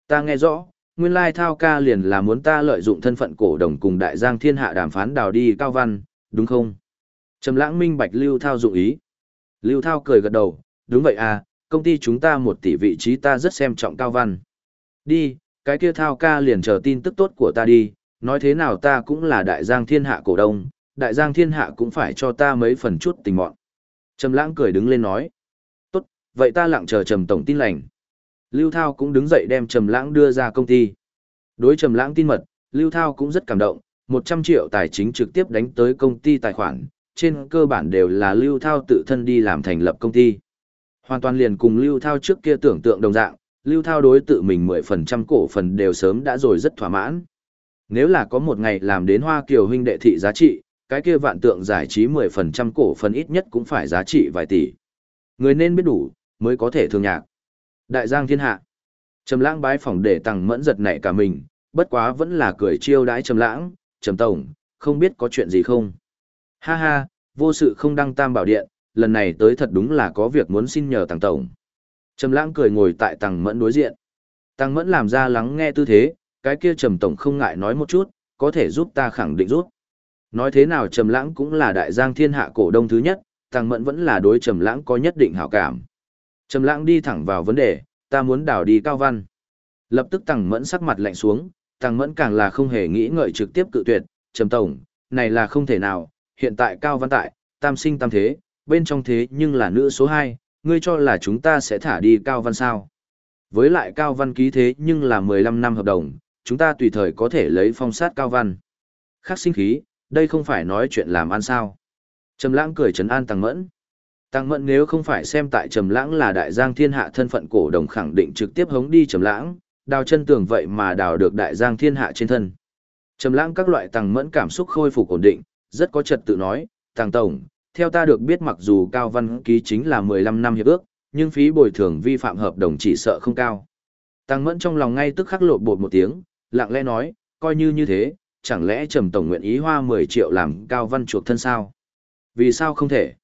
Ta nghe rõ, nguyên lai Thao ca liền là muốn ta lợi dụng thân phận cổ đồng cùng đại giang thiên hạ đàm phán đào đi cao văn, đúng không? Trầm Lãng minh bạch Lưu Thao dụng ý. Lưu Thao cười gật đầu, đúng vậy à, công ty chúng ta một tỷ vị trí ta rất xem trọng cao văn. Đi, cái kia Thao ca liền chờ tin tức tốt của ta đi, nói thế nào ta cũng là đại giang thiên hạ cổ đông, đại giang thiên hạ cũng phải cho ta mấy phần chút tình mọn. Trầm lãng cười đứng lên nói. Tốt, vậy ta lặng chờ Trầm Tổng tin lành. Lưu Thao cũng đứng dậy đem Trầm lãng đưa ra công ty. Đối Trầm lãng tin mật, Lưu Thao cũng rất cảm động, 100 triệu tài chính trực tiếp đánh tới công ty tài khoản, trên cơ bản đều là Lưu Thao tự thân đi làm thành lập công ty. Hoàn toàn liền cùng Lưu Thao trước kia tưởng tượng đồng dạng, Lưu Thao đối tự mình 10% cổ phần đều sớm đã rồi rất thỏa mãn. Nếu là có một ngày làm đến Hoa Kiều huynh đệ thị giá trị, cái kia vạn tượng giải trí 10% cổ phần ít nhất cũng phải giá trị vài tỷ. Người nên biết đủ, mới có thể thương nhạc. Đại Giang Thiên Hạ. Trầm lãng bái phỏng để tăng mẫn giật nảy cả mình, bất quá vẫn là cười chiêu đãi Trầm lãng, Trầm Tổng, không biết có chuyện gì không. Ha ha, vô sự không đăng tam bảo điện, lần này tới thật đúng là có việc muốn xin nhờ tàng Tổng. Trầm lãng cười ngồi tại tàng Mẫn đối diện. Tàng Mẫn làm ra lắng nghe tư thế, cái kia Trầm Tổng không ngại nói một chút, có thể giúp ta khẳng định rút. Nói thế nào Trầm lãng cũng là đại giang thiên hạ cổ đông thứ nhất, tàng Mẫn vẫn là đối Trầm lãng có nhất định hảo cảm. Trầm lãng đi thẳng vào vấn đề, ta muốn đào đi Cao Văn. Lập tức tàng Mẫn sắc mặt lạnh xuống, tàng Mẫn càng là không hề nghĩ ngợi trực tiếp cự tuyệt, Trầm Tổng, này là không thể nào, hiện tại Cao Văn tại, tam sinh tam thế, bên trong thế nhưng là nữ số 2, ngươi cho là chúng ta sẽ thả đi Cao Văn sao. Với lại Cao Văn ký thế nhưng là 15 năm hợp đồng, chúng ta tùy thời có thể lấy phong sát Cao Văn. Khắc sinh khí, đây không phải nói chuyện làm ăn sao. Trầm lãng cười trấn an Tăng Mẫn. Tăng Mẫn nếu không phải xem tại Trầm lãng là đại giang thiên hạ thân phận cổ đồng khẳng định trực tiếp hống đi Trầm lãng, đào chân tường vậy mà đào được đại giang thiên hạ trên thân. Trầm lãng các loại Tăng Mẫn cảm xúc khôi phục ổn định, rất có trật tự nói, Tàng Tổng, theo ta được biết mặc dù Cao Văn ký chính là 15 năm hiệp ước, nhưng phí bồi thường vi phạm hợp đồng chỉ sợ không cao. Tàng Mẫn trong lòng ngay tức khắc lộ bột một tiếng, lặng lẽ nói, coi như như thế, chẳng lẽ Trầm Tổng nguyện ý hoa 10 triệu làm Cao Văn chuộc thân sao? Vì sao không thể?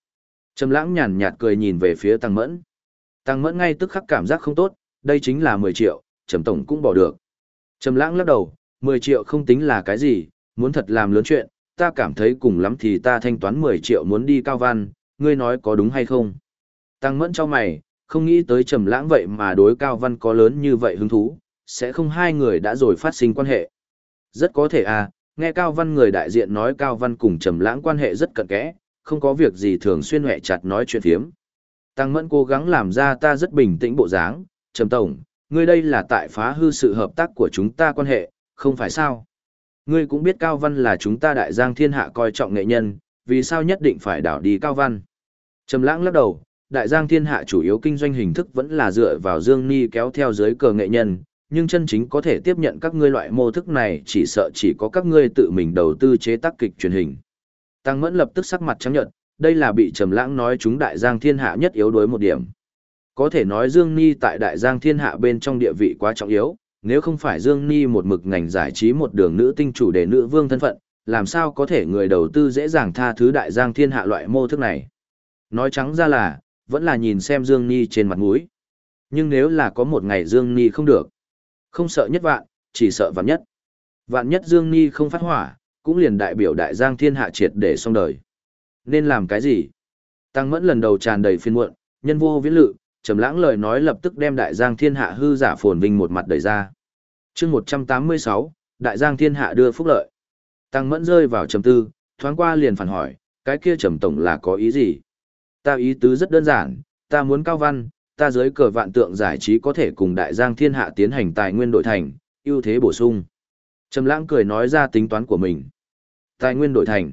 Trầm lãng nhàn nhạt cười nhìn về phía Tăng Mẫn. Tăng Mẫn ngay tức khắc cảm giác không tốt, đây chính là 10 triệu, Trầm Tổng cũng bỏ được. Trầm lãng lắc đầu, 10 triệu không tính là cái gì, muốn thật làm lớn chuyện, ta cảm thấy cùng lắm thì ta thanh toán 10 triệu muốn đi cao văn, ngươi nói có đúng hay không? Tăng Mẫn cho mày, không nghĩ tới Trầm lãng vậy mà đối cao văn có lớn như vậy hứng thú, sẽ không hai người đã rồi phát sinh quan hệ. Rất có thể à, nghe Cao Văn người đại diện nói Cao Văn cùng Trầm Lãng quan hệ rất cận kẽ, không có việc gì thường xuyên hẹ chặt nói chuyện thiếm. Tăng Mẫn cố gắng làm ra ta rất bình tĩnh bộ dáng, Trầm Tổng, ngươi đây là tại phá hư sự hợp tác của chúng ta quan hệ, không phải sao? Ngươi cũng biết Cao Văn là chúng ta đại giang thiên hạ coi trọng nghệ nhân, vì sao nhất định phải đảo đi Cao Văn? Trầm Lãng lắc đầu, đại giang thiên hạ chủ yếu kinh doanh hình thức vẫn là dựa vào Dương Ni kéo theo dưới cờ nghệ nhân, nhưng chân chính có thể tiếp nhận các ngươi loại mô thức này chỉ sợ chỉ có các ngươi tự mình đầu tư chế tác kịch truyền hình. Tăng Mẫn lập tức sắc mặt trắng nhợt, đây là bị Trầm Lãng nói chúng đại giang thiên hạ nhất yếu đối một điểm. Có thể nói Dương Ni tại đại giang thiên hạ bên trong địa vị quá trọng yếu, nếu không phải Dương Ni một mực ngành giải trí một đường nữ tinh chủ đề nữ vương thân phận, làm sao có thể người đầu tư dễ dàng tha thứ đại giang thiên hạ loại mô thức này. Nói trắng ra là, vẫn là nhìn xem Dương Ni trên mặt mũi. Nhưng nếu là có một ngày Dương Ni không được, không sợ nhất vạn, chỉ sợ vạn nhất. Vạn nhất Dương Ni không phát hỏa, cũng liền đại biểu đại giang thiên hạ triệt để xong đời. Nên làm cái gì? Tăng mẫn lần đầu tràn đầy phiên muộn, nhân vô viễn lự, trầm lãng lời nói lập tức đem đại giang thiên hạ hư giả phồn vinh một mặt đẩy ra. chương 186, đại giang thiên hạ đưa phúc lợi. Tăng mẫn rơi vào trầm tư, thoáng qua liền phản hỏi, cái kia trầm tổng là có ý gì? Ta ý tứ rất đơn giản, ta muốn cao văn, ta dưới cờ vạn tượng giải trí có thể cùng đại giang thiên hạ tiến hành tài nguyên đổi thành, ưu thế bổ sung. Trầm lãng cười nói ra tính toán của mình. Tài nguyên đổi thành.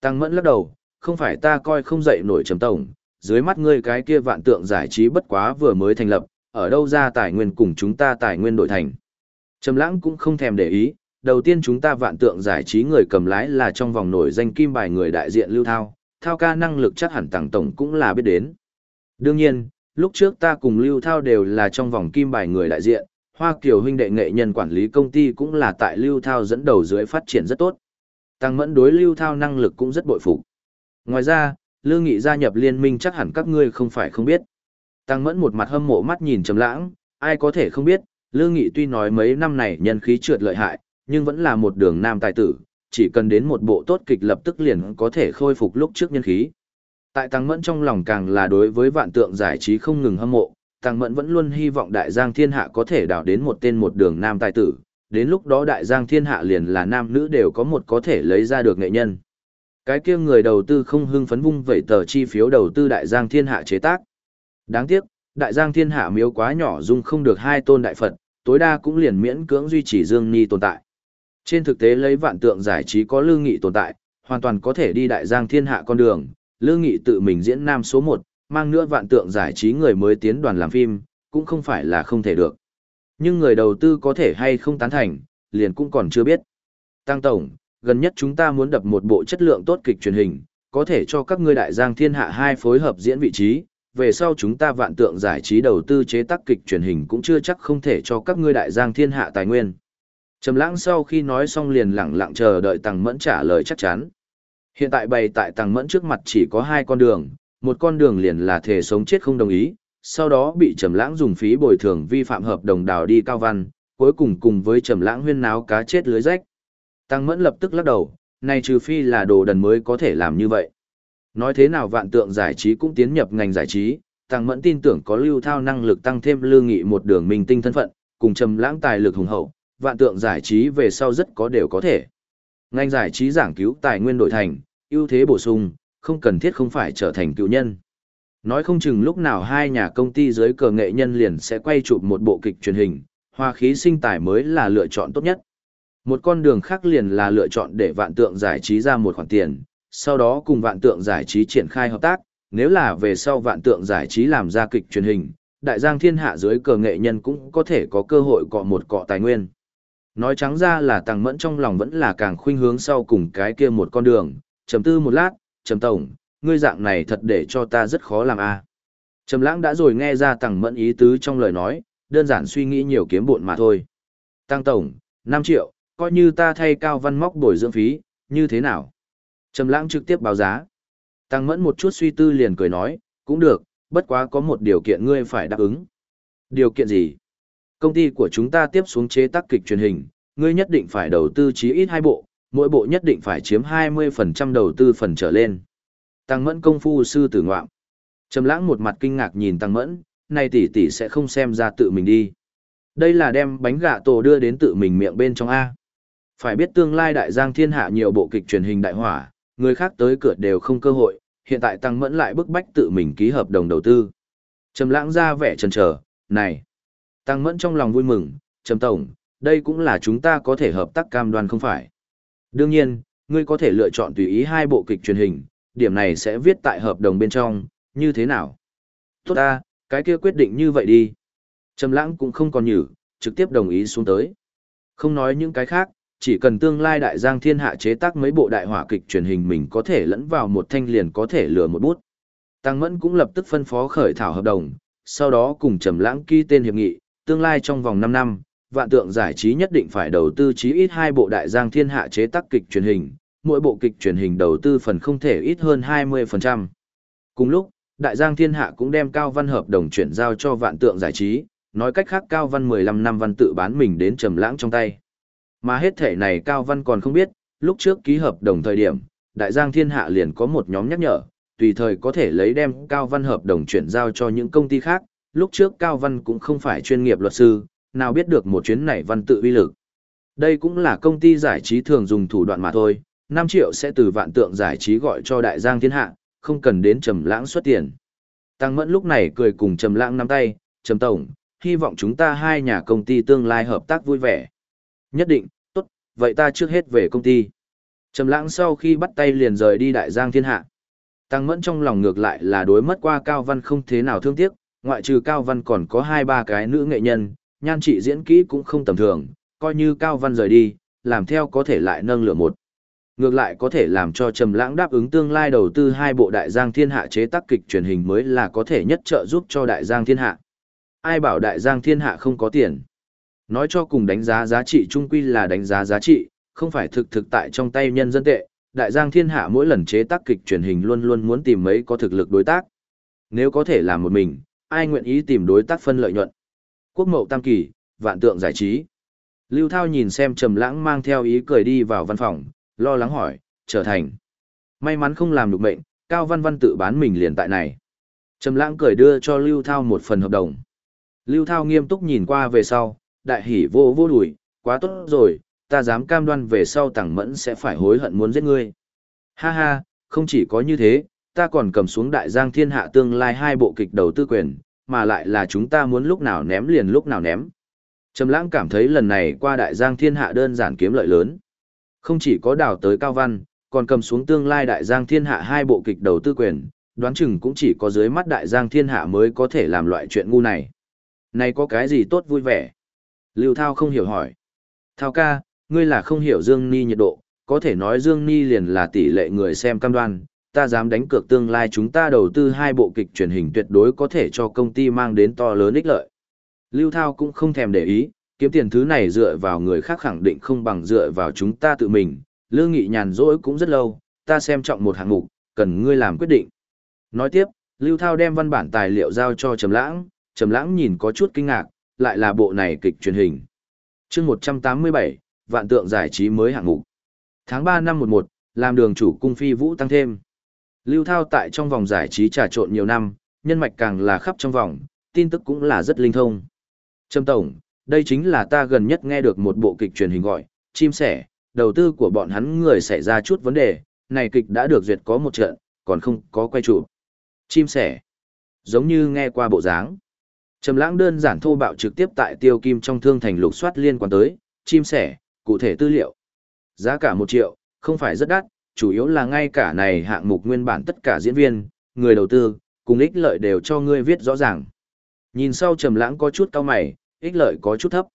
Tăng mẫn lắc đầu, không phải ta coi không dậy nổi trầm tổng, dưới mắt ngươi cái kia vạn tượng giải trí bất quá vừa mới thành lập, ở đâu ra tài nguyên cùng chúng ta tài nguyên đổi thành. Trầm lãng cũng không thèm để ý, đầu tiên chúng ta vạn tượng giải trí người cầm lái là trong vòng nổi danh kim bài người đại diện lưu thao, thao ca năng lực chắc hẳn tàng tổng cũng là biết đến. Đương nhiên, lúc trước ta cùng Lưu Thao đều là trong vòng kim bài người đại diện, Hoa Kiều huynh đệ nghệ nhân quản lý công ty cũng là tại Lưu Thao dẫn đầu dưới phát triển rất tốt. Tăng mẫn đối Lưu Thao năng lực cũng rất bội phục. Ngoài ra, Lương Nghị gia nhập liên minh chắc hẳn các ngươi không phải không biết. Tăng mẫn một mặt hâm mộ mắt nhìn trầm lãng, ai có thể không biết, Lương Nghị tuy nói mấy năm này nhân khí trượt lợi hại, nhưng vẫn là một đường nam tài tử, chỉ cần đến một bộ tốt kịch lập tức liền có thể khôi phục lúc trước nhân khí. Tại Tăng Mẫn trong lòng càng là đối với vạn tượng giải trí không ngừng hâm mộ, Tăng Mẫn vẫn luôn hy vọng Đại Giang Thiên Hạ có thể đào đến một tên một đường nam tài tử, đến lúc đó Đại Giang Thiên Hạ liền là nam nữ đều có một có thể lấy ra được nghệ nhân. Cái kia người đầu tư không hưng phấn vung vẩy tờ chi phiếu đầu tư Đại Giang Thiên Hạ chế tác. Đáng tiếc, Đại Giang Thiên Hạ miếu quá nhỏ dung không được hai tôn đại Phật, tối đa cũng liền miễn cưỡng duy trì Dương Ni tồn tại. Trên thực tế lấy vạn tượng giải trí có lương nghị tồn tại, hoàn toàn có thể đi Đại Giang Thiên Hạ con đường, Lương Nghị tự mình diễn nam số 1, mang nữa vạn tượng giải trí người mới tiến đoàn làm phim, cũng không phải là không thể được. Nhưng người đầu tư có thể hay không tán thành, liền cũng còn chưa biết. Tăng Tổng, gần nhất chúng ta muốn đập một bộ chất lượng tốt kịch truyền hình, có thể cho các ngươi đại giang thiên hạ hai phối hợp diễn vị trí, về sau chúng ta vạn tượng giải trí đầu tư chế tác kịch truyền hình cũng chưa chắc không thể cho các ngươi đại giang thiên hạ tài nguyên. Trầm lãng sau khi nói xong liền lặng lặng chờ đợi Tăng Mẫn trả lời chắc chắn. Hiện tại bày tại Tăng Mẫn trước mặt chỉ có hai con đường, một con đường liền là thể sống chết không đồng ý, sau đó bị Trầm Lãng dùng phí bồi thường vi phạm hợp đồng đào đi cao văn, cuối cùng cùng với Trầm Lãng huyên náo cá chết lưới rách. Tăng Mẫn lập tức lắc đầu, này trừ phi là đồ đần mới có thể làm như vậy. Nói thế nào vạn tượng giải trí cũng tiến nhập ngành giải trí, Tăng Mẫn tin tưởng có lưu thao năng lực tăng thêm lương nghị một đường minh tinh thân phận, cùng Trầm Lãng tài lực hùng hậu, vạn tượng giải trí về sau rất có đều có thể. Ngành giải trí giảng cứu tài nguyên đổi thành, ưu thế bổ sung, không cần thiết không phải trở thành cựu nhân. Nói không chừng lúc nào hai nhà công ty dưới cờ nghệ nhân liền sẽ quay chụp một bộ kịch truyền hình, hoa khí sinh tài mới là lựa chọn tốt nhất. Một con đường khác liền là lựa chọn để vạn tượng giải trí ra một khoản tiền, sau đó cùng vạn tượng giải trí triển khai hợp tác, nếu là về sau vạn tượng giải trí làm ra kịch truyền hình, đại giang thiên hạ dưới cờ nghệ nhân cũng có thể có cơ hội cọ một cọ tài nguyên. Nói trắng ra là Tăng Mẫn trong lòng vẫn là càng khuynh hướng sau cùng cái kia một con đường, trầm tư một lát, trầm tổng, ngươi dạng này thật để cho ta rất khó làm a. Trầm lãng đã rồi nghe ra Tăng Mẫn ý tứ trong lời nói, đơn giản suy nghĩ nhiều kiếm bộn mà thôi. Tăng tổng, 5 triệu, coi như ta thay cao văn móc bồi dưỡng phí, như thế nào? Trầm lãng trực tiếp báo giá. Tăng mẫn một chút suy tư liền cười nói, cũng được, bất quá có một điều kiện ngươi phải đáp ứng. Điều kiện gì? Công ty của chúng ta tiếp xuống chế tác kịch truyền hình, ngươi nhất định phải đầu tư chí ít hai bộ, mỗi bộ nhất định phải chiếm 20% đầu tư phần trở lên. Tăng mẫn công phu sư tử ngoạm. Trầm lãng một mặt kinh ngạc nhìn tăng mẫn, này tỷ tỷ sẽ không xem ra tự mình đi. Đây là đem bánh gạ tổ đưa đến tự mình miệng bên trong A. Phải biết tương lai đại giang thiên hạ nhiều bộ kịch truyền hình đại hỏa, người khác tới cửa đều không cơ hội, hiện tại tăng mẫn lại bức bách tự mình ký hợp đồng đầu tư. Trầm lãng ra vẻ chần chờ, này. Tăng mẫn trong lòng vui mừng, Trầm Tổng, đây cũng là chúng ta có thể hợp tác cam đoan không phải. Đương nhiên, ngươi có thể lựa chọn tùy ý hai bộ kịch truyền hình, điểm này sẽ viết tại hợp đồng bên trong, như thế nào? Tốt ta, cái kia quyết định như vậy đi. Trầm lãng cũng không còn nhử, trực tiếp đồng ý xuống tới. Không nói những cái khác, chỉ cần tương lai đại giang thiên hạ chế tác mấy bộ đại hỏa kịch truyền hình mình có thể lẫn vào một thanh liền có thể lừa một bút. Tăng Mẫn cũng lập tức phân phó khởi thảo hợp đồng, sau đó cùng Trầm Lãng ký tên hiệp nghị, tương lai trong vòng 5 năm, vạn tượng giải trí nhất định phải đầu tư chí ít hai bộ đại giang thiên hạ chế tác kịch truyền hình, mỗi bộ kịch truyền hình đầu tư phần không thể ít hơn 20%. Cùng lúc, đại giang thiên hạ cũng đem cao văn hợp đồng chuyển giao cho vạn tượng giải trí, nói cách khác cao văn 15 năm văn tự bán mình đến trầm lãng trong tay. Mà hết thể này cao văn còn không biết, lúc trước ký hợp đồng thời điểm, đại giang thiên hạ liền có một nhóm nhắc nhở, tùy thời có thể lấy đem cao văn hợp đồng chuyển giao cho những công ty khác, lúc trước cao văn cũng không phải chuyên nghiệp luật sư, nào biết được một chuyến này văn tự uy lực. Đây cũng là công ty giải trí thường dùng thủ đoạn mà thôi, 5 triệu sẽ từ vạn tượng giải trí gọi cho đại giang thiên hạ, không cần đến trầm lãng xuất tiền. Tăng Mẫn lúc này cười cùng trầm lãng nắm tay, trầm tổng, hy vọng chúng ta hai nhà công ty tương lai hợp tác vui vẻ. Nhất định, vậy ta trước hết về công ty. Trầm lãng sau khi bắt tay liền rời đi đại giang thiên hạ. Tăng Mẫn trong lòng ngược lại là đối mất qua Cao Văn không thế nào thương tiếc, ngoại trừ Cao Văn còn có hai ba cái nữ nghệ nhân, nhan trị diễn kỹ cũng không tầm thường, coi như Cao Văn rời đi, làm theo có thể lại nâng lửa một. Ngược lại có thể làm cho Trầm Lãng đáp ứng tương lai đầu tư hai bộ Đại Giang Thiên Hạ chế tác kịch truyền hình mới là có thể nhất trợ giúp cho Đại Giang Thiên Hạ. Ai bảo Đại Giang Thiên Hạ không có tiền? Nói cho cùng đánh giá giá trị trung quy là đánh giá giá trị, không phải thực thực tại trong tay nhân dân tệ. Đại Giang Thiên Hạ mỗi lần chế tác kịch truyền hình luôn luôn muốn tìm mấy có thực lực đối tác. Nếu có thể làm một mình, ai nguyện ý tìm đối tác phân lợi nhuận? Quốc Mậu Tam Kỳ, Vạn Tượng Giải trí. Lưu Thao nhìn xem Trầm Lãng mang theo ý cười đi vào văn phòng, lo lắng hỏi, trở thành. May mắn không làm được mệnh, Cao Văn Văn tự bán mình liền tại này. Trầm lãng cười đưa cho Lưu Thao một phần hợp đồng. Lưu Thao nghiêm túc nhìn qua về sau, đại hỉ vô vô đùi, quá tốt rồi, ta dám cam đoan về sau tàng mẫn sẽ phải hối hận muốn giết ngươi. Ha ha, không chỉ có như thế, ta còn cầm xuống đại giang thiên hạ tương lai hai bộ kịch đầu tư quyền, mà lại là chúng ta muốn lúc nào ném liền lúc nào ném. Trầm lãng cảm thấy lần này qua đại giang thiên hạ đơn giản kiếm lợi lớn. Không chỉ có đào tới cao văn, còn cầm xuống tương lai đại giang thiên hạ hai bộ kịch đầu tư quyền, đoán chừng cũng chỉ có dưới mắt đại giang thiên hạ mới có thể làm loại chuyện ngu này. Này có cái gì tốt vui vẻ? Lưu Thao không hiểu hỏi. Thao ca, ngươi là không hiểu Dương Ni nhiệt độ, có thể nói Dương Ni liền là tỷ lệ người xem cam đoan, ta dám đánh cược tương lai chúng ta đầu tư hai bộ kịch truyền hình tuyệt đối có thể cho công ty mang đến to lớn ích lợi. Lưu Thao cũng không thèm để ý, kiếm tiền thứ này dựa vào người khác khẳng định không bằng dựa vào chúng ta tự mình, lương nghị nhàn rỗi cũng rất lâu, ta xem trọng một hạng mục, cần ngươi làm quyết định. Nói tiếp, Lưu Thao đem văn bản tài liệu giao cho Trầm Lãng, Trầm Lãng nhìn có chút kinh ngạc, lại là bộ này kịch truyền hình. Chương 187, Vạn Tượng giải trí mới hạng mục. Tháng 3 năm 11, làm đường chủ cung phi vũ tăng thêm. Lưu Thao tại trong vòng giải trí trà trộn nhiều năm, nhân mạch càng là khắp trong vòng, tin tức cũng là rất linh thông. Trâm tổng, đây chính là ta gần nhất nghe được một bộ kịch truyền hình gọi, chim sẻ, đầu tư của bọn hắn người xảy ra chút vấn đề, này kịch đã được duyệt có một trận, còn không có quay trụ. Chim sẻ, giống như nghe qua bộ dáng. Trầm lãng đơn giản thô bạo trực tiếp tại tiêu kim trong thương thành lục soát liên quan tới, chim sẻ, cụ thể tư liệu. Giá cả một triệu, không phải rất đắt, chủ yếu là ngay cả này hạng mục nguyên bản tất cả diễn viên, người đầu tư, cùng ích lợi đều cho ngươi viết rõ ràng. Nhìn sau trầm lãng có chút cao mày, ích lợi có chút thấp.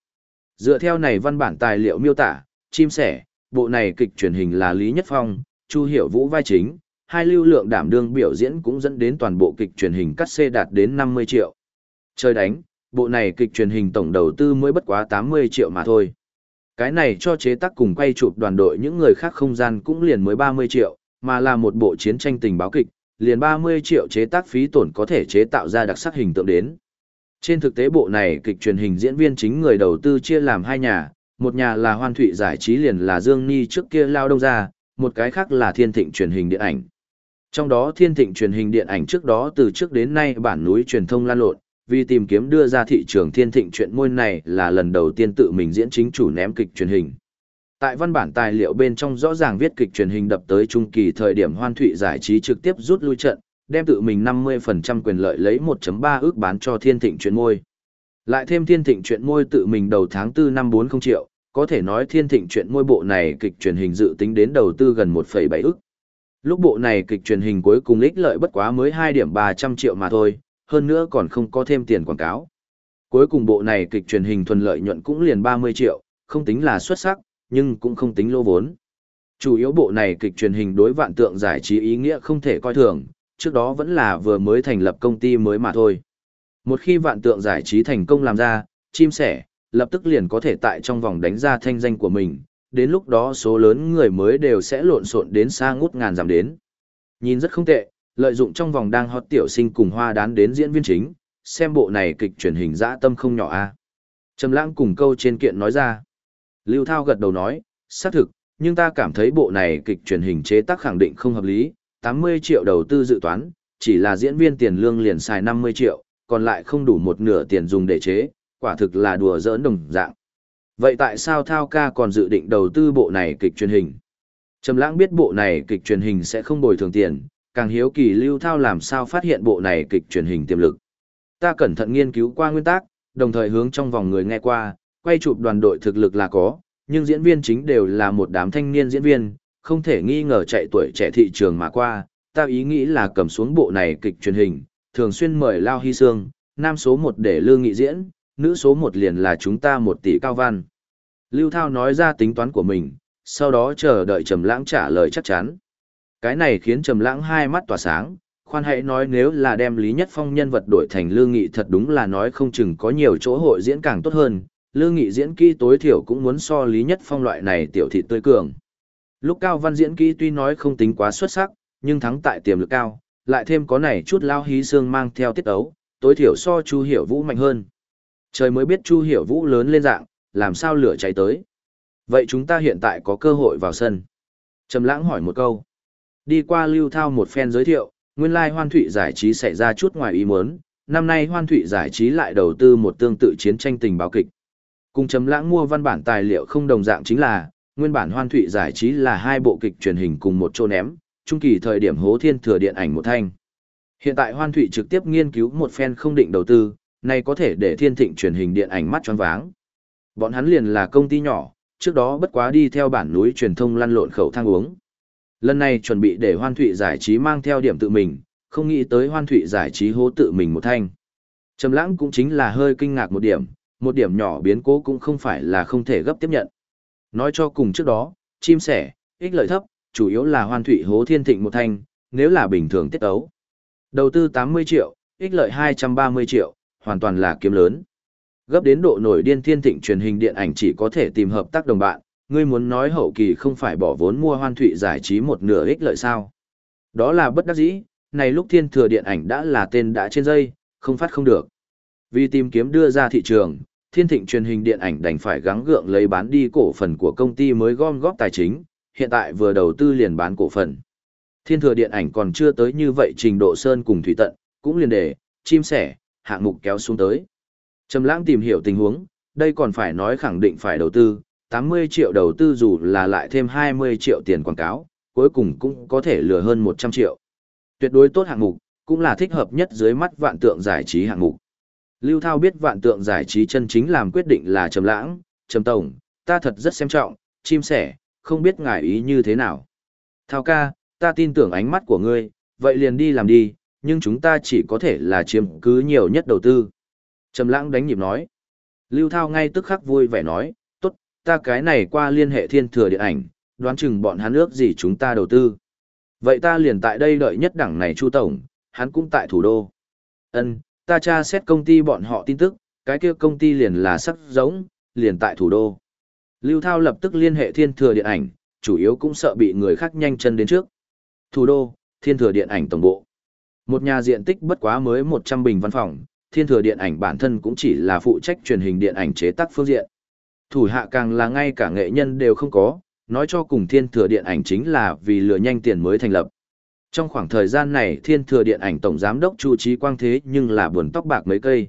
Dựa theo này văn bản tài liệu miêu tả, chim sẻ, bộ này kịch truyền hình là Lý Nhất Phong, Chu Hiểu Vũ vai chính, hai lưu lượng đảm đương biểu diễn cũng dẫn đến toàn bộ kịch truyền hình cắt xê đạt đến 50 triệu. Chơi đánh, bộ này kịch truyền hình tổng đầu tư mới bất quá 80 triệu mà thôi. Cái này cho chế tác cùng quay chụp đoàn đội những người khác không gian cũng liền mới 30 triệu, mà là một bộ chiến tranh tình báo kịch, liền 30 triệu chế tác phí tổn có thể chế tạo ra đặc sắc hình tượng đến. Trên thực tế bộ này kịch truyền hình diễn viên chính người đầu tư chia làm hai nhà, một nhà là Hoan Thụy giải trí liền là Dương Ni trước kia lao đông ra, một cái khác là Thiên Thịnh truyền hình điện ảnh. Trong đó Thiên Thịnh truyền hình điện ảnh trước đó từ trước đến nay bản núi truyền thông lan lộn, vì tìm kiếm đưa ra thị trường Thiên Thịnh chuyện môi này là lần đầu tiên tự mình diễn chính chủ ném kịch truyền hình. Tại văn bản tài liệu bên trong rõ ràng viết kịch truyền hình đập tới trung kỳ thời điểm Hoan Thụy giải trí trực tiếp rút lui trận, đem tự mình 50% quyền lợi lấy 1.3 ước bán cho Thiên Thịnh chuyện môi. Lại thêm Thiên Thịnh chuyện môi tự mình đầu tháng 4 năm 40 triệu, có thể nói Thiên Thịnh chuyện môi bộ này kịch truyền hình dự tính đến đầu tư gần 1,7 ước. Lúc bộ này kịch truyền hình cuối cùng ích lợi bất quá mới 2 điểm 300 triệu mà thôi, hơn nữa còn không có thêm tiền quảng cáo. Cuối cùng bộ này kịch truyền hình thuần lợi nhuận cũng liền 30 triệu, không tính là xuất sắc, nhưng cũng không tính lô vốn. Chủ yếu bộ này kịch truyền hình đối vạn tượng giải trí ý nghĩa không thể coi thường, trước đó vẫn là vừa mới thành lập công ty mới mà thôi. Một khi vạn tượng giải trí thành công làm ra, chim sẻ, lập tức liền có thể tại trong vòng đánh ra thanh danh của mình, đến lúc đó số lớn người mới đều sẽ lộn xộn đến xa ngút ngàn giảm đến. Nhìn rất không tệ, lợi dụng trong vòng đang hot tiểu sinh cùng hoa đán đến diễn viên chính, xem bộ này kịch truyền hình dã tâm không nhỏ a. Trầm lãng cùng câu trên kiện nói ra. Lưu Thao gật đầu nói, xác thực, nhưng ta cảm thấy bộ này kịch truyền hình chế tác khẳng định không hợp lý, 80 triệu đầu tư dự toán, chỉ là diễn viên tiền lương liền xài 50 triệu, còn lại không đủ một nửa tiền dùng để chế, quả thực là đùa giỡn đồng dạng. Vậy tại sao Thao ca còn dự định đầu tư bộ này kịch truyền hình? Trầm lãng biết bộ này kịch truyền hình sẽ không bồi thường tiền, càng hiếu kỳ Lưu Thao làm sao phát hiện bộ này kịch truyền hình tiềm lực. Ta cẩn thận nghiên cứu qua nguyên tắc, đồng thời hướng trong vòng người nghe qua, quay chụp đoàn đội thực lực là có, nhưng diễn viên chính đều là một đám thanh niên diễn viên, không thể nghi ngờ chạy tuổi trẻ thị trường mà qua, ta ý nghĩ là cầm xuống bộ này kịch truyền hình, thường xuyên mời Lao Hy Sương, nam số một để lương nghị diễn, nữ số một liền là chúng ta một tỷ cao văn. Lưu Thao nói ra tính toán của mình, sau đó chờ đợi Trầm Lãng trả lời chắc chắn. Cái này khiến Trầm Lãng hai mắt tỏa sáng, khoan hãy nói nếu là đem Lý Nhất Phong nhân vật đổi thành Lương Nghị thật đúng là nói không chừng có nhiều chỗ hội diễn càng tốt hơn, Lương Nghị diễn kỹ tối thiểu cũng muốn so Lý Nhất Phong loại này tiểu thị tươi cường. Lúc Cao Văn diễn kỹ tuy nói không tính quá xuất sắc, nhưng thắng tại tiềm lực cao, lại thêm có này chút lao hí xương mang theo tiết ấu, tối thiểu so Chu Hiểu Vũ mạnh hơn. Trời mới biết Chu Hiểu Vũ lớn lên dạng, làm sao lửa cháy tới. Vậy chúng ta hiện tại có cơ hội vào sân. Trầm lãng hỏi một câu. Đi qua lưu thao một phen giới thiệu, nguyên lai hoan thụy giải trí xảy ra chút ngoài ý muốn. Năm nay hoan thụy giải trí lại đầu tư một tương tự chiến tranh tình báo kịch. Cùng chấm lãng mua văn bản tài liệu không đồng dạng chính là, nguyên bản hoan thụy giải trí là hai bộ kịch truyền hình cùng một chỗ ném, trung kỳ thời điểm hố thiên thừa điện ảnh một thanh. Hiện tại hoan thụy trực tiếp nghiên cứu một phen không định đầu tư, này có thể để thiên thịnh truyền hình điện ảnh mắt choáng váng. Bọn hắn liền là công ty nhỏ, trước đó bất quá đi theo bản núi truyền thông lăn lộn khẩu thang uống. Lần này chuẩn bị để hoan thụy giải trí mang theo điểm tự mình, không nghĩ tới hoan thụy giải trí hố tự mình một thanh. Trầm lãng cũng chính là hơi kinh ngạc một điểm, một điểm nhỏ biến cố cũng không phải là không thể gấp tiếp nhận. Nói cho cùng trước đó, chim sẻ, ích lợi thấp, chủ yếu là hoan thụy hố thiên thịnh một thanh, nếu là bình thường tiết ấu. Đầu tư 80 triệu, ích lợi 230 triệu, hoàn toàn là kiếm lớn. Gấp đến độ nổi điên thiên thịnh truyền hình điện ảnh chỉ có thể tìm hợp tác đồng bạn, ngươi muốn nói hậu kỳ không phải bỏ vốn mua hoan thụy giải trí một nửa ích lợi sao. Đó là bất đắc dĩ, này lúc thiên thừa điện ảnh đã là tên đã trên dây, không phát không được. Vì tìm kiếm đưa ra thị trường, thiên thịnh truyền hình điện ảnh đành phải gắng gượng lấy bán đi cổ phần của công ty mới gom góp tài chính, hiện tại vừa đầu tư liền bán cổ phần. Thiên thừa điện ảnh còn chưa tới như vậy trình độ sơn cùng thủy tận, cũng liền để, chim sẻ, hạng mục kéo xuống tới. Trầm lãng tìm hiểu tình huống, đây còn phải nói khẳng định phải đầu tư, 80 triệu đầu tư dù là lại thêm 20 triệu tiền quảng cáo, cuối cùng cũng có thể lừa hơn 100 triệu. Tuyệt đối tốt hạng mục, cũng là thích hợp nhất dưới mắt vạn tượng giải trí hạng mục. Lưu Thao biết vạn tượng giải trí chân chính làm quyết định là Trầm Lãng, Trầm Tổng, ta thật rất xem trọng, chim sẻ, không biết ngài ý như thế nào. Thao ca, ta tin tưởng ánh mắt của ngươi, vậy liền đi làm đi, nhưng chúng ta chỉ có thể là chiếm cứ nhiều nhất đầu tư. Trầm lãng đánh nhịp nói. Lưu Thao ngay tức khắc vui vẻ nói, ta cái này qua liên hệ thiên thừa điện ảnh, đoán chừng bọn hắn ước gì chúng ta đầu tư. Vậy ta liền tại đây đợi nhất đẳng này Chu Tổng, hắn cũng tại thủ đô. Ân, ta tra xét công ty bọn họ tin tức, cái kia công ty liền là sắc giống, liền tại thủ đô. Lưu Thao lập tức liên hệ thiên thừa điện ảnh, chủ yếu cũng sợ bị người khác nhanh chân đến trước. Thủ đô, thiên thừa điện ảnh tổng bộ. Một nhà diện tích bất quá mới 100 bình văn phòng, thiên thừa điện ảnh bản thân cũng chỉ là phụ trách truyền hình điện ảnh chế tác phương diện. Thủ hạ càng là ngay cả nghệ nhân đều không có, nói cho cùng thiên thừa điện ảnh chính là vì lừa nhanh tiền mới thành lập. Trong khoảng thời gian này thiên thừa điện ảnh tổng giám đốc Chu Trí Quang thế nhưng là buồn tóc bạc mấy cây.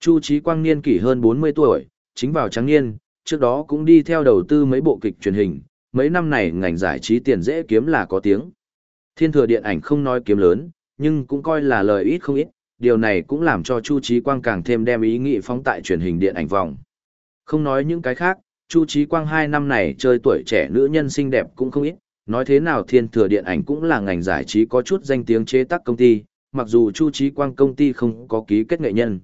Chu Trí Quang niên kỷ hơn 40 tuổi, chính vào trắng niên, trước đó cũng đi theo đầu tư mấy bộ kịch truyền hình, mấy năm này ngành giải trí tiền dễ kiếm là có tiếng. Thiên thừa điện ảnh không nói kiếm lớn, nhưng cũng coi là lời ít không ít, điều này cũng làm cho Chu Trí Quang càng thêm đem ý nghĩ phóng tại truyền hình điện ảnh vòng. Không nói những cái khác, Chu Trí Quang hai năm này chơi tuổi trẻ nữ nhân xinh đẹp cũng không ít, nói thế nào thiên thừa điện ảnh cũng là ngành giải trí có chút danh tiếng chế tác công ty, mặc dù Chu Trí Quang công ty không có ký kết nghệ nhân.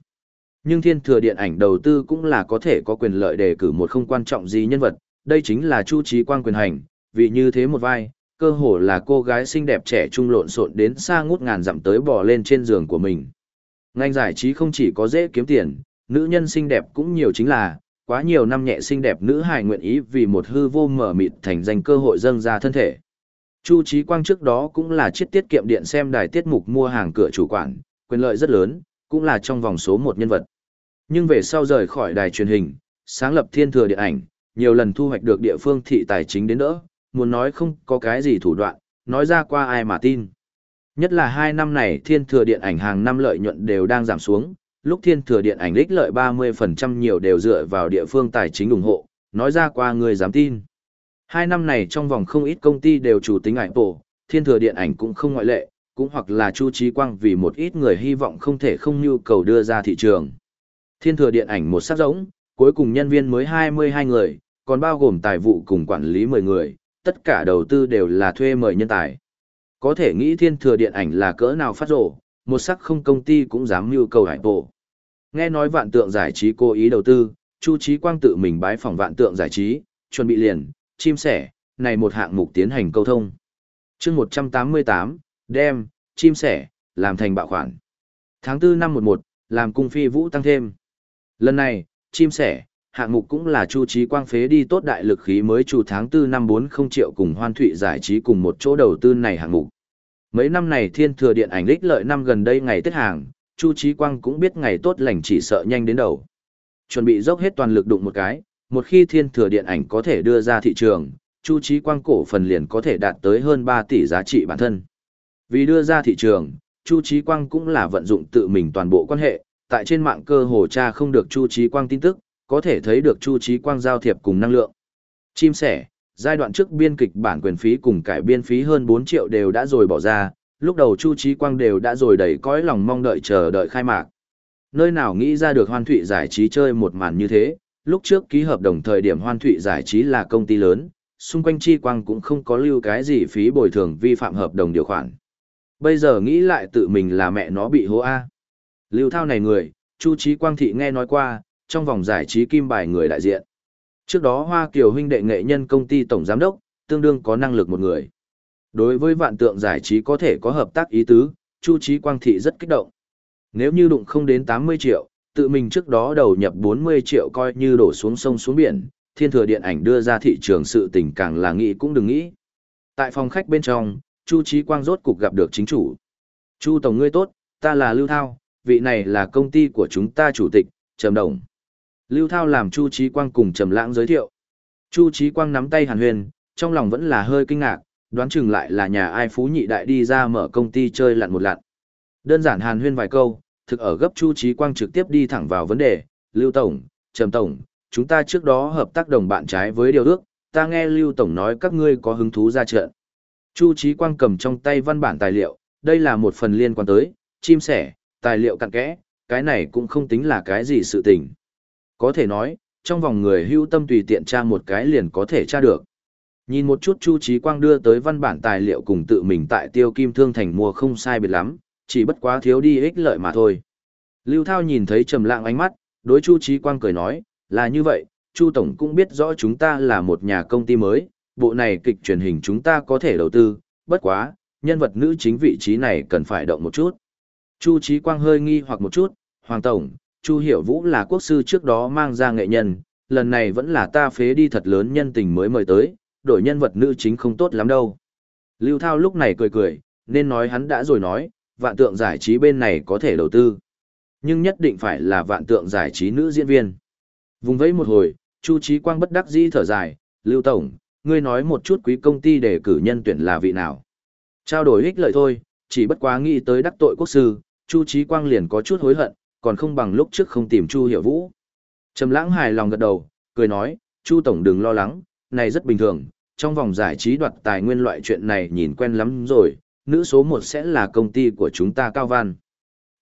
Nhưng thiên thừa điện ảnh đầu tư cũng là có thể có quyền lợi đề cử một không quan trọng gì nhân vật, đây chính là Chu Trí Quang quyền hành, vì như thế một vai, cơ hồ là cô gái xinh đẹp trẻ trung lộn xộn đến xa ngút ngàn dặm tới bò lên trên giường của mình. Ngành giải trí không chỉ có dễ kiếm tiền, nữ nhân xinh đẹp cũng nhiều chính là, quá nhiều năm nhẹ xinh đẹp nữ hài nguyện ý vì một hư vô mở mịt thành danh cơ hội dâng ra thân thể. Chu Chí Quang trước đó cũng là chiết tiết kiệm điện xem đài tiết mục mua hàng cửa chủ quản, quyền lợi rất lớn, cũng là trong vòng số một nhân vật. Nhưng về sau rời khỏi đài truyền hình, sáng lập thiên thừa điện ảnh, nhiều lần thu hoạch được địa phương thị tài chính đến đỡ, muốn nói không có cái gì thủ đoạn, nói ra qua ai mà tin. Nhất là hai năm này thiên thừa điện ảnh hàng năm lợi nhuận đều đang giảm xuống, lúc thiên thừa điện ảnh ích lợi 30% nhiều đều dựa vào địa phương tài chính ủng hộ, nói ra qua người dám tin. Hai năm này trong vòng không ít công ty đều chủ tính ảnh tổ, thiên thừa điện ảnh cũng không ngoại lệ, cũng hoặc là chu trí quang vì một ít người hy vọng không thể không nhu cầu đưa ra thị trường. Thiên thừa điện ảnh một sắc giống, cuối cùng nhân viên mới 22 người, còn bao gồm tài vụ cùng quản lý 10 người, tất cả đầu tư đều là thuê mời nhân tài. Có thể nghĩ thiên thừa điện ảnh là cỡ nào phát rổ, một sắc không công ty cũng dám nhu cầu hải bộ. Nghe nói vạn tượng giải trí cố ý đầu tư, Chu Trí Quang tự mình bái phòng vạn tượng giải trí, chuẩn bị liền, chim sẻ, này một hạng mục tiến hành câu thông. chương 188, đem, chim sẻ, làm thành bạo khoản. Tháng 4 năm 11, làm cung phi vũ tăng thêm. Lần này, chim sẻ, hạng mục cũng là Chu Trí Quang phế đi tốt đại lực khí mới chủ tháng 4 năm 40 triệu cùng Hoan Thụy giải trí cùng một chỗ đầu tư này hạng mục. Mấy năm này thiên thừa điện ảnh lích lợi năm gần đây ngày Tết hàng, Chu Trí Quang cũng biết ngày tốt lành chỉ sợ nhanh đến đầu. Chuẩn bị dốc hết toàn lực đụng một cái, một khi thiên thừa điện ảnh có thể đưa ra thị trường, Chu Trí Quang cổ phần liền có thể đạt tới hơn 3 tỷ giá trị bản thân. Vì đưa ra thị trường, Chu Trí Quang cũng là vận dụng tự mình toàn bộ quan hệ, tại trên mạng cơ hồ tra không được Chu Trí Quang tin tức, có thể thấy được Chu Trí Quang giao thiệp cùng năng lượng. Chim sẻ, giai đoạn trước biên kịch bản quyền phí cùng cải biên phí hơn 4 triệu đều đã rồi bỏ ra, lúc đầu Chu Trí Quang đều đã rồi đầy cõi lòng mong đợi chờ đợi khai mạc. Nơi nào nghĩ ra được Hoan Thụy giải trí chơi một màn như thế, lúc trước ký hợp đồng thời điểm Hoan Thụy giải trí là công ty lớn, xung quanh Chi Quang cũng không có lưu cái gì phí bồi thường vi phạm hợp đồng điều khoản. Bây giờ nghĩ lại tự mình là mẹ nó bị hố A. Lưu thao này người, Chu Trí Quang thị nghe nói qua, trong vòng giải trí kim bài người đại diện. Trước đó Hoa Kiều huynh đệ nghệ nhân công ty tổng giám đốc, tương đương có năng lực một người. Đối với vạn tượng giải trí có thể có hợp tác ý tứ, Chu Trí Quang thị rất kích động. Nếu như đụng không đến 80 triệu, tự mình trước đó đầu nhập 40 triệu coi như đổ xuống sông xuống biển, thiên thừa điện ảnh đưa ra thị trường sự tình càng là nghĩ cũng đừng nghĩ. Tại phòng khách bên trong, Chu Trí Quang rốt cục gặp được chính chủ. Chu Tổng ngươi tốt, ta là Lưu Thao, vị này là công ty của chúng ta chủ tịch, Trầm Đồng. Lưu Thao làm Chu Trí Quang cùng Trầm Lãng giới thiệu. Chu Trí Quang nắm tay Hàn Huyền, trong lòng vẫn là hơi kinh ngạc, đoán chừng lại là nhà ai phú nhị đại đi ra mở công ty chơi lặn một lặn. Đơn giản Hàn Huyên vài câu, thực ở gấp Chu Trí Quang trực tiếp đi thẳng vào vấn đề, Lưu Tổng, Trầm Tổng, chúng ta trước đó hợp tác đồng bạn trái với điều ước, ta nghe Lưu Tổng nói các ngươi có hứng thú ra trận. Chu Trí Quang cầm trong tay văn bản tài liệu, đây là một phần liên quan tới, chim sẻ, tài liệu cặn kẽ, cái này cũng không tính là cái gì sự tình. Có thể nói, trong vòng người hưu tâm tùy tiện tra một cái liền có thể tra được. Nhìn một chút Chu Trí Quang đưa tới văn bản tài liệu cùng tự mình tại Tiêu Kim Thương Thành mua không sai biệt lắm, chỉ bất quá thiếu đi ích lợi mà thôi. Lưu Thao nhìn thấy trầm lặng ánh mắt, đối Chu Trí Quang cười nói, là như vậy, Chu Tổng cũng biết rõ chúng ta là một nhà công ty mới, bộ này kịch truyền hình chúng ta có thể đầu tư, bất quá, nhân vật nữ chính vị trí này cần phải động một chút. Chu Trí Quang hơi nghi hoặc một chút, Hoàng Tổng, Chu Hiểu Vũ là quốc sư trước đó mang ra nghệ nhân, lần này vẫn là ta phế đi thật lớn nhân tình mới mời tới, đổi nhân vật nữ chính không tốt lắm đâu. Lưu Thao lúc này cười cười, nên nói hắn đã rồi nói, vạn tượng giải trí bên này có thể đầu tư. Nhưng nhất định phải là vạn tượng giải trí nữ diễn viên. Vùng vẫy một hồi, Chu Trí Quang bất đắc dĩ thở dài, Lưu Tổng, ngươi nói một chút quý công ty để cử nhân tuyển là vị nào. Trao đổi ích lợi thôi, chỉ bất quá nghĩ tới đắc tội quốc sư, Chu Trí Quang liền có chút hối hận, còn không bằng lúc trước không tìm Chu Hiểu Vũ. Trầm Lãng hài lòng gật đầu, cười nói, Chu Tổng đừng lo lắng, này rất bình thường, trong vòng giải trí đoạt tài nguyên loại chuyện này nhìn quen lắm rồi, nữ số một sẽ là công ty của chúng ta Cao Văn.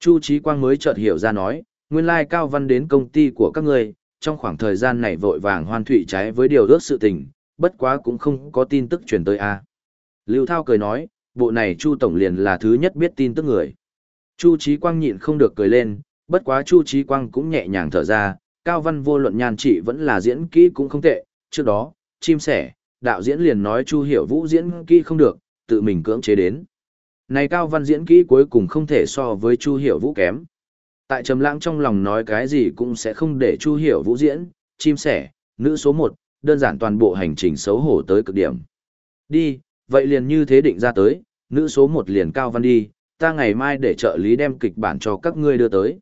Chu Chí Quang mới chợt hiểu ra nói, nguyên lai like Cao Văn đến công ty của các ngươi, trong khoảng thời gian này vội vàng hoan thụy trái với điều ước sự tình, bất quá cũng không có tin tức truyền tới a. Lưu Thao cười nói, bộ này Chu tổng liền là thứ nhất biết tin tức người. Chu Chí Quang nhịn không được cười lên, bất quá Chu Chí Quang cũng nhẹ nhàng thở ra, Cao Văn vô luận nhan trị vẫn là diễn kỹ cũng không tệ, trước đó, chim sẻ, đạo diễn liền nói Chu Hiểu Vũ diễn kỹ không được, tự mình cưỡng chế đến. Này Cao Văn diễn kỹ cuối cùng không thể so với Chu Hiểu Vũ kém. Tại Trầm Lãng trong lòng nói cái gì cũng sẽ không để Chu Hiểu Vũ diễn, chim sẻ, nữ số 1, đơn giản toàn bộ hành trình xấu hổ tới cực điểm. Đi, vậy liền như thế định ra tới, nữ số 1 liền Cao Văn đi, ta ngày mai để trợ lý đem kịch bản cho các ngươi đưa tới.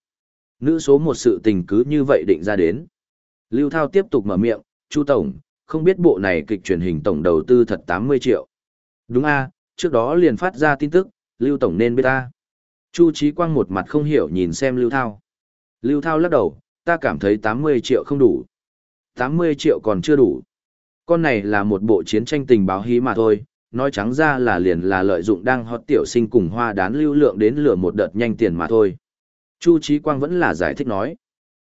Nữ số 1 sự tình cứ như vậy định ra đến. Lưu Thao tiếp tục mở miệng, Chu Tổng, không biết bộ này kịch truyền hình tổng đầu tư thật 80 triệu. Đúng a trước đó liền phát ra tin tức, Lưu Tổng nên biết ta. Chu Chí Quang một mặt không hiểu nhìn xem Lưu Thao. Lưu Thao lắc đầu, ta cảm thấy 80 triệu không đủ. 80 triệu còn chưa đủ. Con này là một bộ chiến tranh tình báo hí mà thôi, nói trắng ra là liền là lợi dụng đang hot tiểu sinh cùng hoa đán lưu lượng đến lửa một đợt nhanh tiền mà thôi. Chu Chí Quang vẫn là giải thích nói.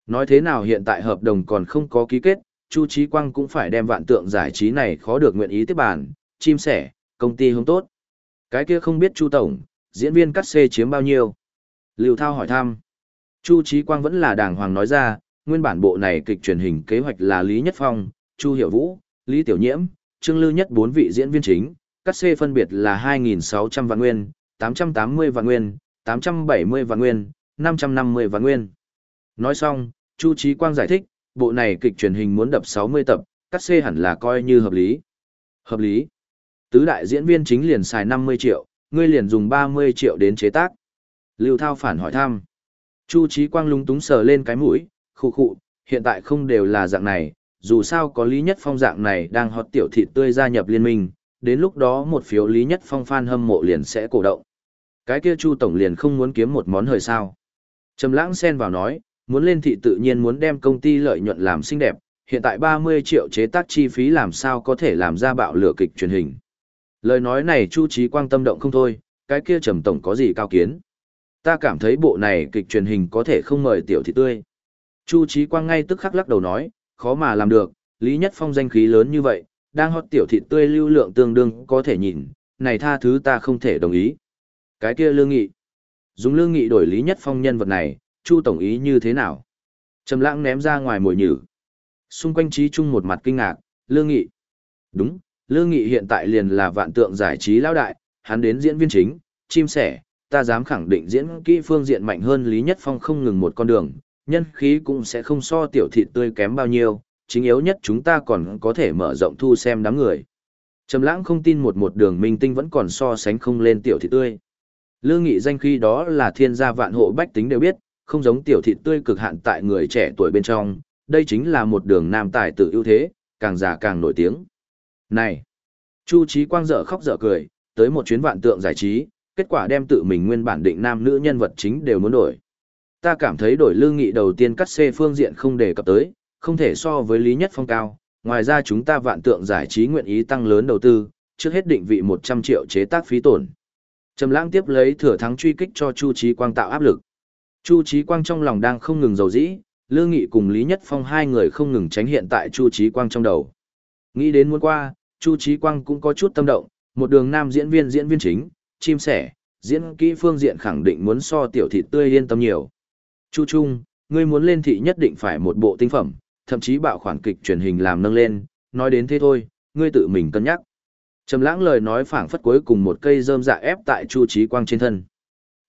Nói thế nào hiện tại hợp đồng còn không có ký kết, Chu Chí Quang cũng phải đem vạn tượng giải trí này khó được nguyện ý tiếp bàn, chim sẻ, công ty hướng tốt. Cái kia không biết Chu Tổng, diễn viên cắt xê chiếm bao nhiêu? Lưu Thao hỏi thăm. Chu Chí Quang vẫn là đàng hoàng nói ra, nguyên bản bộ này kịch truyền hình kế hoạch là Lý Nhất Phong, Chu Hiểu Vũ, Lý Tiểu Nhiễm, Trương Lư Nhất bốn vị diễn viên chính, cắt xê phân biệt là 2.600 vạn nguyên, 880 vạn nguyên, 870 vạn nguyên, 550 vạn nguyên. Nói xong, Chu Chí Quang giải thích, bộ này kịch truyền hình muốn đập 60 tập, cắt xê hẳn là coi như hợp lý. Hợp lý. Tứ đại diễn viên chính liền xài 50 triệu, ngươi liền dùng 30 triệu đến chế tác. Lưu Thao phản hỏi thăm. Chu Chí Quang lúng túng sờ lên cái mũi, khụ khụ, hiện tại không đều là dạng này, dù sao có Lý Nhất Phong dạng này đang hot tiểu thịt tươi gia nhập liên minh, đến lúc đó một phiếu Lý Nhất Phong fan hâm mộ liền sẽ cổ động. Cái kia Chu Tổng liền không muốn kiếm một món hời sao. Trầm lãng xen vào nói, muốn lên thị tự nhiên muốn đem công ty lợi nhuận làm xinh đẹp, hiện tại 30 triệu chế tác chi phí làm sao có thể làm ra bạo lửa kịch truyền hình. Lời nói này Chu Chí Quang tâm động không thôi, cái kia Trầm Tổng có gì cao kiến. Ta cảm thấy bộ này kịch truyền hình có thể không mời tiểu thị tươi. Chu Chí Quang ngay tức khắc lắc đầu nói, khó mà làm được, Lý Nhất Phong danh khí lớn như vậy, đang hot tiểu thị tươi lưu lượng tương đương có thể nhìn, này tha thứ ta không thể đồng ý. Cái kia lương nghị. Dùng lương nghị đổi Lý Nhất Phong nhân vật này, Chu Tổng ý như thế nào? Trầm lãng ném ra ngoài mồi nhử. Xung quanh trí trung một mặt kinh ngạc, lương nghị. Đúng, lương nghị hiện tại liền là vạn tượng giải trí lão đại, hắn đến diễn viên chính, chim sẻ, ta dám khẳng định diễn kỹ phương diện mạnh hơn Lý Nhất Phong không ngừng một con đường, nhân khí cũng sẽ không so tiểu thị tươi kém bao nhiêu, chính yếu nhất chúng ta còn có thể mở rộng thu xem đám người. Trầm lãng không tin một một đường minh tinh vẫn còn so sánh không lên tiểu thị tươi. Lương nghị danh khi đó là thiên gia vạn hộ bách tính đều biết, không giống tiểu thịt tươi cực hạn tại người trẻ tuổi bên trong, đây chính là một đường nam tài tử ưu thế, càng già càng nổi tiếng. Này! Chu Chí Quang dở khóc dở cười, tới một chuyến vạn tượng giải trí, kết quả đem tự mình nguyên bản định nam nữ nhân vật chính đều muốn đổi. Ta cảm thấy đổi lương nghị đầu tiên cắt xê phương diện không đề cập tới, không thể so với Lý Nhất Phong cao. Ngoài ra chúng ta vạn tượng giải trí nguyện ý tăng lớn đầu tư, trước hết định vị 100 triệu chế tác phí tổn. Trầm lãng tiếp lấy thừa thắng truy kích cho Chu Chí Quang tạo áp lực. Chu Chí Quang trong lòng đang không ngừng dầu dĩ, Lương Nghị cùng Lý Nhất Phong hai người không ngừng tránh hiện tại Chu Chí Quang trong đầu. Nghĩ đến muốn qua, Chu Chí Quang cũng có chút tâm động, một đường nam diễn viên diễn viên chính, chim sẻ, diễn kỹ phương diện khẳng định muốn so tiểu thị tươi yên tâm nhiều. Chu Trung, ngươi muốn lên thị nhất định phải một bộ tinh phẩm, thậm chí bạo khoản kịch truyền hình làm nâng lên, nói đến thế thôi, ngươi tự mình cân nhắc. Trầm lãng lời nói phảng phất cuối cùng một cây rơm dạ ép tại Chu Chí Quang trên thân.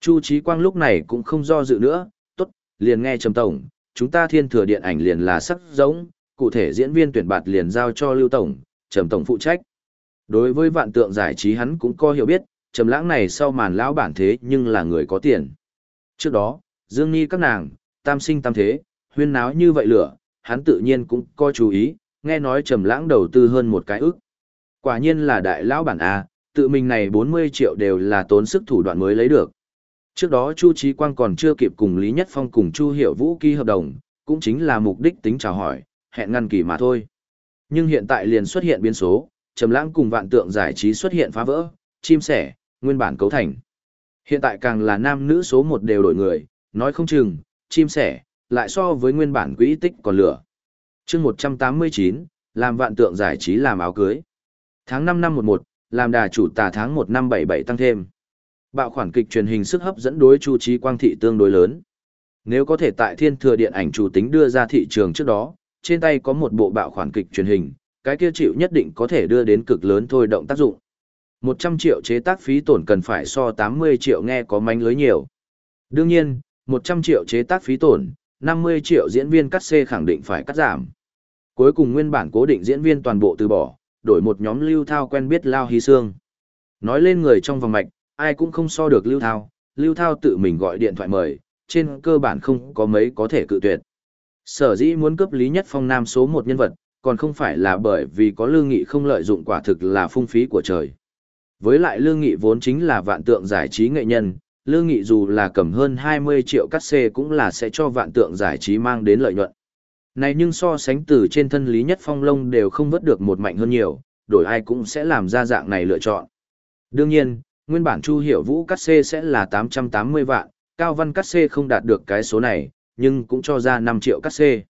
Chu Chí Quang lúc này cũng không do dự nữa, tốt, liền nghe Trầm Tổng, chúng ta thiên thừa điện ảnh liền là sắc giống, cụ thể diễn viên tuyển bạt liền giao cho Lưu Tổng, Trầm Tổng phụ trách. Đối với vạn tượng giải trí hắn cũng có hiểu biết, trầm lãng này sau màn lão bản thế nhưng là người có tiền. Trước đó, Dương Nhi các nàng, tam sinh tam thế, huyên náo như vậy lửa, hắn tự nhiên cũng có chú ý, nghe nói trầm lãng đầu tư hơn một cái ức. Quả nhiên là đại lão bản A, tự mình này 40 triệu đều là tốn sức thủ đoạn mới lấy được. Trước đó Chu Trí Quang còn chưa kịp cùng Lý Nhất Phong cùng Chu Hiểu Vũ ký hợp đồng, cũng chính là mục đích tính chào hỏi, hẹn ngăn kỳ mà thôi. Nhưng hiện tại liền xuất hiện biến số, Trầm Lãng cùng Vạn Tượng giải trí xuất hiện phá vỡ, chim sẻ, nguyên bản cấu thành. Hiện tại càng là nam nữ số một đều đổi người, nói không chừng, chim sẻ, lại so với nguyên bản quỹ tích còn lửa. chương 189, làm vạn tượng giải trí làm áo cưới. Tháng 5 năm 11, làm đà chủ tà tháng 1 năm 77 tăng thêm. Bạo khoản kịch truyền hình sức hấp dẫn đối chu trí quang thị tương đối lớn. Nếu có thể tại thiên thừa điện ảnh chủ tính đưa ra thị trường trước đó, trên tay có một bộ bạo khoản kịch truyền hình, cái kia chịu nhất định có thể đưa đến cực lớn thôi động tác dụng. 100 triệu chế tác phí tổn cần phải so 80 triệu nghe có mánh lưới nhiều. Đương nhiên, 100 triệu chế tác phí tổn, 50 triệu diễn viên cắt xê khẳng định phải cắt giảm. Cuối cùng nguyên bản cố định diễn viên toàn bộ từ bỏ, đổi một nhóm lưu thao quen biết Lao Hy Sương. Nói lên người trong vòng mạch, ai cũng không so được lưu thao, lưu thao tự mình gọi điện thoại mời, trên cơ bản không có mấy có thể cự tuyệt. Sở dĩ muốn cướp Lý Nhất Phong nam số một nhân vật, còn không phải là bởi vì có lương nghị không lợi dụng quả thực là phung phí của trời. Với lại lương nghị vốn chính là vạn tượng giải trí nghệ nhân, lương nghị dù là cầm hơn 20 triệu cắt xê cũng là sẽ cho vạn tượng giải trí mang đến lợi nhuận. Này nhưng so sánh từ trên thân Lý Nhất Phong lông đều không vớt được một mạnh hơn nhiều, đổi ai cũng sẽ làm ra dạng này lựa chọn. Đương nhiên, nguyên bản Chu Hiểu Vũ cắt xê sẽ là 880 vạn, Cao Văn cắt xê không đạt được cái số này, nhưng cũng cho ra 5 triệu cắt xê.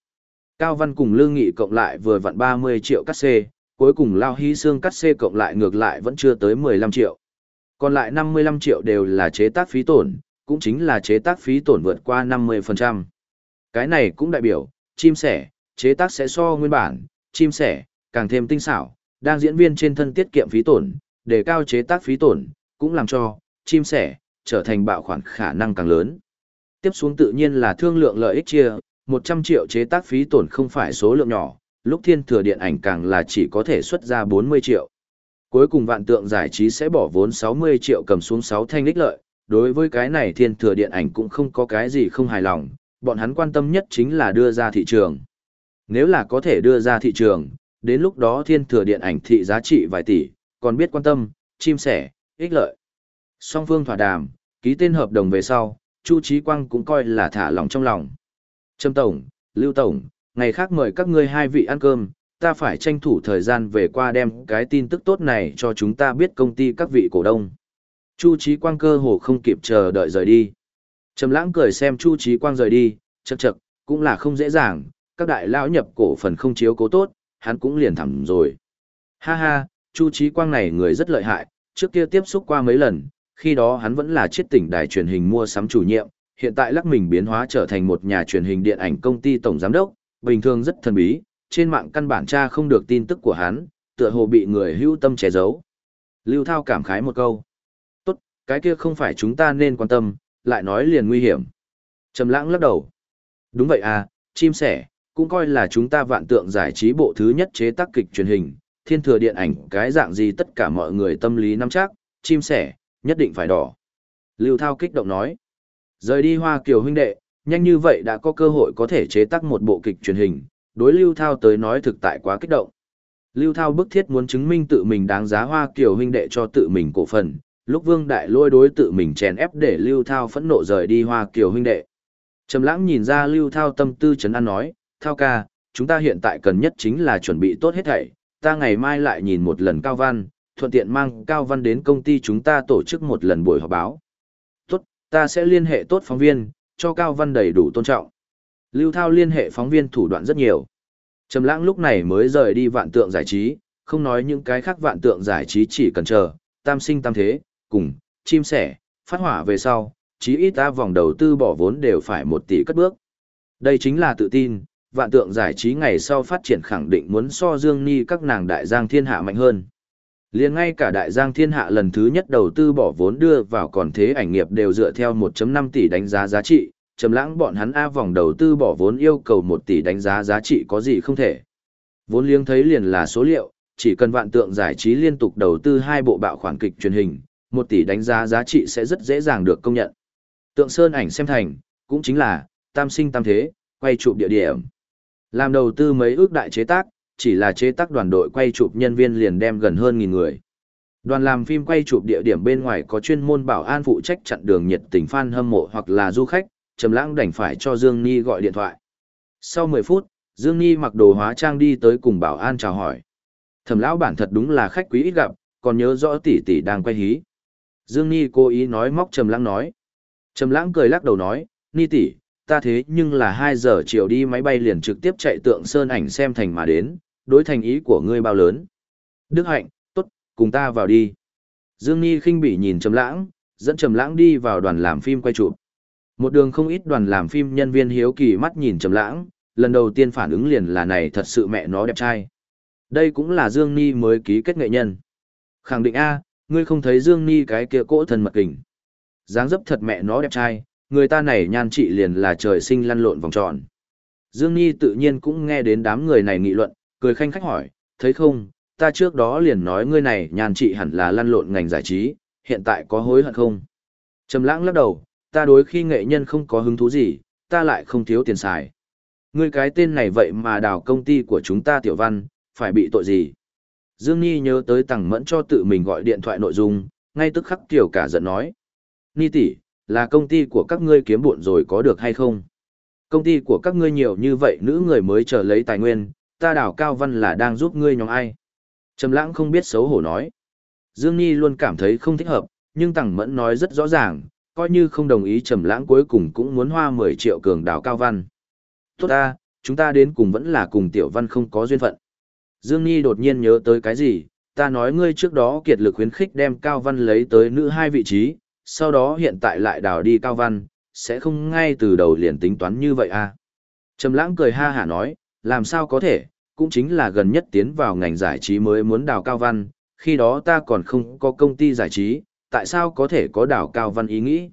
Cao Văn cùng Lương Nghị cộng lại vừa vặn 30 triệu cắt xê, cuối cùng Lao Hy Sương cắt xê cộng lại ngược lại vẫn chưa tới 15 triệu. Còn lại 55 triệu đều là chế tác phí tổn, cũng chính là chế tác phí tổn vượt qua 50%. Cái này cũng đại biểu, chim sẻ, chế tác sẽ so nguyên bản, chim sẻ, càng thêm tinh xảo, đang diễn viên trên thân tiết kiệm phí tổn, để cao chế tác phí tổn, cũng làm cho, chim sẻ, trở thành bạo khoản khả năng càng lớn. Tiếp xuống tự nhiên là thương lượng lợi ích chia, 100 triệu chế tác phí tổn không phải số lượng nhỏ, lúc thiên thừa điện ảnh càng là chỉ có thể xuất ra 40 triệu. Cuối cùng vạn tượng giải trí sẽ bỏ vốn 60 triệu cầm xuống 6 thanh lích lợi, đối với cái này thiên thừa điện ảnh cũng không có cái gì không hài lòng, bọn hắn quan tâm nhất chính là đưa ra thị trường. Nếu là có thể đưa ra thị trường, đến lúc đó thiên thừa điện ảnh thị giá trị vài tỷ, còn biết quan tâm, chim sẻ, ích lợi. Song phương thỏa đàm, ký tên hợp đồng về sau, Chu Chí Quang cũng coi là thả lòng trong lòng. Trâm Tổng, Lưu Tổng, ngày khác mời các ngươi hai vị ăn cơm, ta phải tranh thủ thời gian về qua đem cái tin tức tốt này cho chúng ta biết công ty các vị cổ đông. Chu Chí Quang cơ hồ không kịp chờ đợi rời đi. Trầm lãng cười xem Chu Chí Quang rời đi, chậc chậc, cũng là không dễ dàng, các đại lão nhập cổ phần không chiếu cố tốt, hắn cũng liền thẳng rồi. Ha ha, Chu Chí Quang này người rất lợi hại, trước kia tiếp xúc qua mấy lần, khi đó hắn vẫn là chiết tỉnh đài truyền hình mua sắm chủ nhiệm, hiện tại lắc mình biến hóa trở thành một nhà truyền hình điện ảnh công ty tổng giám đốc, bình thường rất thần bí, trên mạng căn bản tra không được tin tức của hắn, tựa hồ bị người hữu tâm che giấu. Lưu Thao cảm khái một câu. Tốt, cái kia không phải chúng ta nên quan tâm, lại nói liền nguy hiểm. Trầm lãng lắc đầu. Đúng vậy à, chim sẻ, cũng coi là chúng ta vạn tượng giải trí bộ thứ nhất chế tác kịch truyền hình, thiên thừa điện ảnh cái dạng gì tất cả mọi người tâm lý nắm chắc, chim sẻ, nhất định phải đỏ. Lưu Thao kích động nói. Rời đi Hoa Kiều huynh đệ, nhanh như vậy đã có cơ hội có thể chế tác một bộ kịch truyền hình, đối Lưu Thao tới nói thực tại quá kích động. Lưu Thao bức thiết muốn chứng minh tự mình đáng giá Hoa Kiều huynh đệ cho tự mình cổ phần, lúc Vương Đại lôi đối tự mình chèn ép để Lưu Thao phẫn nộ rời đi Hoa Kiều huynh đệ. Trầm Lãng nhìn ra Lưu Thao tâm tư trấn an nói, "Thao ca, chúng ta hiện tại cần nhất chính là chuẩn bị tốt hết thảy, ta ngày mai lại nhìn một lần Cao Văn, thuận tiện mang Cao Văn đến công ty chúng ta tổ chức một lần buổi họp báo." "Tốt, ta sẽ liên hệ tốt phóng viên, cho Cao Văn đầy đủ tôn trọng." Lưu Thao liên hệ phóng viên thủ đoạn rất nhiều. Trầm lãng lúc này mới rời đi vạn tượng giải trí, không nói những cái khác vạn tượng giải trí chỉ cần chờ, tam sinh tam thế, cùng, chim sẻ, phát hỏa về sau, chí ít ta vòng đầu tư bỏ vốn đều phải một tỷ cất bước. Đây chính là tự tin, vạn tượng giải trí ngày sau phát triển khẳng định muốn so Dương Ni các nàng đại giang thiên hạ mạnh hơn. Liền ngay cả đại giang thiên hạ lần thứ nhất đầu tư bỏ vốn đưa vào còn thế ảnh nghiệp đều dựa theo 1.5 tỷ đánh giá giá trị, trầm lãng bọn hắn A vòng đầu tư bỏ vốn yêu cầu 1 tỷ đánh giá giá trị có gì không thể. Vốn liếng thấy liền là số liệu, chỉ cần vạn tượng giải trí liên tục đầu tư hai bộ bạo khoản kịch truyền hình, một tỷ đánh giá giá trị sẽ rất dễ dàng được công nhận. Tượng sơn ảnh xem thành, cũng chính là, tam sinh tam thế, quay chụp địa điểm. Làm đầu tư mấy ước đại chế tác, chỉ là chế tác đoàn đội quay chụp nhân viên liền đem gần hơn nghìn người. Đoàn làm phim quay chụp địa điểm bên ngoài có chuyên môn bảo an phụ trách chặn đường nhiệt tình fan hâm mộ hoặc là du khách, Trầm Lãng đành phải cho Dương Ni gọi điện thoại. Sau 10 phút, Dương Ni mặc đồ hóa trang đi tới cùng bảo an chào hỏi. Thẩm lão bản thật đúng là khách quý ít gặp, còn nhớ rõ tỷ tỷ đang quay hí. Dương Ni cố ý nói móc Trầm Lãng nói. Trầm Lãng cười lắc đầu nói, "Ni tỷ, ta thế nhưng là 2 giờ chiều đi máy bay liền trực tiếp chạy tượng sơn ảnh xem thành mà đến, đối thành ý của ngươi bao lớn?" Đức Hạnh, tốt, cùng ta vào đi. Dương Ni khinh bỉ nhìn Trầm Lãng, dẫn Trầm Lãng đi vào đoàn làm phim quay chụp. Một đường không ít đoàn làm phim nhân viên hiếu kỳ mắt nhìn Trầm Lãng, lần đầu tiên phản ứng liền là này thật sự mẹ nó đẹp trai. Đây cũng là Dương Ni mới ký kết nghệ nhân. Khẳng định A, ngươi không thấy Dương Ni cái kia cỗ thần mật kình. dáng dấp thật mẹ nó đẹp trai, người ta này nhan trị liền là trời sinh lăn lộn vòng tròn. Dương Nhi tự nhiên cũng nghe đến đám người này nghị luận, cười khanh khách hỏi, thấy không, ta trước đó liền nói ngươi này nhan trị hẳn là lăn lộn ngành giải trí, hiện tại có hối hận không? Trầm lãng lắc đầu, ta đối khi nghệ nhân không có hứng thú gì, ta lại không thiếu tiền xài. Ngươi cái tên này vậy mà đào công ty của chúng ta tiểu văn, phải bị tội gì? Dương Nhi nhớ tới Tằng Mẫn cho tự mình gọi điện thoại nội dung, ngay tức khắc tiểu cả giận nói. Ni tỷ, là công ty của các ngươi kiếm bộn rồi có được hay không? Công ty của các ngươi nhiều như vậy nữ người mới chờ lấy tài nguyên, ta đào cao văn là đang giúp ngươi nhóm ai? Trầm lãng không biết xấu hổ nói. Dương Nhi luôn cảm thấy không thích hợp, nhưng Tằng Mẫn nói rất rõ ràng, coi như không đồng ý Trầm lãng cuối cùng cũng muốn hoa 10 triệu cường đào cao văn. Tốt ta, chúng ta đến cùng vẫn là cùng tiểu văn không có duyên phận. Dương Nhi đột nhiên nhớ tới cái gì, ta nói ngươi trước đó kiệt lực khuyến khích đem Cao Văn lấy tới nữ hai vị trí, sau đó hiện tại lại đào đi Cao Văn, sẽ không ngay từ đầu liền tính toán như vậy à. Trầm lãng cười ha hả nói, làm sao có thể, cũng chính là gần nhất tiến vào ngành giải trí mới muốn đào Cao Văn, khi đó ta còn không có công ty giải trí, tại sao có thể có đào Cao Văn ý nghĩ.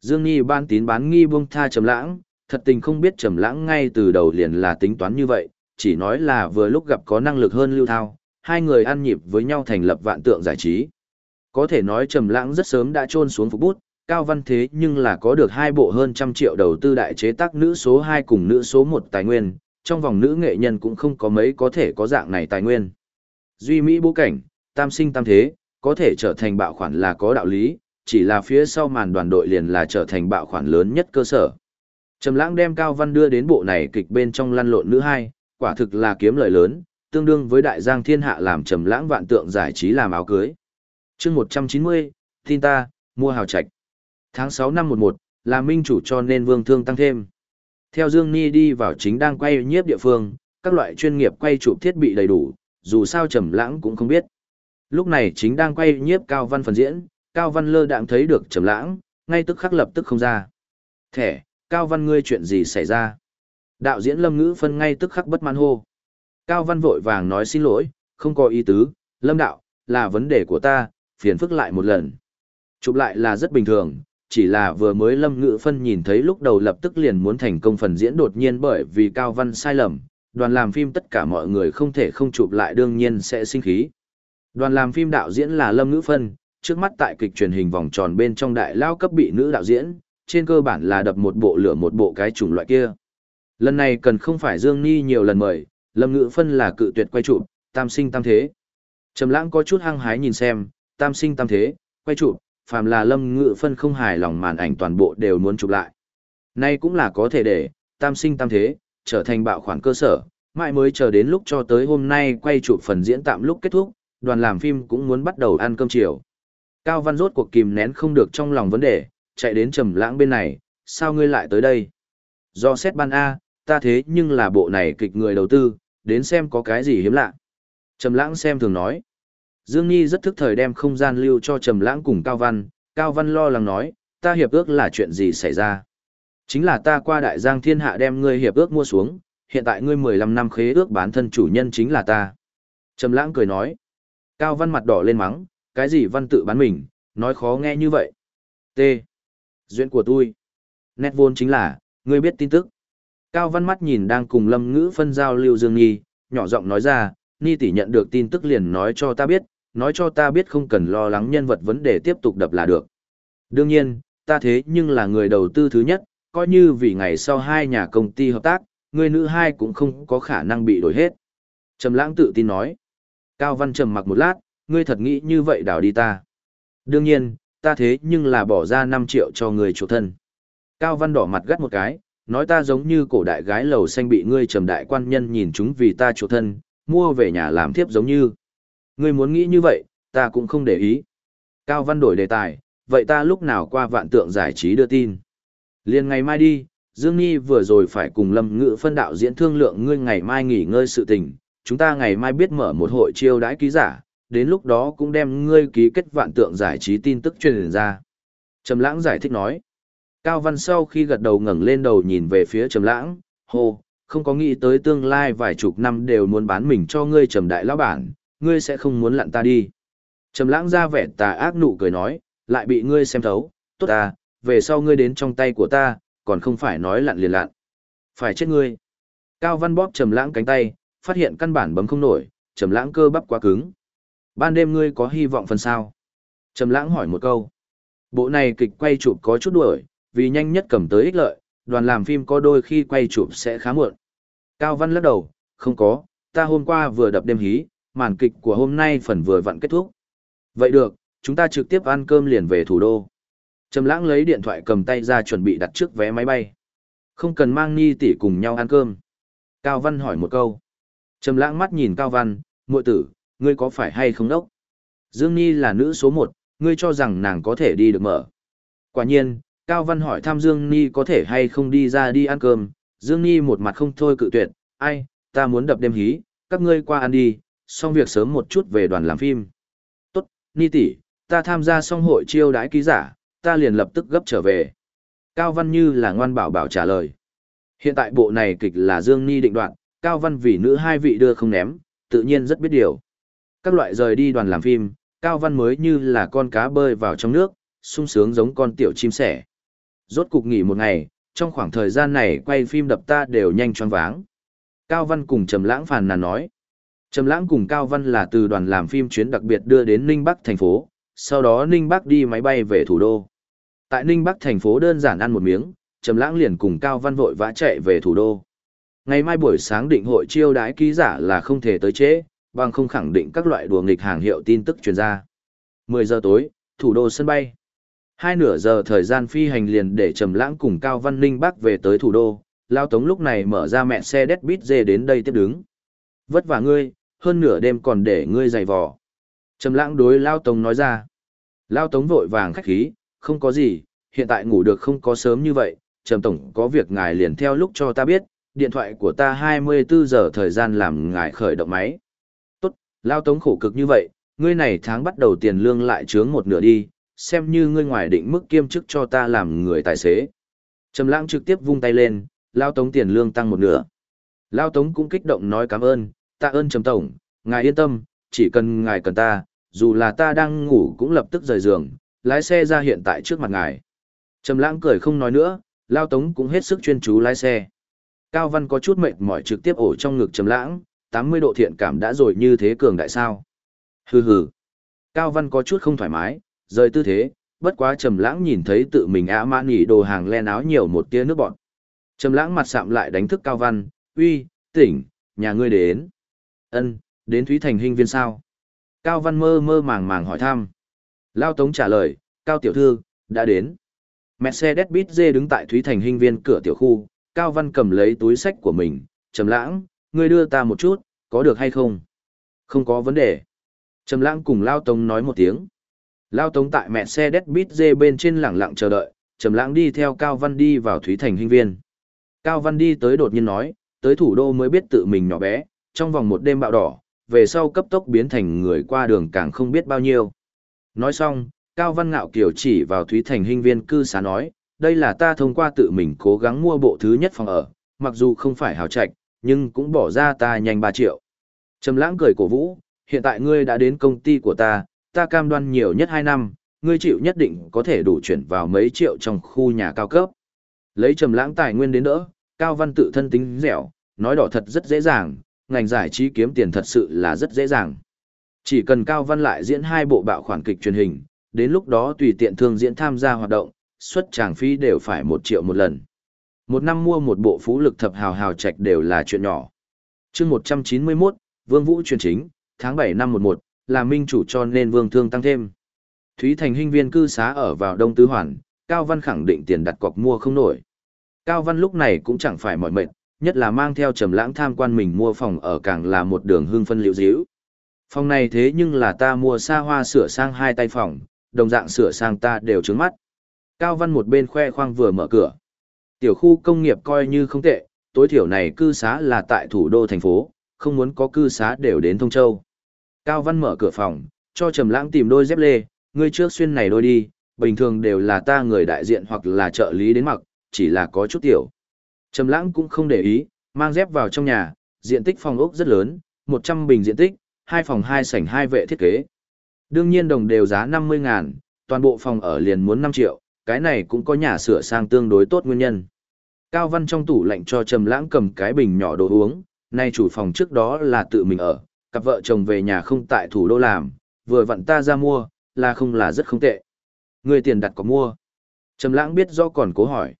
Dương Nhi ban tín bán nghi buông tha Trầm lãng, thật tình không biết Trầm lãng ngay từ đầu liền là tính toán như vậy, chỉ nói là vừa lúc gặp có năng lực hơn lưu thao, hai người ăn nhịp với nhau thành lập vạn tượng giải trí. Có thể nói trầm lãng rất sớm đã trôn xuống phục bút, cao văn thế nhưng là có được hai bộ hơn trăm triệu đầu tư đại chế tác nữ số 2 cùng nữ số 1 tài nguyên, trong vòng nữ nghệ nhân cũng không có mấy có thể có dạng này tài nguyên. Duy Mỹ bố cảnh, tam sinh tam thế, có thể trở thành bạo khoản là có đạo lý, chỉ là phía sau màn đoàn đội liền là trở thành bạo khoản lớn nhất cơ sở. Trầm lãng đem Cao Văn đưa đến bộ này kịch bên trong lăn lộn nữ hai, quả thực là kiếm lợi lớn, tương đương với đại giang thiên hạ làm trầm lãng vạn tượng giải trí làm áo cưới. Chương 190, tin ta, mua hào trạch. Tháng 6 năm 11, là minh chủ cho nên vương thương tăng thêm. Theo Dương Ni đi vào chính đang quay nhiếp địa phương, các loại chuyên nghiệp quay chụp thiết bị đầy đủ, dù sao trầm lãng cũng không biết. Lúc này chính đang quay nhiếp Cao Văn phần diễn, Cao Văn lơ đạm thấy được trầm lãng, ngay tức khắc lập tức không ra. Thẻ, Cao Văn ngươi chuyện gì xảy ra? Đạo diễn Lâm Ngữ phân ngay tức khắc bất mãn hô. Cao Văn vội vàng nói xin lỗi, không có ý tứ, Lâm Đạo, là vấn đề của ta, phiền phức lại một lần. Chụp lại là rất bình thường, chỉ là vừa mới Lâm Ngự phân nhìn thấy lúc đầu lập tức liền muốn thành công phần diễn đột nhiên bởi vì Cao Văn sai lầm, đoàn làm phim tất cả mọi người không thể không chụp lại đương nhiên sẽ sinh khí. Đoàn làm phim đạo diễn là Lâm Ngữ phân, trước mắt tại kịch truyền hình vòng tròn bên trong đại lao cấp bị nữ đạo diễn, trên cơ bản là đập một bộ lửa một bộ cái chủng loại kia. Lần này cần không phải Dương Ni nhiều lần mời, Lâm Ngữ Phân là cự tuyệt quay chụp, tam sinh tam thế. Trầm Lãng có chút hăng hái nhìn xem, tam sinh tam thế, quay chụp, phàm là Lâm ngự Phân không hài lòng màn ảnh toàn bộ đều muốn chụp lại. Nay cũng là có thể để tam sinh tam thế trở thành bạo khoản cơ sở, mãi mới chờ đến lúc cho tới hôm nay quay chụp phần diễn tạm lúc kết thúc, đoàn làm phim cũng muốn bắt đầu ăn cơm chiều. Cao Văn rốt cuộc kìm nén không được trong lòng vấn đề, chạy đến Trầm Lãng bên này, "Sao ngươi lại tới đây?" Do xét ban A, ta thế nhưng là bộ này kịch người đầu tư, đến xem có cái gì hiếm lạ. Trầm lãng xem thường nói. Dương Nhi rất thức thời đem không gian lưu cho Trầm lãng cùng Cao Văn, Cao Văn lo lắng nói, ta hiệp ước là chuyện gì xảy ra. Chính là ta qua đại giang thiên hạ đem ngươi hiệp ước mua xuống, hiện tại ngươi 15 năm khế ước bán thân chủ nhân chính là ta. Trầm lãng cười nói. Cao Văn mặt đỏ lên mắng, cái gì văn tự bán mình, nói khó nghe như vậy. T. Duyên của tôi. Nét vốn chính là, ngươi biết tin tức. Cao Văn mắt nhìn đang cùng Lâm Ngữ phân giao lưu Dương Nhi, nhỏ giọng nói ra, Ni tỷ nhận được tin tức liền nói cho ta biết, nói cho ta biết không cần lo lắng nhân vật vấn đề tiếp tục đập là được. Đương nhiên, ta thế nhưng là người đầu tư thứ nhất, coi như vì ngày sau hai nhà công ty hợp tác, người nữ hai cũng không có khả năng bị đổi hết. Trầm lãng tự tin nói. Cao Văn trầm mặc một lát, ngươi thật nghĩ như vậy đào đi ta. Đương nhiên, ta thế nhưng là bỏ ra 5 triệu cho người chủ thân. Cao Văn đỏ mặt gắt một cái, nói ta giống như cổ đại gái lầu xanh bị ngươi trầm đại quan nhân nhìn chúng vì ta chủ thân, mua về nhà làm thiếp giống như. Ngươi muốn nghĩ như vậy, ta cũng không để ý. Cao Văn đổi đề tài, vậy ta lúc nào qua vạn tượng giải trí đưa tin. Liên ngày mai đi, Dương Nhi vừa rồi phải cùng Lâm Ngự phân đạo diễn thương lượng ngươi ngày mai nghỉ ngơi sự tình, chúng ta ngày mai biết mở một hội chiêu đãi ký giả, đến lúc đó cũng đem ngươi ký kết vạn tượng giải trí tin tức truyền ra. Trầm Lãng giải thích nói. Cao Văn sau khi gật đầu ngẩng lên đầu nhìn về phía Trầm Lãng, hô, không có nghĩ tới tương lai vài chục năm đều muốn bán mình cho ngươi Trầm đại lão bản, ngươi sẽ không muốn lặn ta đi. Trầm Lãng ra vẻ tà ác nụ cười nói, lại bị ngươi xem thấu, tốt ta, về sau ngươi đến trong tay của ta, còn không phải nói lặn liền lặn. Phải chết ngươi. Cao Văn bóp Trầm Lãng cánh tay, phát hiện căn bản bấm không nổi, Trầm Lãng cơ bắp quá cứng. Ban đêm ngươi có hy vọng phần sao? Trầm Lãng hỏi một câu. Bộ này kịch quay chụp có chút đuổi, vì nhanh nhất cầm tới ích lợi, đoàn làm phim có đôi khi quay chụp sẽ khá muộn. Cao Văn lắc đầu, không có, ta hôm qua vừa đập đêm hí, màn kịch của hôm nay phần vừa vặn kết thúc. Vậy được, chúng ta trực tiếp ăn cơm liền về thủ đô. Trầm lãng lấy điện thoại cầm tay ra chuẩn bị đặt trước vé máy bay. Không cần mang Ni tỷ cùng nhau ăn cơm. Cao Văn hỏi một câu. Trầm lãng mắt nhìn Cao Văn, muội tử, ngươi có phải hay không đốc? Dương Ni là nữ số một, ngươi cho rằng nàng có thể đi được mở. Quả nhiên, Cao Văn hỏi thăm Dương Ni có thể hay không đi ra đi ăn cơm, Dương Ni một mặt không thôi cự tuyệt, ai, ta muốn đập đêm hí, các ngươi qua ăn đi, xong việc sớm một chút về đoàn làm phim. Tốt, Ni tỷ, ta tham gia xong hội chiêu đãi ký giả, ta liền lập tức gấp trở về. Cao Văn như là ngoan bảo bảo trả lời. Hiện tại bộ này kịch là Dương Ni định đoạn, Cao Văn vì nữ hai vị đưa không ném, tự nhiên rất biết điều. Các loại rời đi đoàn làm phim, Cao Văn mới như là con cá bơi vào trong nước, sung sướng giống con tiểu chim sẻ. Rốt cục nghỉ một ngày, trong khoảng thời gian này quay phim đập ta đều nhanh choáng váng. Cao Văn cùng Trầm Lãng phàn nàn nói. Trầm Lãng cùng Cao Văn là từ đoàn làm phim chuyến đặc biệt đưa đến Ninh Bắc thành phố, sau đó Ninh Bắc đi máy bay về thủ đô. Tại Ninh Bắc thành phố đơn giản ăn một miếng, Trầm Lãng liền cùng Cao Văn vội vã chạy về thủ đô. Ngày mai buổi sáng định hội chiêu đãi ký giả là không thể tới trễ, bằng không khẳng định các loại đùa nghịch hàng hiệu tin tức truyền ra. 10 giờ tối, thủ đô sân bay. Hai nửa giờ thời gian phi hành liền để Trầm Lãng cùng Cao Văn Ninh Bắc về tới thủ đô, Lao Tống lúc này mở ra mẹ xe Deadbeat dê đến đây tiếp đứng. Vất vả ngươi, hơn nửa đêm còn để ngươi dày vò. Trầm Lãng đối Lao Tống nói ra. Lao Tống vội vàng khách khí, không có gì, hiện tại ngủ được không có sớm như vậy, Trầm Tổng có việc ngài liền theo lúc cho ta biết, điện thoại của ta 24 giờ thời gian làm ngài khởi động máy. Tốt, Lao Tống khổ cực như vậy, ngươi này tháng bắt đầu tiền lương lại trướng một nửa đi, xem như ngươi ngoài định mức kiêm chức cho ta làm người tài xế. Trầm lãng trực tiếp vung tay lên, Lao Tống tiền lương tăng một nửa. Lao Tống cũng kích động nói cảm ơn, tạ ơn Trầm Tổng, ngài yên tâm, chỉ cần ngài cần ta, dù là ta đang ngủ cũng lập tức rời giường, lái xe ra hiện tại trước mặt ngài. Trầm lãng cười không nói nữa, Lao Tống cũng hết sức chuyên chú lái xe. Cao Văn có chút mệt mỏi trực tiếp ổ trong ngực Trầm lãng, 80 độ thiện cảm đã rồi như thế cường đại sao. Hừ hừ. Cao Văn có chút không thoải mái, rời tư thế, bất quá Trầm lãng nhìn thấy tự mình ả mã nỉ đồ hàng len áo nhiều một tia nước bọt. Trầm lãng mặt sạm lại đánh thức Cao Văn, uy, tỉnh, nhà ngươi đến. Ân, đến Thúy Thành Hinh viên sao? Cao Văn mơ mơ màng màng hỏi thăm. Lao Tống trả lời, Cao Tiểu Thư, đã đến. Mercedes-Benz đứng tại Thúy Thành Hinh viên cửa tiểu khu, Cao Văn cầm lấy túi sách của mình, trầm lãng, ngươi đưa ta một chút, có được hay không? Không có vấn đề. Trầm lãng cùng Lao Tống nói một tiếng. Lao Tống tại Mercedes-Benz bên trên lẳng lặng chờ đợi, trầm lãng đi theo Cao Văn đi vào Thúy Thành Hinh viên. Cao Văn đi tới đột nhiên nói, tới thủ đô mới biết tự mình nhỏ bé, trong vòng một đêm bạo đỏ, về sau cấp tốc biến thành người qua đường càng không biết bao nhiêu. Nói xong, Cao Văn Ngạo Kiều chỉ vào Thúy Thành Hinh viên cư xá nói, đây là ta thông qua tự mình cố gắng mua bộ thứ nhất phòng ở, mặc dù không phải hào trạch, nhưng cũng bỏ ra ta nhanh 3 triệu. Trầm lãng cười cổ vũ, hiện tại ngươi đã đến công ty của ta, ta cam đoan nhiều nhất 2 năm, ngươi chịu nhất định có thể đủ chuyển vào mấy triệu trong khu nhà cao cấp. Lấy trầm lãng tài nguyên đến đỡ, Cao Văn tự thân tính dẻo, nói đỏ thật rất dễ dàng, ngành giải trí kiếm tiền thật sự là rất dễ dàng. Chỉ cần Cao Văn lại diễn hai bộ bạo khoản kịch truyền hình, đến lúc đó tùy tiện thương diễn tham gia hoạt động, xuất tràng phí đều phải một triệu một lần. Một năm mua một bộ phú lực thập hào hào trạch đều là chuyện nhỏ. chương 191, Vương Vũ truyền chính, tháng 7 năm 11, là minh chủ cho nên Vương Thương tăng thêm. Thúy Thành hình viên cư xá ở vào Đông Tứ Hoàn, Cao Văn khẳng định tiền đặt cọc mua không nổi. Cao Văn lúc này cũng chẳng phải mỏi mệt, nhất là mang theo trầm lãng tham quan mình mua phòng ở càng là một đường hương phân liễu díu. Phòng này thế nhưng là ta mua xa hoa sửa sang hai tay phòng, đồng dạng sửa sang ta đều trướng mắt. Cao Văn một bên khoe khoang vừa mở cửa. Tiểu khu công nghiệp coi như không tệ, tối thiểu này cư xá là tại thủ đô thành phố, không muốn có cư xá đều đến Thông Châu. Cao Văn mở cửa phòng, cho Trầm Lãng tìm đôi dép lê, ngươi trước xuyên này đôi đi, bình thường đều là ta người đại diện hoặc là trợ lý đến mặc, chỉ là có chút tiểu. Trầm Lãng cũng không để ý, mang dép vào trong nhà, diện tích phòng ốc rất lớn, 100 bình diện tích, hai phòng hai sảnh hai vệ thiết kế. Đương nhiên đồng đều giá 50 ngàn, toàn bộ phòng ở liền muốn 5 triệu, cái này cũng có nhà sửa sang tương đối tốt nguyên nhân. Cao Văn trong tủ lạnh cho Trầm Lãng cầm cái bình nhỏ đồ uống, nay chủ phòng trước đó là tự mình ở, cặp vợ chồng về nhà không tại thủ đô làm, vừa vặn ta ra mua, là không là rất không tệ. Người tiền đặt có mua. Trầm Lãng biết rõ còn cố hỏi.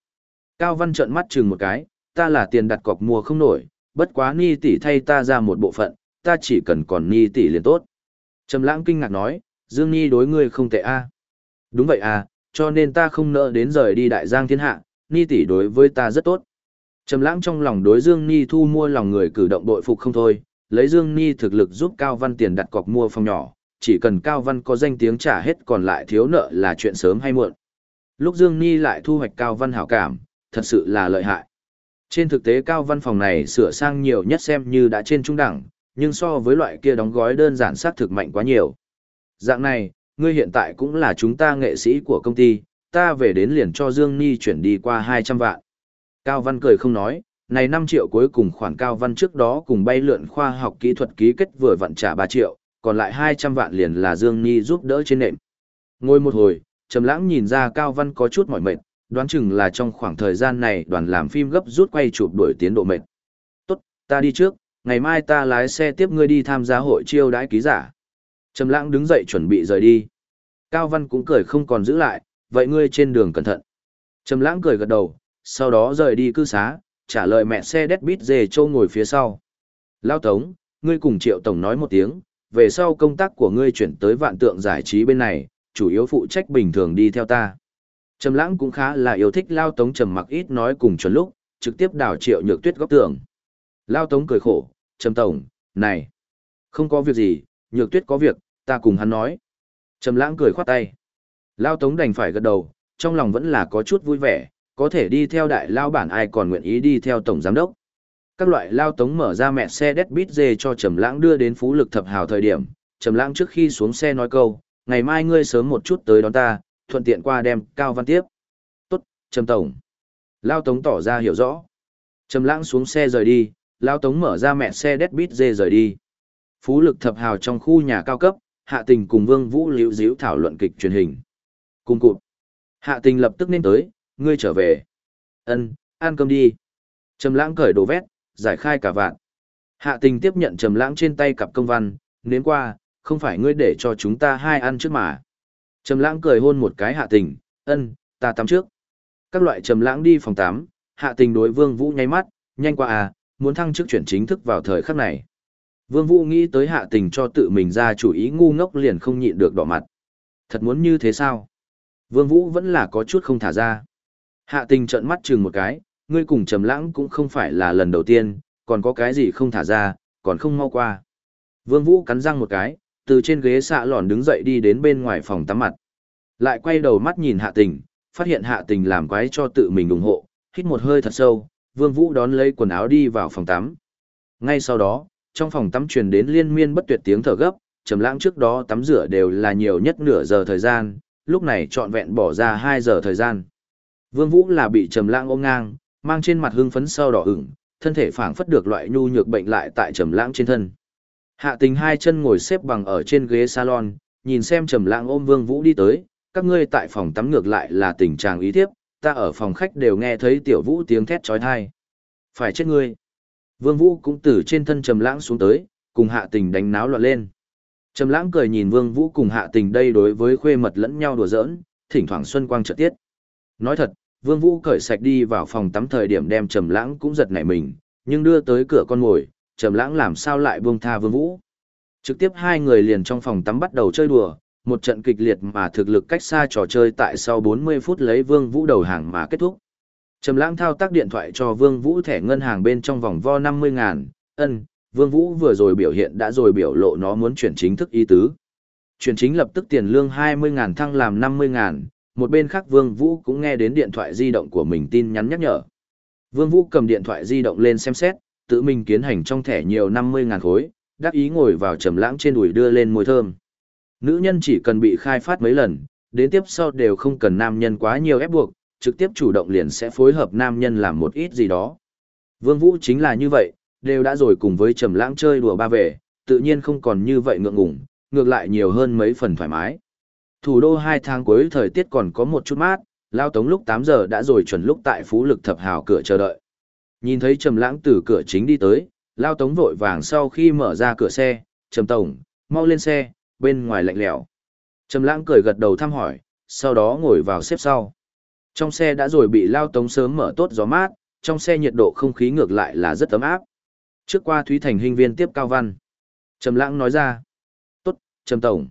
Cao Văn trợn mắt chừng một cái, ta là tiền đặt cọc mua không nổi, bất quá Ni tỷ thay ta ra một bộ phận, ta chỉ cần còn Ni tỷ liền tốt. Trầm Lãng kinh ngạc nói, Dương Ni đối ngươi không tệ a. Đúng vậy à, cho nên ta không nỡ đến rời đi đại giang thiên hạ, Ni tỷ đối với ta rất tốt. Trầm Lãng trong lòng đối Dương Ni thu mua lòng người cử động đội phục không thôi, lấy Dương Ni thực lực giúp Cao Văn tiền đặt cọc mua phòng nhỏ, chỉ cần Cao Văn có danh tiếng trả hết còn lại thiếu nợ là chuyện sớm hay muộn. Lúc Dương Ni lại thu hoạch Cao Văn hảo cảm, thật sự là lợi hại. Trên thực tế Cao Văn phòng này sửa sang nhiều nhất xem như đã trên trung đẳng, nhưng so với loại kia đóng gói đơn giản sát thực mạnh quá nhiều. Dạng này, ngươi hiện tại cũng là chúng ta nghệ sĩ của công ty, ta về đến liền cho Dương Ni chuyển đi qua 200 vạn. Cao Văn cười không nói, này 5 triệu cuối cùng khoản Cao Văn trước đó cùng bay lượn khoa học kỹ thuật ký kết vừa vặn trả 3 triệu, còn lại 200 vạn liền là Dương Ni giúp đỡ trên nệm. Ngồi một hồi, Trầm Lãng nhìn ra Cao Văn có chút mỏi mệt, đoán chừng là trong khoảng thời gian này đoàn làm phim gấp rút quay chụp đuổi tiến độ mệt. "Tốt, ta đi trước, ngày mai ta lái xe tiếp ngươi đi tham gia hội chiêu đãi ký giả." Trầm Lãng đứng dậy chuẩn bị rời đi. Cao Văn cũng cười không còn giữ lại, "Vậy ngươi trên đường cẩn thận." Trầm Lãng cười gật đầu, sau đó rời đi cư xá, trả lời mẹ xe Deadbeat dề châu ngồi phía sau. "Lão Tống, ngươi cùng Triệu tổng nói một tiếng, về sau công tác của ngươi chuyển tới vạn tượng giải trí bên này, chủ yếu phụ trách bình thường đi theo ta. Trầm lãng cũng khá là yêu thích Lao Tống trầm mặc ít nói cùng chuẩn lúc, trực tiếp đào triệu nhược tuyết góc tường. Lao Tống cười khổ, Trầm Tổng, này, không có việc gì, nhược tuyết có việc, ta cùng hắn nói. Trầm lãng cười khoát tay. Lao Tống đành phải gật đầu, trong lòng vẫn là có chút vui vẻ, có thể đi theo đại lao bản ai còn nguyện ý đi theo tổng giám đốc. Các loại lao tống mở ra mẹ xe Deadbeat dê cho Trầm Lãng đưa đến Phú Lực Thập Hào thời điểm, Trầm Lãng trước khi xuống xe nói câu, ngày mai ngươi sớm một chút tới đón ta, thuận tiện qua đem Cao Văn tiếp. Tốt, Trầm Tổng. Lao Tống tỏ ra hiểu rõ. Trầm Lãng xuống xe rời đi, Lao Tống mở ra mẹ xe Deadbeat dê rời đi. Phú Lực Thập Hào trong khu nhà cao cấp, Hạ Tình cùng Vương Vũ liễu díu thảo luận kịch truyền hình. Cùng cụt. Hạ Tình lập tức nên tới, ngươi trở về. Ân, ăn cơm đi. Trầm Lãng cởi đồ vét, giải khai cả vạn. Hạ tình tiếp nhận trầm lãng trên tay cặp công văn, nếm qua, không phải ngươi để cho chúng ta hai ăn trước mà. Trầm lãng cười hôn một cái hạ tình, ân, ta tắm trước. Các loại trầm lãng đi phòng tắm, hạ tình đối vương vũ nháy mắt, nhanh qua à, muốn thăng chức chuyển chính thức vào thời khắc này. Vương Vũ nghĩ tới hạ tình cho tự mình ra chủ ý ngu ngốc liền không nhịn được đỏ mặt. Thật muốn như thế sao? Vương Vũ vẫn là có chút không thả ra. Hạ tình trợn mắt chừng một cái, ngươi cùng trầm lãng cũng không phải là lần đầu tiên, còn có cái gì không thả ra, còn không mau qua. Vương Vũ cắn răng một cái, từ trên ghế xạ lòn đứng dậy đi đến bên ngoài phòng tắm mặt. Lại quay đầu mắt nhìn hạ tình, phát hiện hạ tình làm quái cho tự mình ủng hộ, hít một hơi thật sâu, Vương Vũ đón lấy quần áo đi vào phòng tắm. Ngay sau đó, trong phòng tắm truyền đến liên miên bất tuyệt tiếng thở gấp, trầm lãng trước đó tắm rửa đều là nhiều nhất nửa giờ thời gian, lúc này trọn vẹn bỏ ra 2 giờ thời gian. Vương Vũ là bị trầm lãng ôm ngang, mang trên mặt hưng phấn sâu đỏ ửng, thân thể phảng phất được loại nhu nhược bệnh lại tại trầm lãng trên thân. Hạ Tình hai chân ngồi xếp bằng ở trên ghế salon, nhìn xem trầm lãng ôm Vương Vũ đi tới, các ngươi tại phòng tắm ngược lại là tình trạng ý thiếp, ta ở phòng khách đều nghe thấy tiểu Vũ tiếng thét chói tai. Phải chết ngươi. Vương Vũ cũng từ trên thân trầm lãng xuống tới, cùng Hạ Tình đánh náo loạn lên. Trầm lãng cười nhìn Vương Vũ cùng hạ tình đây đối với khuê mật lẫn nhau đùa giỡn, thỉnh thoảng xuân quang trợ tiết. Nói thật, Vương Vũ cởi sạch đi vào phòng tắm thời điểm đem Trầm lãng cũng giật nảy mình, nhưng đưa tới cửa con ngồi, Trầm lãng làm sao lại buông tha Vương Vũ. Trực tiếp hai người liền trong phòng tắm bắt đầu chơi đùa, một trận kịch liệt mà thực lực cách xa trò chơi tại sau 40 phút lấy Vương Vũ đầu hàng mà kết thúc. Trầm lãng thao tác điện thoại cho Vương Vũ thẻ ngân hàng bên trong vòng vo 50 ngàn, ân, Vương Vũ vừa rồi biểu hiện đã rồi biểu lộ nó muốn chuyển chính thức ý tứ. Chuyển chính lập tức tiền lương 20 ngàn thăng làm 50 ngàn, một bên khác Vương Vũ cũng nghe đến điện thoại di động của mình tin nhắn nhắc nhở. Vương Vũ cầm điện thoại di động lên xem xét, tự mình kiến hành trong thẻ nhiều 50 ngàn khối, đắc ý ngồi vào trầm lãng trên đùi đưa lên môi thơm. Nữ nhân chỉ cần bị khai phát mấy lần, đến tiếp sau đều không cần nam nhân quá nhiều ép buộc, trực tiếp chủ động liền sẽ phối hợp nam nhân làm một ít gì đó. Vương Vũ chính là như vậy, đều đã rồi cùng với Trầm Lãng chơi đùa ba về, tự nhiên không còn như vậy ngượng ngùng, ngược lại nhiều hơn mấy phần thoải mái. Thủ đô hai tháng cuối thời tiết còn có một chút mát, Lao Tống lúc 8 giờ đã rồi chuẩn lúc tại Phú Lực Thập Hào cửa chờ đợi. Nhìn thấy Trầm Lãng từ cửa chính đi tới, Lao Tống vội vàng sau khi mở ra cửa xe, "Trầm tổng, mau lên xe, bên ngoài lạnh lẽo." Trầm Lãng cười gật đầu thăm hỏi, sau đó ngồi vào xếp sau. Trong xe đã rồi bị Lao Tống sớm mở tốt gió mát, trong xe nhiệt độ không khí ngược lại là rất ấm áp. Trước qua Thúy Thành hình viên tiếp Cao Văn. Trầm Lãng nói ra. Tốt, Trầm Tổng.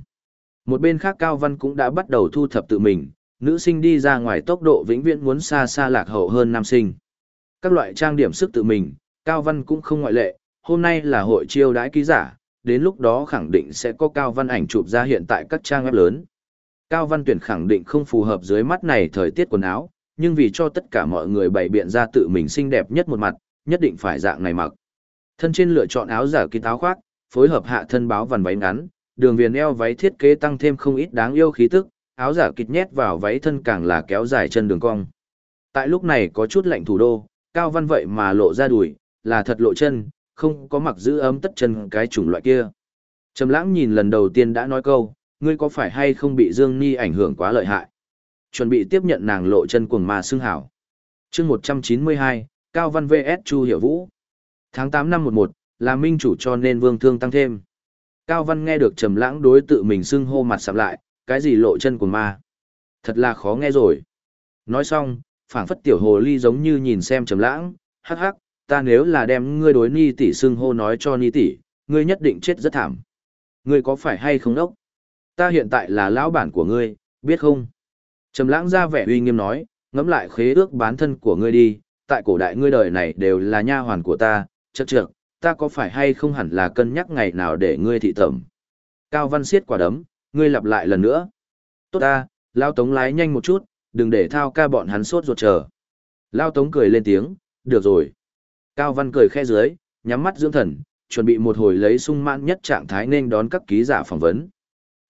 Một bên khác Cao Văn cũng đã bắt đầu thu thập tự mình, nữ sinh đi ra ngoài tốc độ vĩnh viễn muốn xa xa lạc hậu hơn nam sinh. Các loại trang điểm sức tự mình, Cao Văn cũng không ngoại lệ, hôm nay là hội chiêu đãi ký giả, đến lúc đó khẳng định sẽ có Cao Văn ảnh chụp ra hiện tại các trang web lớn. Cao Văn tuyển khẳng định không phù hợp dưới mắt này thời tiết quần áo, nhưng vì cho tất cả mọi người bày biện ra tự mình xinh đẹp nhất một mặt, nhất định phải dạng này mặc. Thân trên lựa chọn áo giả kín áo khoác, phối hợp hạ thân báo vằn váy ngắn, đường viền eo váy thiết kế tăng thêm không ít đáng yêu khí tức, áo giả kịch nhét vào váy thân càng là kéo dài chân đường cong. Tại lúc này có chút lạnh thủ đô, cao văn vậy mà lộ ra đùi, là thật lộ chân, không có mặc giữ ấm tất chân cái chủng loại kia. Trầm lãng nhìn lần đầu tiên đã nói câu, ngươi có phải hay không bị Dương Ni ảnh hưởng quá lợi hại? Chuẩn bị tiếp nhận nàng lộ chân cuồng ma xương hảo. Chương 192, Cao Văn VS Chu Hiểu Vũ. Tháng 8 năm 11, là minh chủ cho nên vương thương tăng thêm. Cao Văn nghe được trầm lãng đối tự mình xưng hô mặt sạm lại, cái gì lộ chân cuồng ma. Thật là khó nghe rồi. Nói xong, phảng phất tiểu hồ ly giống như nhìn xem trầm lãng, hắc hắc, ta nếu là đem ngươi đối ni tỷ xưng hô nói cho ni tỷ, ngươi nhất định chết rất thảm. Ngươi có phải hay không đốc? Ta hiện tại là lão bản của ngươi, biết không? Trầm lãng ra vẻ uy nghiêm nói, ngẫm lại khế ước bán thân của ngươi đi, tại cổ đại ngươi đời này đều là nha hoàn của ta, chậc chậc, ta có phải hay không hẳn là cân nhắc ngày nào để ngươi thị tẩm. Cao Văn siết quả đấm, ngươi lặp lại lần nữa. Tốt ta, lão Tống lái nhanh một chút, đừng để thao ca bọn hắn sốt ruột chờ. Lao Tống cười lên tiếng, được rồi. Cao Văn cười khe dưới, nhắm mắt dưỡng thần, chuẩn bị một hồi lấy sung mãn nhất trạng thái nên đón các ký giả phỏng vấn.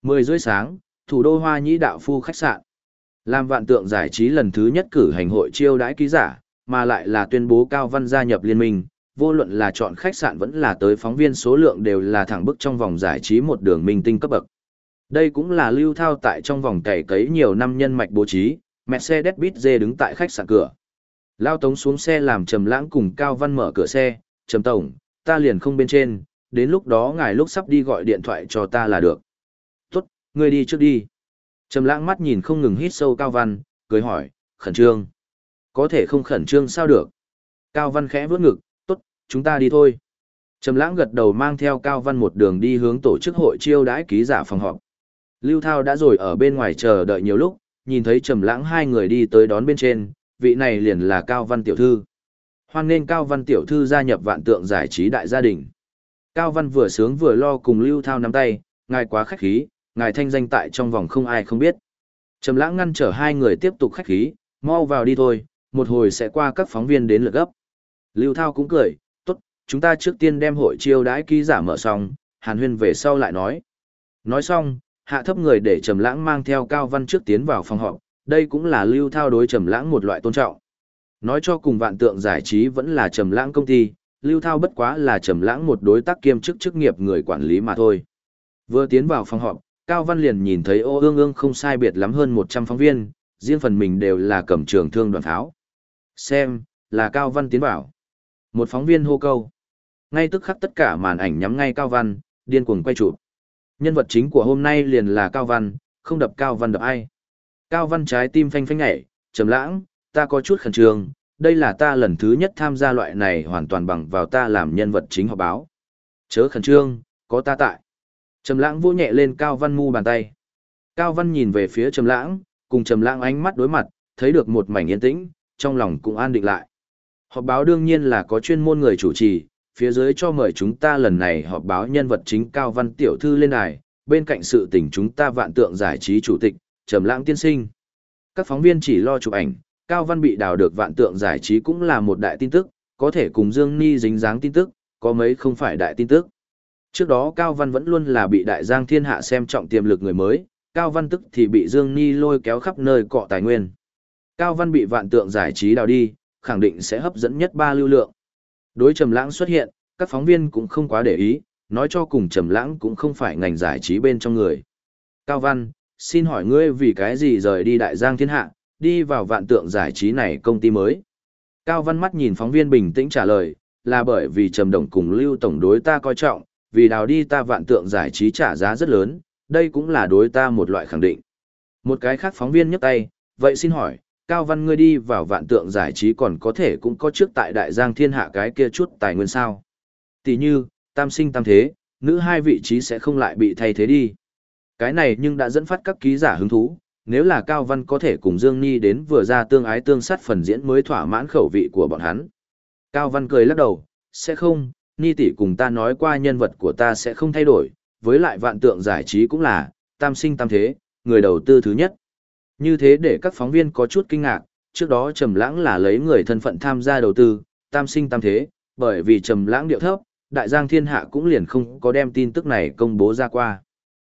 Mười rưỡi sáng, thủ đô Hoa Nhĩ Đạo Phu khách sạn. Làm vạn tượng giải trí lần thứ nhất cử hành hội chiêu đãi ký giả, mà lại là tuyên bố Cao Văn gia nhập liên minh, vô luận là chọn khách sạn vẫn là tới phóng viên số lượng đều là thẳng bức trong vòng giải trí một đường minh tinh cấp bậc. Đây cũng là lưu thao tại trong vòng cày cấy nhiều năm nhân mạch bố trí, Mercedes-Benz đứng tại khách sạn cửa. Lao Tống xuống xe làm Trầm Lãng cùng Cao Văn mở cửa xe, "Trầm tổng, ta liền không bên trên, đến lúc đó ngài lúc sắp đi gọi điện thoại cho ta là được." "Tốt, ngươi đi trước đi." Trầm Lãng mắt nhìn không ngừng hít sâu Cao Văn, cười hỏi, "Khẩn trương?" "Có thể không khẩn trương sao được?" Cao Văn khẽ vuốt ngực, tốt chúng ta đi thôi. Trầm lãng gật đầu mang theo Cao Văn một đường đi hướng tổ chức hội chiêu đãi ký giả phòng họp. Lưu Thao đã rồi ở bên ngoài chờ đợi nhiều lúc, nhìn thấy Trầm lãng hai người đi tới đón bên trên, vị này liền là Cao Văn tiểu thư. Hoan nên Cao Văn tiểu thư gia nhập vạn tượng giải trí đại gia đình. Cao Văn vừa sướng vừa lo cùng Lưu Thao nắm tay, ngài quá khách khí, ngài thanh danh tại trong vòng không ai không biết. Trầm lãng ngăn trở hai người tiếp tục khách khí, mau vào đi thôi, một hồi sẽ qua các phóng viên đến lượt gấp. Lưu Thao cũng cười, tốt chúng ta trước tiên đem hội chiêu đãi ký giả mở xong, hàn huyên về sau lại nói. Nói xong, hạ thấp người để Trầm Lãng mang theo Cao Văn trước tiến vào phòng họp, đây cũng là lưu thao đối Trầm Lãng một loại tôn trọng. Nói cho cùng vạn tượng giải trí vẫn là Trầm Lãng công ty, lưu thao bất quá là Trầm Lãng một đối tác kiêm chức chức nghiệp người quản lý mà thôi. Vừa tiến vào phòng họp, Cao Văn liền nhìn thấy ô ương ương không sai biệt lắm hơn 100 phóng viên, riêng phần mình đều là cầm trường thương đoàn tháo. Xem, là Cao Văn tiến vào. Một phóng viên hô câu. Ngay tức khắc tất cả màn ảnh nhắm ngay Cao Văn, điên cuồng quay chụp. Nhân vật chính của hôm nay liền là Cao Văn, không đập Cao Văn đập ai. Cao Văn trái tim phanh phanh nhảy, trầm lãng, ta có chút khẩn trương, đây là ta lần thứ nhất tham gia loại này hoàn toàn bằng vào ta làm nhân vật chính họp báo. Chớ khẩn trương, có ta tại. Trầm lãng vỗ nhẹ lên Cao Văn mu bàn tay. Cao Văn nhìn về phía Trầm lãng, cùng Trầm lãng ánh mắt đối mặt, thấy được một mảnh yên tĩnh, trong lòng cũng an định lại. Họp báo đương nhiên là có chuyên môn người chủ trì, phía dưới cho mời chúng ta lần này họp báo nhân vật chính Cao Văn Tiểu Thư lên đài, bên cạnh sự tình chúng ta vạn tượng giải trí chủ tịch, Trầm Lãng tiên sinh. Các phóng viên chỉ lo chụp ảnh, Cao Văn bị đào được vạn tượng giải trí cũng là một đại tin tức, có thể cùng Dương Ni dính dáng tin tức, có mấy không phải đại tin tức. Trước đó Cao Văn vẫn luôn là bị đại giang thiên hạ xem trọng tiềm lực người mới, Cao Văn tức thì bị Dương Ni lôi kéo khắp nơi cọ tài nguyên. Cao Văn bị vạn tượng giải trí đào đi, khẳng định sẽ hấp dẫn nhất ba lưu lượng. Đối Trầm Lãng xuất hiện, các phóng viên cũng không quá để ý, nói cho cùng Trầm Lãng cũng không phải ngành giải trí bên trong người. Cao Văn, xin hỏi ngươi vì cái gì rời đi Đại Giang Thiên Hạ, đi vào vạn tượng giải trí này công ty mới? Cao Văn mắt nhìn phóng viên bình tĩnh trả lời, là bởi vì Trầm Đồng cùng Lưu Tổng đối ta coi trọng, vì đào đi ta vạn tượng giải trí trả giá rất lớn, đây cũng là đối ta một loại khẳng định. Một cái khác phóng viên nhấc tay, vậy xin hỏi, Cao Văn ngươi đi vào vạn tượng giải trí còn có thể cũng có trước tại Đại Giang Thiên Hạ cái kia chút tài nguyên sao. Tỷ như, tam sinh tam thế, nữ hai vị trí sẽ không lại bị thay thế đi. Cái này nhưng đã dẫn phát các ký giả hứng thú, nếu là Cao Văn có thể cùng Dương Nhi đến vừa ra tương ái tương sát phần diễn mới thỏa mãn khẩu vị của bọn hắn. Cao Văn cười lắc đầu, sẽ không, Nhi tỷ cùng ta nói qua nhân vật của ta sẽ không thay đổi, với lại vạn tượng giải trí cũng là, tam sinh tam thế, người đầu tư thứ nhất. Như thế để các phóng viên có chút kinh ngạc, trước đó Trầm Lãng là lấy người thân phận tham gia đầu tư, tam sinh tam thế, bởi vì Trầm Lãng điệu thấp, Đại Giang Thiên Hạ cũng liền không có đem tin tức này công bố ra qua.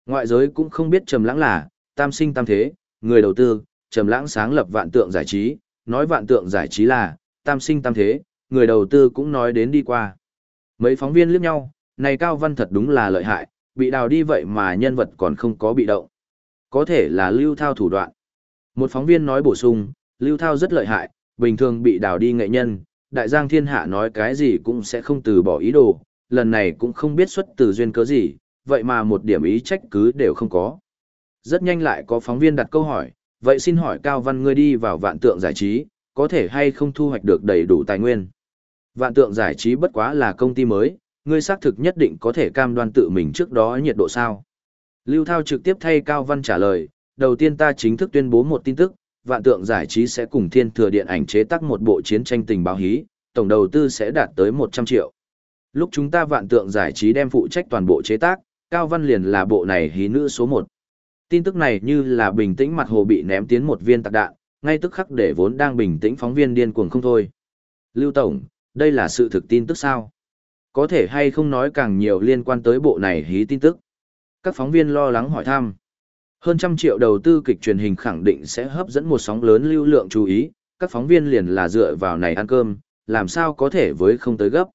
Ngoại giới cũng không biết Trầm Lãng là tam sinh tam thế, người đầu tư, Trầm Lãng sáng lập Vạn Tượng Giải trí, nói Vạn Tượng Giải trí là tam sinh tam thế, người đầu tư cũng nói đến đi qua. Mấy phóng viên liếc nhau, này Cao Văn thật đúng là lợi hại, bị đào đi vậy mà nhân vật còn không có bị động. Có thể là lưu thao thủ đoạn. Một phóng viên nói bổ sung, Lưu Thao rất lợi hại, bình thường bị đào đi nghệ nhân, đại giang thiên hạ nói cái gì cũng sẽ không từ bỏ ý đồ, lần này cũng không biết xuất từ duyên cớ gì, vậy mà một điểm ý trách cứ đều không có. Rất nhanh lại có phóng viên đặt câu hỏi, vậy xin hỏi Cao Văn ngươi đi vào vạn tượng giải trí, có thể hay không thu hoạch được đầy đủ tài nguyên? Vạn tượng giải trí bất quá là công ty mới, ngươi xác thực nhất định có thể cam đoan tự mình trước đó nhiệt độ sao? Lưu Thao trực tiếp thay Cao Văn trả lời, đầu tiên ta chính thức tuyên bố một tin tức, vạn tượng giải trí sẽ cùng thiên thừa điện ảnh chế tác một bộ chiến tranh tình báo hí, tổng đầu tư sẽ đạt tới 100 triệu. Lúc chúng ta vạn tượng giải trí đem phụ trách toàn bộ chế tác, Cao Văn liền là bộ này hí nữ số 1. Tin tức này như là bình tĩnh mặt hồ bị ném tiến một viên tạc đạn, ngay tức khắc để vốn đang bình tĩnh phóng viên điên cuồng không thôi. Lưu Tổng, đây là sự thực tin tức sao? Có thể hay không nói càng nhiều liên quan tới bộ này hí tin tức? Các phóng viên lo lắng hỏi thăm. Hơn trăm triệu đầu tư kịch truyền hình khẳng định sẽ hấp dẫn một sóng lớn lưu lượng chú ý, các phóng viên liền là dựa vào này ăn cơm, làm sao có thể với không tới gấp.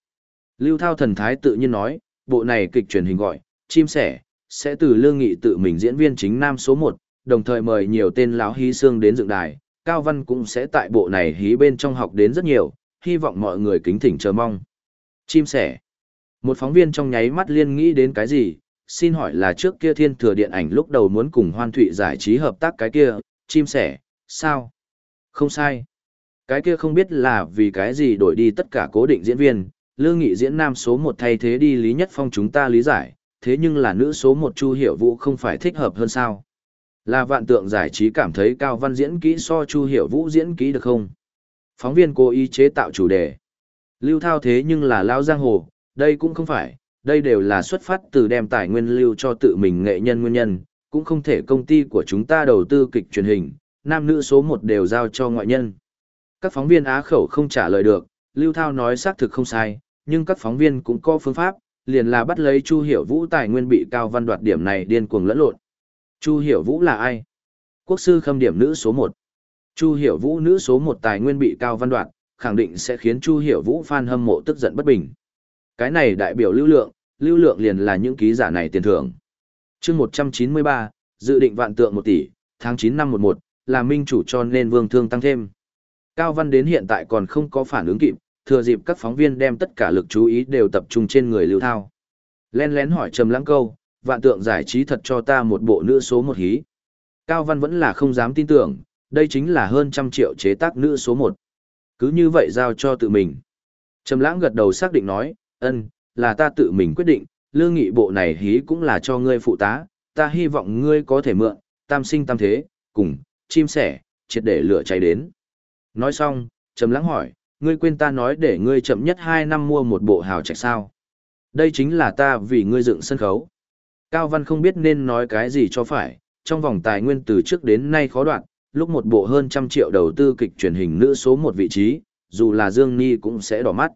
Lưu Thao thần thái tự nhiên nói, bộ này kịch truyền hình gọi, chim sẻ, sẽ từ lương nghị tự mình diễn viên chính nam số 1, đồng thời mời nhiều tên láo hí xương đến dựng đài, Cao Văn cũng sẽ tại bộ này hí bên trong học đến rất nhiều, hy vọng mọi người kính thỉnh chờ mong. Chim sẻ. Một phóng viên trong nháy mắt liên nghĩ đến cái gì, xin hỏi là trước kia thiên thừa điện ảnh lúc đầu muốn cùng hoan thụy giải trí hợp tác cái kia, chim sẻ, sao? Không sai. Cái kia không biết là vì cái gì đổi đi tất cả cố định diễn viên, lương nghị diễn nam số một thay thế đi Lý Nhất Phong chúng ta lý giải, thế nhưng là nữ số một Chu Hiểu Vũ không phải thích hợp hơn sao? Là vạn tượng giải trí cảm thấy Cao Văn diễn kỹ so Chu Hiểu Vũ diễn kỹ được không? Phóng viên cố ý chế tạo chủ đề. Lưu thao thế nhưng là lao giang hồ, đây cũng không phải, đây đều là xuất phát từ đem tài nguyên lưu cho tự mình nghệ nhân nguyên nhân, cũng không thể công ty của chúng ta đầu tư kịch truyền hình, nam nữ số một đều giao cho ngoại nhân. Các phóng viên á khẩu không trả lời được, Lưu Thao nói xác thực không sai, nhưng các phóng viên cũng có phương pháp, liền là bắt lấy Chu Hiểu Vũ tài nguyên bị Cao Văn đoạt điểm này điên cuồng lẫn lộn. Chu Hiểu Vũ là ai? Quốc sư khâm điểm nữ số 1. Chu Hiểu Vũ nữ số 1 tài nguyên bị Cao Văn đoạt, khẳng định sẽ khiến Chu Hiểu Vũ fan hâm mộ tức giận bất bình. Cái này đại biểu lưu lượng, lưu lượng liền là những ký giả này tiền thưởng. chương 193, dự định vạn tượng 1 tỷ, tháng 9 năm 11, là minh chủ cho nên vương thương tăng thêm. Cao Văn đến hiện tại còn không có phản ứng kịp, thừa dịp các phóng viên đem tất cả lực chú ý đều tập trung trên người Lưu Thao. lén lén hỏi Trầm Lãng câu, vạn tượng giải trí thật cho ta một bộ nữ số một hí. Cao Văn vẫn là không dám tin tưởng, đây chính là hơn trăm triệu chế tác nữ số một. Cứ như vậy giao cho tự mình. Trầm lãng gật đầu xác định nói, ân, là ta tự mình quyết định, lương nghị bộ này hí cũng là cho ngươi phụ tá, ta hy vọng ngươi có thể mượn, tam sinh tam thế, cùng, chim sẻ, triệt để lửa cháy đến. Nói xong, Trầm lắng hỏi, ngươi quên ta nói để ngươi chậm nhất 2 năm mua một bộ hào trạch sao? Đây chính là ta vì ngươi dựng sân khấu. Cao Văn không biết nên nói cái gì cho phải, trong vòng tài nguyên từ trước đến nay khó đoạn, lúc một bộ hơn trăm triệu đầu tư kịch truyền hình nữ số một vị trí, dù là Dương Ni cũng sẽ đỏ mắt.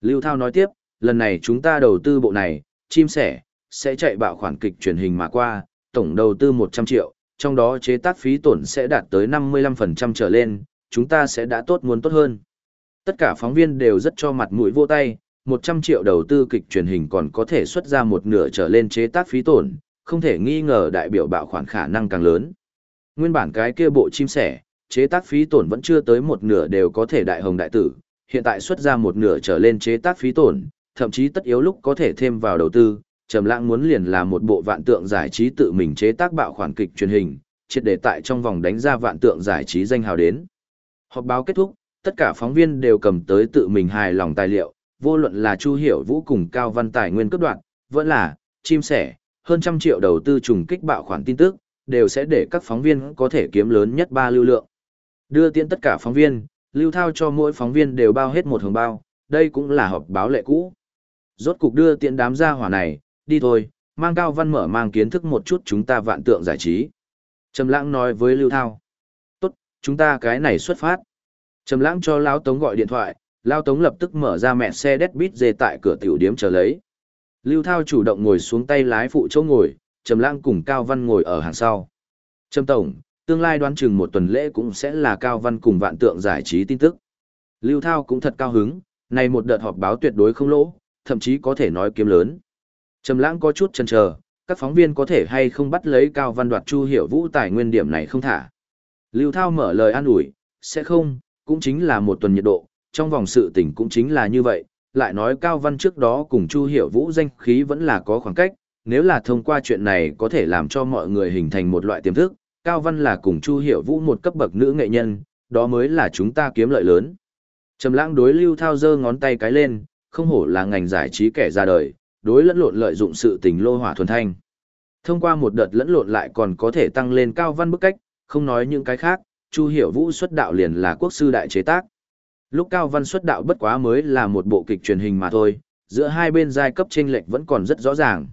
Lưu Thao nói tiếp, lần này chúng ta đầu tư bộ này, chim sẻ, sẽ chạy bạo khoản kịch truyền hình mà qua, tổng đầu tư 100 triệu, trong đó chế tác phí tổn sẽ đạt tới 55% trở lên, chúng ta sẽ đã tốt muốn tốt hơn. Tất cả phóng viên đều rất cho mặt mũi vô tay, 100 triệu đầu tư kịch truyền hình còn có thể xuất ra một nửa trở lên chế tác phí tổn, không thể nghi ngờ đại biểu bạo khoản khả năng càng lớn. Nguyên bản cái kia bộ chim sẻ, chế tác phí tổn vẫn chưa tới một nửa đều có thể đại hồng đại tử, hiện tại xuất ra một nửa trở lên chế tác phí tổn, thậm chí tất yếu lúc có thể thêm vào đầu tư, Trầm Lãng muốn liền là một bộ vạn tượng giải trí tự mình chế tác bạo khoản kịch truyền hình, triệt để tại trong vòng đánh ra vạn tượng giải trí danh hào đến. Họp báo kết thúc, tất cả phóng viên đều cầm tới tự mình hài lòng tài liệu, vô luận là Chu Hiểu Vũ cùng Cao Văn Tài nguyên cấp đoạn, vẫn là chim sẻ, hơn trăm triệu đầu tư trùng kích bạo khoản tin tức, đều sẽ để các phóng viên có thể kiếm lớn nhất ba lưu lượng. Đưa tiễn tất cả phóng viên, lưu thao cho mỗi phóng viên đều bao hết một hồng bao, đây cũng là họp báo lệ cũ. Rốt cục đưa tiện đám gia hỏa này, đi thôi, mang Cao Văn mở mang kiến thức một chút chúng ta vạn tượng giải trí. Trầm Lãng nói với Lưu Thao. "Tốt, chúng ta cái này xuất phát." Trầm Lãng cho lão Tống gọi điện thoại, lão Tống lập tức mở ra mẹ xe Deadbeat dê tại cửa tiểu điếm chờ lấy. Lưu Thao chủ động ngồi xuống tay lái phụ chỗ ngồi, Trầm Lãng cùng Cao Văn ngồi ở hàng sau. Trầm tổng, tương lai đoán chừng một tuần lễ cũng sẽ là Cao Văn cùng Vạn Tượng giải trí tin tức. Lưu Thao cũng thật cao hứng, này một đợt họp báo tuyệt đối không lỗ, thậm chí có thể nói kiếm lớn. Trầm Lãng có chút chần chờ, các phóng viên có thể hay không bắt lấy Cao Văn đoạt Chu Hiểu Vũ tài nguyên điểm này không thả. Lưu Thao mở lời an ủi, sẽ không, cũng chính là một tuần nhiệt độ, trong vòng sự tình cũng chính là như vậy, lại nói Cao Văn trước đó cùng Chu Hiểu Vũ danh khí vẫn là có khoảng cách, nếu là thông qua chuyện này có thể làm cho mọi người hình thành một loại tiềm thức, Cao Văn là cùng Chu Hiểu Vũ một cấp bậc nữ nghệ nhân, đó mới là chúng ta kiếm lợi lớn. Trầm lãng đối Lưu Thao giơ ngón tay cái lên, không hổ là ngành giải trí kẻ ra đời, đối lẫn lộn lợi dụng sự tình lô hỏa thuần thanh. Thông qua một đợt lẫn lộn lại còn có thể tăng lên Cao Văn bức cách, không nói những cái khác, Chu Hiểu Vũ xuất đạo liền là quốc sư đại chế tác. Lúc Cao Văn xuất đạo bất quá mới là một bộ kịch truyền hình mà thôi, giữa hai bên giai cấp chênh lệch vẫn còn rất rõ ràng.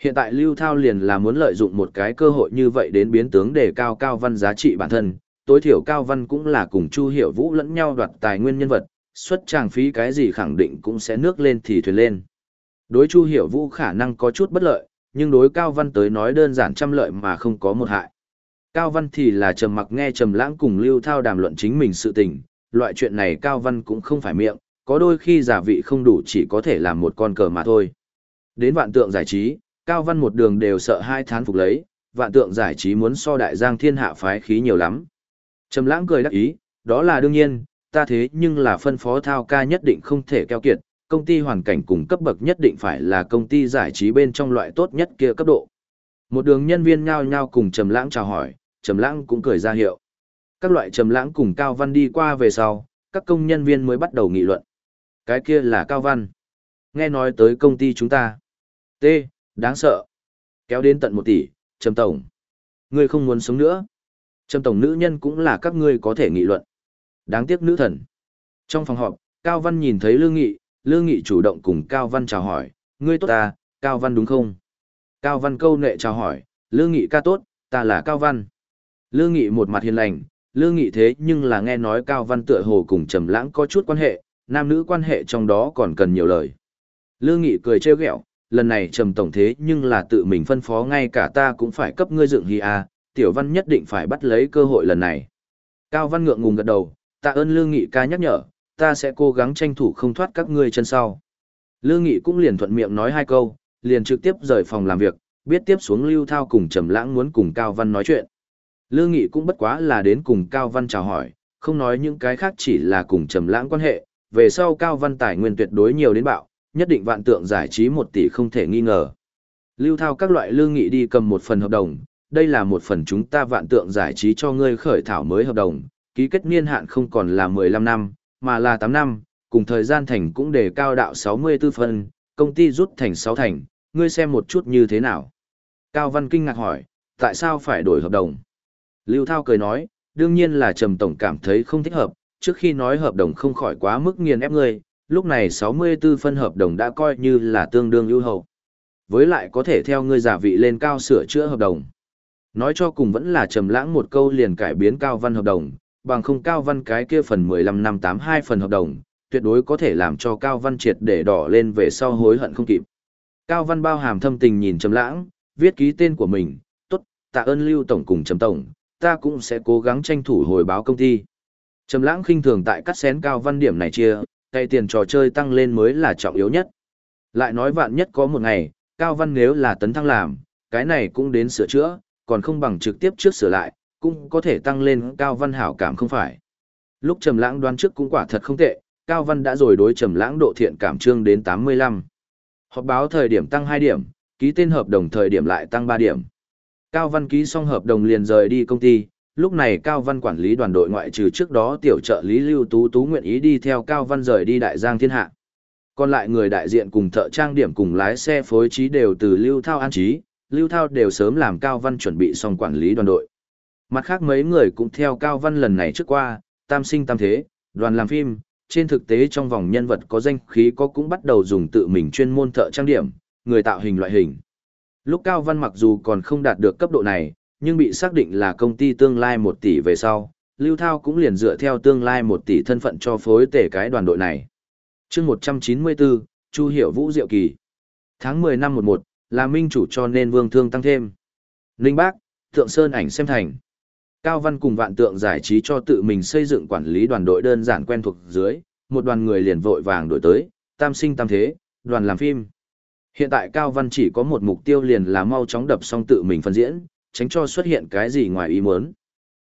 Hiện tại Lưu Thao liền là muốn lợi dụng một cái cơ hội như vậy đến biến tướng để cao Cao Văn giá trị bản thân, tối thiểu Cao Văn cũng là cùng Chu Hiểu Vũ lẫn nhau đoạt tài nguyên nhân vật, xuất tràng phí cái gì khẳng định cũng sẽ nước lên thì thuyền lên. Đối Chu Hiểu Vũ khả năng có chút bất lợi, nhưng đối Cao Văn tới nói đơn giản trăm lợi mà không có một hại. Cao Văn thì là trầm mặc nghe trầm lãng cùng Lưu Thao đàm luận chính mình sự tình, loại chuyện này Cao Văn cũng không phải miệng, có đôi khi giả vị không đủ chỉ có thể làm một con cờ mà thôi. Đến vạn tượng giải trí, Cao Văn một đường đều sợ hai thán phục lấy, vạn tượng giải trí muốn so đại giang thiên hạ phái khí nhiều lắm. Trầm lãng cười đắc ý, đó là đương nhiên, ta thế nhưng là phân phó thao ca nhất định không thể keo kiệt, công ty hoàn cảnh cùng cấp bậc nhất định phải là công ty giải trí bên trong loại tốt nhất kia cấp độ. Một đường nhân viên nhao nhao cùng Trầm lãng chào hỏi, Trầm lãng cũng cười ra hiệu. Các loại Trầm lãng cùng Cao Văn đi qua về sau, các công nhân viên mới bắt đầu nghị luận. Cái kia là Cao Văn. Nghe nói tới công ty chúng ta. T, đáng sợ. Kéo đến tận một tỷ, Trầm Tổng. Ngươi không muốn sống nữa. Trầm Tổng nữ nhân cũng là các ngươi có thể nghị luận. Đáng tiếc nữ thần. Trong phòng họp, Cao Văn nhìn thấy Lương Nghị, Lương Nghị chủ động cùng Cao Văn chào hỏi, ngươi tốt ta, Cao Văn đúng không? Cao Văn câu nệ chào hỏi, Lương Nghị ca tốt, ta là Cao Văn. Lương Nghị một mặt hiền lành, Lương Nghị thế nhưng là nghe nói Cao Văn tựa hồ cùng Trầm Lãng có chút quan hệ, nam nữ quan hệ trong đó còn cần nhiều lời. Lương Nghị cười trêu ghẹo, lần này Trầm tổng thế nhưng là tự mình phân phó ngay cả ta cũng phải cấp ngươi dựng hi a, Tiểu Văn nhất định phải bắt lấy cơ hội lần này. Cao Văn ngượng ngùng gật đầu, tạ ơn Lương Nghị ca nhắc nhở, ta sẽ cố gắng tranh thủ không thoát các ngươi chân sau. Lương Nghị cũng liền thuận miệng nói hai câu, liền trực tiếp rời phòng làm việc, biết tiếp xuống Lưu Thao cùng Trầm Lãng muốn cùng Cao Văn nói chuyện. Lương Nghị cũng bất quá là đến cùng Cao Văn chào hỏi, không nói những cái khác chỉ là cùng Trầm Lãng quan hệ, về sau Cao Văn tài nguyên tuyệt đối nhiều đến bạo, nhất định vạn tượng giải trí một tỷ không thể nghi ngờ. Lưu thao các loại lương nghị đi cầm một phần hợp đồng, đây là một phần chúng ta vạn tượng giải trí cho ngươi khởi thảo mới hợp đồng, ký kết niên hạn không còn là 15 năm, mà là 8 năm, cùng thời gian thành cũng đề cao đạo 64 phần, công ty rút thành 6 thành, ngươi xem một chút như thế nào. Cao Văn kinh ngạc hỏi, tại sao phải đổi hợp đồng? Lưu Thao cười nói, đương nhiên là Trầm Tổng cảm thấy không thích hợp, trước khi nói hợp đồng không khỏi quá mức nghiền ép ngươi, lúc này 64 phân hợp đồng đã coi như là tương đương ưu hậu. Với lại có thể theo ngươi giả vị lên cao sửa chữa hợp đồng. Nói cho cùng vẫn là trầm lãng một câu liền cải biến cao văn hợp đồng, bằng không cao văn cái kia phần 15 năm 82 phần hợp đồng, tuyệt đối có thể làm cho cao văn triệt để đỏ lên về sau hối hận không kịp. Cao văn bao hàm thâm tình nhìn trầm lãng, viết ký tên của mình, tốt, tạ ơn lưu tổng cùng trầm tổng, ta cũng sẽ cố gắng tranh thủ hồi báo công ty. Trầm lãng khinh thường tại cắt xén cao văn điểm này chia, tay tiền trò chơi tăng lên mới là trọng yếu nhất. Lại nói vạn nhất có một ngày, cao văn nếu là tấn thăng làm, cái này cũng đến sửa chữa, còn không bằng trực tiếp trước sửa lại, cũng có thể tăng lên cao văn hảo cảm không phải. Lúc trầm lãng đoán trước cũng quả thật không tệ, cao văn đã rồi đối trầm lãng độ thiện cảm trương đến 85. Họp báo thời điểm tăng 2 điểm, ký tên hợp đồng thời điểm lại tăng 3 điểm. Cao văn ký xong hợp đồng liền rời đi công ty, lúc này Cao Văn quản lý đoàn đội ngoại trừ trước đó tiểu trợ lý Lưu Tú Tú nguyện ý đi theo Cao Văn rời đi Đại Giang Thiên Hạ. Còn lại người đại diện cùng thợ trang điểm cùng lái xe phối trí đều từ Lưu Thao an trí, Lưu Thao đều sớm làm Cao Văn chuẩn bị xong quản lý đoàn đội. Mặt khác mấy người cũng theo Cao Văn lần này trước qua, tam sinh tam thế, đoàn làm phim, trên thực tế trong vòng nhân vật có danh khí có cũng bắt đầu dùng tự mình chuyên môn thợ trang điểm, người tạo hình loại hình. Lúc Cao Văn mặc dù còn không đạt được cấp độ này, nhưng bị xác định là công ty tương lai 1 tỷ về sau, Lưu Thao cũng liền dựa theo tương lai 1 tỷ thân phận cho phối tể cái đoàn đội này. chương 194, Chu Hiểu Vũ Diệu Kỳ. Tháng 10 năm 11, là minh chủ cho nên vương thương tăng thêm. Ninh Bác, Thượng Sơn ảnh xem thành. Cao Văn cùng vạn tượng giải trí cho tự mình xây dựng quản lý đoàn đội đơn giản quen thuộc dưới, một đoàn người liền vội vàng đổi tới, tam sinh tam thế, đoàn làm phim. Hiện tại Cao Văn chỉ có một mục tiêu liền là mau chóng đập xong tự mình phân diễn, tránh cho xuất hiện cái gì ngoài ý muốn.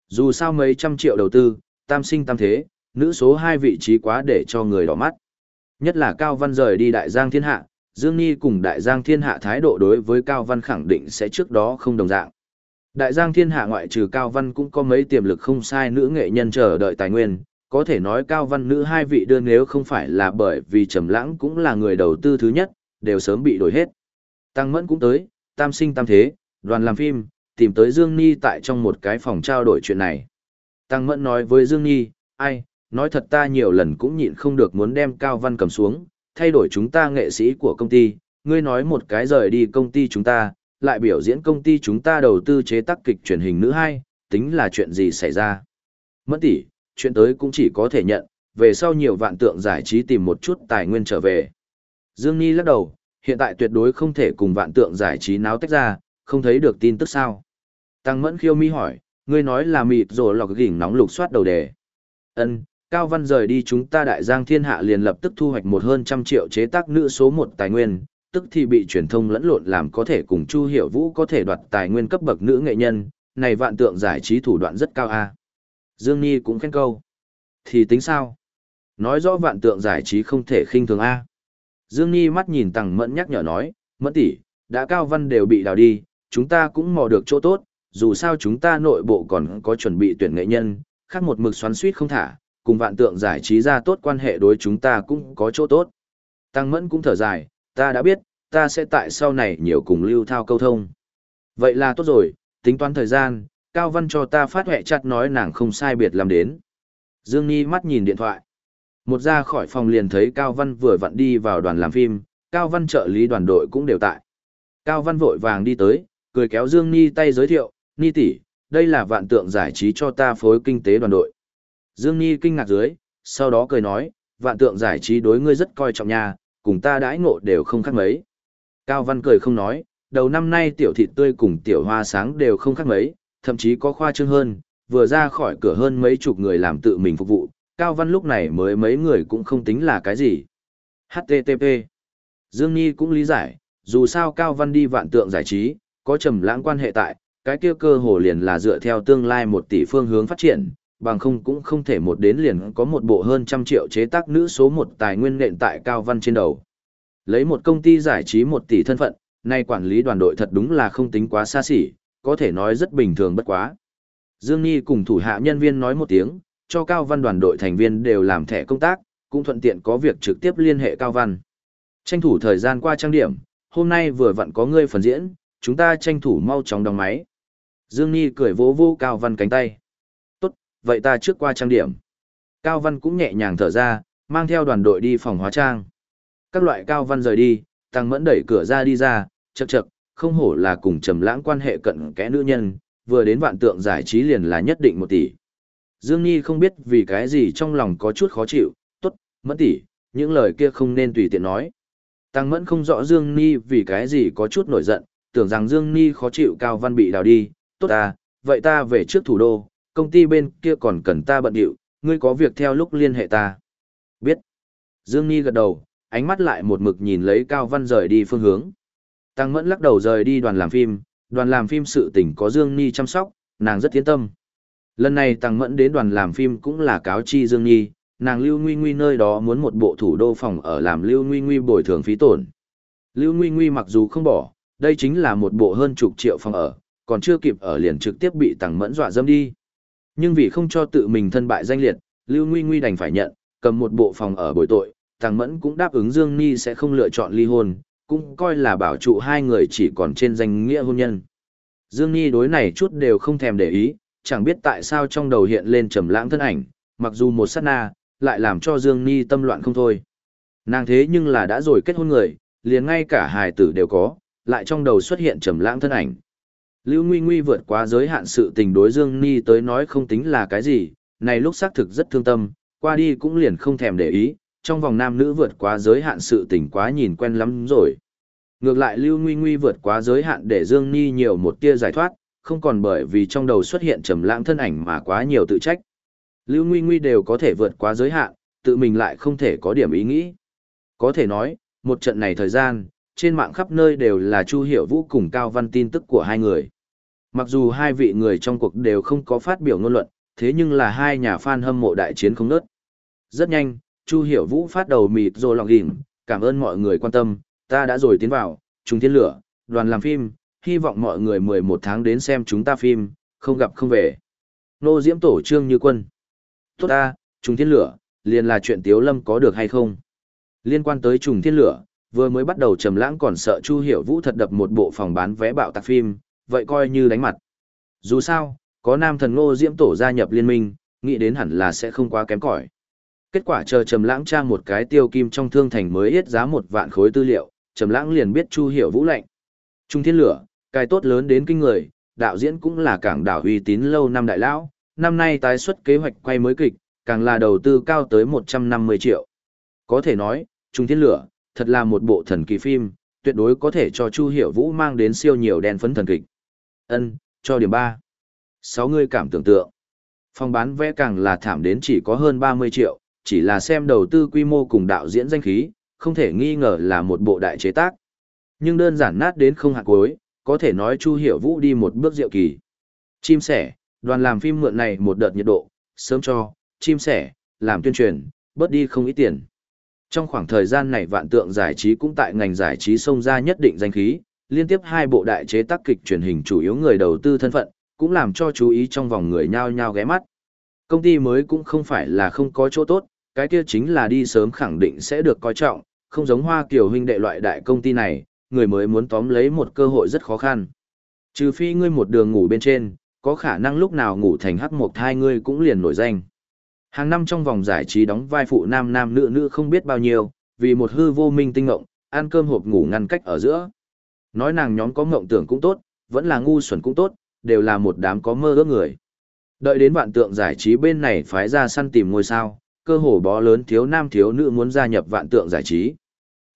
Dù sao mấy trăm triệu đầu tư, tam sinh tam thế, nữ số hai vị trí quá để cho người đỏ mắt. Nhất là Cao Văn rời đi Đại Giang Thiên Hạ, Dương Nhi cùng Đại Giang Thiên Hạ thái độ đối với Cao Văn khẳng định sẽ trước đó không đồng dạng. Đại Giang Thiên Hạ ngoại trừ Cao Văn cũng có mấy tiềm lực không sai nữ nghệ nhân chờ đợi tài nguyên, có thể nói Cao Văn nữ hai vị đưa nếu không phải là bởi vì Trầm Lãng cũng là người đầu tư thứ nhất, đều sớm bị đổi hết. Tăng Mẫn cũng tới, tam sinh tam thế, đoàn làm phim, tìm tới Dương Nhi tại trong một cái phòng trao đổi chuyện này. Tăng Mẫn nói với Dương Nhi, ai, nói thật ta nhiều lần cũng nhịn không được muốn đem Cao Văn cầm xuống, thay đổi chúng ta nghệ sĩ của công ty, ngươi nói một cái rời đi công ty chúng ta, lại biểu diễn công ty chúng ta đầu tư chế tác kịch truyền hình nữ hai, tính là chuyện gì xảy ra. Mẫn tỷ, chuyện tới cũng chỉ có thể nhận, về sau nhiều vạn tượng giải trí tìm một chút tài nguyên trở về. Dương Nhi lắc đầu, hiện tại tuyệt đối không thể cùng vạn tượng giải trí náo tách ra, không thấy được tin tức sao. Tăng Mẫn khiêu mi hỏi, ngươi nói là mịt rồi lọc gỉnh nóng lục soát đầu đề. Ân, Cao Văn rời đi chúng ta đại giang thiên hạ liền lập tức thu hoạch một hơn trăm triệu chế tác nữ số một tài nguyên, tức thì bị truyền thông lẫn lộn làm có thể cùng Chu Hiểu Vũ có thể đoạt tài nguyên cấp bậc nữ nghệ nhân, này vạn tượng giải trí thủ đoạn rất cao a. Dương Nhi cũng khen câu. Thì tính sao? Nói rõ vạn tượng giải trí không thể khinh thường a. Dương Nhi mắt nhìn Tăng Mẫn nhắc nhở nói, Mẫn tỷ, đã Cao Văn đều bị đào đi, chúng ta cũng mò được chỗ tốt, dù sao chúng ta nội bộ còn có chuẩn bị tuyển nghệ nhân, khác một mực xoắn suýt không thả, cùng vạn tượng giải trí ra tốt quan hệ đối chúng ta cũng có chỗ tốt. Tăng Mẫn cũng thở dài, ta đã biết, ta sẽ tại sau này nhiều cùng lưu thao câu thông. Vậy là tốt rồi, tính toán thời gian, Cao Văn cho ta phát hệ chặt nói nàng không sai biệt làm đến. Dương Nhi mắt nhìn điện thoại. Một ra khỏi phòng liền thấy Cao Văn vừa vặn đi vào đoàn làm phim, Cao Văn trợ lý đoàn đội cũng đều tại. Cao Văn vội vàng đi tới, cười kéo Dương Nhi tay giới thiệu, Nhi tỷ, đây là vạn tượng giải trí cho ta phối kinh tế đoàn đội. Dương Nhi kinh ngạc dưới, sau đó cười nói, vạn tượng giải trí đối ngươi rất coi trọng nha, cùng ta đãi ngộ đều không khác mấy. Cao Văn cười không nói, đầu năm nay tiểu thịt tươi cùng tiểu hoa sáng đều không khác mấy, thậm chí có khoa trương hơn, vừa ra khỏi cửa hơn mấy chục người làm tự mình phục vụ, Cao Văn lúc này mới mấy người cũng không tính là cái gì. HTTP Dương Nhi cũng lý giải, dù sao Cao Văn đi vạn tượng giải trí, có trầm lãng quan hệ tại, cái kia cơ hồ liền là dựa theo tương lai một tỷ phương hướng phát triển, bằng không cũng không thể một đến liền có một bộ hơn trăm triệu chế tác nữ số một tài nguyên nện tại cao văn trên đầu. Lấy một công ty giải trí một tỷ thân phận, nay quản lý đoàn đội thật đúng là không tính quá xa xỉ, có thể nói rất bình thường bất quá. Dương Nhi cùng thủ hạ nhân viên nói một tiếng, cho Cao Văn đoàn đội thành viên đều làm thẻ công tác, cũng thuận tiện có việc trực tiếp liên hệ Cao Văn. Tranh thủ thời gian qua trang điểm, hôm nay vừa vặn có ngươi phần diễn, chúng ta tranh thủ mau chóng đóng máy. Dương Nhi cười vỗ vô Cao Văn cánh tay. Vậy ta trước qua trang điểm. Cao Văn cũng nhẹ nhàng thở ra, mang theo đoàn đội đi phòng hóa trang. Các loại Cao Văn rời đi, Tăng Mẫn đẩy cửa ra đi ra, chậc chậc, không hổ là cùng trầm lãng quan hệ cận kẽ nữ nhân, vừa đến vạn tượng giải trí liền là nhất định một tỷ. Dương Nhi không biết vì cái gì trong lòng có chút khó chịu, tốt, Mẫn tỷ, những lời kia không nên tùy tiện nói. Tăng Mẫn không rõ Dương Nhi vì cái gì có chút nổi giận, tưởng rằng Dương Nhi khó chịu Cao Văn bị đào đi, tốt à, vậy ta về trước thủ đô, công ty bên kia còn cần ta bận điệu, ngươi có việc theo lúc liên hệ ta. Biết. Dương Nhi gật đầu, ánh mắt lại một mực nhìn lấy Cao Văn rời đi phương hướng. Tăng Mẫn lắc đầu rời đi đoàn làm phim, đoàn làm phim sự tình có Dương Nhi chăm sóc, nàng rất yên tâm. Lần này Tăng Mẫn đến đoàn làm phim cũng là cáo chi Dương Nhi, nàng Lưu Nguy Nguy nơi đó muốn một bộ thủ đô phòng ở làm Lưu Nguy Nguy bồi thường phí tổn. Lưu Nguy Nguy mặc dù không bỏ, đây chính là một bộ hơn chục triệu phòng ở, còn chưa kịp ở liền trực tiếp bị Tăng Mẫn dọa dâm đi. Nhưng vì không cho tự mình thân bại danh liệt, Lưu Nguy Nguy đành phải nhận, cầm một bộ phòng ở bồi tội, Thằng Mẫn cũng đáp ứng Dương Nhi sẽ không lựa chọn ly hôn, cũng coi là bảo trụ hai người chỉ còn trên danh nghĩa hôn nhân. Dương Nhi đối này chút đều không thèm để ý, chẳng biết tại sao trong đầu hiện lên trầm lãng thân ảnh, mặc dù một sát na, lại làm cho Dương Nhi tâm loạn không thôi. Nàng thế nhưng là đã rồi kết hôn người, liền ngay cả hài tử đều có, lại trong đầu xuất hiện trầm lãng thân ảnh. Lưu Nguy Nguy vượt quá giới hạn sự tình đối Dương Nhi tới nói không tính là cái gì, này lúc xác thực rất thương tâm, qua đi cũng liền không thèm để ý, trong vòng nam nữ vượt quá giới hạn sự tình quá nhìn quen lắm rồi. Ngược lại Lưu Nguy Nguy vượt quá giới hạn để Dương Ni nhiều một tia giải thoát, không còn bởi vì trong đầu xuất hiện trầm lãng thân ảnh mà quá nhiều tự trách. Lưu Nguy Nguy đều có thể vượt quá giới hạn, tự mình lại không thể có điểm ý nghĩ. Có thể nói, một trận này thời gian, trên mạng khắp nơi đều là Chu Hiểu Vũ cùng Cao Văn tin tức của hai người. Mặc dù hai vị người trong cuộc đều không có phát biểu ngôn luận, thế nhưng là hai nhà fan hâm mộ đại chiến không nớt. Rất nhanh, Chu Hiểu Vũ phát đầu mịt rồi lòng gỉnh, cảm ơn mọi người quan tâm, ta đã rồi tiến vào, trùng thiên lửa, đoàn làm phim, hy vọng mọi người 11 tháng đến xem chúng ta phim, không gặp không về. Nô Diễm Tổ Trương Như Quân. Tốt ta, trùng thiên lửa, liền là chuyện Tiếu Lâm có được hay không? Liên quan tới trùng thiên lửa, vừa mới bắt đầu trầm lãng còn sợ Chu Hiểu Vũ thật đập một bộ phòng bán vé bạo tạc phim, vậy coi như đánh mặt. Dù sao, có nam thần Ngô Diễm Tổ gia nhập liên minh, nghĩ đến hẳn là sẽ không quá kém cỏi. Kết quả chờ Trầm Lãng tra một cái tiêu kim trong thương thành mới yết giá một vạn khối tư liệu, Trầm Lãng liền biết Chu Hiểu Vũ lệnh. Trung thiên lửa, cái tốt lớn đến kinh người, đạo diễn cũng là cảng đảo uy tín lâu năm đại lão, năm nay tái xuất kế hoạch quay mới kịch, càng là đầu tư cao tới 150 triệu. Có thể nói, Trung thiên lửa, thật là một bộ thần kỳ phim, tuyệt đối có thể cho Chu Hiểu Vũ mang đến siêu nhiều đen phấn thần kịch. Ân, cho điểm 3. 6 người cảm tưởng tượng. Phòng bán vé càng là thảm đến chỉ có hơn 30 triệu, chỉ là xem đầu tư quy mô cùng đạo diễn danh khí, không thể nghi ngờ là một bộ đại chế tác. Nhưng đơn giản nát đến không hạt cuối, có thể nói Chu Hiểu Vũ đi một bước diệu kỳ. Chim sẻ, đoàn làm phim mượn này một đợt nhiệt độ, sớm cho, chim sẻ, làm tuyên truyền, bớt đi không ít tiền. Trong khoảng thời gian này vạn tượng giải trí cũng tại ngành giải trí xông ra nhất định danh khí, liên tiếp hai bộ đại chế tác kịch truyền hình chủ yếu người đầu tư thân phận, cũng làm cho chú ý trong vòng người nhao nhao ghé mắt. Công ty mới cũng không phải là không có chỗ tốt, cái kia chính là đi sớm khẳng định sẽ được coi trọng, không giống Hoa Kiều huynh đệ loại đại công ty này, người mới muốn tóm lấy một cơ hội rất khó khăn. Trừ phi ngươi một đường ngủ bên trên, có khả năng lúc nào ngủ thành hắc một hai ngươi cũng liền nổi danh. Hàng năm trong vòng giải trí đóng vai phụ nam nam nữ nữ không biết bao nhiêu, vì một hư vô minh tinh ngộng, ăn cơm hộp ngủ ngăn cách ở giữa. Nói nàng nhóm có mộng tưởng cũng tốt, vẫn là ngu xuẩn cũng tốt, đều là một đám có mơ ước người. Đợi đến vạn tượng giải trí bên này phái ra săn tìm ngôi sao, cơ hồ bó lớn thiếu nam thiếu nữ muốn gia nhập vạn tượng giải trí.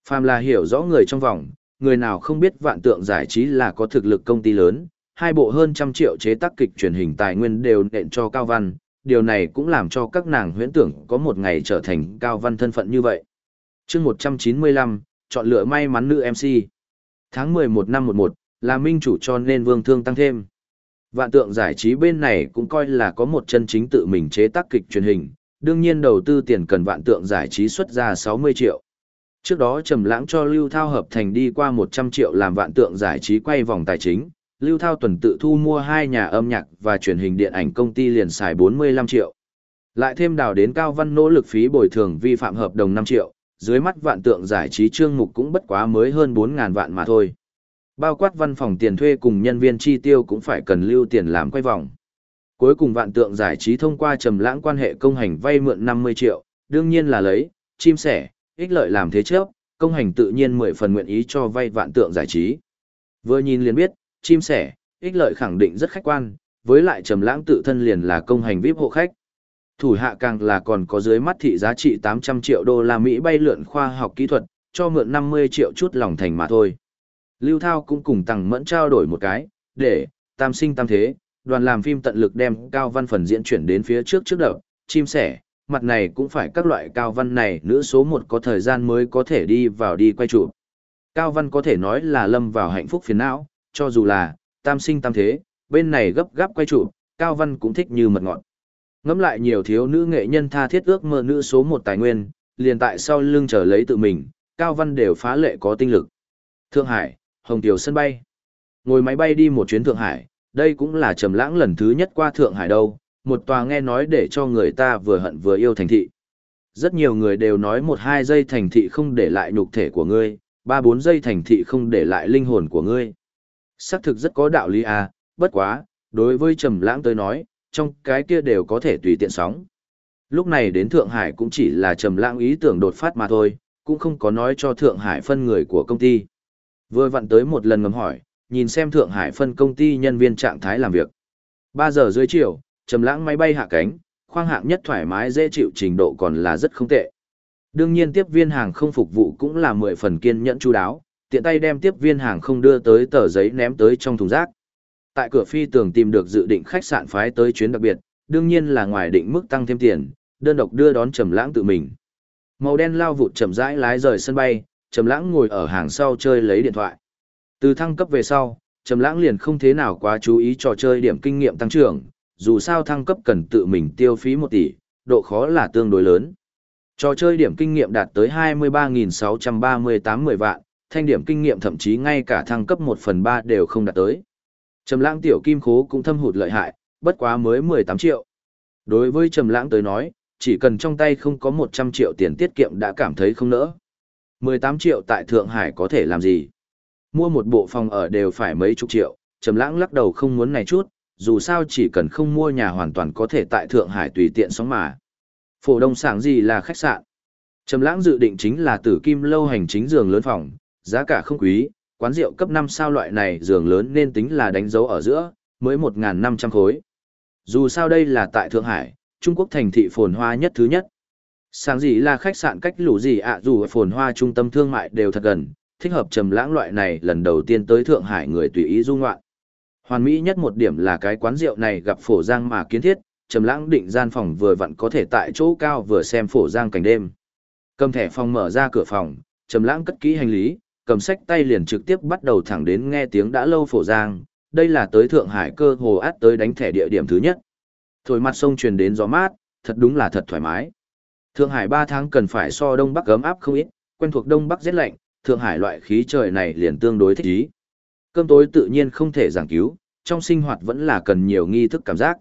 Phàm là hiểu rõ người trong vòng, người nào không biết vạn tượng giải trí là có thực lực công ty lớn, hai bộ hơn trăm triệu chế tác kịch truyền hình tài nguyên đều nện cho Cao Văn, điều này cũng làm cho các nàng huyễn tưởng có một ngày trở thành Cao Văn thân phận như vậy. chương 195, chọn lựa may mắn nữ MC. Tháng 11 năm 11, là minh chủ cho nên vương thương tăng thêm. Vạn tượng giải trí bên này cũng coi là có một chân chính tự mình chế tác kịch truyền hình, đương nhiên đầu tư tiền cần vạn tượng giải trí xuất ra 60 triệu. Trước đó Trầm Lãng cho Lưu Thao hợp thành đi qua 100 triệu làm vạn tượng giải trí quay vòng tài chính, Lưu Thao tuần tự thu mua hai nhà âm nhạc và truyền hình điện ảnh công ty liền xài 45 triệu. Lại thêm đào đến Cao Văn nỗ lực phí bồi thường vi phạm hợp đồng 5 triệu, dưới mắt vạn tượng giải trí chương mục cũng bất quá mới hơn 4.000 vạn mà thôi. Bao quát văn phòng tiền thuê cùng nhân viên chi tiêu cũng phải cần lưu tiền làm quay vòng. Cuối cùng vạn tượng giải trí thông qua trầm lãng quan hệ công hành vay mượn 50 triệu, đương nhiên là lấy, chim sẻ, ích lợi làm thế trước, công hành tự nhiên 10 phần nguyện ý cho vay vạn tượng giải trí. Vừa nhìn liền biết, chim sẻ, ích lợi khẳng định rất khách quan, với lại trầm lãng tự thân liền là công hành VIP hộ khách. Thủ hạ càng là còn có dưới mắt thị giá trị 800 triệu đô la Mỹ bay lượn khoa học kỹ thuật, cho mượn 50 triệu chút lòng thành mà thôi. Lưu Thao cũng cùng Tăng Mẫn trao đổi một cái, để, tam sinh tam thế, đoàn làm phim tận lực đem cao văn phần diễn chuyển đến phía trước trước đầu, chim sẻ, mặt này cũng phải các loại cao văn này nữ số một có thời gian mới có thể đi vào đi quay trụ. Cao văn có thể nói là lâm vào hạnh phúc phiền não, cho dù là, tam sinh tam thế, bên này gấp gáp quay trụ, cao văn cũng thích như mật ngọt. Ngắm lại nhiều thiếu nữ nghệ nhân tha thiết ước mơ nữ số một tài nguyên, liền tại sau lưng trở lấy tự mình, cao văn đều phá lệ có tinh lực. Thượng Hải, Hồng Tiểu sân bay. Ngồi máy bay đi một chuyến Thượng Hải, đây cũng là trầm lãng lần thứ nhất qua Thượng Hải đâu, một tòa nghe nói để cho người ta vừa hận vừa yêu thành thị. Rất nhiều người đều nói một hai giây thành thị không để lại nhục thể của ngươi, ba bốn giây thành thị không để lại linh hồn của ngươi. Xác thực rất có đạo lý à, bất quá, đối với trầm lãng tới nói, trong cái kia đều có thể tùy tiện sóng. Lúc này đến Thượng Hải cũng chỉ là trầm lãng ý tưởng đột phát mà thôi, cũng không có nói cho Thượng Hải phân người của công ty. Vừa vặn tới một lần ngầm hỏi, nhìn xem Thượng Hải phân công ty nhân viên trạng thái làm việc. 3 giờ dưới chiều, trầm lãng máy bay hạ cánh, khoang hạng nhất thoải mái dễ chịu trình độ còn là rất không tệ. Đương nhiên tiếp viên hàng không phục vụ cũng là 10 phần kiên nhẫn chu đáo, tiện tay đem tiếp viên hàng không đưa tới tờ giấy ném tới trong thùng rác. Tại cửa phi tường tìm được dự định khách sạn phái tới chuyến đặc biệt, đương nhiên là ngoài định mức tăng thêm tiền, đơn độc đưa đón Trầm Lãng tự mình. Màu đen lao vụt chậm rãi lái rời sân bay, Trầm Lãng ngồi ở hàng sau chơi lấy điện thoại. Từ thăng cấp về sau, Trầm Lãng liền không thế nào quá chú ý trò chơi điểm kinh nghiệm tăng trưởng, dù sao thăng cấp cần tự mình tiêu phí 1 tỷ, độ khó là tương đối lớn. Trò chơi điểm kinh nghiệm đạt tới 23.638 10 vạn, thanh điểm kinh nghiệm thậm chí ngay cả thăng cấp 1 phần 3 đều không đạt tới. Trầm lãng tiểu kim khố cũng thâm hụt lợi hại, bất quá mới 18 triệu. Đối với Trầm lãng tới nói, chỉ cần trong tay không có 100 triệu tiền tiết kiệm đã cảm thấy không nỡ. 18 triệu tại Thượng Hải có thể làm gì? Mua một bộ phòng ở đều phải mấy chục triệu, Trầm lãng lắc đầu không muốn này chút, dù sao chỉ cần không mua nhà hoàn toàn có thể tại Thượng Hải tùy tiện sống mà. Phổ Đông Sảng gì là khách sạn? Trầm lãng dự định chính là tử kim lâu hành chính giường lớn phòng, giá cả không quý, quán rượu cấp 5 sao loại này giường lớn nên tính là đánh dấu ở giữa, mới 1.500 khối. Dù sao đây là tại Thượng Hải, Trung Quốc thành thị phồn hoa nhất thứ nhất. Sáng gì là khách sạn cách lũ gì ạ dù phồn hoa trung tâm thương mại đều thật gần, thích hợp trầm lãng loại này lần đầu tiên tới Thượng Hải người tùy ý du ngoạn. Hoàn mỹ nhất một điểm là cái quán rượu này gặp phổ giang mà kiến thiết, trầm lãng định gian phòng vừa vặn có thể tại chỗ cao vừa xem phổ giang cảnh đêm. Cầm thẻ phòng mở ra cửa phòng, trầm lãng cất kỹ hành lý, cầm sách tay liền trực tiếp bắt đầu thẳng đến nghe tiếng đã lâu phổ giang, đây là tới Thượng Hải cơ hồ át tới đánh thẻ địa điểm thứ nhất. Thổi mặt sông truyền đến gió mát, thật đúng là thật thoải mái. Thượng Hải ba tháng cần phải so đông bắc gấm áp không ít, quen thuộc đông bắc rét lạnh, Thượng Hải loại khí trời này liền tương đối thích ý. Cơm tối tự nhiên không thể giảng cứu, trong sinh hoạt vẫn là cần nhiều nghi thức cảm giác.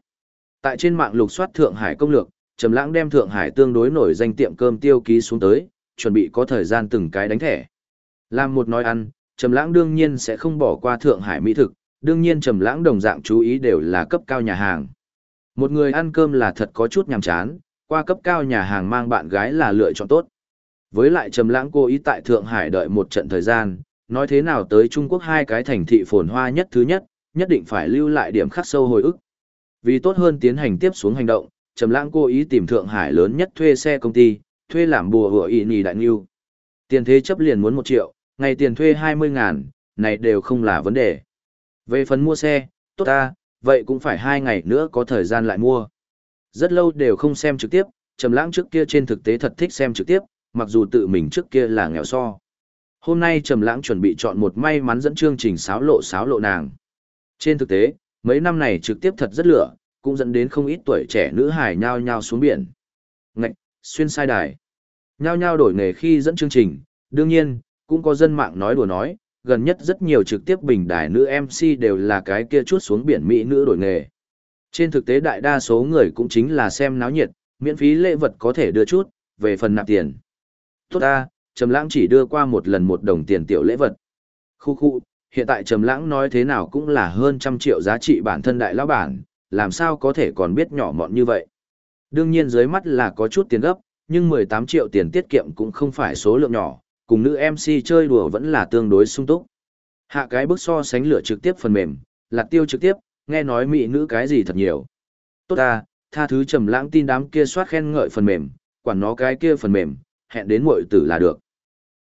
Tại trên mạng lục soát Thượng Hải công lược, Trầm Lãng đem Thượng Hải tương đối nổi danh tiệm cơm tiêu ký xuống tới, chuẩn bị có thời gian từng cái đánh thẻ. Làm một nói ăn, Trầm Lãng đương nhiên sẽ không bỏ qua Thượng Hải mỹ thực, đương nhiên Trầm Lãng đồng dạng chú ý đều là cấp cao nhà hàng. Một người ăn cơm là thật có chút nhàm chán, qua cấp cao nhà hàng mang bạn gái là lựa chọn tốt. Với lại Trầm Lãng cố ý tại Thượng Hải đợi một trận thời gian, nói thế nào tới Trung Quốc hai cái thành thị phồn hoa nhất thứ nhất, nhất định phải lưu lại điểm khắc sâu hồi ức. Vì tốt hơn tiến hành tiếp xuống hành động, Trầm Lãng cố ý tìm Thượng Hải lớn nhất thuê xe công ty, thuê làm bùa hựa ỷ nhì đại nhiêu. Tiền thế chấp liền muốn 1 triệu, ngày tiền thuê 20 ngàn, này đều không là vấn đề. Về phần mua xe, tốt ta, vậy cũng phải 2 ngày nữa có thời gian lại mua. Rất lâu đều không xem trực tiếp, Trầm Lãng trước kia trên thực tế thật thích xem trực tiếp, mặc dù tự mình trước kia là nghèo so. Hôm nay Trầm Lãng chuẩn bị chọn một may mắn dẫn chương trình sáo lộ sáo lộ nàng. Trên thực tế, mấy năm này trực tiếp thật rất lửa, cũng dẫn đến không ít tuổi trẻ nữ hài nhao nhao xuống biển. Ngậy, xuyên sai đài. Nhao nhao đổi nghề khi dẫn chương trình, đương nhiên, cũng có dân mạng nói đùa nói, gần nhất rất nhiều trực tiếp bình đài nữ MC đều là cái kia chút xuống biển Mỹ nữ đổi nghề. Trên thực tế đại đa số người cũng chính là xem náo nhiệt, miễn phí lễ vật có thể đưa chút, về phần nạp tiền. Tốt ta, Trầm Lãng chỉ đưa qua một lần một đồng tiền tiểu lễ vật. Khu khu, hiện tại Trầm Lãng nói thế nào cũng là hơn trăm triệu giá trị bản thân đại lão bản, làm sao có thể còn biết nhỏ mọn như vậy. Đương nhiên dưới mắt là có chút tiền gấp, nhưng 18 triệu tiền tiết kiệm cũng không phải số lượng nhỏ, cùng nữ MC chơi đùa vẫn là tương đối sung túc. Hạ cái bước so sánh lửa trực tiếp phần mềm, lạc tiêu trực tiếp, nghe nói mỹ nữ cái gì thật nhiều. Tốt ta, tha thứ trầm lãng tin đám kia soát khen ngợi phần mềm, quản nó cái kia phần mềm, hẹn đến muội tử là được.